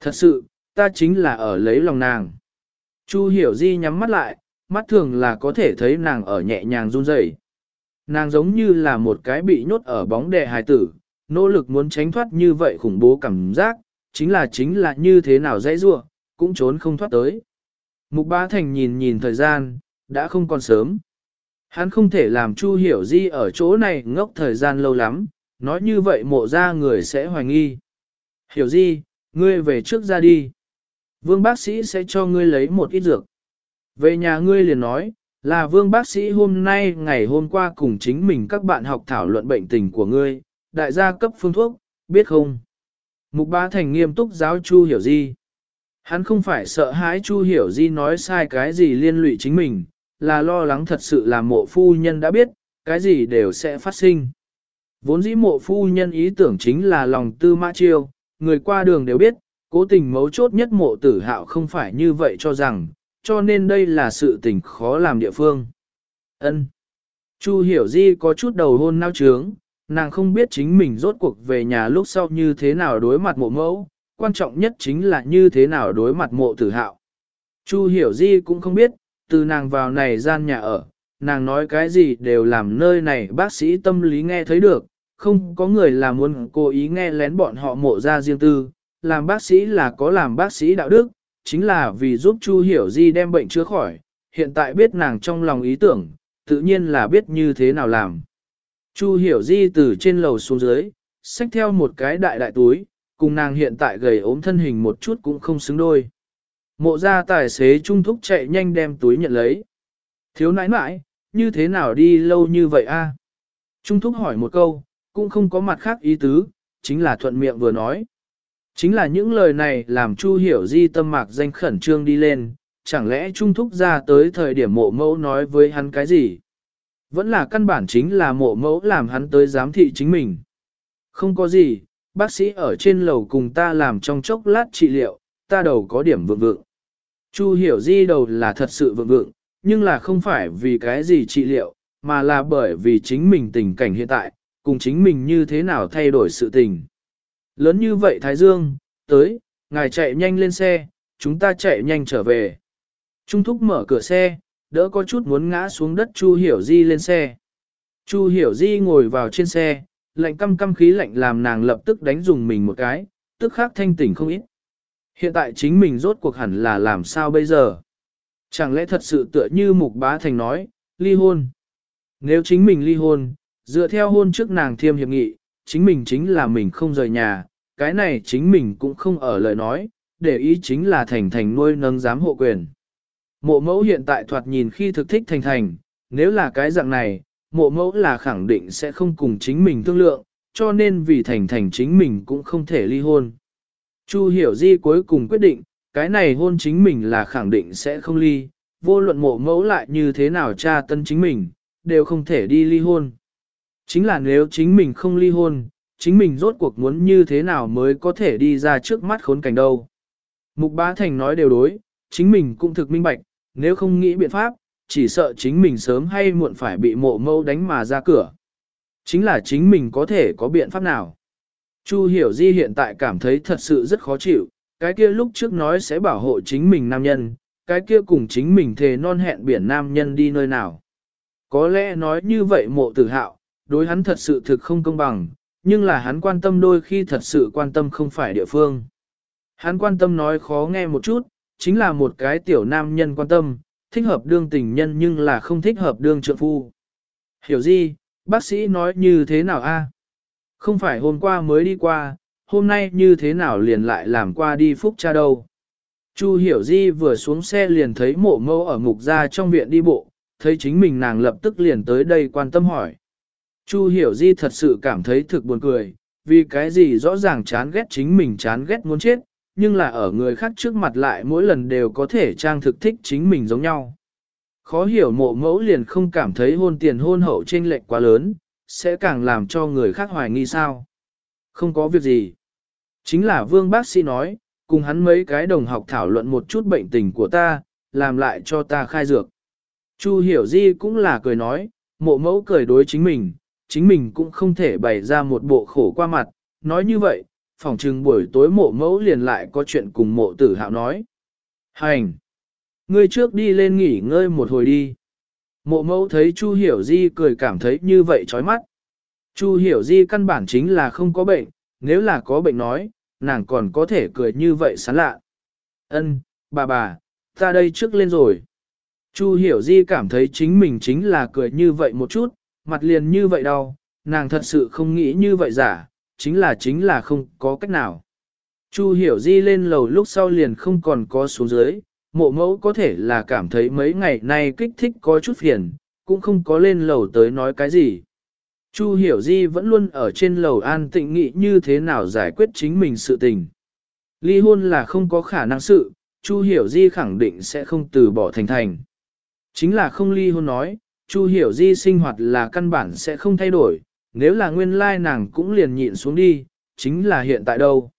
Thật sự, ta chính là ở lấy lòng nàng. Chu hiểu di nhắm mắt lại, mắt thường là có thể thấy nàng ở nhẹ nhàng run rẩy. Nàng giống như là một cái bị nhốt ở bóng đè hài tử, nỗ lực muốn tránh thoát như vậy khủng bố cảm giác, chính là chính là như thế nào dễ rua, cũng trốn không thoát tới. Mục Bá Thành nhìn nhìn thời gian, đã không còn sớm. Hắn không thể làm Chu Hiểu Di ở chỗ này ngốc thời gian lâu lắm, nói như vậy mộ ra người sẽ hoài nghi. Hiểu Di, ngươi về trước ra đi. Vương bác sĩ sẽ cho ngươi lấy một ít dược. Về nhà ngươi liền nói, là vương bác sĩ hôm nay ngày hôm qua cùng chính mình các bạn học thảo luận bệnh tình của ngươi, đại gia cấp phương thuốc, biết không? Mục bá thành nghiêm túc giáo Chu Hiểu Di. Hắn không phải sợ hãi Chu Hiểu Di nói sai cái gì liên lụy chính mình, là lo lắng thật sự là mộ phu nhân đã biết, cái gì đều sẽ phát sinh. Vốn dĩ mộ phu nhân ý tưởng chính là lòng tư mã chiêu, người qua đường đều biết, cố tình mấu chốt nhất mộ tử hạo không phải như vậy cho rằng, cho nên đây là sự tình khó làm địa phương. Ân. Chu hiểu di có chút đầu hôn nao trướng, nàng không biết chính mình rốt cuộc về nhà lúc sau như thế nào đối mặt mộ mẫu, quan trọng nhất chính là như thế nào đối mặt mộ tử hạo. Chu hiểu di cũng không biết, từ nàng vào này gian nhà ở, nàng nói cái gì đều làm nơi này bác sĩ tâm lý nghe thấy được, không có người là muốn cố ý nghe lén bọn họ mộ ra riêng tư, làm bác sĩ là có làm bác sĩ đạo đức, chính là vì giúp Chu Hiểu Di đem bệnh chữa khỏi, hiện tại biết nàng trong lòng ý tưởng, tự nhiên là biết như thế nào làm. Chu Hiểu Di từ trên lầu xuống dưới, xách theo một cái đại đại túi, cùng nàng hiện tại gầy ốm thân hình một chút cũng không xứng đôi. Mộ ra tài xế trung thúc chạy nhanh đem túi nhận lấy. Thiếu nãi nãi, như thế nào đi lâu như vậy a? Trung thúc hỏi một câu, cũng không có mặt khác ý tứ, chính là thuận miệng vừa nói. Chính là những lời này làm Chu Hiểu Di tâm mạc danh khẩn trương đi lên, chẳng lẽ Trung Thúc ra tới thời điểm mộ mẫu nói với hắn cái gì? Vẫn là căn bản chính là mộ mẫu làm hắn tới giám thị chính mình. Không có gì, bác sĩ ở trên lầu cùng ta làm trong chốc lát trị liệu, ta đầu có điểm vượng vượng. Chu hiểu di đầu là thật sự vượng vượng, nhưng là không phải vì cái gì trị liệu, mà là bởi vì chính mình tình cảnh hiện tại, cùng chính mình như thế nào thay đổi sự tình. Lớn như vậy Thái Dương, tới, ngài chạy nhanh lên xe, chúng ta chạy nhanh trở về. Trung thúc mở cửa xe, đỡ có chút muốn ngã xuống đất Chu Hiểu Di lên xe. Chu Hiểu Di ngồi vào trên xe, lạnh căm căm khí lạnh làm nàng lập tức đánh dùng mình một cái, tức khắc thanh tỉnh không ít. Hiện tại chính mình rốt cuộc hẳn là làm sao bây giờ? Chẳng lẽ thật sự tựa như Mục Bá Thành nói, ly hôn? Nếu chính mình ly hôn, dựa theo hôn trước nàng thiêm hiệp nghị, chính mình chính là mình không rời nhà, cái này chính mình cũng không ở lời nói, để ý chính là thành thành nuôi nâng giám hộ quyền. Mộ mẫu hiện tại thoạt nhìn khi thực thích thành thành, nếu là cái dạng này, mộ mẫu là khẳng định sẽ không cùng chính mình thương lượng, cho nên vì thành thành chính mình cũng không thể ly hôn. Chu hiểu di cuối cùng quyết định, cái này hôn chính mình là khẳng định sẽ không ly, vô luận mộ mẫu lại như thế nào cha tân chính mình, đều không thể đi ly hôn. Chính là nếu chính mình không ly hôn, chính mình rốt cuộc muốn như thế nào mới có thể đi ra trước mắt khốn cảnh đâu. Mục Bá Thành nói đều đối, chính mình cũng thực minh bạch, nếu không nghĩ biện pháp, chỉ sợ chính mình sớm hay muộn phải bị mộ mâu đánh mà ra cửa. Chính là chính mình có thể có biện pháp nào. Chu Hiểu Di hiện tại cảm thấy thật sự rất khó chịu, cái kia lúc trước nói sẽ bảo hộ chính mình nam nhân, cái kia cùng chính mình thề non hẹn biển nam nhân đi nơi nào. Có lẽ nói như vậy mộ tử hạo, đối hắn thật sự thực không công bằng, nhưng là hắn quan tâm đôi khi thật sự quan tâm không phải địa phương. Hắn quan tâm nói khó nghe một chút, chính là một cái tiểu nam nhân quan tâm, thích hợp đương tình nhân nhưng là không thích hợp đương trượng phu. Hiểu gì, bác sĩ nói như thế nào a? Không phải hôm qua mới đi qua, hôm nay như thế nào liền lại làm qua đi phúc cha đâu. Chu hiểu di vừa xuống xe liền thấy mộ mâu ở mục gia trong viện đi bộ, thấy chính mình nàng lập tức liền tới đây quan tâm hỏi. Chu hiểu di thật sự cảm thấy thực buồn cười, vì cái gì rõ ràng chán ghét chính mình chán ghét muốn chết, nhưng là ở người khác trước mặt lại mỗi lần đều có thể trang thực thích chính mình giống nhau. Khó hiểu mộ mẫu liền không cảm thấy hôn tiền hôn hậu chênh lệch quá lớn, sẽ càng làm cho người khác hoài nghi sao. Không có việc gì. Chính là vương bác sĩ nói, cùng hắn mấy cái đồng học thảo luận một chút bệnh tình của ta, làm lại cho ta khai dược. Chu hiểu di cũng là cười nói, mộ mẫu cười đối chính mình, chính mình cũng không thể bày ra một bộ khổ qua mặt, nói như vậy, phòng trừng buổi tối mộ mẫu liền lại có chuyện cùng mộ tử hạo nói. Hành! Ngươi trước đi lên nghỉ ngơi một hồi đi. Mộ mẫu thấy Chu Hiểu Di cười cảm thấy như vậy chói mắt. Chu Hiểu Di căn bản chính là không có bệnh, nếu là có bệnh nói, nàng còn có thể cười như vậy sán lạ. Ân, bà bà, ta đây trước lên rồi. Chu Hiểu Di cảm thấy chính mình chính là cười như vậy một chút, mặt liền như vậy đau, nàng thật sự không nghĩ như vậy giả, chính là chính là không có cách nào. Chu hiểu di lên lầu lúc sau liền không còn có xuống dưới, mộ mẫu có thể là cảm thấy mấy ngày nay kích thích có chút phiền, cũng không có lên lầu tới nói cái gì. Chu hiểu di vẫn luôn ở trên lầu an tịnh nghị như thế nào giải quyết chính mình sự tình. Ly hôn là không có khả năng sự, Chu hiểu di khẳng định sẽ không từ bỏ thành thành. Chính là không ly hôn nói, Chu hiểu di sinh hoạt là căn bản sẽ không thay đổi, nếu là nguyên lai nàng cũng liền nhịn xuống đi, chính là hiện tại đâu.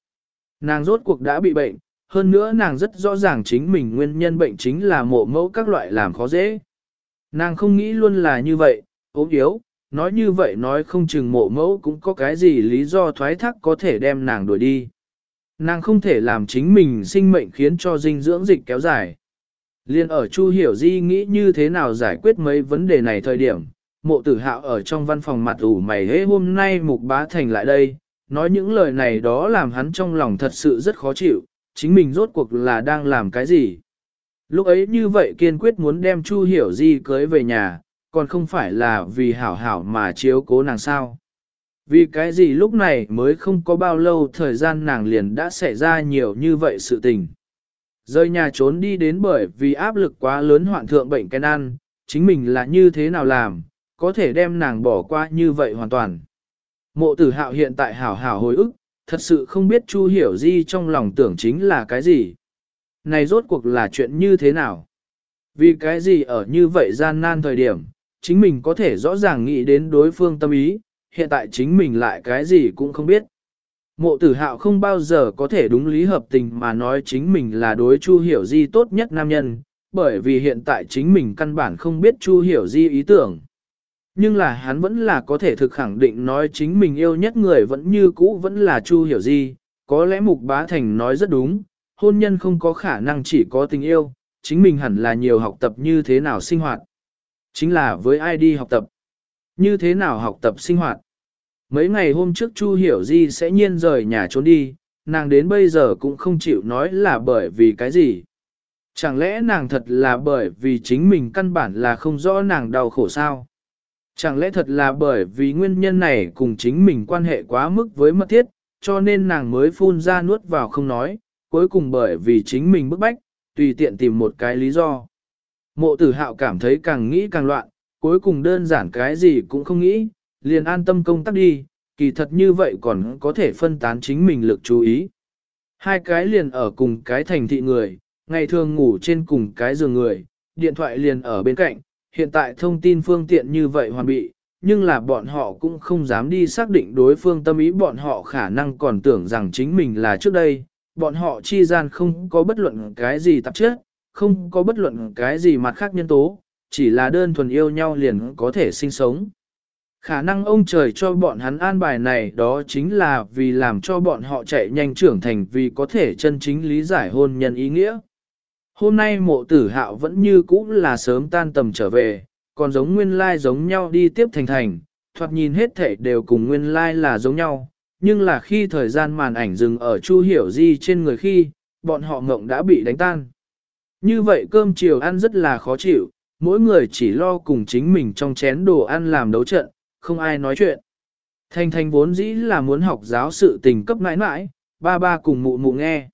Nàng rốt cuộc đã bị bệnh, hơn nữa nàng rất rõ ràng chính mình nguyên nhân bệnh chính là mộ mẫu các loại làm khó dễ. Nàng không nghĩ luôn là như vậy, ốm yếu, nói như vậy nói không chừng mộ mẫu cũng có cái gì lý do thoái thác có thể đem nàng đuổi đi. Nàng không thể làm chính mình sinh mệnh khiến cho dinh dưỡng dịch kéo dài. Liên ở Chu Hiểu Di nghĩ như thế nào giải quyết mấy vấn đề này thời điểm, mộ tử hạo ở trong văn phòng mặt ủ mày hế hôm nay mục bá thành lại đây, nói những lời này đó làm hắn trong lòng thật sự rất khó chịu, chính mình rốt cuộc là đang làm cái gì. Lúc ấy như vậy kiên quyết muốn đem Chu Hiểu Di cưới về nhà, còn không phải là vì hảo hảo mà chiếu cố nàng sao. Vì cái gì lúc này mới không có bao lâu thời gian nàng liền đã xảy ra nhiều như vậy sự tình. Rơi nhà trốn đi đến bởi vì áp lực quá lớn hoạn thượng bệnh can ăn, chính mình là như thế nào làm, có thể đem nàng bỏ qua như vậy hoàn toàn. Mộ tử hạo hiện tại hảo hảo hồi ức, thật sự không biết Chu Hiểu Di trong lòng tưởng chính là cái gì. Này rốt cuộc là chuyện như thế nào? Vì cái gì ở như vậy gian nan thời điểm, chính mình có thể rõ ràng nghĩ đến đối phương tâm ý, hiện tại chính mình lại cái gì cũng không biết. Mộ tử hạo không bao giờ có thể đúng lý hợp tình mà nói chính mình là đối Chu Hiểu Di tốt nhất nam nhân, bởi vì hiện tại chính mình căn bản không biết Chu Hiểu Di ý tưởng. Nhưng là hắn vẫn là có thể thực khẳng định nói chính mình yêu nhất người vẫn như cũ vẫn là Chu Hiểu Di, có lẽ Mục Bá Thành nói rất đúng, hôn nhân không có khả năng chỉ có tình yêu, chính mình hẳn là nhiều học tập như thế nào sinh hoạt. Chính là với ai đi học tập, như thế nào học tập sinh hoạt. Mấy ngày hôm trước Chu Hiểu Di sẽ nhiên rời nhà trốn đi, nàng đến bây giờ cũng không chịu nói là bởi vì cái gì. Chẳng lẽ nàng thật là bởi vì chính mình căn bản là không rõ nàng đau khổ sao? Chẳng lẽ thật là bởi vì nguyên nhân này cùng chính mình quan hệ quá mức với mật thiết, cho nên nàng mới phun ra nuốt vào không nói, cuối cùng bởi vì chính mình bức bách, tùy tiện tìm một cái lý do. Mộ tử hạo cảm thấy càng nghĩ càng loạn, cuối cùng đơn giản cái gì cũng không nghĩ, liền an tâm công tác đi, kỳ thật như vậy còn có thể phân tán chính mình lực chú ý. Hai cái liền ở cùng cái thành thị người, ngày thường ngủ trên cùng cái giường người, điện thoại liền ở bên cạnh, hiện tại thông tin phương tiện như vậy hoàn bị, nhưng là bọn họ cũng không dám đi xác định đối phương tâm ý bọn họ khả năng còn tưởng rằng chính mình là trước đây, bọn họ chi gian không có bất luận cái gì tạp chất, không có bất luận cái gì mặt khác nhân tố, chỉ là đơn thuần yêu nhau liền có thể sinh sống. Khả năng ông trời cho bọn hắn an bài này đó chính là vì làm cho bọn họ chạy nhanh trưởng thành vì có thể chân chính lý giải hôn nhân ý nghĩa. Hôm nay mộ tử hạo vẫn như cũ là sớm tan tầm trở về, còn giống nguyên lai giống nhau đi tiếp thành thành, thoạt nhìn hết thể đều cùng nguyên lai là giống nhau, nhưng là khi thời gian màn ảnh dừng ở Chu Hiểu Di trên người khi, bọn họ ngộng đã bị đánh tan. Như vậy cơm chiều ăn rất là khó chịu, mỗi người chỉ lo cùng chính mình trong chén đồ ăn làm đấu trận, không ai nói chuyện. Thanh Thanh vốn dĩ là muốn học giáo sự tình cấp mãi mãi, ba ba cùng mụ mụ nghe.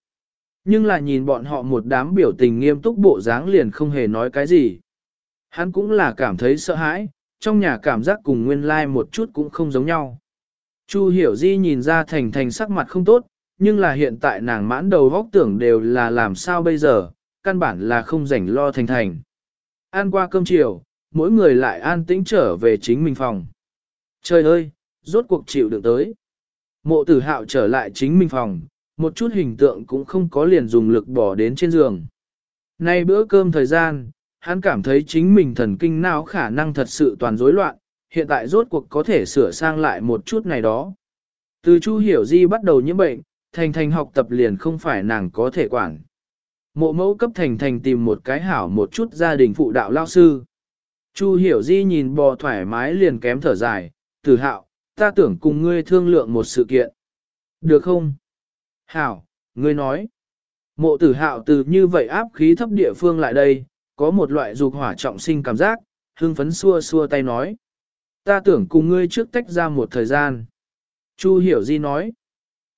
Nhưng là nhìn bọn họ một đám biểu tình nghiêm túc bộ dáng liền không hề nói cái gì. Hắn cũng là cảm thấy sợ hãi, trong nhà cảm giác cùng nguyên lai like một chút cũng không giống nhau. Chu hiểu di nhìn ra thành thành sắc mặt không tốt, nhưng là hiện tại nàng mãn đầu góc tưởng đều là làm sao bây giờ, căn bản là không rảnh lo thành thành. Ăn qua cơm chiều, mỗi người lại an tĩnh trở về chính mình phòng. Trời ơi, rốt cuộc chịu được tới. Mộ tử hạo trở lại chính mình phòng, một chút hình tượng cũng không có liền dùng lực bỏ đến trên giường. Nay bữa cơm thời gian, hắn cảm thấy chính mình thần kinh não khả năng thật sự toàn rối loạn, hiện tại rốt cuộc có thể sửa sang lại một chút này đó. Từ Chu Hiểu Di bắt đầu nhiễm bệnh, Thành Thành học tập liền không phải nàng có thể quản. Mộ mẫu cấp Thành Thành tìm một cái hảo một chút gia đình phụ đạo lao sư. Chu Hiểu Di nhìn bò thoải mái liền kém thở dài, tử hạo, ta tưởng cùng ngươi thương lượng một sự kiện. Được không? Hảo, ngươi nói. Mộ tử hạo từ như vậy áp khí thấp địa phương lại đây, có một loại dục hỏa trọng sinh cảm giác, hưng phấn xua xua tay nói. Ta tưởng cùng ngươi trước tách ra một thời gian. Chu hiểu di nói.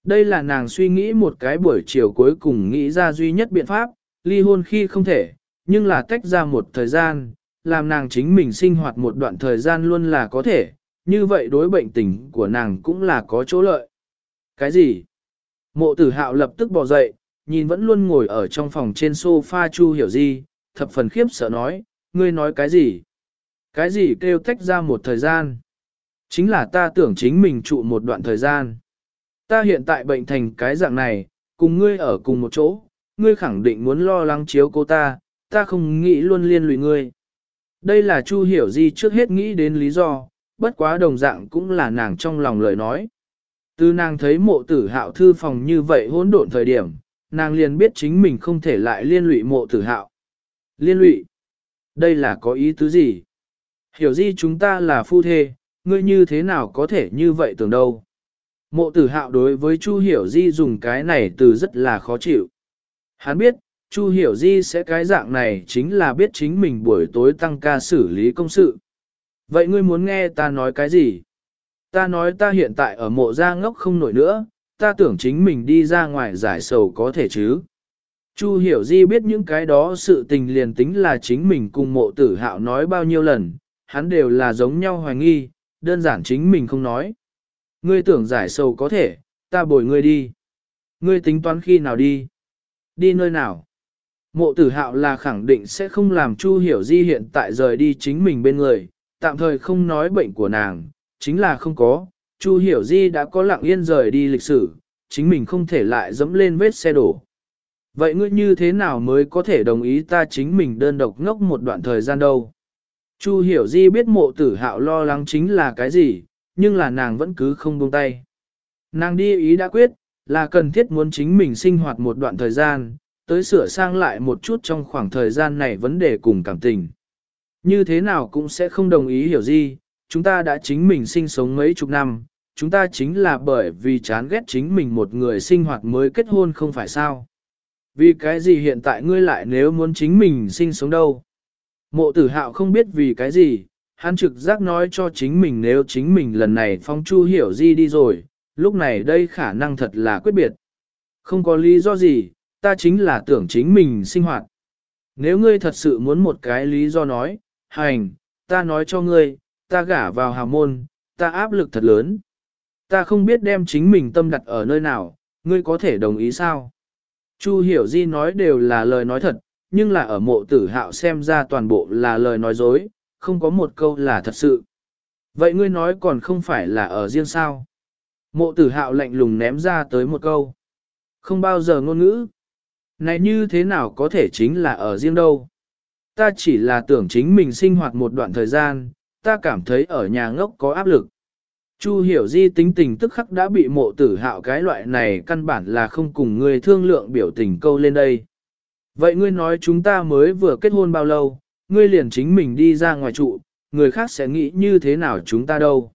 Đây là nàng suy nghĩ một cái buổi chiều cuối cùng nghĩ ra duy nhất biện pháp, ly hôn khi không thể, nhưng là tách ra một thời gian, làm nàng chính mình sinh hoạt một đoạn thời gian luôn là có thể, như vậy đối bệnh tình của nàng cũng là có chỗ lợi. Cái gì? Mộ tử hạo lập tức bò dậy, nhìn vẫn luôn ngồi ở trong phòng trên sofa Chu hiểu di, thập phần khiếp sợ nói, ngươi nói cái gì? Cái gì kêu tách ra một thời gian? Chính là ta tưởng chính mình trụ một đoạn thời gian. Ta hiện tại bệnh thành cái dạng này, cùng ngươi ở cùng một chỗ, ngươi khẳng định muốn lo lắng chiếu cô ta, ta không nghĩ luôn liên lụy ngươi. Đây là Chu Hiểu Di trước hết nghĩ đến lý do, bất quá đồng dạng cũng là nàng trong lòng lời nói. Từ nàng thấy mộ tử hạo thư phòng như vậy hỗn độn thời điểm, nàng liền biết chính mình không thể lại liên lụy mộ tử hạo. Liên lụy? Đây là có ý tứ gì? Hiểu gì chúng ta là phu thê, ngươi như thế nào có thể như vậy tưởng đâu? Mộ tử hạo đối với Chu Hiểu Di dùng cái này từ rất là khó chịu. Hắn biết, Chu Hiểu Di sẽ cái dạng này chính là biết chính mình buổi tối tăng ca xử lý công sự. Vậy ngươi muốn nghe ta nói cái gì? Ta nói ta hiện tại ở mộ ra ngốc không nổi nữa, ta tưởng chính mình đi ra ngoài giải sầu có thể chứ. Chu hiểu di biết những cái đó sự tình liền tính là chính mình cùng mộ tử hạo nói bao nhiêu lần, hắn đều là giống nhau hoài nghi, đơn giản chính mình không nói. Ngươi tưởng giải sầu có thể, ta bồi ngươi đi. Ngươi tính toán khi nào đi? Đi nơi nào? Mộ tử hạo là khẳng định sẽ không làm Chu Hiểu Di hiện tại rời đi chính mình bên người, tạm thời không nói bệnh của nàng, chính là không có. Chu Hiểu Di đã có lặng yên rời đi lịch sử, chính mình không thể lại dẫm lên vết xe đổ. Vậy ngươi như thế nào mới có thể đồng ý ta chính mình đơn độc ngốc một đoạn thời gian đâu? Chu Hiểu Di biết mộ tử hạo lo lắng chính là cái gì, nhưng là nàng vẫn cứ không buông tay. Nàng đi ý đã quyết, là cần thiết muốn chính mình sinh hoạt một đoạn thời gian, tới sửa sang lại một chút trong khoảng thời gian này vấn đề cùng cảm tình. Như thế nào cũng sẽ không đồng ý hiểu gì, chúng ta đã chính mình sinh sống mấy chục năm, chúng ta chính là bởi vì chán ghét chính mình một người sinh hoạt mới kết hôn không phải sao. Vì cái gì hiện tại ngươi lại nếu muốn chính mình sinh sống đâu? Mộ tử hạo không biết vì cái gì, hắn trực giác nói cho chính mình nếu chính mình lần này phong chu hiểu gì đi rồi, lúc này đây khả năng thật là quyết biệt. Không có lý do gì, ta chính là tưởng chính mình sinh hoạt. Nếu ngươi thật sự muốn một cái lý do nói, hành, ta nói cho ngươi, ta gả vào hào môn, ta áp lực thật lớn. Ta không biết đem chính mình tâm đặt ở nơi nào, ngươi có thể đồng ý sao? Chu hiểu di nói đều là lời nói thật, nhưng là ở mộ tử hạo xem ra toàn bộ là lời nói dối, không có một câu là thật sự. Vậy ngươi nói còn không phải là ở riêng sao? Mộ tử hạo lạnh lùng ném ra tới một câu. Không bao giờ ngôn ngữ. Này như thế nào có thể chính là ở riêng đâu? Ta chỉ là tưởng chính mình sinh hoạt một đoạn thời gian, ta cảm thấy ở nhà ngốc có áp lực. Chu hiểu di tính tình tức khắc đã bị mộ tử hạo cái loại này căn bản là không cùng người thương lượng biểu tình câu lên đây. Vậy ngươi nói chúng ta mới vừa kết hôn bao lâu, ngươi liền chính mình đi ra ngoài trụ, người khác sẽ nghĩ như thế nào chúng ta đâu.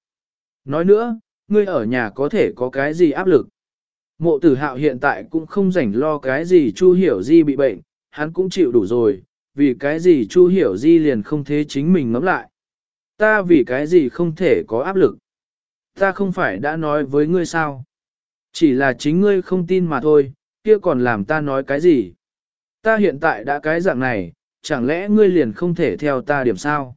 Nói nữa, ngươi ở nhà có thể có cái gì áp lực. Mộ tử hạo hiện tại cũng không rảnh lo cái gì Chu Hiểu Di bị bệnh, hắn cũng chịu đủ rồi, vì cái gì Chu Hiểu Di liền không thế chính mình ngẫm lại. Ta vì cái gì không thể có áp lực. Ta không phải đã nói với ngươi sao. Chỉ là chính ngươi không tin mà thôi, kia còn làm ta nói cái gì. Ta hiện tại đã cái dạng này, chẳng lẽ ngươi liền không thể theo ta điểm sao?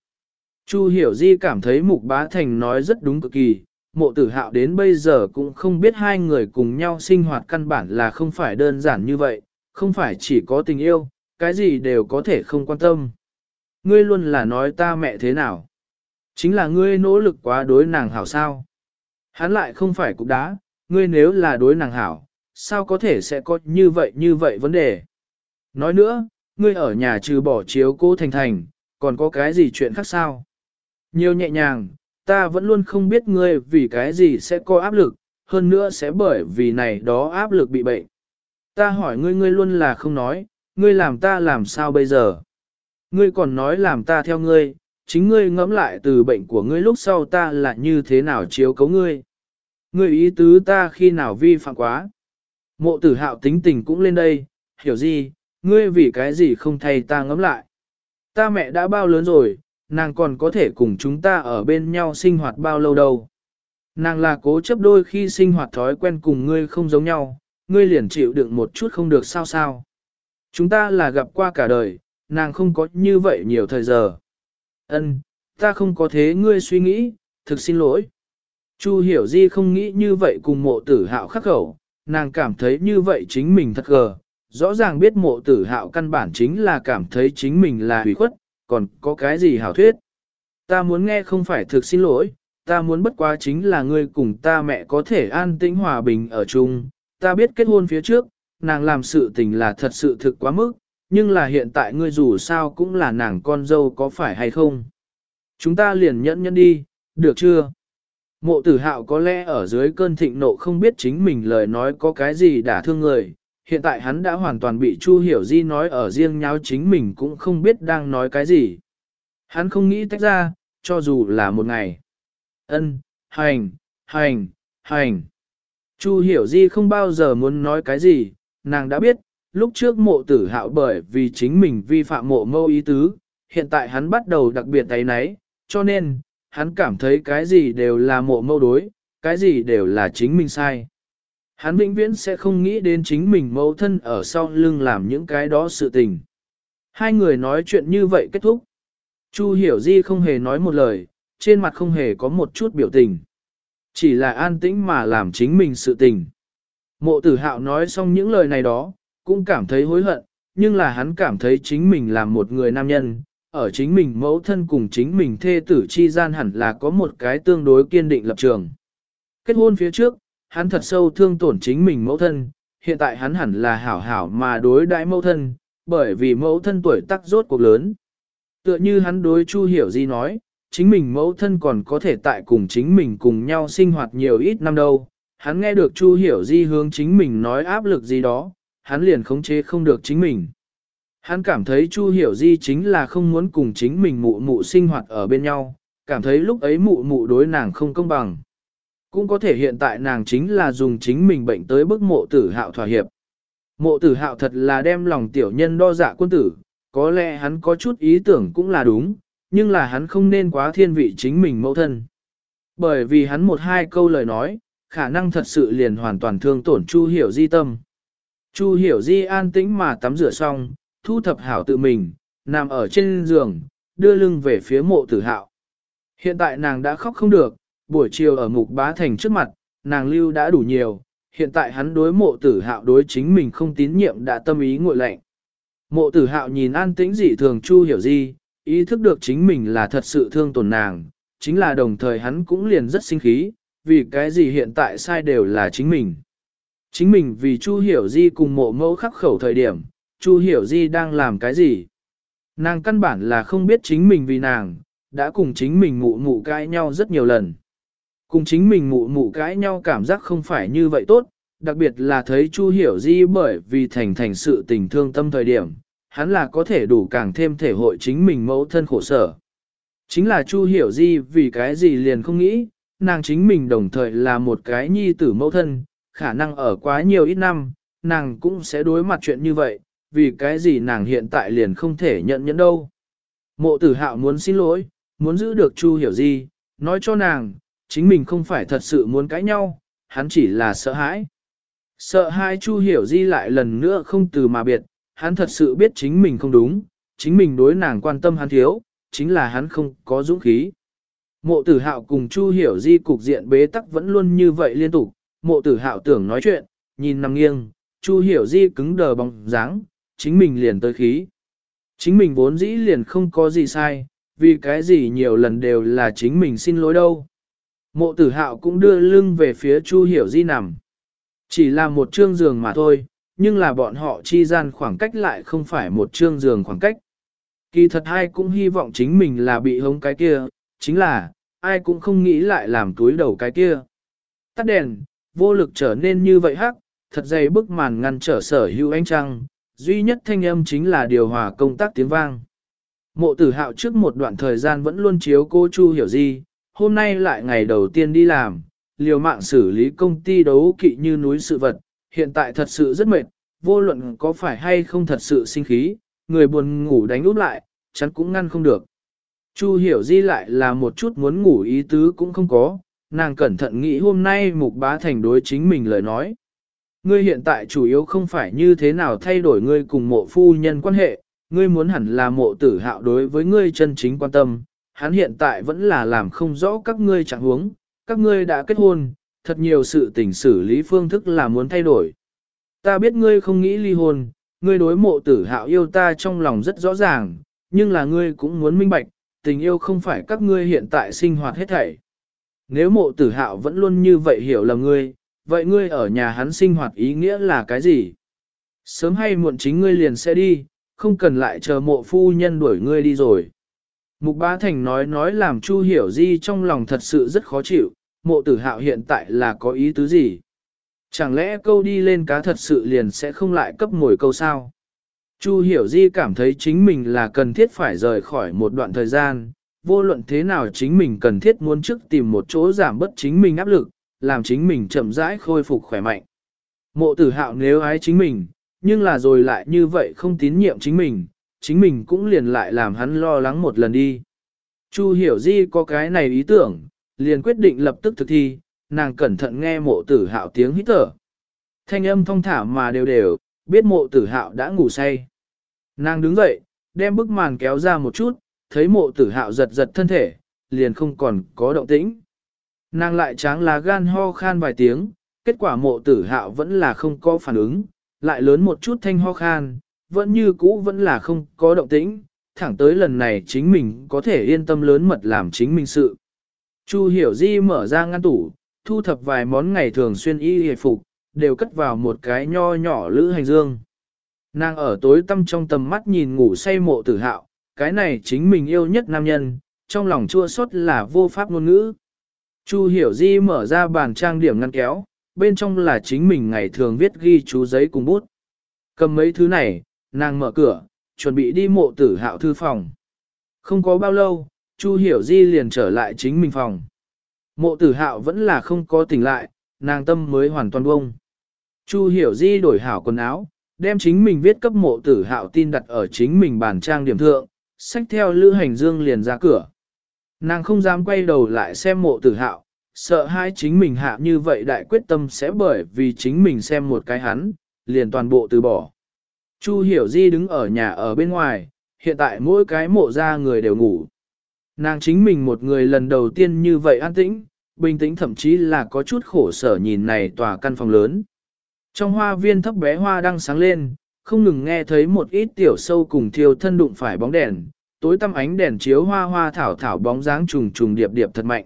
Chu Hiểu Di cảm thấy Mục Bá Thành nói rất đúng cực kỳ, mộ tử hạo đến bây giờ cũng không biết hai người cùng nhau sinh hoạt căn bản là không phải đơn giản như vậy, không phải chỉ có tình yêu, cái gì đều có thể không quan tâm. Ngươi luôn là nói ta mẹ thế nào? Chính là ngươi nỗ lực quá đối nàng hảo sao? Hắn lại không phải cục đá, ngươi nếu là đối nàng hảo, sao có thể sẽ có như vậy như vậy vấn đề? Nói nữa, ngươi ở nhà trừ bỏ chiếu cô thành thành, còn có cái gì chuyện khác sao? Nhiều nhẹ nhàng, ta vẫn luôn không biết ngươi vì cái gì sẽ có áp lực, hơn nữa sẽ bởi vì này đó áp lực bị bệnh. Ta hỏi ngươi ngươi luôn là không nói, ngươi làm ta làm sao bây giờ? Ngươi còn nói làm ta theo ngươi, chính ngươi ngẫm lại từ bệnh của ngươi lúc sau ta là như thế nào chiếu cấu ngươi. Ngươi ý tứ ta khi nào vi phạm quá. Mộ tử hạo tính tình cũng lên đây, hiểu gì, ngươi vì cái gì không thay ta ngẫm lại. Ta mẹ đã bao lớn rồi, nàng còn có thể cùng chúng ta ở bên nhau sinh hoạt bao lâu đâu. Nàng là cố chấp đôi khi sinh hoạt thói quen cùng ngươi không giống nhau, ngươi liền chịu đựng một chút không được sao sao. Chúng ta là gặp qua cả đời, nàng không có như vậy nhiều thời giờ. Ân, ta không có thế ngươi suy nghĩ, thực xin lỗi. Chu hiểu di không nghĩ như vậy cùng mộ tử hạo khắc khẩu, nàng cảm thấy như vậy chính mình thật gờ, rõ ràng biết mộ tử hạo căn bản chính là cảm thấy chính mình là hủy khuất, còn có cái gì hảo thuyết. Ta muốn nghe không phải thực xin lỗi, ta muốn bất quá chính là ngươi cùng ta mẹ có thể an tĩnh hòa bình ở chung, ta biết kết hôn phía trước, nàng làm sự tình là thật sự thực quá mức, nhưng là hiện tại ngươi dù sao cũng là nàng con dâu có phải hay không. Chúng ta liền nhẫn nhẫn đi, được chưa? Mộ tử hạo có lẽ ở dưới cơn thịnh nộ không biết chính mình lời nói có cái gì đả thương người, hiện tại hắn đã hoàn toàn bị Chu Hiểu Di nói ở riêng nháo chính mình cũng không biết đang nói cái gì. Hắn không nghĩ tách ra, cho dù là một ngày. Ân, hành, hành, hành. Chu Hiểu Di không bao giờ muốn nói cái gì, nàng đã biết, lúc trước mộ tử hạo bởi vì chính mình vi phạm mộ mâu ý tứ, hiện tại hắn bắt đầu đặc biệt thấy nấy, cho nên, hắn cảm thấy cái gì đều là mộ mâu đối, cái gì đều là chính mình sai. Hắn vĩnh viễn sẽ không nghĩ đến chính mình mâu thân ở sau lưng làm những cái đó sự tình. Hai người nói chuyện như vậy kết thúc. Chu hiểu di không hề nói một lời, trên mặt không hề có một chút biểu tình. Chỉ là an tĩnh mà làm chính mình sự tình. Mộ tử hạo nói xong những lời này đó, cũng cảm thấy hối hận, nhưng là hắn cảm thấy chính mình là một người nam nhân, ở chính mình mẫu thân cùng chính mình thê tử chi gian hẳn là có một cái tương đối kiên định lập trường. Kết hôn phía trước, hắn thật sâu thương tổn chính mình mẫu thân, hiện tại hắn hẳn là hảo hảo mà đối đãi mẫu thân, bởi vì mẫu thân tuổi tác rốt cuộc lớn. Tựa như hắn đối Chu Hiểu Di nói, chính mình mẫu thân còn có thể tại cùng chính mình cùng nhau sinh hoạt nhiều ít năm đâu. Hắn nghe được Chu Hiểu Di hướng chính mình nói áp lực gì đó, hắn liền khống chế không được chính mình. Hắn cảm thấy Chu Hiểu Di chính là không muốn cùng chính mình mụ mụ sinh hoạt ở bên nhau, cảm thấy lúc ấy mụ mụ đối nàng không công bằng. Cũng có thể hiện tại nàng chính là dùng chính mình bệnh tới bức mộ tử hạo thỏa hiệp. Mộ tử hạo thật là đem lòng tiểu nhân đo dạ quân tử, có lẽ hắn có chút ý tưởng cũng là đúng, nhưng là hắn không nên quá thiên vị chính mình mẫu thân. Bởi vì hắn một hai câu lời nói, khả năng thật sự liền hoàn toàn thương tổn Chu Hiểu Di tâm. Chu Hiểu Di an tĩnh mà tắm rửa xong, thu thập hảo tự mình, nằm ở trên giường, đưa lưng về phía mộ tử hạo. Hiện tại nàng đã khóc không được, buổi chiều ở mục bá thành trước mặt, nàng lưu đã đủ nhiều, hiện tại hắn đối mộ tử hạo đối chính mình không tín nhiệm đã tâm ý ngội lạnh. Mộ tử hạo nhìn an tĩnh dị thường Chu Hiểu Di, ý thức được chính mình là thật sự thương tổn nàng, chính là đồng thời hắn cũng liền rất sinh khí, vì cái gì hiện tại sai đều là chính mình. Chính mình vì Chu Hiểu Di cùng mộ mẫu khắc khẩu thời điểm, Chu Hiểu Di đang làm cái gì? Nàng căn bản là không biết chính mình vì nàng, đã cùng chính mình mụ mụ cãi nhau rất nhiều lần. Cùng chính mình mụ mụ cãi nhau cảm giác không phải như vậy tốt, đặc biệt là thấy Chu Hiểu Di bởi vì thành thành sự tình thương tâm thời điểm, hắn là có thể đủ càng thêm thể hội chính mình mẫu thân khổ sở. Chính là Chu Hiểu Di vì cái gì liền không nghĩ, nàng chính mình đồng thời là một cái nhi tử mẫu thân, khả năng ở quá nhiều ít năm, nàng cũng sẽ đối mặt chuyện như vậy, vì cái gì nàng hiện tại liền không thể nhận nhẫn đâu. Mộ tử hạo muốn xin lỗi, muốn giữ được Chu Hiểu Di, nói cho nàng, chính mình không phải thật sự muốn cãi nhau, hắn chỉ là sợ hãi. Sợ hai Chu Hiểu Di lại lần nữa không từ mà biệt, hắn thật sự biết chính mình không đúng, chính mình đối nàng quan tâm hắn thiếu, chính là hắn không có dũng khí. Mộ tử hạo cùng Chu Hiểu Di cục diện bế tắc vẫn luôn như vậy liên tục, mộ tử hạo tưởng nói chuyện, nhìn nằm nghiêng, Chu Hiểu Di cứng đờ bóng dáng, chính mình liền tới khí. Chính mình vốn dĩ liền không có gì sai, vì cái gì nhiều lần đều là chính mình xin lỗi đâu. Mộ tử hạo cũng đưa lưng về phía Chu Hiểu Di nằm. Chỉ là một chương giường mà thôi, nhưng là bọn họ chi gian khoảng cách lại không phải một chương giường khoảng cách. Kỳ thật ai cũng hy vọng chính mình là bị hống cái kia, chính là, ai cũng không nghĩ lại làm túi đầu cái kia. Tắt đèn, vô lực trở nên như vậy hắc, thật dày bức màn ngăn trở sở hữu ánh trăng, duy nhất thanh âm chính là điều hòa công tác tiếng vang. Mộ tử hạo trước một đoạn thời gian vẫn luôn chiếu cô Chu hiểu gì, hôm nay lại ngày đầu tiên đi làm, liều mạng xử lý công ty đấu kỵ như núi sự vật, hiện tại thật sự rất mệt, vô luận có phải hay không thật sự sinh khí, người buồn ngủ đánh úp lại, chắn cũng ngăn không được. Chu hiểu di lại là một chút muốn ngủ ý tứ cũng không có, nàng cẩn thận nghĩ hôm nay mục bá thành đối chính mình lời nói. Ngươi hiện tại chủ yếu không phải như thế nào thay đổi ngươi cùng mộ phu nhân quan hệ, ngươi muốn hẳn là mộ tử hạo đối với ngươi chân chính quan tâm, hắn hiện tại vẫn là làm không rõ các ngươi trạng huống, các ngươi đã kết hôn, thật nhiều sự tình xử lý phương thức là muốn thay đổi. Ta biết ngươi không nghĩ ly hôn, ngươi đối mộ tử hạo yêu ta trong lòng rất rõ ràng, nhưng là ngươi cũng muốn minh bạch, tình yêu không phải các ngươi hiện tại sinh hoạt hết thảy. Nếu mộ tử hạo vẫn luôn như vậy hiểu lầm ngươi, vậy ngươi ở nhà hắn sinh hoạt ý nghĩa là cái gì? Sớm hay muộn chính ngươi liền sẽ đi, không cần lại chờ mộ phu nhân đuổi ngươi đi rồi. Mục Bá Thành nói nói làm Chu Hiểu Di trong lòng thật sự rất khó chịu, mộ tử hạo hiện tại là có ý tứ gì? Chẳng lẽ câu đi lên cá thật sự liền sẽ không lại cấp mồi câu sao? Chu Hiểu Di cảm thấy chính mình là cần thiết phải rời khỏi một đoạn thời gian, vô luận thế nào chính mình cần thiết muốn trước tìm một chỗ giảm bớt chính mình áp lực, làm chính mình chậm rãi khôi phục khỏe mạnh. Mộ tử hạo nếu ái chính mình, nhưng là rồi lại như vậy không tín nhiệm chính mình, chính mình cũng liền lại làm hắn lo lắng một lần đi. Chu hiểu di có cái này ý tưởng, liền quyết định lập tức thực thi, nàng cẩn thận nghe mộ tử hạo tiếng hít thở. Thanh âm thông thả mà đều đều, biết mộ tử hạo đã ngủ say. Nàng đứng dậy, đem bức màn kéo ra một chút, thấy mộ tử hạo giật giật thân thể, liền không còn có động tĩnh. Nàng lại tráng lá gan ho khan vài tiếng, kết quả mộ tử hạo vẫn là không có phản ứng, lại lớn một chút thanh ho khan, vẫn như cũ vẫn là không có động tĩnh, thẳng tới lần này chính mình có thể yên tâm lớn mật làm chính mình sự. Chu hiểu di mở ra ngăn tủ, thu thập vài món ngày thường xuyên y hề phục, đều cất vào một cái nho nhỏ lữ hành dương. Nàng ở tối tâm trong tầm mắt nhìn ngủ say mộ tử hạo, cái này chính mình yêu nhất nam nhân, trong lòng chua xót là vô pháp ngôn ngữ. Chu hiểu di mở ra bàn trang điểm ngăn kéo, bên trong là chính mình ngày thường viết ghi chú giấy cùng bút. Cầm mấy thứ này, nàng mở cửa, chuẩn bị đi mộ tử hạo thư phòng. Không có bao lâu, Chu hiểu di liền trở lại chính mình phòng. Mộ tử hạo vẫn là không có tỉnh lại, nàng tâm mới hoàn toàn bông. Chu hiểu di đổi hảo quần áo, đem chính mình viết cấp mộ tử hạo tin đặt ở chính mình bàn trang điểm thượng, Sách theo lữ hành dương liền ra cửa. Nàng không dám quay đầu lại xem mộ tử hạo, sợ hai chính mình hạ như vậy đại quyết tâm sẽ bởi vì chính mình xem một cái hắn, liền toàn bộ từ bỏ. Chu hiểu di đứng ở nhà ở bên ngoài, hiện tại mỗi cái mộ ra người đều ngủ. Nàng chính mình một người lần đầu tiên như vậy an tĩnh, bình tĩnh thậm chí là có chút khổ sở nhìn này tòa căn phòng lớn. Trong hoa viên thấp bé hoa đang sáng lên, không ngừng nghe thấy một ít tiểu sâu cùng thiêu thân đụng phải bóng đèn, tối tăm ánh đèn chiếu hoa hoa thảo thảo bóng dáng trùng trùng điệp điệp thật mạnh.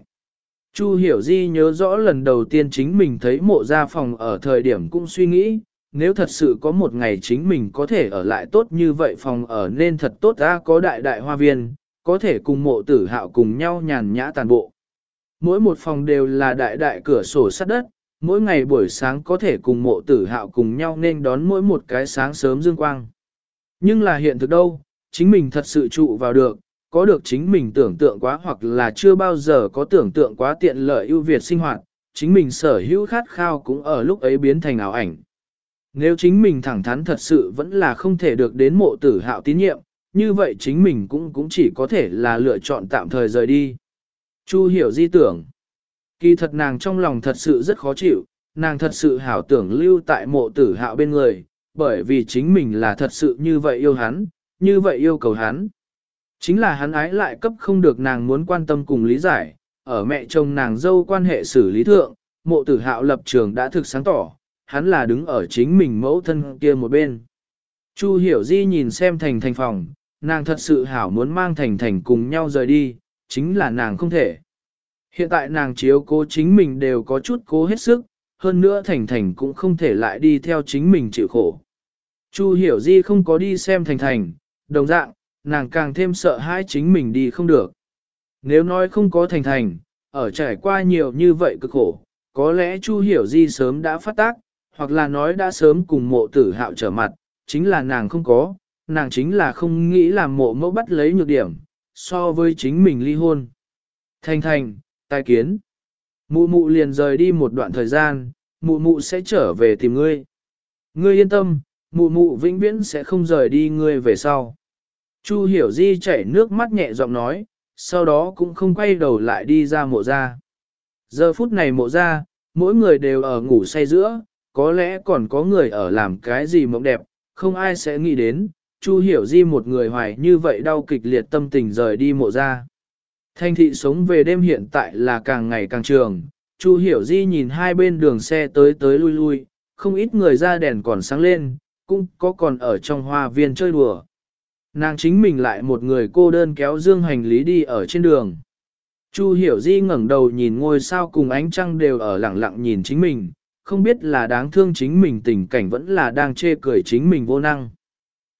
Chu Hiểu Di nhớ rõ lần đầu tiên chính mình thấy mộ gia phòng ở thời điểm cũng suy nghĩ, nếu thật sự có một ngày chính mình có thể ở lại tốt như vậy phòng ở nên thật tốt ra có đại đại hoa viên, có thể cùng mộ tử hạo cùng nhau nhàn nhã tàn bộ. Mỗi một phòng đều là đại đại cửa sổ sắt đất, mỗi ngày buổi sáng có thể cùng mộ tử hạo cùng nhau nên đón mỗi một cái sáng sớm dương quang. Nhưng là hiện thực đâu, chính mình thật sự trụ vào được, có được chính mình tưởng tượng quá hoặc là chưa bao giờ có tưởng tượng quá tiện lợi ưu việt sinh hoạt, chính mình sở hữu khát khao cũng ở lúc ấy biến thành ảo ảnh. Nếu chính mình thẳng thắn thật sự vẫn là không thể được đến mộ tử hạo tín nhiệm, như vậy chính mình cũng cũng chỉ có thể là lựa chọn tạm thời rời đi. Chu hiểu di tưởng. Kỳ thật nàng trong lòng thật sự rất khó chịu, nàng thật sự hảo tưởng lưu tại mộ tử hạo bên người, bởi vì chính mình là thật sự như vậy yêu hắn, như vậy yêu cầu hắn. Chính là hắn ái lại cấp không được nàng muốn quan tâm cùng lý giải, ở mẹ chồng nàng dâu quan hệ xử lý thượng, mộ tử hạo lập trường đã thực sáng tỏ, hắn là đứng ở chính mình mẫu thân kia một bên. Chu hiểu di nhìn xem thành thành phòng, nàng thật sự hảo muốn mang thành thành cùng nhau rời đi, chính là nàng không thể. Hiện tại nàng chiếu cố chính mình đều có chút cố hết sức, hơn nữa thành thành cũng không thể lại đi theo chính mình chịu khổ. Chu hiểu di không có đi xem thành thành, đồng dạng, nàng càng thêm sợ hãi chính mình đi không được. Nếu nói không có thành thành, ở trải qua nhiều như vậy cực khổ, có lẽ Chu hiểu di sớm đã phát tác, hoặc là nói đã sớm cùng mộ tử hạo trở mặt, chính là nàng không có, nàng chính là không nghĩ làm mộ mẫu bắt lấy nhược điểm, so với chính mình ly hôn. Thành thành, tai kiến. Mụ mụ liền rời đi một đoạn thời gian, mụ mụ sẽ trở về tìm ngươi. Ngươi yên tâm, mụ mụ vĩnh viễn sẽ không rời đi ngươi về sau. Chu hiểu di chảy nước mắt nhẹ giọng nói, sau đó cũng không quay đầu lại đi ra mộ ra. Giờ phút này mộ ra, mỗi người đều ở ngủ say giữa, có lẽ còn có người ở làm cái gì mộng đẹp, không ai sẽ nghĩ đến, Chu hiểu di một người hoài như vậy đau kịch liệt tâm tình rời đi mộ ra. Thanh thị sống về đêm hiện tại là càng ngày càng trường, Chu hiểu di nhìn hai bên đường xe tới tới lui lui, không ít người ra đèn còn sáng lên, cũng có còn ở trong hoa viên chơi đùa. Nàng chính mình lại một người cô đơn kéo dương hành lý đi ở trên đường. Chu hiểu di ngẩng đầu nhìn ngôi sao cùng ánh trăng đều ở lặng lặng nhìn chính mình, không biết là đáng thương chính mình tình cảnh vẫn là đang chê cười chính mình vô năng.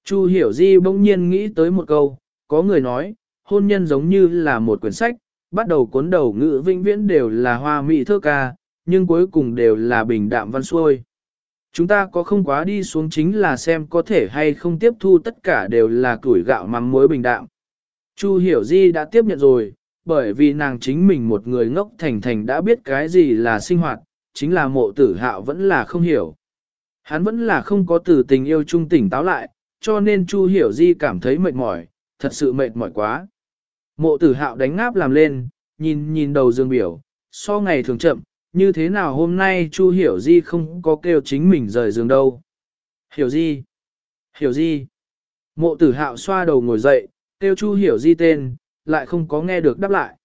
Chu hiểu di bỗng nhiên nghĩ tới một câu, có người nói, hôn nhân giống như là một quyển sách, bắt đầu cuốn đầu ngữ vĩnh viễn đều là hoa mỹ thơ ca, nhưng cuối cùng đều là bình đạm văn xuôi. Chúng ta có không quá đi xuống chính là xem có thể hay không tiếp thu tất cả đều là củi gạo mắm muối bình đạm. Chu hiểu di đã tiếp nhận rồi, bởi vì nàng chính mình một người ngốc thành thành đã biết cái gì là sinh hoạt, chính là mộ tử hạo vẫn là không hiểu. Hắn vẫn là không có từ tình yêu trung tỉnh táo lại, cho nên Chu hiểu di cảm thấy mệt mỏi, thật sự mệt mỏi quá. Mộ tử hạo đánh ngáp làm lên, nhìn nhìn đầu dương biểu, so ngày thường chậm, như thế nào hôm nay Chu Hiểu Di không có kêu chính mình rời giường đâu. Hiểu Di, Hiểu Di. Mộ tử hạo xoa đầu ngồi dậy, kêu Chu Hiểu Di tên, lại không có nghe được đáp lại.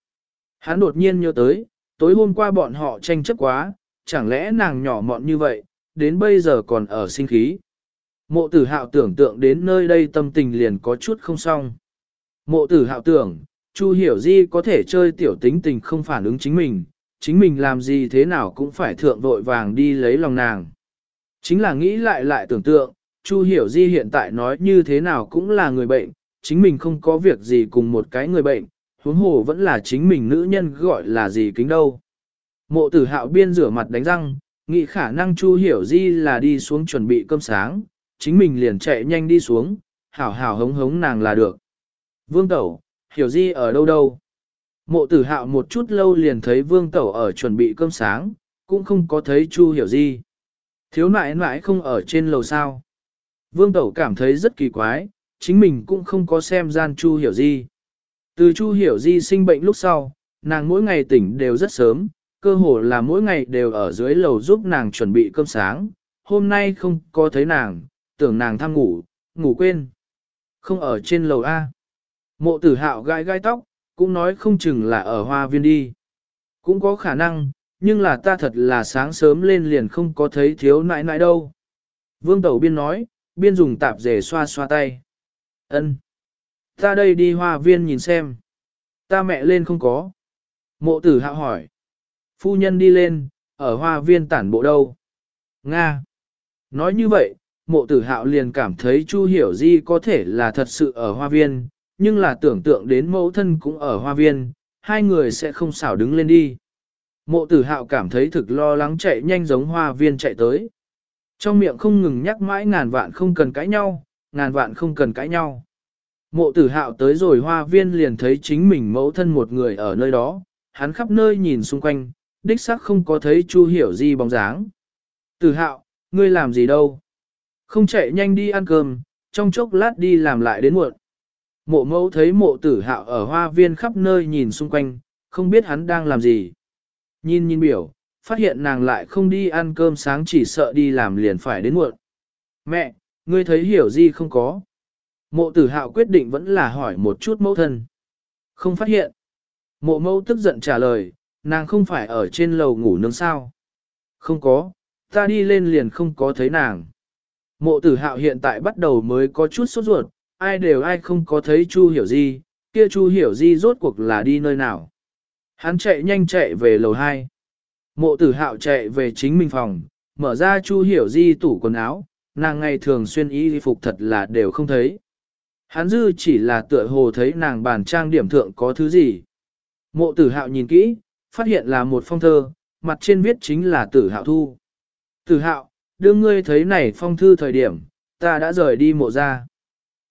Hắn đột nhiên nhớ tới, tối hôm qua bọn họ tranh chấp quá, chẳng lẽ nàng nhỏ mọn như vậy, đến bây giờ còn ở sinh khí. Mộ tử hạo tưởng tượng đến nơi đây tâm tình liền có chút không xong. Mộ tử hạo tưởng, Chu hiểu di có thể chơi tiểu tính tình không phản ứng chính mình, chính mình làm gì thế nào cũng phải thượng vội vàng đi lấy lòng nàng. Chính là nghĩ lại lại tưởng tượng, Chu hiểu di hiện tại nói như thế nào cũng là người bệnh, chính mình không có việc gì cùng một cái người bệnh, huống hồ vẫn là chính mình nữ nhân gọi là gì kính đâu. Mộ tử hạo biên rửa mặt đánh răng, nghĩ khả năng Chu hiểu di là đi xuống chuẩn bị cơm sáng, chính mình liền chạy nhanh đi xuống, hảo hảo hống hống nàng là được. Vương Tẩu, hiểu di ở đâu đâu? Mộ tử hạo một chút lâu liền thấy Vương Tẩu ở chuẩn bị cơm sáng, cũng không có thấy Chu hiểu di. Thiếu nãi nãi không ở trên lầu sao. Vương Tẩu cảm thấy rất kỳ quái, chính mình cũng không có xem gian Chu hiểu di. Từ Chu hiểu di sinh bệnh lúc sau, nàng mỗi ngày tỉnh đều rất sớm, cơ hồ là mỗi ngày đều ở dưới lầu giúp nàng chuẩn bị cơm sáng. Hôm nay không có thấy nàng, tưởng nàng tham ngủ, ngủ quên. Không ở trên lầu A. Mộ tử hạo gai gai tóc, cũng nói không chừng là ở hoa viên đi. Cũng có khả năng, nhưng là ta thật là sáng sớm lên liền không có thấy thiếu nãi nãi đâu. Vương Tẩu Biên nói, Biên dùng tạp dề xoa xoa tay. ân Ta đây đi hoa viên nhìn xem. Ta mẹ lên không có. Mộ tử hạo hỏi. Phu nhân đi lên, ở hoa viên tản bộ đâu? Nga. Nói như vậy, mộ tử hạo liền cảm thấy Chu Hiểu Di có thể là thật sự ở hoa viên, nhưng là tưởng tượng đến mẫu thân cũng ở hoa viên, hai người sẽ không xảo đứng lên đi. Mộ tử hạo cảm thấy thực lo lắng chạy nhanh giống hoa viên chạy tới. Trong miệng không ngừng nhắc mãi ngàn vạn không cần cãi nhau, ngàn vạn không cần cãi nhau. Mộ tử hạo tới rồi hoa viên liền thấy chính mình mẫu thân một người ở nơi đó, hắn khắp nơi nhìn xung quanh, đích xác không có thấy Chu Hiểu Di bóng dáng. Tử hạo, ngươi làm gì đâu? Không chạy nhanh đi ăn cơm, trong chốc lát đi làm lại đến muộn. Mộ mẫu thấy mộ tử hạo ở hoa viên khắp nơi nhìn xung quanh, không biết hắn đang làm gì. Nhìn nhìn biểu, phát hiện nàng lại không đi ăn cơm sáng chỉ sợ đi làm liền phải đến muộn. Mẹ, ngươi thấy hiểu gì không có? Mộ tử hạo quyết định vẫn là hỏi một chút mẫu thân. Không phát hiện. Mộ mẫu tức giận trả lời, nàng không phải ở trên lầu ngủ nướng sao. Không có, ta đi lên liền không có thấy nàng. Mộ tử hạo hiện tại bắt đầu mới có chút sốt ruột, ai đều ai không có thấy Chu hiểu di kia Chu hiểu di rốt cuộc là đi nơi nào. Hắn chạy nhanh chạy về lầu 2. Mộ tử hạo chạy về chính mình phòng, mở ra Chu hiểu di tủ quần áo, nàng ngày thường xuyên y phục thật là đều không thấy. Hắn dư chỉ là tựa hồ thấy nàng bàn trang điểm thượng có thứ gì. Mộ tử hạo nhìn kỹ, phát hiện là một phong thơ, mặt trên viết chính là tử hạo thu. Tử hạo, đưa ngươi thấy này phong thư thời điểm, ta đã rời đi mộ ra.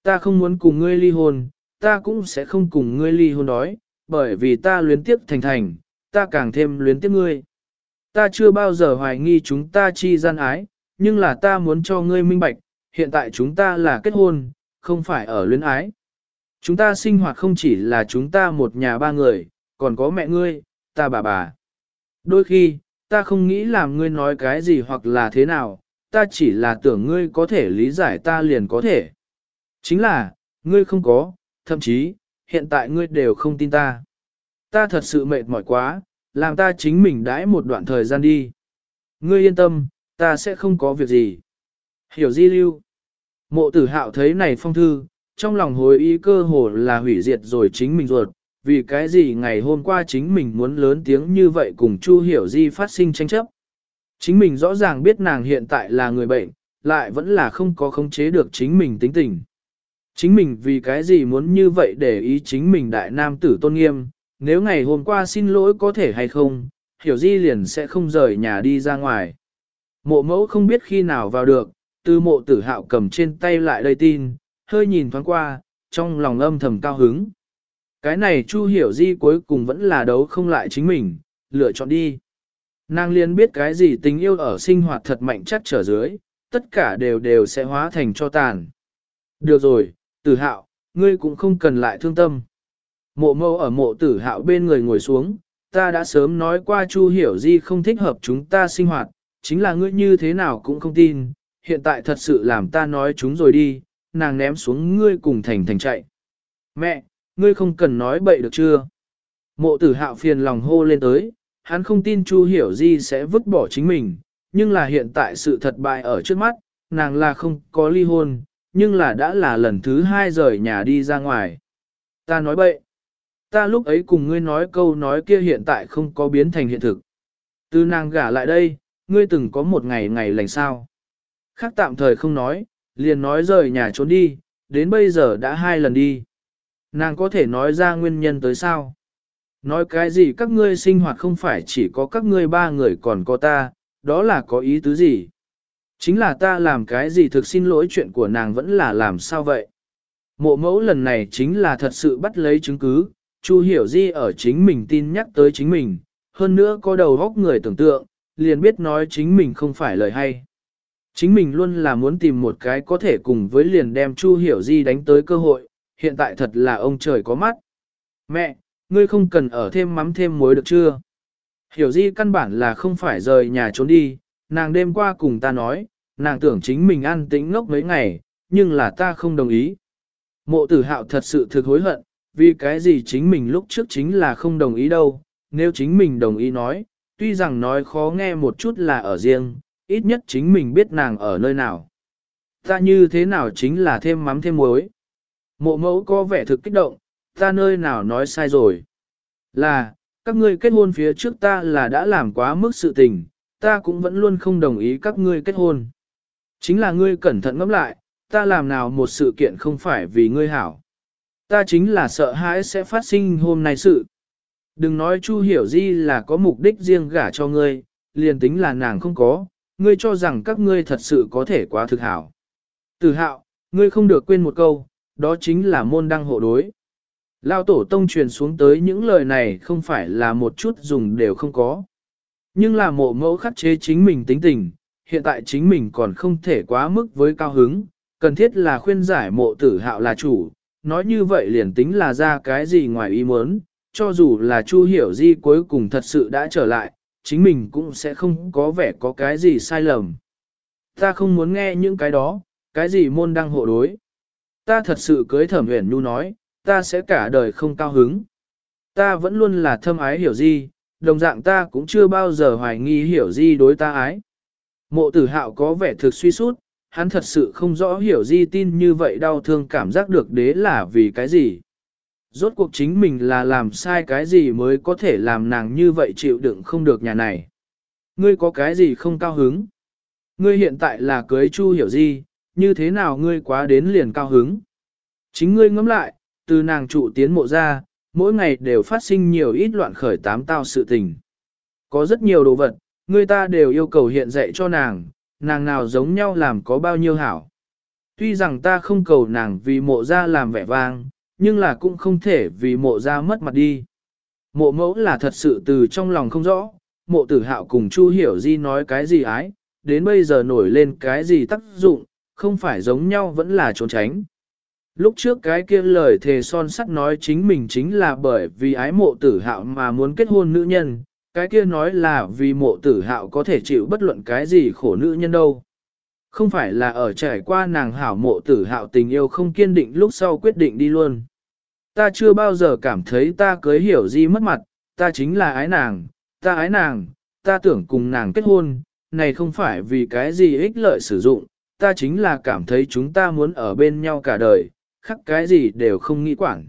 Ta không muốn cùng ngươi ly hôn, ta cũng sẽ không cùng ngươi ly hôn đói, bởi vì ta luyến tiếp thành thành, ta càng thêm luyến tiếp ngươi. Ta chưa bao giờ hoài nghi chúng ta chi gian ái, nhưng là ta muốn cho ngươi minh bạch, hiện tại chúng ta là kết hôn, không phải ở luyến ái. Chúng ta sinh hoạt không chỉ là chúng ta một nhà ba người, còn có mẹ ngươi, ta bà bà. Đôi khi, ta không nghĩ làm ngươi nói cái gì hoặc là thế nào, ta chỉ là tưởng ngươi có thể lý giải ta liền có thể. Chính là, ngươi không có, thậm chí, hiện tại ngươi đều không tin ta. Ta thật sự mệt mỏi quá, làm ta chính mình đãi một đoạn thời gian đi. Ngươi yên tâm, ta sẽ không có việc gì. Hiểu di lưu. Mộ tử hạo thấy này phong thư, trong lòng hối ý cơ hồ là hủy diệt rồi chính mình ruột, vì cái gì ngày hôm qua chính mình muốn lớn tiếng như vậy cùng Chu Hiểu Di phát sinh tranh chấp. Chính mình rõ ràng biết nàng hiện tại là người bệnh, lại vẫn là không có khống chế được chính mình tính tình. Chính mình vì cái gì muốn như vậy để ý chính mình đại nam tử tôn nghiêm, nếu ngày hôm qua xin lỗi có thể hay không, hiểu di liền sẽ không rời nhà đi ra ngoài. Mộ mẫu không biết khi nào vào được, từ mộ tử hạo cầm trên tay lại đây tin, hơi nhìn thoáng qua, trong lòng âm thầm cao hứng. Cái này Chu hiểu di cuối cùng vẫn là đấu không lại chính mình, lựa chọn đi. Nàng liền biết cái gì tình yêu ở sinh hoạt thật mạnh chắc trở dưới, tất cả đều đều sẽ hóa thành cho tàn. Được rồi, tử hạo, ngươi cũng không cần lại thương tâm. Mộ mâu ở mộ tử hạo bên người ngồi xuống, ta đã sớm nói qua Chu Hiểu Di không thích hợp chúng ta sinh hoạt, chính là ngươi như thế nào cũng không tin, hiện tại thật sự làm ta nói chúng rồi đi, nàng ném xuống ngươi cùng thành thành chạy. Mẹ, ngươi không cần nói bậy được chưa? Mộ tử hạo phiền lòng hô lên tới, hắn không tin Chu Hiểu Di sẽ vứt bỏ chính mình, nhưng là hiện tại sự thật bại ở trước mắt, nàng là không có ly hôn, nhưng là đã là lần thứ hai rời nhà đi ra ngoài. Ta nói bậy. Ta lúc ấy cùng ngươi nói câu nói kia hiện tại không có biến thành hiện thực. Từ nàng gả lại đây, ngươi từng có một ngày ngày lành sao. Khác tạm thời không nói, liền nói rời nhà trốn đi, đến bây giờ đã hai lần đi. Nàng có thể nói ra nguyên nhân tới sao? Nói cái gì các ngươi sinh hoạt không phải chỉ có các ngươi ba người còn có ta, đó là có ý tứ gì? Chính là ta làm cái gì thực xin lỗi chuyện của nàng vẫn là làm sao vậy? Mộ mẫu lần này chính là thật sự bắt lấy chứng cứ, Chu hiểu di ở chính mình tin nhắc tới chính mình, hơn nữa có đầu góc người tưởng tượng, liền biết nói chính mình không phải lời hay. Chính mình luôn là muốn tìm một cái có thể cùng với liền đem Chu hiểu di đánh tới cơ hội, hiện tại thật là ông trời có mắt. Mẹ, ngươi không cần ở thêm mắm thêm muối được chưa? Hiểu di căn bản là không phải rời nhà trốn đi, nàng đêm qua cùng ta nói, nàng tưởng chính mình an tĩnh ngốc mấy ngày, nhưng là ta không đồng ý. Mộ tử hạo thật sự thực hối hận, vì cái gì chính mình lúc trước chính là không đồng ý đâu, nếu chính mình đồng ý nói, tuy rằng nói khó nghe một chút là ở riêng, ít nhất chính mình biết nàng ở nơi nào. Ta như thế nào chính là thêm mắm thêm muối. Mộ mẫu có vẻ thực kích động, ta nơi nào nói sai rồi. Là, các ngươi kết hôn phía trước ta là đã làm quá mức sự tình, ta cũng vẫn luôn không đồng ý các ngươi kết hôn. Chính là ngươi cẩn thận ngẫm lại, ta làm nào một sự kiện không phải vì ngươi hảo. Ta chính là sợ hãi sẽ phát sinh hôm nay sự. Đừng nói Chu Hiểu Di là có mục đích riêng gả cho ngươi, liền tính là nàng không có, ngươi cho rằng các ngươi thật sự có thể quá thực hảo. Tử hạo, ngươi không được quên một câu, đó chính là môn đăng hộ đối. Lao tổ tông truyền xuống tới những lời này không phải là một chút dùng đều không có. Nhưng là mộ mẫu khắc chế chính mình tính tình, hiện tại chính mình còn không thể quá mức với cao hứng, cần thiết là khuyên giải mộ tử hạo là chủ, nói như vậy liền tính là ra cái gì ngoài ý muốn, cho dù là Chu Hiểu Di cuối cùng thật sự đã trở lại, chính mình cũng sẽ không có vẻ có cái gì sai lầm. Ta không muốn nghe những cái đó, cái gì môn đăng hộ đối. Ta thật sự cưới thẩm huyền nhu nói, ta sẽ cả đời không cao hứng. Ta vẫn luôn là thâm ái hiểu di, đồng dạng ta cũng chưa bao giờ hoài nghi hiểu di đối ta ái. Mộ tử hạo có vẻ thực suy sút, hắn thật sự không rõ hiểu di tin như vậy đau thương cảm giác được đế là vì cái gì. Rốt cuộc chính mình là làm sai cái gì mới có thể làm nàng như vậy chịu đựng không được nhà này. Ngươi có cái gì không cao hứng? Ngươi hiện tại là cưới chu hiểu di, như thế nào ngươi quá đến liền cao hứng? Chính ngươi ngẫm lại, từ nàng trụ tiến mộ ra, mỗi ngày đều phát sinh nhiều ít loạn khởi tám tao sự tình. Có rất nhiều đồ vật, người ta đều yêu cầu hiện dạy cho nàng, nàng nào giống nhau làm có bao nhiêu hảo. Tuy rằng ta không cầu nàng vì mộ ra làm vẻ vang, nhưng là cũng không thể vì mộ ra mất mặt đi. Mộ mẫu là thật sự từ trong lòng không rõ, mộ tử hạo cùng Chu Hiểu Di nói cái gì ái, đến bây giờ nổi lên cái gì tác dụng, không phải giống nhau vẫn là trốn tránh. Lúc trước cái kia lời thề son sắt nói chính mình chính là bởi vì ái mộ tử hạo mà muốn kết hôn nữ nhân, cái kia nói là vì mộ tử hạo có thể chịu bất luận cái gì khổ nữ nhân đâu. Không phải là ở trải qua nàng hảo mộ tử hạo tình yêu không kiên định lúc sau quyết định đi luôn. Ta chưa bao giờ cảm thấy ta cưới hiểu gì mất mặt, ta chính là ái nàng, ta ái nàng, ta tưởng cùng nàng kết hôn, này không phải vì cái gì ích lợi sử dụng, ta chính là cảm thấy chúng ta muốn ở bên nhau cả đời, khắc cái gì đều không nghĩ quản.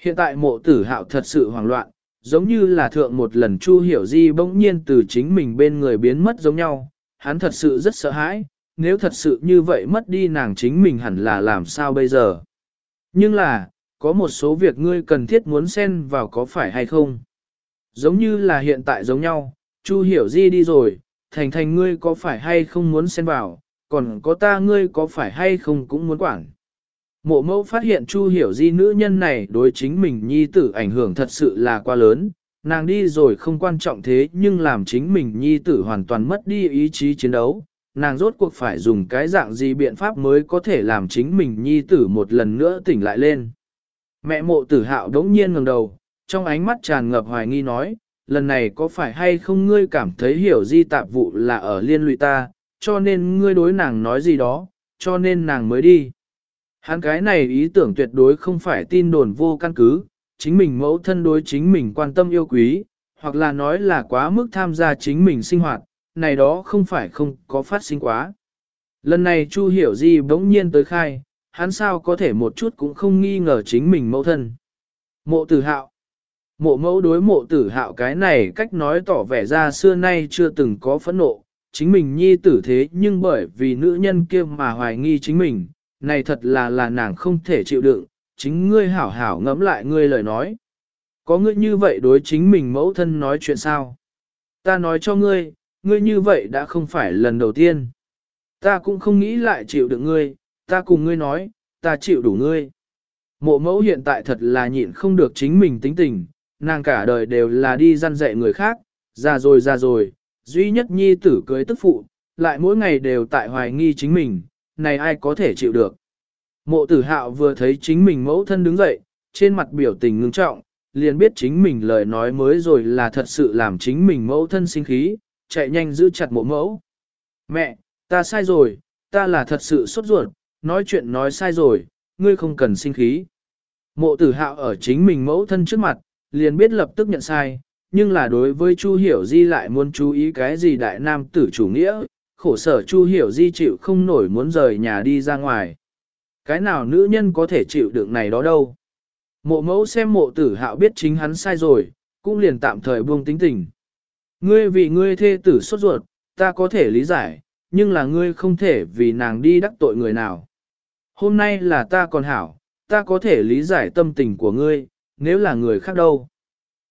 Hiện tại mộ tử hạo thật sự hoảng loạn, giống như là thượng một lần Chu Hiểu Di bỗng nhiên từ chính mình bên người biến mất giống nhau, hắn thật sự rất sợ hãi, nếu thật sự như vậy mất đi nàng chính mình hẳn là làm sao bây giờ. Nhưng là, có một số việc ngươi cần thiết muốn xen vào có phải hay không. Giống như là hiện tại giống nhau, Chu Hiểu Di đi rồi, thành thành ngươi có phải hay không muốn xen vào, còn có ta ngươi có phải hay không cũng muốn quản. Mộ mẫu phát hiện Chu hiểu di nữ nhân này đối chính mình nhi tử ảnh hưởng thật sự là quá lớn, nàng đi rồi không quan trọng thế nhưng làm chính mình nhi tử hoàn toàn mất đi ý chí chiến đấu, nàng rốt cuộc phải dùng cái dạng gì biện pháp mới có thể làm chính mình nhi tử một lần nữa tỉnh lại lên. Mẹ mộ tử hạo đống nhiên ngẩng đầu, trong ánh mắt tràn ngập hoài nghi nói, lần này có phải hay không ngươi cảm thấy hiểu di tạp vụ là ở liên lụy ta, cho nên ngươi đối nàng nói gì đó, cho nên nàng mới đi. Hắn cái này ý tưởng tuyệt đối không phải tin đồn vô căn cứ, chính mình mẫu thân đối chính mình quan tâm yêu quý, hoặc là nói là quá mức tham gia chính mình sinh hoạt, này đó không phải không có phát sinh quá. Lần này Chu Hiểu Di bỗng nhiên tới khai, hắn sao có thể một chút cũng không nghi ngờ chính mình mẫu thân. Mộ tử hạo. Mộ mẫu đối mộ tử hạo cái này cách nói tỏ vẻ ra xưa nay chưa từng có phẫn nộ, chính mình nhi tử thế nhưng bởi vì nữ nhân kia mà hoài nghi chính mình, này thật là là nàng không thể chịu đựng, chính ngươi hảo hảo ngẫm lại ngươi lời nói. Có ngươi như vậy đối chính mình mẫu thân nói chuyện sao? Ta nói cho ngươi, ngươi như vậy đã không phải lần đầu tiên. Ta cũng không nghĩ lại chịu được ngươi, ta cùng ngươi nói, ta chịu đủ ngươi. Mộ mẫu hiện tại thật là nhịn không được chính mình tính tình, nàng cả đời đều là đi răn dạy người khác, già rồi già rồi, duy nhất nhi tử cưới tức phụ, lại mỗi ngày đều tại hoài nghi chính mình, này ai có thể chịu được. Mộ tử hạo vừa thấy chính mình mẫu thân đứng dậy, trên mặt biểu tình ngưng trọng, liền biết chính mình lời nói mới rồi là thật sự làm chính mình mẫu thân sinh khí, chạy nhanh giữ chặt mộ mẫu. Mẹ, ta sai rồi, ta là thật sự sốt ruột, nói chuyện nói sai rồi, ngươi không cần sinh khí. Mộ tử hạo ở chính mình mẫu thân trước mặt, liền biết lập tức nhận sai, nhưng là đối với Chu Hiểu Di lại muốn chú ý cái gì đại nam tử chủ nghĩa, khổ sở Chu Hiểu Di chịu không nổi muốn rời nhà đi ra ngoài. Cái nào nữ nhân có thể chịu được này đó đâu. Mộ mẫu xem mộ tử hạo biết chính hắn sai rồi, cũng liền tạm thời buông tính tình. Ngươi vì ngươi thê tử sốt ruột, ta có thể lý giải, nhưng là ngươi không thể vì nàng đi đắc tội người nào. Hôm nay là ta còn hảo, ta có thể lý giải tâm tình của ngươi, nếu là người khác đâu.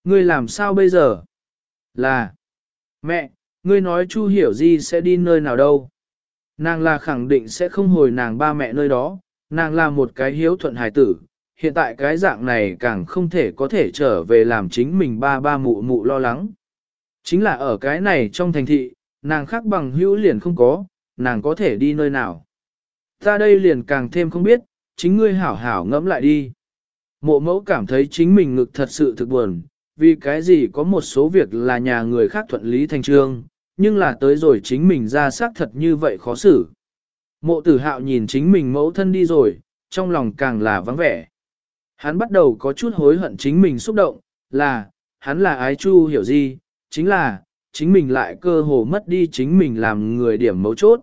Ngươi làm sao bây giờ? Là, mẹ, ngươi nói Chu Hiểu Di sẽ đi nơi nào đâu? Nàng là khẳng định sẽ không hồi nàng ba mẹ nơi đó, nàng là một cái hiếu thuận hài tử, hiện tại cái dạng này càng không thể có thể trở về làm chính mình ba ba mụ mụ lo lắng. Chính là ở cái này trong thành thị, nàng khác bằng hữu liền không có, nàng có thể đi nơi nào. Ta đây liền càng thêm không biết, chính ngươi hảo hảo ngẫm lại đi. Mộ mẫu cảm thấy chính mình ngực thật sự thực buồn, vì cái gì có một số việc là nhà người khác thuận lý thành trương, nhưng là tới rồi chính mình ra xác thật như vậy khó xử. Mộ tử hạo nhìn chính mình mẫu thân đi rồi, trong lòng càng là vắng vẻ. Hắn bắt đầu có chút hối hận chính mình xúc động, là, hắn là ái chu hiểu gì, chính là, chính mình lại cơ hồ mất đi chính mình làm người điểm mấu chốt.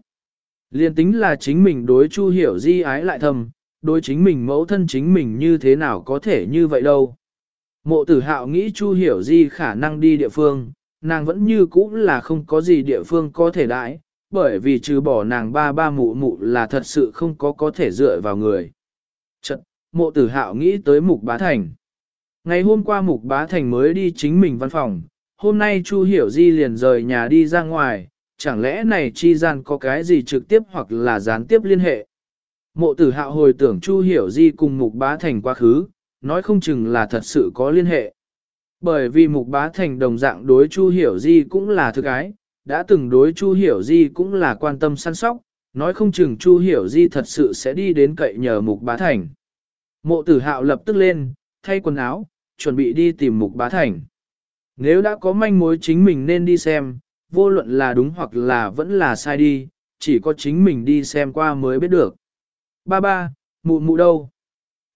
Liên tính là chính mình đối chu hiểu di ái lại thầm, đối chính mình mẫu thân chính mình như thế nào có thể như vậy đâu. Mộ tử hạo nghĩ chu hiểu di khả năng đi địa phương, nàng vẫn như cũ là không có gì địa phương có thể đãi, bởi vì trừ bỏ nàng ba ba mụ mụ là thật sự không có có thể dựa vào người. Chật, mộ tử hạo nghĩ tới mục bá thành. Ngày hôm qua mục bá thành mới đi chính mình văn phòng, hôm nay Chu Hiểu Di liền rời nhà đi ra ngoài, chẳng lẽ này chi gian có cái gì trực tiếp hoặc là gián tiếp liên hệ. Mộ tử hạo hồi tưởng Chu Hiểu Di cùng mục bá thành quá khứ, nói không chừng là thật sự có liên hệ. Bởi vì mục bá thành đồng dạng đối Chu Hiểu Di cũng là thực ái, đã từng đối Chu Hiểu Di cũng là quan tâm săn sóc, nói không chừng Chu Hiểu Di thật sự sẽ đi đến cậy nhờ mục bá thành. Mộ tử hạo lập tức lên, thay quần áo, chuẩn bị đi tìm mục bá thành. Nếu đã có manh mối chính mình nên đi xem, vô luận là đúng hoặc là vẫn là sai đi, chỉ có chính mình đi xem qua mới biết được. Ba ba, mụ mụ đâu?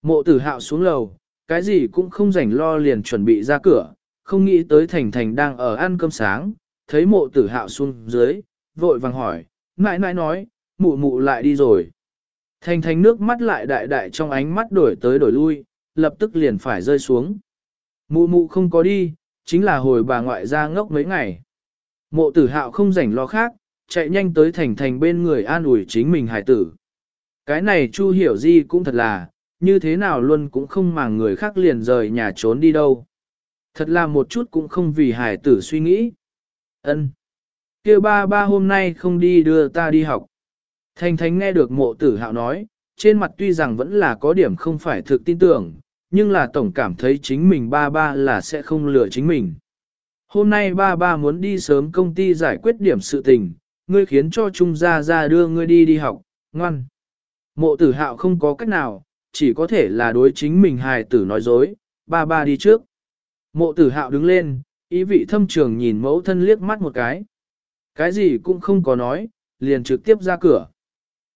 Mộ tử hạo xuống lầu, cái gì cũng không rảnh lo liền chuẩn bị ra cửa, không nghĩ tới Thành Thành đang ở ăn cơm sáng, thấy mộ tử hạo xuống dưới, vội vàng hỏi, mãi mãi nói, mụ mụ lại đi rồi. Thành Thành nước mắt lại đại đại trong ánh mắt đổi tới đổi lui, lập tức liền phải rơi xuống. Mụ mụ không có đi, chính là hồi bà ngoại ra ngốc mấy ngày. Mộ tử hạo không rảnh lo khác, chạy nhanh tới Thành Thành bên người an ủi chính mình hải tử. Cái này Chu hiểu di cũng thật là, như thế nào luôn cũng không màng người khác liền rời nhà trốn đi đâu. Thật là một chút cũng không vì hải tử suy nghĩ. ân kia ba ba hôm nay không đi đưa ta đi học. Thanh Thánh nghe được mộ tử hạo nói, trên mặt tuy rằng vẫn là có điểm không phải thực tin tưởng, nhưng là tổng cảm thấy chính mình ba ba là sẽ không lừa chính mình. Hôm nay ba ba muốn đi sớm công ty giải quyết điểm sự tình, ngươi khiến cho Trung gia Gia đưa ngươi đi đi học, ngoan. Mộ tử hạo không có cách nào, chỉ có thể là đối chính mình hài tử nói dối, ba ba đi trước. Mộ tử hạo đứng lên, ý vị thâm trường nhìn mẫu thân liếc mắt một cái. Cái gì cũng không có nói, liền trực tiếp ra cửa.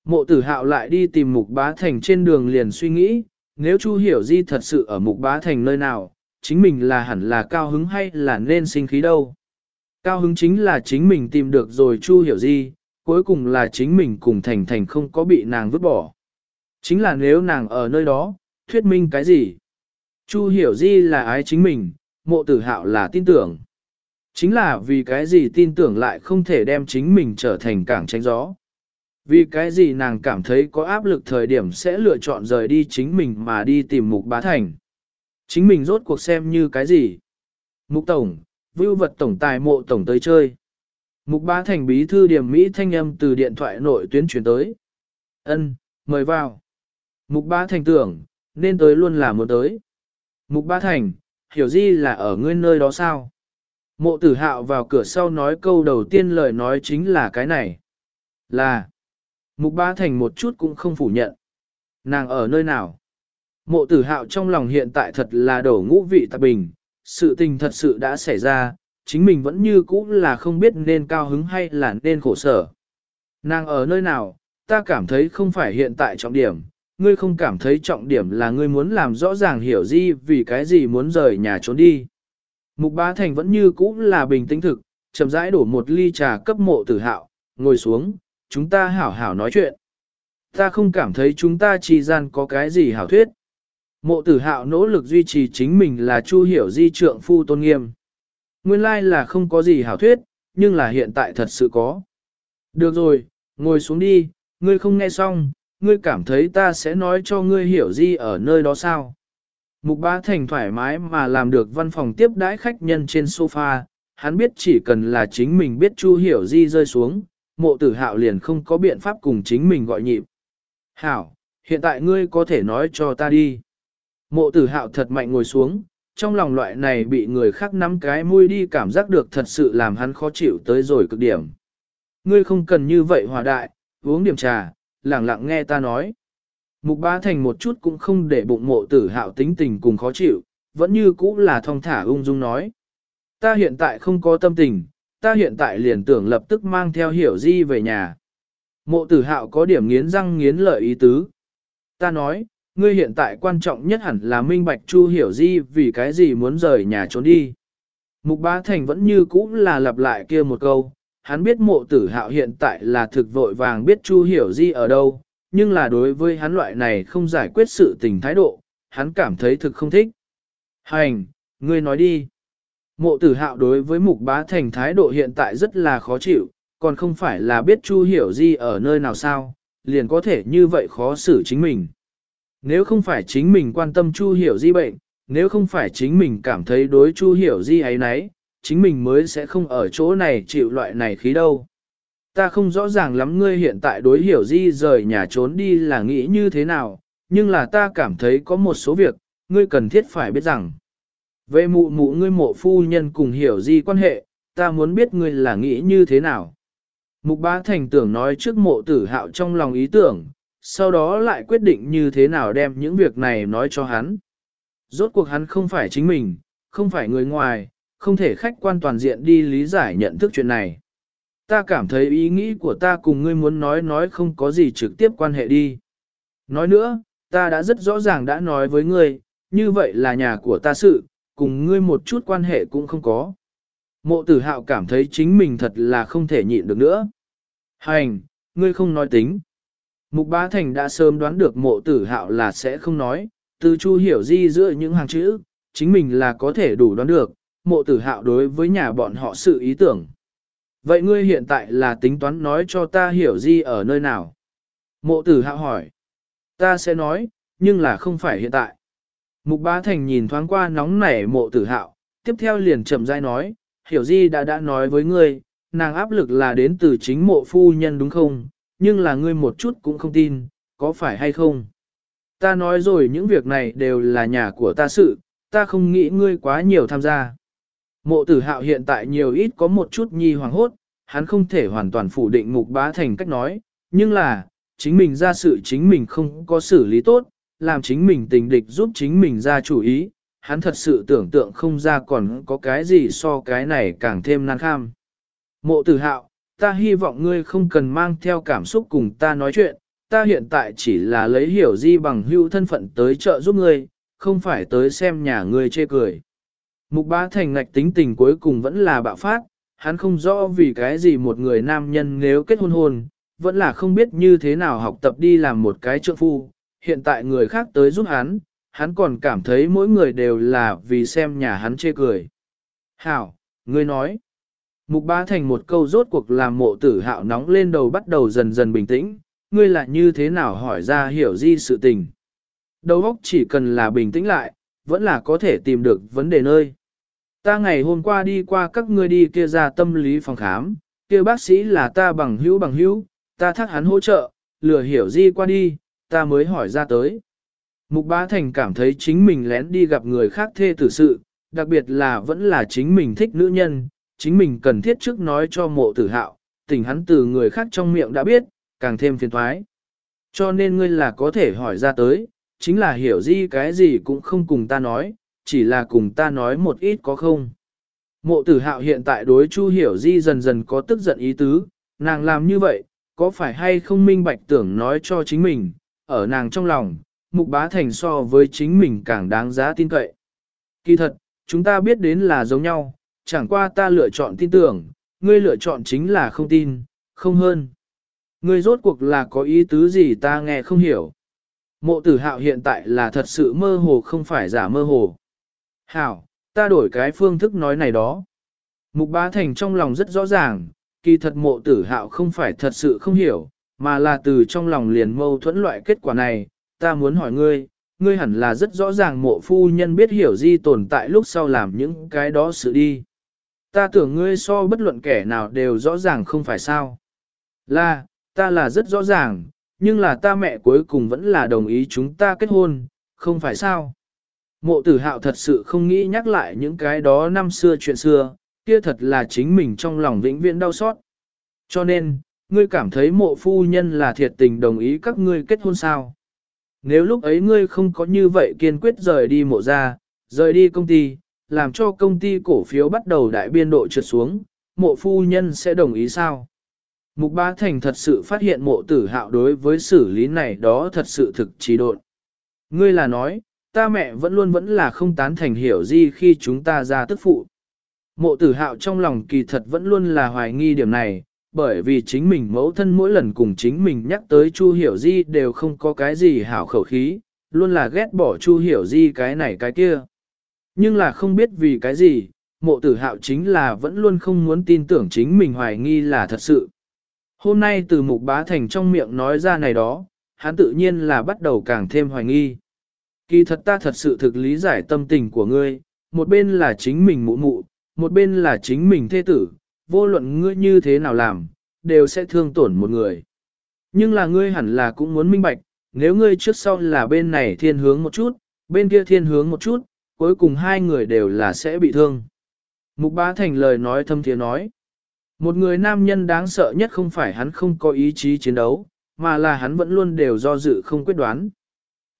Mộ tử hạo lại đi tìm mục bá thành trên đường liền suy nghĩ, nếu Chu Hiểu Di thật sự ở mục bá thành nơi nào, chính mình là hẳn là cao hứng hay là nên sinh khí đâu. Cao hứng chính là chính mình tìm được rồi Chu Hiểu Di, cuối cùng là chính mình cùng Thành Thành không có bị nàng vứt bỏ. Chính là nếu nàng ở nơi đó, thuyết minh cái gì? Chu Hiểu Di là ái chính mình, mộ tử hạo là tin tưởng. Chính là vì cái gì tin tưởng lại không thể đem chính mình trở thành cảng tránh gió. Vì cái gì nàng cảm thấy có áp lực thời điểm sẽ lựa chọn rời đi chính mình mà đi tìm mục bá thành. Chính mình rốt cuộc xem như cái gì? Mục tổng, vưu vật tổng tài mộ tổng tới chơi. Mục bá thành bí thư điểm Mỹ thanh âm từ điện thoại nội tuyến chuyển tới. Ân, mời vào. Mục bá thành tưởng, nên tới luôn là muốn tới. Mục bá thành, hiểu gì là ở ngươi nơi đó sao? Mộ tử hạo vào cửa sau nói câu đầu tiên lời nói chính là cái này. Là, mục bá thành một chút cũng không phủ nhận. Nàng ở nơi nào? Mộ tử hạo trong lòng hiện tại thật là đổ ngũ vị tạp bình, sự tình thật sự đã xảy ra, chính mình vẫn như cũ là không biết nên cao hứng hay là nên khổ sở. Nàng ở nơi nào, ta cảm thấy không phải hiện tại trọng điểm, ngươi không cảm thấy trọng điểm là ngươi muốn làm rõ ràng hiểu gì vì cái gì muốn rời nhà trốn đi. Mục bá thành vẫn như cũ là bình tĩnh thực, chậm rãi đổ một ly trà cấp mộ tử hạo, ngồi xuống, chúng ta hảo hảo nói chuyện. Ta không cảm thấy chúng ta chi gian có cái gì hảo thuyết. Mộ tử hạo nỗ lực duy trì chính mình là chu hiểu di trượng phu tôn nghiêm. Nguyên lai là không có gì hảo thuyết, nhưng là hiện tại thật sự có. Được rồi, ngồi xuống đi, ngươi không nghe xong, ngươi cảm thấy ta sẽ nói cho ngươi hiểu gì ở nơi đó sao. Mục bá thành thoải mái mà làm được văn phòng tiếp đãi khách nhân trên sofa, hắn biết chỉ cần là chính mình biết chu hiểu di rơi xuống, mộ tử hạo liền không có biện pháp cùng chính mình gọi nhịp. Hảo, hiện tại ngươi có thể nói cho ta đi. Mộ tử hạo thật mạnh ngồi xuống, trong lòng loại này bị người khác nắm cái mũi đi cảm giác được thật sự làm hắn khó chịu tới rồi cực điểm. Ngươi không cần như vậy hòa đại, uống điểm trà, lặng lặng nghe ta nói. Mục bá thành một chút cũng không để bụng mộ tử hạo tính tình cùng khó chịu, vẫn như cũ là thong thả ung dung nói. Ta hiện tại không có tâm tình, ta hiện tại liền tưởng lập tức mang theo hiểu di về nhà. Mộ tử hạo có điểm nghiến răng nghiến lợi ý tứ. Ta nói, ngươi hiện tại quan trọng nhất hẳn là minh bạch chu hiểu di vì cái gì muốn rời nhà trốn đi. Mục bá thành vẫn như cũ là lặp lại kia một câu, hắn biết mộ tử hạo hiện tại là thực vội vàng biết chu hiểu di ở đâu, nhưng là đối với hắn loại này không giải quyết sự tình thái độ, hắn cảm thấy thực không thích. Hành, ngươi nói đi. Mộ tử hạo đối với mục bá thành thái độ hiện tại rất là khó chịu, còn không phải là biết Chu hiểu di ở nơi nào sao, liền có thể như vậy khó xử chính mình. Nếu không phải chính mình quan tâm Chu hiểu di bệnh, nếu không phải chính mình cảm thấy đối Chu hiểu di ấy nấy, chính mình mới sẽ không ở chỗ này chịu loại này khí đâu. Ta không rõ ràng lắm ngươi hiện tại đối hiểu di rời nhà trốn đi là nghĩ như thế nào, nhưng là ta cảm thấy có một số việc, ngươi cần thiết phải biết rằng. Về mụ mụ ngươi mộ phu nhân cùng hiểu di quan hệ, ta muốn biết ngươi là nghĩ như thế nào. Mục bá thành tưởng nói trước mộ tử hạo trong lòng ý tưởng, sau đó lại quyết định như thế nào đem những việc này nói cho hắn. Rốt cuộc hắn không phải chính mình, không phải người ngoài, không thể khách quan toàn diện đi lý giải nhận thức chuyện này. Ta cảm thấy ý nghĩ của ta cùng ngươi muốn nói nói không có gì trực tiếp quan hệ đi. Nói nữa, ta đã rất rõ ràng đã nói với ngươi, như vậy là nhà của ta sự, cùng ngươi một chút quan hệ cũng không có. Mộ tử hạo cảm thấy chính mình thật là không thể nhịn được nữa. Hành, ngươi không nói tính. Mục bá thành đã sớm đoán được mộ tử hạo là sẽ không nói, từ chu hiểu di giữa những hàng chữ, chính mình là có thể đủ đoán được, mộ tử hạo đối với nhà bọn họ sự ý tưởng. Vậy ngươi hiện tại là tính toán nói cho ta hiểu di ở nơi nào? Mộ tử hạo hỏi. Ta sẽ nói, nhưng là không phải hiện tại. Mục bá thành nhìn thoáng qua nóng nảy mộ tử hạo, tiếp theo liền chậm rãi nói, hiểu di đã đã nói với ngươi, nàng áp lực là đến từ chính mộ phu nhân đúng không, nhưng là ngươi một chút cũng không tin, có phải hay không? Ta nói rồi những việc này đều là nhà của ta sự, ta không nghĩ ngươi quá nhiều tham gia. Mộ tử hạo hiện tại nhiều ít có một chút nhi hoàng hốt, hắn không thể hoàn toàn phủ định mục bá thành cách nói, nhưng là, chính mình ra sự chính mình không có xử lý tốt, làm chính mình tình địch giúp chính mình ra chủ ý, hắn thật sự tưởng tượng không ra còn có cái gì so cái này càng thêm nan kham. Mộ tử hạo, ta hy vọng ngươi không cần mang theo cảm xúc cùng ta nói chuyện, ta hiện tại chỉ là lấy hiểu di bằng hữu thân phận tới trợ giúp ngươi, không phải tới xem nhà ngươi chê cười. Mục bá thành ngạch tính tình cuối cùng vẫn là bạo phát, hắn không rõ vì cái gì một người nam nhân nếu kết hôn hôn, vẫn là không biết như thế nào học tập đi làm một cái trượng phu. Hiện tại người khác tới giúp hắn, hắn còn cảm thấy mỗi người đều là vì xem nhà hắn chê cười. Hảo, ngươi nói. Mục bá thành một câu rốt cuộc làm mộ tử hạo nóng lên đầu bắt đầu dần dần bình tĩnh, ngươi là như thế nào hỏi ra hiểu di sự tình. Đầu óc chỉ cần là bình tĩnh lại, vẫn là có thể tìm được vấn đề nơi. Ta ngày hôm qua đi qua các ngươi đi kia ra tâm lý phòng khám, kia bác sĩ là ta bằng hữu bằng hữu, ta thắc hắn hỗ trợ, lừa hiểu di qua đi, ta mới hỏi ra tới. Mục Bá Thành cảm thấy chính mình lén đi gặp người khác thê tử sự, đặc biệt là vẫn là chính mình thích nữ nhân, chính mình cần thiết trước nói cho mộ tử hạo, tình hắn từ người khác trong miệng đã biết, càng thêm phiền thoái. Cho nên ngươi là có thể hỏi ra tới, chính là hiểu di cái gì cũng không cùng ta nói, chỉ là cùng ta nói một ít có không. Mộ tử hạo hiện tại đối chu hiểu di dần dần có tức giận ý tứ, nàng làm như vậy, có phải hay không minh bạch tưởng nói cho chính mình, ở nàng trong lòng, mục bá thành so với chính mình càng đáng giá tin cậy. Kỳ thật, chúng ta biết đến là giống nhau, chẳng qua ta lựa chọn tin tưởng, ngươi lựa chọn chính là không tin, không hơn. Ngươi rốt cuộc là có ý tứ gì ta nghe không hiểu. Mộ tử hạo hiện tại là thật sự mơ hồ không phải giả mơ hồ. Hảo, ta đổi cái phương thức nói này đó. Mục bá thành trong lòng rất rõ ràng, kỳ thật mộ tử hạo không phải thật sự không hiểu, mà là từ trong lòng liền mâu thuẫn loại kết quả này, ta muốn hỏi ngươi, ngươi hẳn là rất rõ ràng mộ phu nhân biết hiểu di tồn tại lúc sau làm những cái đó sự đi. Ta tưởng ngươi so bất luận kẻ nào đều rõ ràng không phải sao. Là, ta là rất rõ ràng, nhưng là ta mẹ cuối cùng vẫn là đồng ý chúng ta kết hôn, không phải sao. Mộ tử hạo thật sự không nghĩ nhắc lại những cái đó năm xưa chuyện xưa, kia thật là chính mình trong lòng vĩnh viễn đau xót. Cho nên, ngươi cảm thấy mộ phu nhân là thiệt tình đồng ý các ngươi kết hôn sao. Nếu lúc ấy ngươi không có như vậy kiên quyết rời đi mộ ra, rời đi công ty, làm cho công ty cổ phiếu bắt đầu đại biên độ trượt xuống, mộ phu nhân sẽ đồng ý sao? Mục Bá Thành thật sự phát hiện mộ tử hạo đối với xử lý này đó thật sự thực trí độn. Ngươi là nói, ta mẹ vẫn luôn vẫn là không tán thành hiểu gì khi chúng ta ra tức phụ. Mộ tử hạo trong lòng kỳ thật vẫn luôn là hoài nghi điểm này, bởi vì chính mình mẫu thân mỗi lần cùng chính mình nhắc tới Chu Hiểu Di đều không có cái gì hảo khẩu khí, luôn là ghét bỏ Chu Hiểu Di cái này cái kia. Nhưng là không biết vì cái gì, mộ tử hạo chính là vẫn luôn không muốn tin tưởng chính mình hoài nghi là thật sự. Hôm nay từ mục bá thành trong miệng nói ra này đó, hắn tự nhiên là bắt đầu càng thêm hoài nghi. Kỳ thật ta thật sự thực lý giải tâm tình của ngươi, một bên là chính mình mụ mụ, một bên là chính mình thê tử, vô luận ngươi như thế nào làm, đều sẽ thương tổn một người. Nhưng là ngươi hẳn là cũng muốn minh bạch, nếu ngươi trước sau là bên này thiên hướng một chút, bên kia thiên hướng một chút, cuối cùng hai người đều là sẽ bị thương. Mục bá thành lời nói thâm thiế nói. Một người nam nhân đáng sợ nhất không phải hắn không có ý chí chiến đấu, mà là hắn vẫn luôn đều do dự không quyết đoán.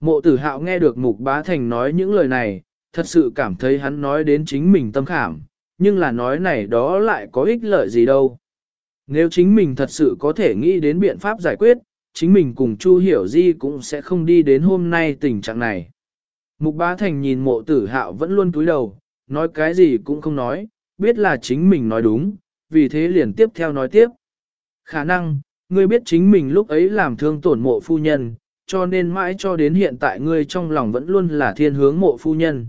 Mộ tử hạo nghe được mục bá thành nói những lời này, thật sự cảm thấy hắn nói đến chính mình tâm khảm, nhưng là nói này đó lại có ích lợi gì đâu. Nếu chính mình thật sự có thể nghĩ đến biện pháp giải quyết, chính mình cùng Chu Hiểu Di cũng sẽ không đi đến hôm nay tình trạng này. Mục Bá Thành nhìn mộ tử hạo vẫn luôn túi đầu, nói cái gì cũng không nói, biết là chính mình nói đúng, vì thế liền tiếp theo nói tiếp. Khả năng, ngươi biết chính mình lúc ấy làm thương tổn mộ phu nhân, cho nên mãi cho đến hiện tại ngươi trong lòng vẫn luôn là thiên hướng mộ phu nhân.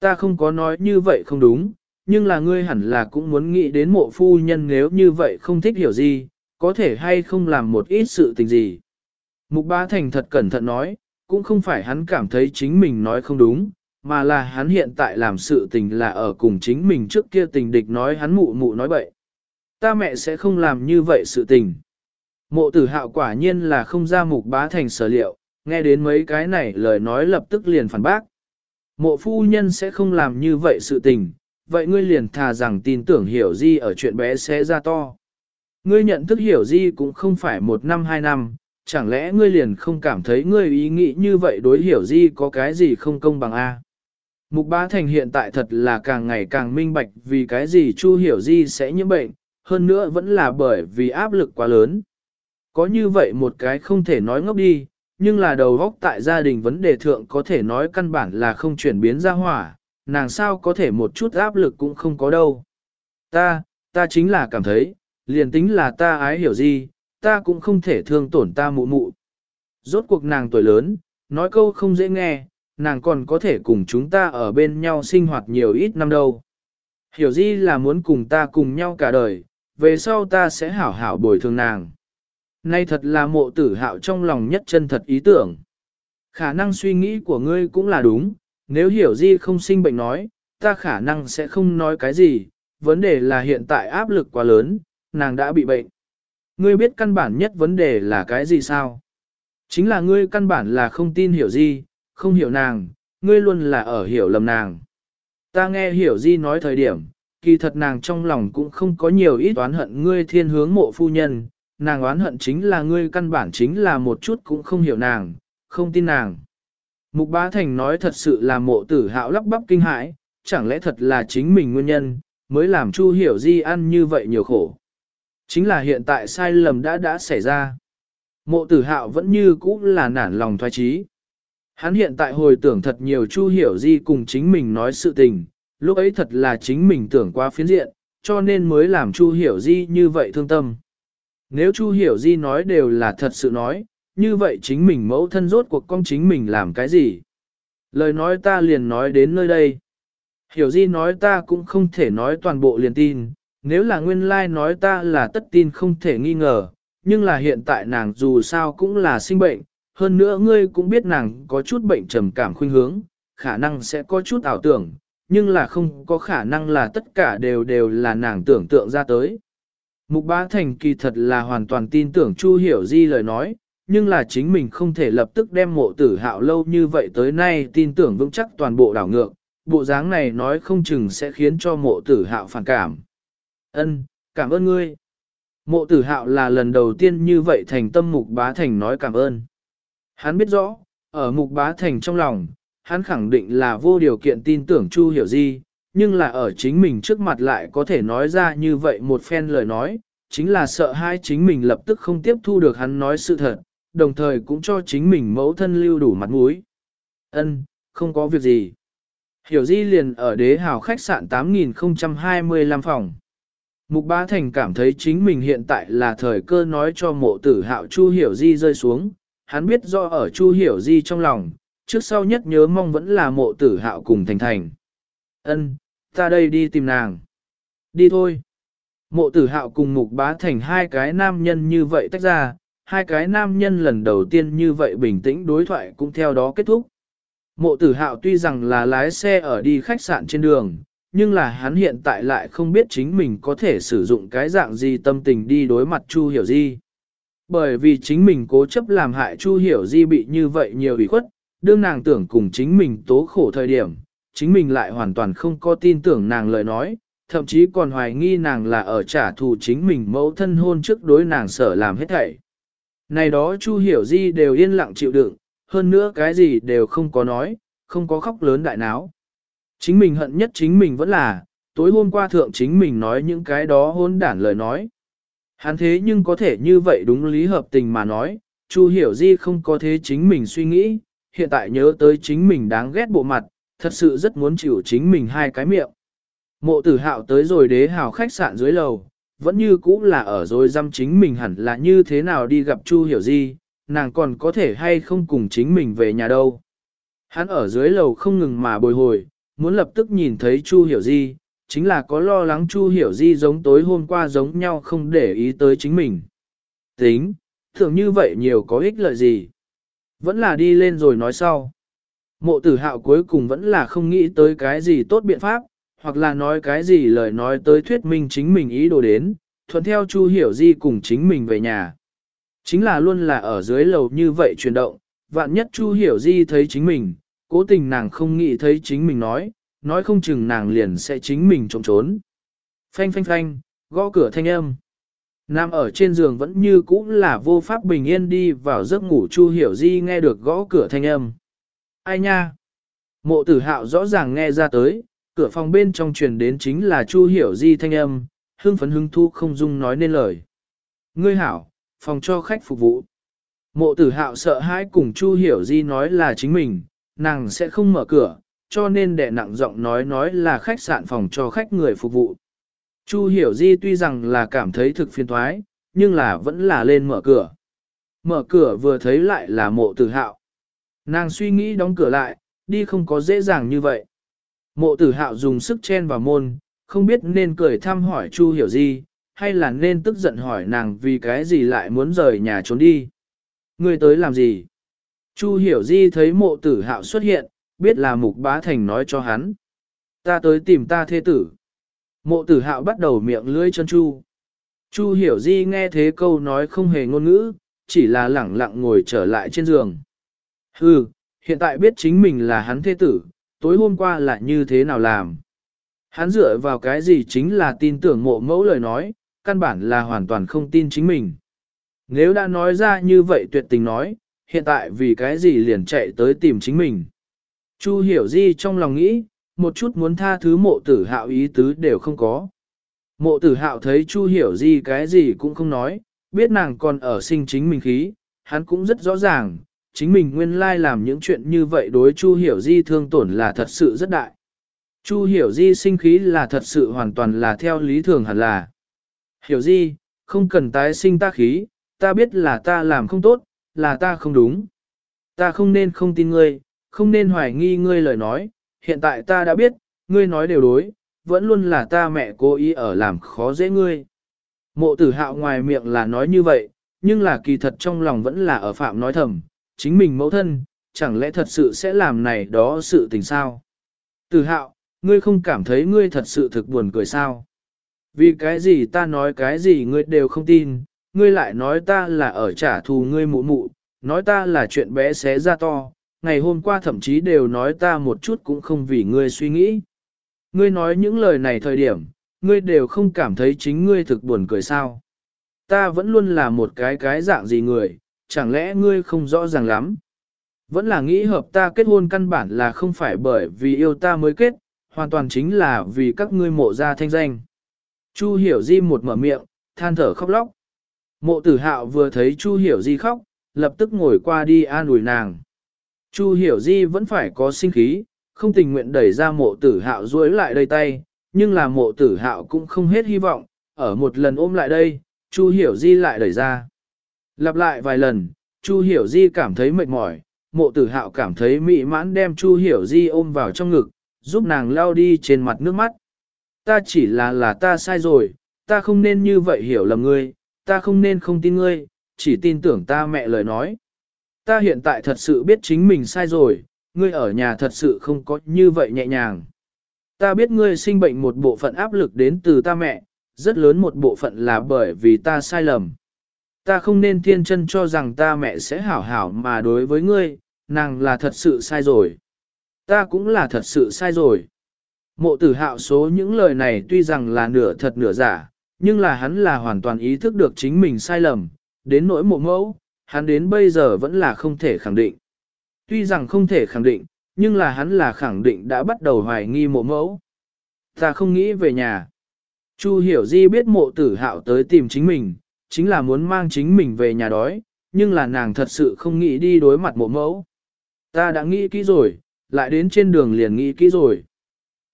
Ta không có nói như vậy không đúng, nhưng là ngươi hẳn là cũng muốn nghĩ đến mộ phu nhân nếu như vậy không thích hiểu gì, có thể hay không làm một ít sự tình gì. Mục Bá Thành thật cẩn thận nói, cũng không phải hắn cảm thấy chính mình nói không đúng, mà là hắn hiện tại làm sự tình là ở cùng chính mình trước kia tình địch nói hắn mụ mụ nói bậy. Ta mẹ sẽ không làm như vậy sự tình. Mộ tử hạo quả nhiên là không ra mục bá thành sở liệu, nghe đến mấy cái này lời nói lập tức liền phản bác. Mộ phu nhân sẽ không làm như vậy sự tình, vậy ngươi liền thà rằng tin tưởng hiểu di ở chuyện bé sẽ ra to. Ngươi nhận thức hiểu di cũng không phải một năm hai năm, chẳng lẽ ngươi liền không cảm thấy ngươi ý nghĩ như vậy đối hiểu di có cái gì không công bằng a? Mục bá thành hiện tại thật là càng ngày càng minh bạch vì cái gì chu hiểu di sẽ nhiễm bệnh, hơn nữa vẫn là bởi vì áp lực quá lớn. Có như vậy một cái không thể nói ngốc đi, nhưng là đầu góc tại gia đình vấn đề thượng có thể nói căn bản là không chuyển biến ra hỏa, nàng sao có thể một chút áp lực cũng không có đâu. Ta, ta chính là cảm thấy, liền tính là ta ái hiểu gì, ta cũng không thể thương tổn ta mụ mụ. Rốt cuộc nàng tuổi lớn, nói câu không dễ nghe, nàng còn có thể cùng chúng ta ở bên nhau sinh hoạt nhiều ít năm đâu. Hiểu gì là muốn cùng ta cùng nhau cả đời, về sau ta sẽ hảo hảo bồi thường nàng. Nay thật là mộ tử hạo trong lòng nhất chân thật ý tưởng. Khả năng suy nghĩ của ngươi cũng là đúng, nếu hiểu di không sinh bệnh nói, ta khả năng sẽ không nói cái gì, vấn đề là hiện tại áp lực quá lớn, nàng đã bị bệnh. Ngươi biết căn bản nhất vấn đề là cái gì sao? Chính là ngươi căn bản là không tin hiểu di không hiểu nàng, ngươi luôn là ở hiểu lầm nàng. Ta nghe hiểu di nói thời điểm, kỳ thật nàng trong lòng cũng không có nhiều ít oán hận ngươi thiên hướng mộ phu nhân, nàng oán hận chính là ngươi căn bản chính là một chút cũng không hiểu nàng, không tin nàng. Mục Bá Thành nói thật sự là mộ tử hạo lắp bắp kinh hãi, chẳng lẽ thật là chính mình nguyên nhân, mới làm Chu Hiểu Di ăn như vậy nhiều khổ. Chính là hiện tại sai lầm đã đã xảy ra. Mộ tử hạo vẫn như cũ là nản lòng thoái trí. Hắn hiện tại hồi tưởng thật nhiều Chu Hiểu Di cùng chính mình nói sự tình, lúc ấy thật là chính mình tưởng quá phiến diện, cho nên mới làm Chu Hiểu Di như vậy thương tâm. Nếu Chu Hiểu Di nói đều là thật sự nói, như vậy chính mình mẫu thân rốt cuộc con chính mình làm cái gì? Lời nói ta liền nói đến nơi đây. Hiểu Di nói ta cũng không thể nói toàn bộ liền tin, nếu là nguyên lai like nói ta là tất tin không thể nghi ngờ, nhưng là hiện tại nàng dù sao cũng là sinh bệnh, hơn nữa ngươi cũng biết nàng có chút bệnh trầm cảm khuynh hướng, khả năng sẽ có chút ảo tưởng, nhưng là không có khả năng là tất cả đều đều là nàng tưởng tượng ra tới. Mục Bá Thành kỳ thật là hoàn toàn tin tưởng Chu Hiểu Di lời nói, nhưng là chính mình không thể lập tức đem mộ tử hạo lâu như vậy tới nay tin tưởng vững chắc toàn bộ đảo ngược, bộ dáng này nói không chừng sẽ khiến cho mộ tử hạo phản cảm. Ân, cảm ơn ngươi. Mộ tử hạo là lần đầu tiên như vậy thành tâm mục bá thành nói cảm ơn. Hắn biết rõ, ở mục bá thành trong lòng, hắn khẳng định là vô điều kiện tin tưởng Chu hiểu Di nhưng là ở chính mình trước mặt lại có thể nói ra như vậy một phen lời nói, chính là sợ hai chính mình lập tức không tiếp thu được hắn nói sự thật, đồng thời cũng cho chính mình mẫu thân lưu đủ mặt mũi. Ân, không có việc gì. Hiểu Di liền ở đế hào khách sạn 8025 phòng. Mục Bá Thành cảm thấy chính mình hiện tại là thời cơ nói cho mộ tử hạo Chu Hiểu Di rơi xuống, hắn biết do ở Chu Hiểu Di trong lòng, trước sau nhất nhớ mong vẫn là mộ tử hạo cùng Thành Thành. Ân, ta đây đi tìm nàng. Đi thôi. Mộ tử hạo cùng Mục Bá Thành hai cái nam nhân như vậy tách ra, hai cái nam nhân lần đầu tiên như vậy bình tĩnh đối thoại cũng theo đó kết thúc. Mộ tử hạo tuy rằng là lái xe ở đi khách sạn trên đường, nhưng là hắn hiện tại lại không biết chính mình có thể sử dụng cái dạng gì tâm tình đi đối mặt Chu Hiểu Di. Bởi vì chính mình cố chấp làm hại Chu Hiểu Di bị như vậy nhiều ủy khuất, đương nàng tưởng cùng chính mình tố khổ thời điểm, chính mình lại hoàn toàn không có tin tưởng nàng lời nói, thậm chí còn hoài nghi nàng là ở trả thù chính mình mẫu thân hôn trước đối nàng sở làm hết thảy. Này đó Chu Hiểu Di đều yên lặng chịu đựng, hơn nữa cái gì đều không có nói, không có khóc lớn đại náo. Chính mình hận nhất chính mình vẫn là, tối hôm qua thượng chính mình nói những cái đó hôn đản lời nói. Hắn thế nhưng có thể như vậy đúng lý hợp tình mà nói, Chu Hiểu Di không có thế chính mình suy nghĩ, hiện tại nhớ tới chính mình đáng ghét bộ mặt, thật sự rất muốn chịu chính mình hai cái miệng. Mộ tử hạo tới rồi đế hào khách sạn dưới lầu, vẫn như cũ là ở rồi dăm chính mình hẳn là như thế nào đi gặp Chu Hiểu Di, nàng còn có thể hay không cùng chính mình về nhà đâu. Hắn ở dưới lầu không ngừng mà bồi hồi, muốn lập tức nhìn thấy Chu Hiểu Di, chính là có lo lắng Chu Hiểu Di giống tối hôm qua giống nhau không để ý tới chính mình. Tính, thường như vậy nhiều có ích lợi gì. Vẫn là đi lên rồi nói sau. Mộ tử hạo cuối cùng vẫn là không nghĩ tới cái gì tốt biện pháp, hoặc là nói cái gì lời nói tới thuyết minh chính mình ý đồ đến, thuận theo Chu Hiểu Di cùng chính mình về nhà. Chính là luôn là ở dưới lầu như vậy chuyển động, vạn nhất Chu Hiểu Di thấy chính mình, cố tình nàng không nghĩ thấy chính mình nói, nói không chừng nàng liền sẽ chính mình trộm trốn. Phanh phanh phanh, gõ cửa thanh âm. Nam ở trên giường vẫn như cũ là vô pháp bình yên đi vào giấc ngủ Chu Hiểu Di nghe được gõ cửa thanh âm. Ai nha? Mộ tử hạo rõ ràng nghe ra tới, cửa phòng bên trong truyền đến chính là Chu Hiểu Di thanh âm, hưng phấn hưng thu không dung nói nên lời. Ngươi hảo, phòng cho khách phục vụ. Mộ tử hạo sợ hãi cùng Chu Hiểu Di nói là chính mình, nàng sẽ không mở cửa, cho nên đệ nặng giọng nói nói là khách sạn phòng cho khách người phục vụ. Chu hiểu di tuy rằng là cảm thấy thực phiền thoái, nhưng là vẫn là lên mở cửa. Mở cửa vừa thấy lại là mộ tử hạo. Nàng suy nghĩ đóng cửa lại, đi không có dễ dàng như vậy. Mộ tử hạo dùng sức chen vào môn, không biết nên cười thăm hỏi Chu hiểu di, hay là nên tức giận hỏi nàng vì cái gì lại muốn rời nhà trốn đi. Người tới làm gì? Chu hiểu di thấy mộ tử hạo xuất hiện, biết là mục bá thành nói cho hắn. Ta tới tìm ta thê tử. Mộ tử hạo bắt đầu miệng lưỡi chân chu. Chu hiểu di nghe thế câu nói không hề ngôn ngữ, chỉ là lẳng lặng ngồi trở lại trên giường. Hừ, hiện tại biết chính mình là hắn thế tử, tối hôm qua là như thế nào làm. Hắn dựa vào cái gì chính là tin tưởng mộ mẫu lời nói, căn bản là hoàn toàn không tin chính mình. Nếu đã nói ra như vậy tuyệt tình nói, hiện tại vì cái gì liền chạy tới tìm chính mình. Chu hiểu di trong lòng nghĩ, một chút muốn tha thứ mộ tử hạo ý tứ đều không có. Mộ tử hạo thấy Chu hiểu di cái gì cũng không nói, biết nàng còn ở sinh chính mình khí, hắn cũng rất rõ ràng, chính mình nguyên lai làm những chuyện như vậy đối Chu hiểu di thương tổn là thật sự rất đại. Chu hiểu di sinh khí là thật sự hoàn toàn là theo lý thường hẳn là. Hiểu di, không cần tái sinh ta khí, ta biết là ta làm không tốt, là ta không đúng. Ta không nên không tin ngươi, không nên hoài nghi ngươi lời nói, hiện tại ta đã biết, ngươi nói đều đối, vẫn luôn là ta mẹ cố ý ở làm khó dễ ngươi. Mộ tử hạo ngoài miệng là nói như vậy, nhưng là kỳ thật trong lòng vẫn là ở phạm nói thầm, chính mình mẫu thân, chẳng lẽ thật sự sẽ làm này đó sự tình sao? Từ hạo, ngươi không cảm thấy ngươi thật sự thực buồn cười sao? Vì cái gì ta nói cái gì ngươi đều không tin, ngươi lại nói ta là ở trả thù ngươi mụ mụ, nói ta là chuyện bé xé ra to, ngày hôm qua thậm chí đều nói ta một chút cũng không vì ngươi suy nghĩ. Ngươi nói những lời này thời điểm, ngươi đều không cảm thấy chính ngươi thực buồn cười sao. Ta vẫn luôn là một cái cái dạng gì người, chẳng lẽ ngươi không rõ ràng lắm. Vẫn là nghĩ hợp ta kết hôn căn bản là không phải bởi vì yêu ta mới kết, hoàn toàn chính là vì các ngươi mộ ra thanh danh. Chu hiểu di một mở miệng, than thở khóc lóc. Mộ tử hạo vừa thấy Chu hiểu di khóc, lập tức ngồi qua đi an ủi nàng. Chu hiểu di vẫn phải có sinh khí, không tình nguyện đẩy ra mộ tử hạo duỗi lại đây tay, nhưng là mộ tử hạo cũng không hết hy vọng, ở một lần ôm lại đây, Chu hiểu di lại đẩy ra. Lặp lại vài lần, Chu hiểu di cảm thấy mệt mỏi, mộ tử hạo cảm thấy mị mãn đem Chu hiểu di ôm vào trong ngực, giúp nàng lao đi trên mặt nước mắt. Ta chỉ là là ta sai rồi, ta không nên như vậy hiểu lầm ngươi, ta không nên không tin ngươi, chỉ tin tưởng ta mẹ lời nói. Ta hiện tại thật sự biết chính mình sai rồi, ngươi ở nhà thật sự không có như vậy nhẹ nhàng. Ta biết ngươi sinh bệnh một bộ phận áp lực đến từ ta mẹ, rất lớn một bộ phận là bởi vì ta sai lầm. Ta không nên thiên chân cho rằng ta mẹ sẽ hảo hảo mà đối với ngươi, nàng là thật sự sai rồi. Ta cũng là thật sự sai rồi. Mộ tử hạo số những lời này tuy rằng là nửa thật nửa giả, nhưng là hắn là hoàn toàn ý thức được chính mình sai lầm, đến nỗi mộ mẫu, hắn đến bây giờ vẫn là không thể khẳng định. Tuy rằng không thể khẳng định, nhưng là hắn là khẳng định đã bắt đầu hoài nghi mộ mẫu. Ta không nghĩ về nhà. Chu hiểu di biết mộ tử hạo tới tìm chính mình, chính là muốn mang chính mình về nhà đói, nhưng là nàng thật sự không nghĩ đi đối mặt mộ mẫu. Ta đã nghĩ kỹ rồi, lại đến trên đường liền nghĩ kỹ rồi.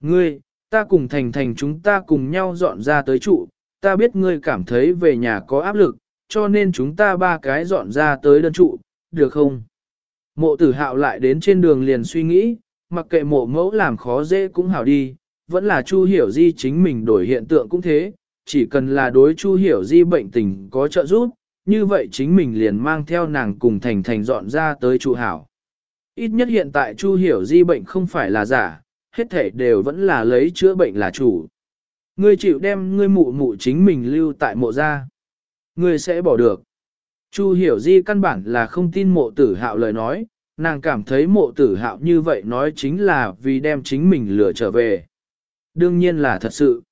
Ngươi, ta cùng thành thành chúng ta cùng nhau dọn ra tới trụ, ta biết ngươi cảm thấy về nhà có áp lực, cho nên chúng ta ba cái dọn ra tới đơn trụ, được không? Mộ tử hạo lại đến trên đường liền suy nghĩ, mặc kệ mộ mẫu làm khó dễ cũng hảo đi, vẫn là Chu Hiểu Di chính mình đổi hiện tượng cũng thế, chỉ cần là đối Chu Hiểu Di bệnh tình có trợ giúp, như vậy chính mình liền mang theo nàng cùng thành thành dọn ra tới trụ hảo. Ít nhất hiện tại Chu Hiểu Di bệnh không phải là giả, hết thể đều vẫn là lấy chữa bệnh là chủ. Ngươi chịu đem ngươi mụ mụ chính mình lưu tại mộ gia. Ngươi sẽ bỏ được. Chu hiểu di căn bản là không tin mộ tử hạo lời nói, nàng cảm thấy mộ tử hạo như vậy nói chính là vì đem chính mình lừa trở về. Đương nhiên là thật sự.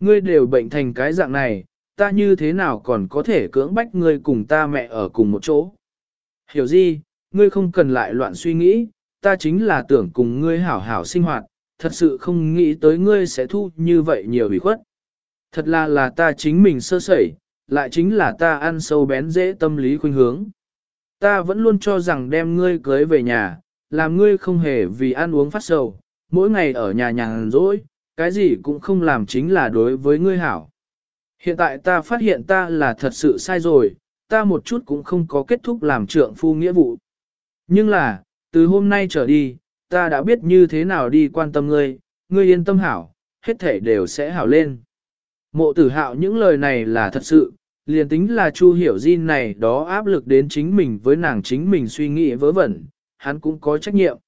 Ngươi đều bệnh thành cái dạng này, ta như thế nào còn có thể cưỡng bách ngươi cùng ta mẹ ở cùng một chỗ. Hiểu gì, ngươi không cần lại loạn suy nghĩ, ta chính là tưởng cùng ngươi hảo hảo sinh hoạt, thật sự không nghĩ tới ngươi sẽ thu như vậy nhiều ủy khuất. Thật là là ta chính mình sơ sẩy, lại chính là ta ăn sâu bén dễ tâm lý khuynh hướng. Ta vẫn luôn cho rằng đem ngươi cưới về nhà, làm ngươi không hề vì ăn uống phát sầu, mỗi ngày ở nhà nhàn rỗi, cái gì cũng không làm chính là đối với ngươi hảo. Hiện tại ta phát hiện ta là thật sự sai rồi, ta một chút cũng không có kết thúc làm trượng phu nghĩa vụ. Nhưng là, từ hôm nay trở đi, ta đã biết như thế nào đi quan tâm ngươi, ngươi yên tâm hảo, hết thể đều sẽ hảo lên. Mộ tử hạo những lời này là thật sự, liền tính là Chu hiểu di này đó áp lực đến chính mình với nàng chính mình suy nghĩ vớ vẩn, hắn cũng có trách nhiệm.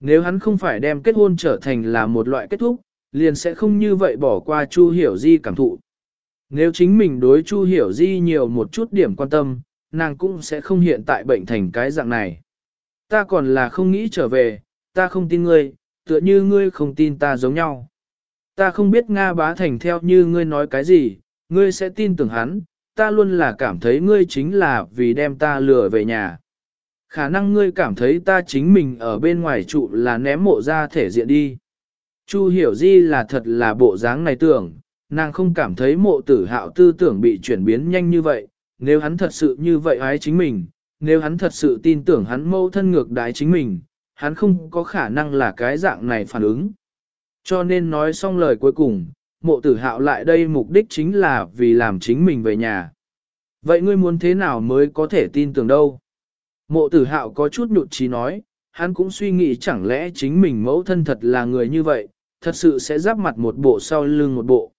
Nếu hắn không phải đem kết hôn trở thành là một loại kết thúc, liền sẽ không như vậy bỏ qua Chu hiểu di cảm thụ. Nếu chính mình đối Chu hiểu di nhiều một chút điểm quan tâm, nàng cũng sẽ không hiện tại bệnh thành cái dạng này. Ta còn là không nghĩ trở về, ta không tin ngươi, tựa như ngươi không tin ta giống nhau. Ta không biết Nga bá thành theo như ngươi nói cái gì, ngươi sẽ tin tưởng hắn, ta luôn là cảm thấy ngươi chính là vì đem ta lừa về nhà. Khả năng ngươi cảm thấy ta chính mình ở bên ngoài trụ là ném mộ ra thể diện đi. Chu hiểu di là thật là bộ dáng này tưởng, nàng không cảm thấy mộ tử hạo tư tưởng bị chuyển biến nhanh như vậy, nếu hắn thật sự như vậy ái chính mình, nếu hắn thật sự tin tưởng hắn mâu thân ngược đái chính mình, hắn không có khả năng là cái dạng này phản ứng. Cho nên nói xong lời cuối cùng, mộ tử hạo lại đây mục đích chính là vì làm chính mình về nhà. Vậy ngươi muốn thế nào mới có thể tin tưởng đâu? Mộ tử hạo có chút nhụt chí nói, hắn cũng suy nghĩ chẳng lẽ chính mình mẫu thân thật là người như vậy, thật sự sẽ giáp mặt một bộ sau lưng một bộ.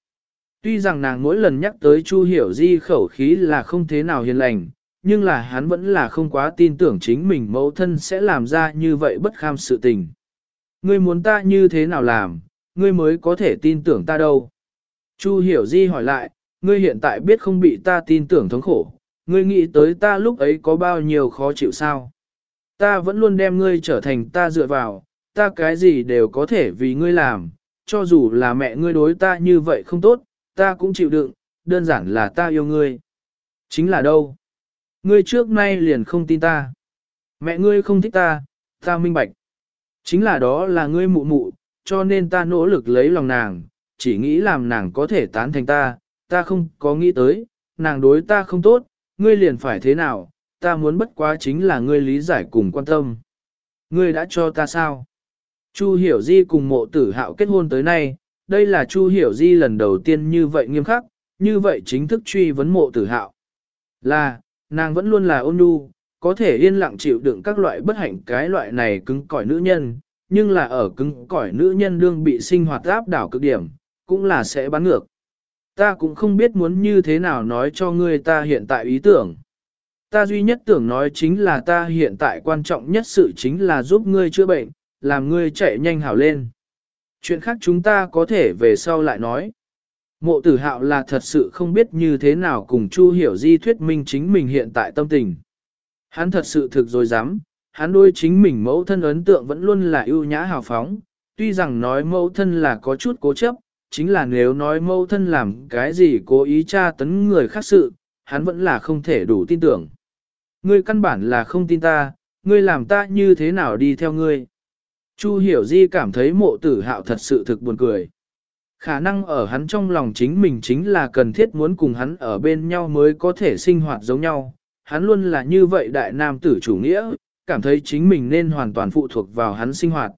Tuy rằng nàng mỗi lần nhắc tới Chu Hiểu Di khẩu khí là không thế nào hiền lành, nhưng là hắn vẫn là không quá tin tưởng chính mình mẫu thân sẽ làm ra như vậy bất kham sự tình. Ngươi muốn ta như thế nào làm, ngươi mới có thể tin tưởng ta đâu. Chu Hiểu Di hỏi lại, ngươi hiện tại biết không bị ta tin tưởng thống khổ, ngươi nghĩ tới ta lúc ấy có bao nhiêu khó chịu sao. Ta vẫn luôn đem ngươi trở thành ta dựa vào, ta cái gì đều có thể vì ngươi làm, cho dù là mẹ ngươi đối ta như vậy không tốt, ta cũng chịu đựng, đơn giản là ta yêu ngươi. Chính là đâu? Ngươi trước nay liền không tin ta. Mẹ ngươi không thích ta, ta minh bạch. Chính là đó là ngươi mụ mụ, cho nên ta nỗ lực lấy lòng nàng, chỉ nghĩ làm nàng có thể tán thành ta, ta không có nghĩ tới, nàng đối ta không tốt, ngươi liền phải thế nào, ta muốn bất quá chính là ngươi lý giải cùng quan tâm. Ngươi đã cho ta sao? Chu Hiểu Di cùng mộ tử hạo kết hôn tới nay, đây là Chu Hiểu Di lần đầu tiên như vậy nghiêm khắc, như vậy chính thức truy vấn mộ tử hạo. Là, nàng vẫn luôn là ôn nhu, có thể yên lặng chịu đựng các loại bất hạnh cái loại này cứng cỏi nữ nhân, nhưng là ở cứng cỏi nữ nhân đương bị sinh hoạt áp đảo cực điểm, cũng là sẽ bắn ngược. Ta cũng không biết muốn như thế nào nói cho ngươi ta hiện tại ý tưởng. Ta duy nhất tưởng nói chính là ta hiện tại quan trọng nhất sự chính là giúp ngươi chữa bệnh, làm ngươi chạy nhanh hảo lên. Chuyện khác chúng ta có thể về sau lại nói. Mộ tử hạo là thật sự không biết như thế nào cùng Chu hiểu di thuyết minh chính mình hiện tại tâm tình. Hắn thật sự thực rồi dám, hắn đôi chính mình mẫu thân ấn tượng vẫn luôn là ưu nhã hào phóng, tuy rằng nói mẫu thân là có chút cố chấp, chính là nếu nói mẫu thân làm cái gì cố ý tra tấn người khác sự, hắn vẫn là không thể đủ tin tưởng. Ngươi căn bản là không tin ta, ngươi làm ta như thế nào đi theo ngươi. Chu hiểu di cảm thấy mộ tử hạo thật sự thực buồn cười. Khả năng ở hắn trong lòng chính mình chính là cần thiết muốn cùng hắn ở bên nhau mới có thể sinh hoạt giống nhau. Hắn luôn là như vậy đại nam tử chủ nghĩa, cảm thấy chính mình nên hoàn toàn phụ thuộc vào hắn sinh hoạt.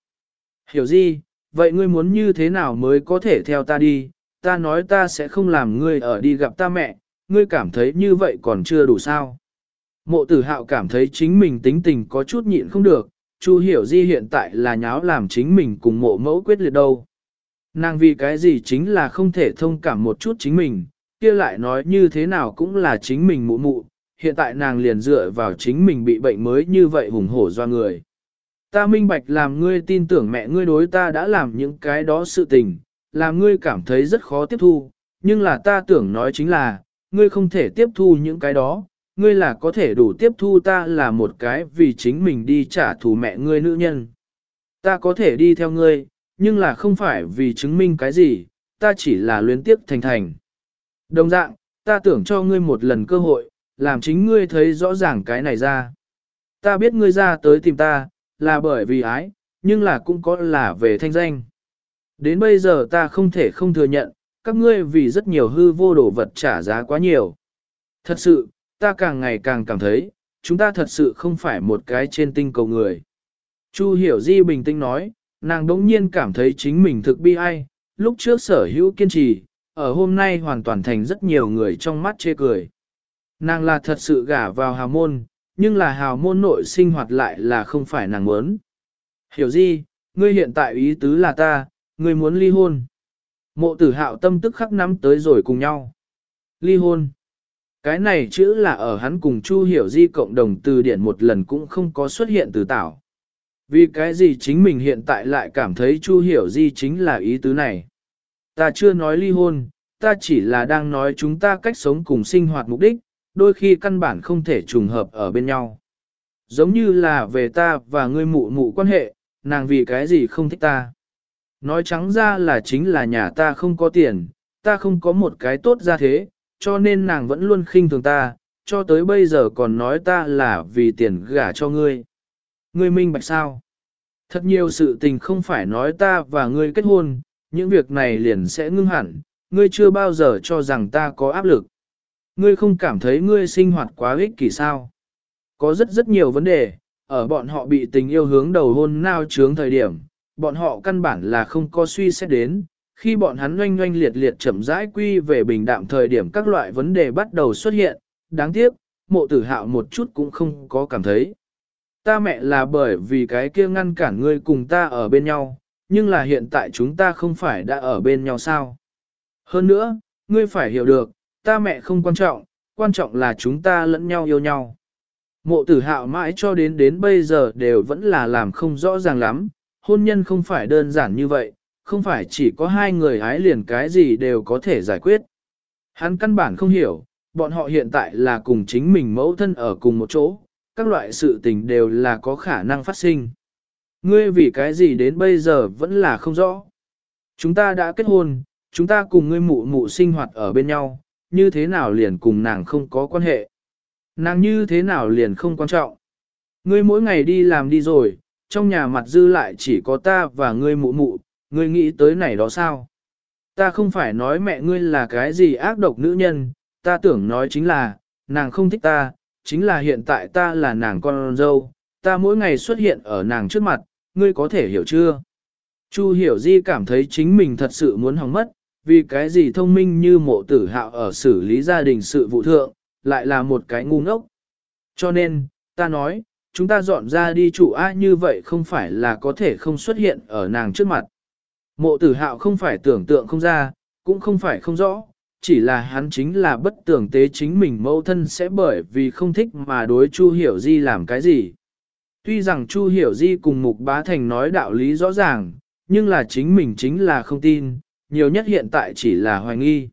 Hiểu Di, vậy ngươi muốn như thế nào mới có thể theo ta đi, ta nói ta sẽ không làm ngươi ở đi gặp ta mẹ, ngươi cảm thấy như vậy còn chưa đủ sao. Mộ tử hạo cảm thấy chính mình tính tình có chút nhịn không được, Chu hiểu di hiện tại là nháo làm chính mình cùng mộ mẫu quyết liệt đâu. Nàng vì cái gì chính là không thể thông cảm một chút chính mình, kia lại nói như thế nào cũng là chính mình mụ mụ, hiện tại nàng liền dựa vào chính mình bị bệnh mới như vậy hùng hổ do người. Ta minh bạch làm ngươi tin tưởng mẹ ngươi đối ta đã làm những cái đó sự tình, làm ngươi cảm thấy rất khó tiếp thu, nhưng là ta tưởng nói chính là, ngươi không thể tiếp thu những cái đó, ngươi là có thể đủ tiếp thu ta là một cái vì chính mình đi trả thù mẹ ngươi nữ nhân. Ta có thể đi theo ngươi, nhưng là không phải vì chứng minh cái gì, ta chỉ là luyến tiếp thành thành. Đồng dạng, ta tưởng cho ngươi một lần cơ hội, làm chính ngươi thấy rõ ràng cái này ra. Ta biết ngươi ra tới tìm ta, là bởi vì ái, nhưng là cũng có là về thanh danh. Đến bây giờ ta không thể không thừa nhận, các ngươi vì rất nhiều hư vô đồ vật trả giá quá nhiều. Thật sự, ta càng ngày càng cảm thấy, chúng ta thật sự không phải một cái trên tinh cầu người. Chu hiểu di bình tĩnh nói, Nàng đống nhiên cảm thấy chính mình thực bi ai, lúc trước sở hữu kiên trì, ở hôm nay hoàn toàn thành rất nhiều người trong mắt chê cười. Nàng là thật sự gả vào hào môn, nhưng là hào môn nội sinh hoạt lại là không phải nàng muốn. Hiểu Di, ngươi hiện tại ý tứ là ta, ngươi muốn ly hôn. Mộ tử hạo tâm tức khắc nắm tới rồi cùng nhau. Ly hôn. Cái này chữ là ở hắn cùng Chu Hiểu Di cộng đồng từ điển một lần cũng không có xuất hiện từ tảo. Vì cái gì chính mình hiện tại lại cảm thấy Chu Hiểu Di chính là ý tứ này. Ta chưa nói ly hôn, ta chỉ là đang nói chúng ta cách sống cùng sinh hoạt mục đích, đôi khi căn bản không thể trùng hợp ở bên nhau. Giống như là về ta và ngươi mụ mụ quan hệ, nàng vì cái gì không thích ta. Nói trắng ra là chính là nhà ta không có tiền, ta không có một cái tốt ra thế, cho nên nàng vẫn luôn khinh thường ta, cho tới bây giờ còn nói ta là vì tiền gả cho ngươi. Ngươi minh bạch sao? Thật nhiều sự tình không phải nói ta và ngươi kết hôn, những việc này liền sẽ ngưng hẳn, ngươi chưa bao giờ cho rằng ta có áp lực. Ngươi không cảm thấy ngươi sinh hoạt quá ích kỷ sao? Có rất rất nhiều vấn đề, ở bọn họ bị tình yêu hướng đầu hôn nao trướng thời điểm, bọn họ căn bản là không có suy xét đến, khi bọn hắn oanh oanh liệt liệt chậm rãi quy về bình đạm thời điểm các loại vấn đề bắt đầu xuất hiện, đáng tiếc, mộ tử hạo một chút cũng không có cảm thấy. Ta mẹ là bởi vì cái kia ngăn cản ngươi cùng ta ở bên nhau, nhưng là hiện tại chúng ta không phải đã ở bên nhau sao? Hơn nữa, ngươi phải hiểu được, ta mẹ không quan trọng, quan trọng là chúng ta lẫn nhau yêu nhau. Mộ tử hạo mãi cho đến đến bây giờ đều vẫn là làm không rõ ràng lắm, hôn nhân không phải đơn giản như vậy, không phải chỉ có hai người ái liền cái gì đều có thể giải quyết. Hắn căn bản không hiểu, bọn họ hiện tại là cùng chính mình mẫu thân ở cùng một chỗ, các loại sự tình đều là có khả năng phát sinh. Ngươi vì cái gì đến bây giờ vẫn là không rõ. Chúng ta đã kết hôn, chúng ta cùng ngươi mụ mụ sinh hoạt ở bên nhau, như thế nào liền cùng nàng không có quan hệ. Nàng như thế nào liền không quan trọng. Ngươi mỗi ngày đi làm đi rồi, trong nhà mặt dư lại chỉ có ta và ngươi mụ mụ, ngươi nghĩ tới này đó sao? Ta không phải nói mẹ ngươi là cái gì ác độc nữ nhân, ta tưởng nói chính là, nàng không thích ta, chính là hiện tại ta là nàng con dâu, ta mỗi ngày xuất hiện ở nàng trước mặt, ngươi có thể hiểu chưa? Chu hiểu di cảm thấy chính mình thật sự muốn hỏng mất, vì cái gì thông minh như mộ tử hạo ở xử lý gia đình sự vụ thượng, lại là một cái ngu ngốc. Cho nên, ta nói, chúng ta dọn ra đi chủ A như vậy không phải là có thể không xuất hiện ở nàng trước mặt. Mộ tử hạo không phải tưởng tượng không ra, cũng không phải không rõ, chỉ là hắn chính là bất tưởng tế chính mình mẫu thân sẽ bởi vì không thích mà đối Chu Hiểu Di làm cái gì. Tuy rằng Chu Hiểu Di cùng Mục Bá Thành nói đạo lý rõ ràng, nhưng là chính mình chính là không tin, nhiều nhất hiện tại chỉ là hoài nghi.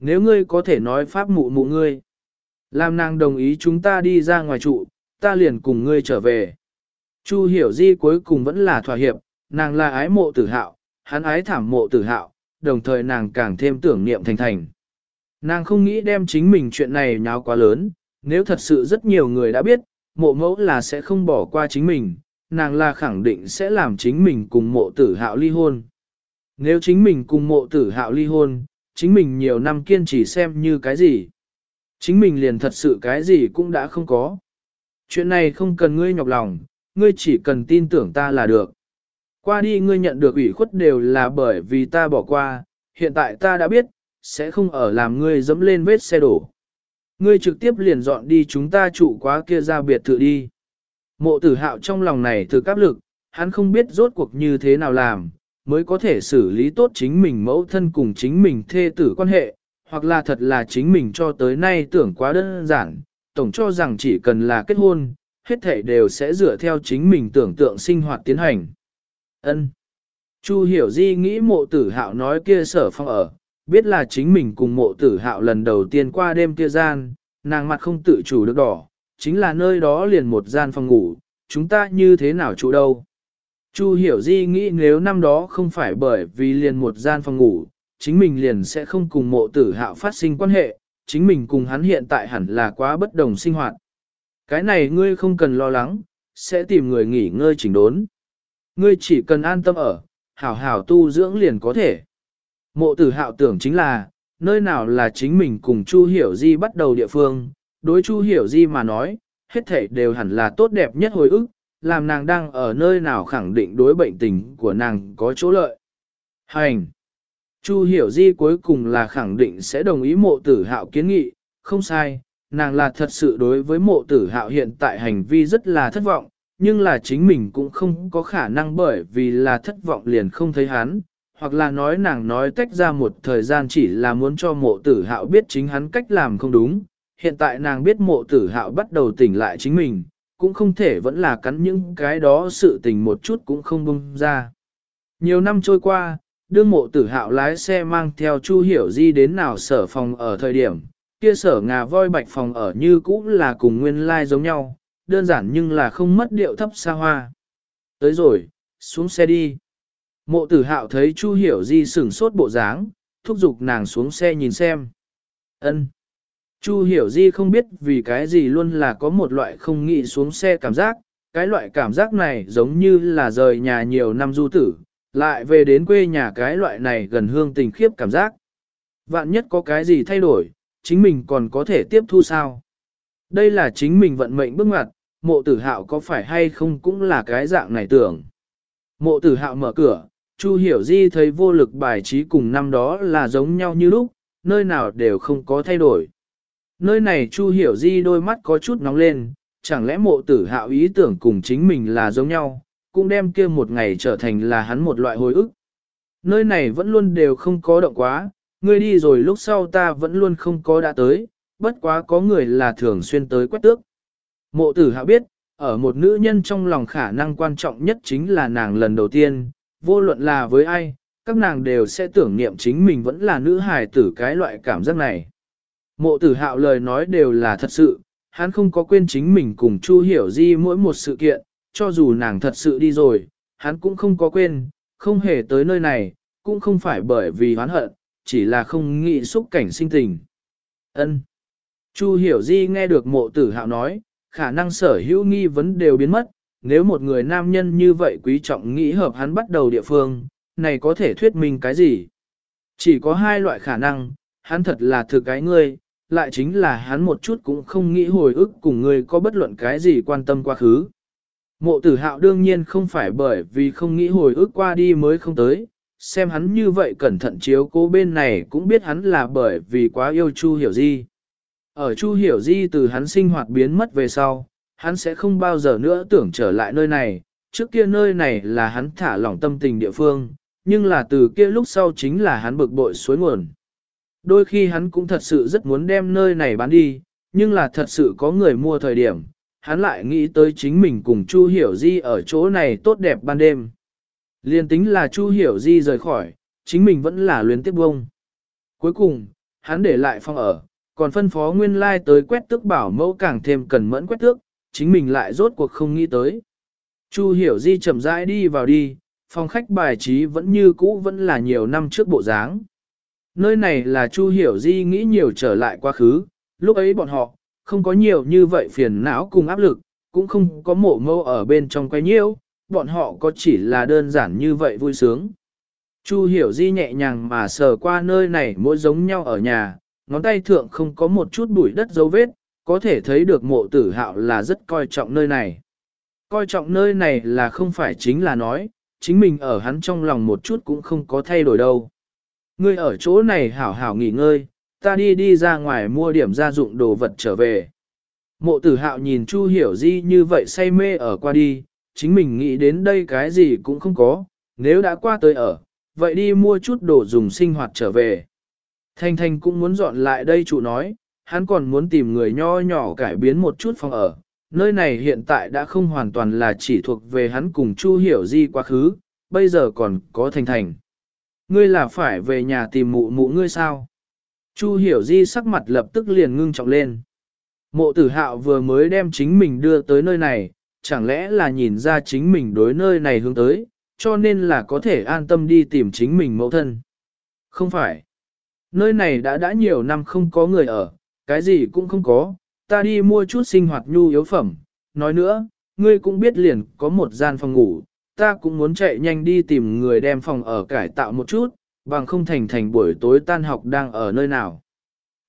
Nếu ngươi có thể nói pháp mụ mụ ngươi, làm nàng đồng ý chúng ta đi ra ngoài trụ, ta liền cùng ngươi trở về. Chu Hiểu Di cuối cùng vẫn là thỏa hiệp, nàng là ái mộ tử hạo, hắn ái thảm mộ tử hạo, đồng thời nàng càng thêm tưởng niệm thành thành. Nàng không nghĩ đem chính mình chuyện này nháo quá lớn, nếu thật sự rất nhiều người đã biết, mộ mẫu là sẽ không bỏ qua chính mình, nàng là khẳng định sẽ làm chính mình cùng mộ tử hạo ly hôn. Nếu chính mình cùng mộ tử hạo ly hôn, chính mình nhiều năm kiên trì xem như cái gì. Chính mình liền thật sự cái gì cũng đã không có. Chuyện này không cần ngươi nhọc lòng, ngươi chỉ cần tin tưởng ta là được. Qua đi ngươi nhận được ủy khuất đều là bởi vì ta bỏ qua, hiện tại ta đã biết, sẽ không ở làm ngươi dẫm lên vết xe đổ. Ngươi trực tiếp liền dọn đi chúng ta trụ quá kia ra biệt thự đi. Mộ tử hạo trong lòng này thử áp lực, hắn không biết rốt cuộc như thế nào làm, mới có thể xử lý tốt chính mình mẫu thân cùng chính mình thê tử quan hệ, hoặc là thật là chính mình cho tới nay tưởng quá đơn giản, tổng cho rằng chỉ cần là kết hôn, hết thảy đều sẽ dựa theo chính mình tưởng tượng sinh hoạt tiến hành. Ân. Chu hiểu di nghĩ mộ tử hạo nói kia sở phong ở, biết là chính mình cùng mộ tử hạo lần đầu tiên qua đêm kia gian, nàng mặt không tự chủ được đỏ, chính là nơi đó liền một gian phòng ngủ, chúng ta như thế nào trụ đâu. Chu hiểu di nghĩ nếu năm đó không phải bởi vì liền một gian phòng ngủ, chính mình liền sẽ không cùng mộ tử hạo phát sinh quan hệ, chính mình cùng hắn hiện tại hẳn là quá bất đồng sinh hoạt. Cái này ngươi không cần lo lắng, sẽ tìm người nghỉ ngơi chỉnh đốn. Ngươi chỉ cần an tâm ở, hảo hảo tu dưỡng liền có thể. Mộ tử hạo tưởng chính là, nơi nào là chính mình cùng Chu Hiểu Di bắt đầu địa phương, đối Chu Hiểu Di mà nói, hết thảy đều hẳn là tốt đẹp nhất hồi ức, làm nàng đang ở nơi nào khẳng định đối bệnh tình của nàng có chỗ lợi. Hành! Chu hiểu di cuối cùng là khẳng định sẽ đồng ý mộ tử hạo kiến nghị, không sai, nàng là thật sự đối với mộ tử hạo hiện tại hành vi rất là thất vọng, nhưng là chính mình cũng không có khả năng bởi vì là thất vọng liền không thấy hắn, hoặc là nói nàng nói tách ra một thời gian chỉ là muốn cho mộ tử hạo biết chính hắn cách làm không đúng, hiện tại nàng biết mộ tử hạo bắt đầu tỉnh lại chính mình, cũng không thể vẫn là cắn những cái đó sự tình một chút cũng không bung ra. Nhiều năm trôi qua, đương mộ tử hạo lái xe mang theo Chu Hiểu Di đến nào sở phòng ở thời điểm, kia sở ngà voi bạch phòng ở như cũ là cùng nguyên lai like giống nhau, đơn giản nhưng là không mất điệu thấp xa hoa. Tới rồi, xuống xe đi. Mộ tử hạo thấy Chu Hiểu Di sửng sốt bộ dáng, thúc giục nàng xuống xe nhìn xem. ân Chu Hiểu Di không biết vì cái gì luôn là có một loại không nghĩ xuống xe cảm giác, cái loại cảm giác này giống như là rời nhà nhiều năm du tử, lại về đến quê nhà cái loại này gần hương tình khiếp cảm giác. Vạn nhất có cái gì thay đổi, chính mình còn có thể tiếp thu sao? Đây là chính mình vận mệnh bước ngoặt, mộ tử hạo có phải hay không cũng là cái dạng này tưởng. Mộ tử hạo mở cửa, Chu Hiểu Di thấy vô lực bài trí cùng năm đó là giống nhau như lúc, nơi nào đều không có thay đổi. Nơi này Chu Hiểu Di đôi mắt có chút nóng lên, chẳng lẽ mộ tử hạo ý tưởng cùng chính mình là giống nhau, cũng đem kia một ngày trở thành là hắn một loại hồi ức. Nơi này vẫn luôn đều không có động quá, ngươi đi rồi lúc sau ta vẫn luôn không có đã tới, bất quá có người là thường xuyên tới quét tước. Mộ tử hạo biết, ở một nữ nhân trong lòng khả năng quan trọng nhất chính là nàng lần đầu tiên, vô luận là với ai, các nàng đều sẽ tưởng niệm chính mình vẫn là nữ hài tử cái loại cảm giác này. Mộ tử hạo lời nói đều là thật sự, hắn không có quên chính mình cùng Chu Hiểu Di mỗi một sự kiện, cho dù nàng thật sự đi rồi, hắn cũng không có quên, không hề tới nơi này, cũng không phải bởi vì hoán hận, chỉ là không nghĩ xúc cảnh sinh tình. Ân. Chu Hiểu Di nghe được mộ tử hạo nói, khả năng sở hữu nghi vấn đều biến mất, nếu một người nam nhân như vậy quý trọng nghĩ hợp hắn bắt đầu địa phương, này có thể thuyết minh cái gì? Chỉ có hai loại khả năng, hắn thật là thực cái ngươi, lại chính là hắn một chút cũng không nghĩ hồi ức cùng ngươi có bất luận cái gì quan tâm quá khứ. Mộ tử hạo đương nhiên không phải bởi vì không nghĩ hồi ức qua đi mới không tới, xem hắn như vậy cẩn thận chiếu cố bên này cũng biết hắn là bởi vì quá yêu Chu Hiểu Di. Ở Chu Hiểu Di từ hắn sinh hoạt biến mất về sau, hắn sẽ không bao giờ nữa tưởng trở lại nơi này, trước kia nơi này là hắn thả lỏng tâm tình địa phương, nhưng là từ kia lúc sau chính là hắn bực bội suối nguồn. Đôi khi hắn cũng thật sự rất muốn đem nơi này bán đi, nhưng là thật sự có người mua thời điểm, hắn lại nghĩ tới chính mình cùng Chu Hiểu Di ở chỗ này tốt đẹp ban đêm. Liên tính là Chu Hiểu Di rời khỏi, chính mình vẫn là luyến tiếp bông. Cuối cùng, hắn để lại phòng ở, còn phân phó nguyên lai tới quét tước bảo mẫu càng thêm cần mẫn quét tước, chính mình lại rốt cuộc không nghĩ tới. Chu Hiểu Di chậm rãi đi vào đi, phòng khách bài trí vẫn như cũ vẫn là nhiều năm trước bộ dáng. Nơi này là Chu Hiểu Di nghĩ nhiều trở lại quá khứ, lúc ấy bọn họ, không có nhiều như vậy phiền não cùng áp lực, cũng không có mộ mâu ở bên trong quay nhiêu, bọn họ có chỉ là đơn giản như vậy vui sướng. Chu Hiểu Di nhẹ nhàng mà sờ qua nơi này mỗi giống nhau ở nhà, ngón tay thượng không có một chút bụi đất dấu vết, có thể thấy được mộ tử hạo là rất coi trọng nơi này. Coi trọng nơi này là không phải chính là nói, chính mình ở hắn trong lòng một chút cũng không có thay đổi đâu. Ngươi ở chỗ này hảo hảo nghỉ ngơi, ta đi đi ra ngoài mua điểm gia dụng đồ vật trở về. Mộ tử hạo nhìn Chu Hiểu Di như vậy say mê ở qua đi, chính mình nghĩ đến đây cái gì cũng không có, nếu đã qua tới ở, vậy đi mua chút đồ dùng sinh hoạt trở về. Thanh Thanh cũng muốn dọn lại đây chủ nói, hắn còn muốn tìm người nho nhỏ cải biến một chút phòng ở. Nơi này hiện tại đã không hoàn toàn là chỉ thuộc về hắn cùng Chu Hiểu Di quá khứ, bây giờ còn có Thanh Thành. Ngươi là phải về nhà tìm mụ mụ ngươi sao? Chu Hiểu Di sắc mặt lập tức liền ngưng trọng lên. Mộ tử hạo vừa mới đem chính mình đưa tới nơi này, chẳng lẽ là nhìn ra chính mình đối nơi này hướng tới, cho nên là có thể an tâm đi tìm chính mình mẫu thân. Không phải. Nơi này đã đã nhiều năm không có người ở, cái gì cũng không có, ta đi mua chút sinh hoạt nhu yếu phẩm. Nói nữa, ngươi cũng biết liền có một gian phòng ngủ, ta cũng muốn chạy nhanh đi tìm người đem phòng ở cải tạo một chút, bằng không thành thành buổi tối tan học đang ở nơi nào.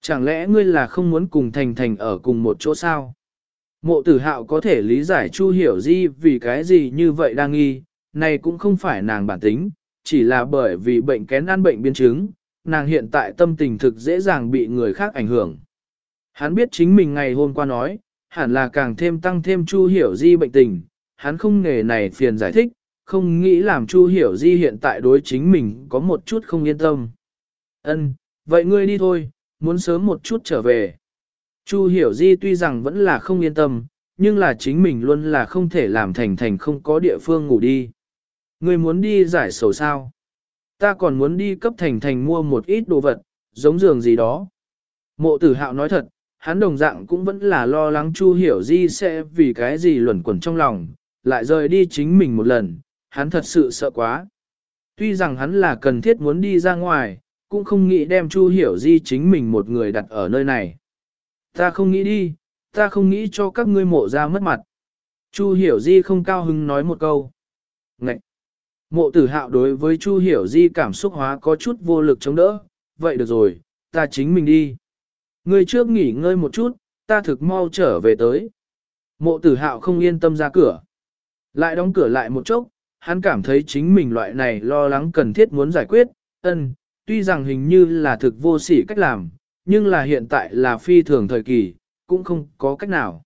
Chẳng lẽ ngươi là không muốn cùng thành thành ở cùng một chỗ sao? Mộ tử hạo có thể lý giải Chu Hiểu Di vì cái gì như vậy đang nghi, này cũng không phải nàng bản tính, chỉ là bởi vì bệnh kén ăn bệnh biến chứng, nàng hiện tại tâm tình thực dễ dàng bị người khác ảnh hưởng. Hắn biết chính mình ngày hôm qua nói, hẳn là càng thêm tăng thêm Chu Hiểu Di bệnh tình, hắn không nghề này phiền giải thích, không nghĩ làm Chu Hiểu Di hiện tại đối chính mình có một chút không yên tâm. Ân, vậy ngươi đi thôi, muốn sớm một chút trở về. Chu Hiểu Di tuy rằng vẫn là không yên tâm, nhưng là chính mình luôn là không thể làm thành thành không có địa phương ngủ đi. Ngươi muốn đi giải sầu sao? Ta còn muốn đi cấp thành thành mua một ít đồ vật, giống giường gì đó. Mộ tử hạo nói thật, hắn đồng dạng cũng vẫn là lo lắng Chu Hiểu Di sẽ vì cái gì luẩn quẩn trong lòng, lại rời đi chính mình một lần, hắn thật sự sợ quá. Tuy rằng hắn là cần thiết muốn đi ra ngoài, cũng không nghĩ đem Chu Hiểu Di chính mình một người đặt ở nơi này. Ta không nghĩ đi, ta không nghĩ cho các ngươi mộ ra mất mặt. Chu Hiểu Di không cao hứng nói một câu. Ngậy! Mộ tử hạo đối với Chu Hiểu Di cảm xúc hóa có chút vô lực chống đỡ. Vậy được rồi, ta chính mình đi. Ngươi trước nghỉ ngơi một chút, ta thực mau trở về tới. Mộ tử hạo không yên tâm ra cửa. Lại đóng cửa lại một chốc, hắn cảm thấy chính mình loại này lo lắng cần thiết muốn giải quyết, ân, tuy rằng hình như là thực vô sỉ cách làm, nhưng là hiện tại là phi thường thời kỳ, cũng không có cách nào.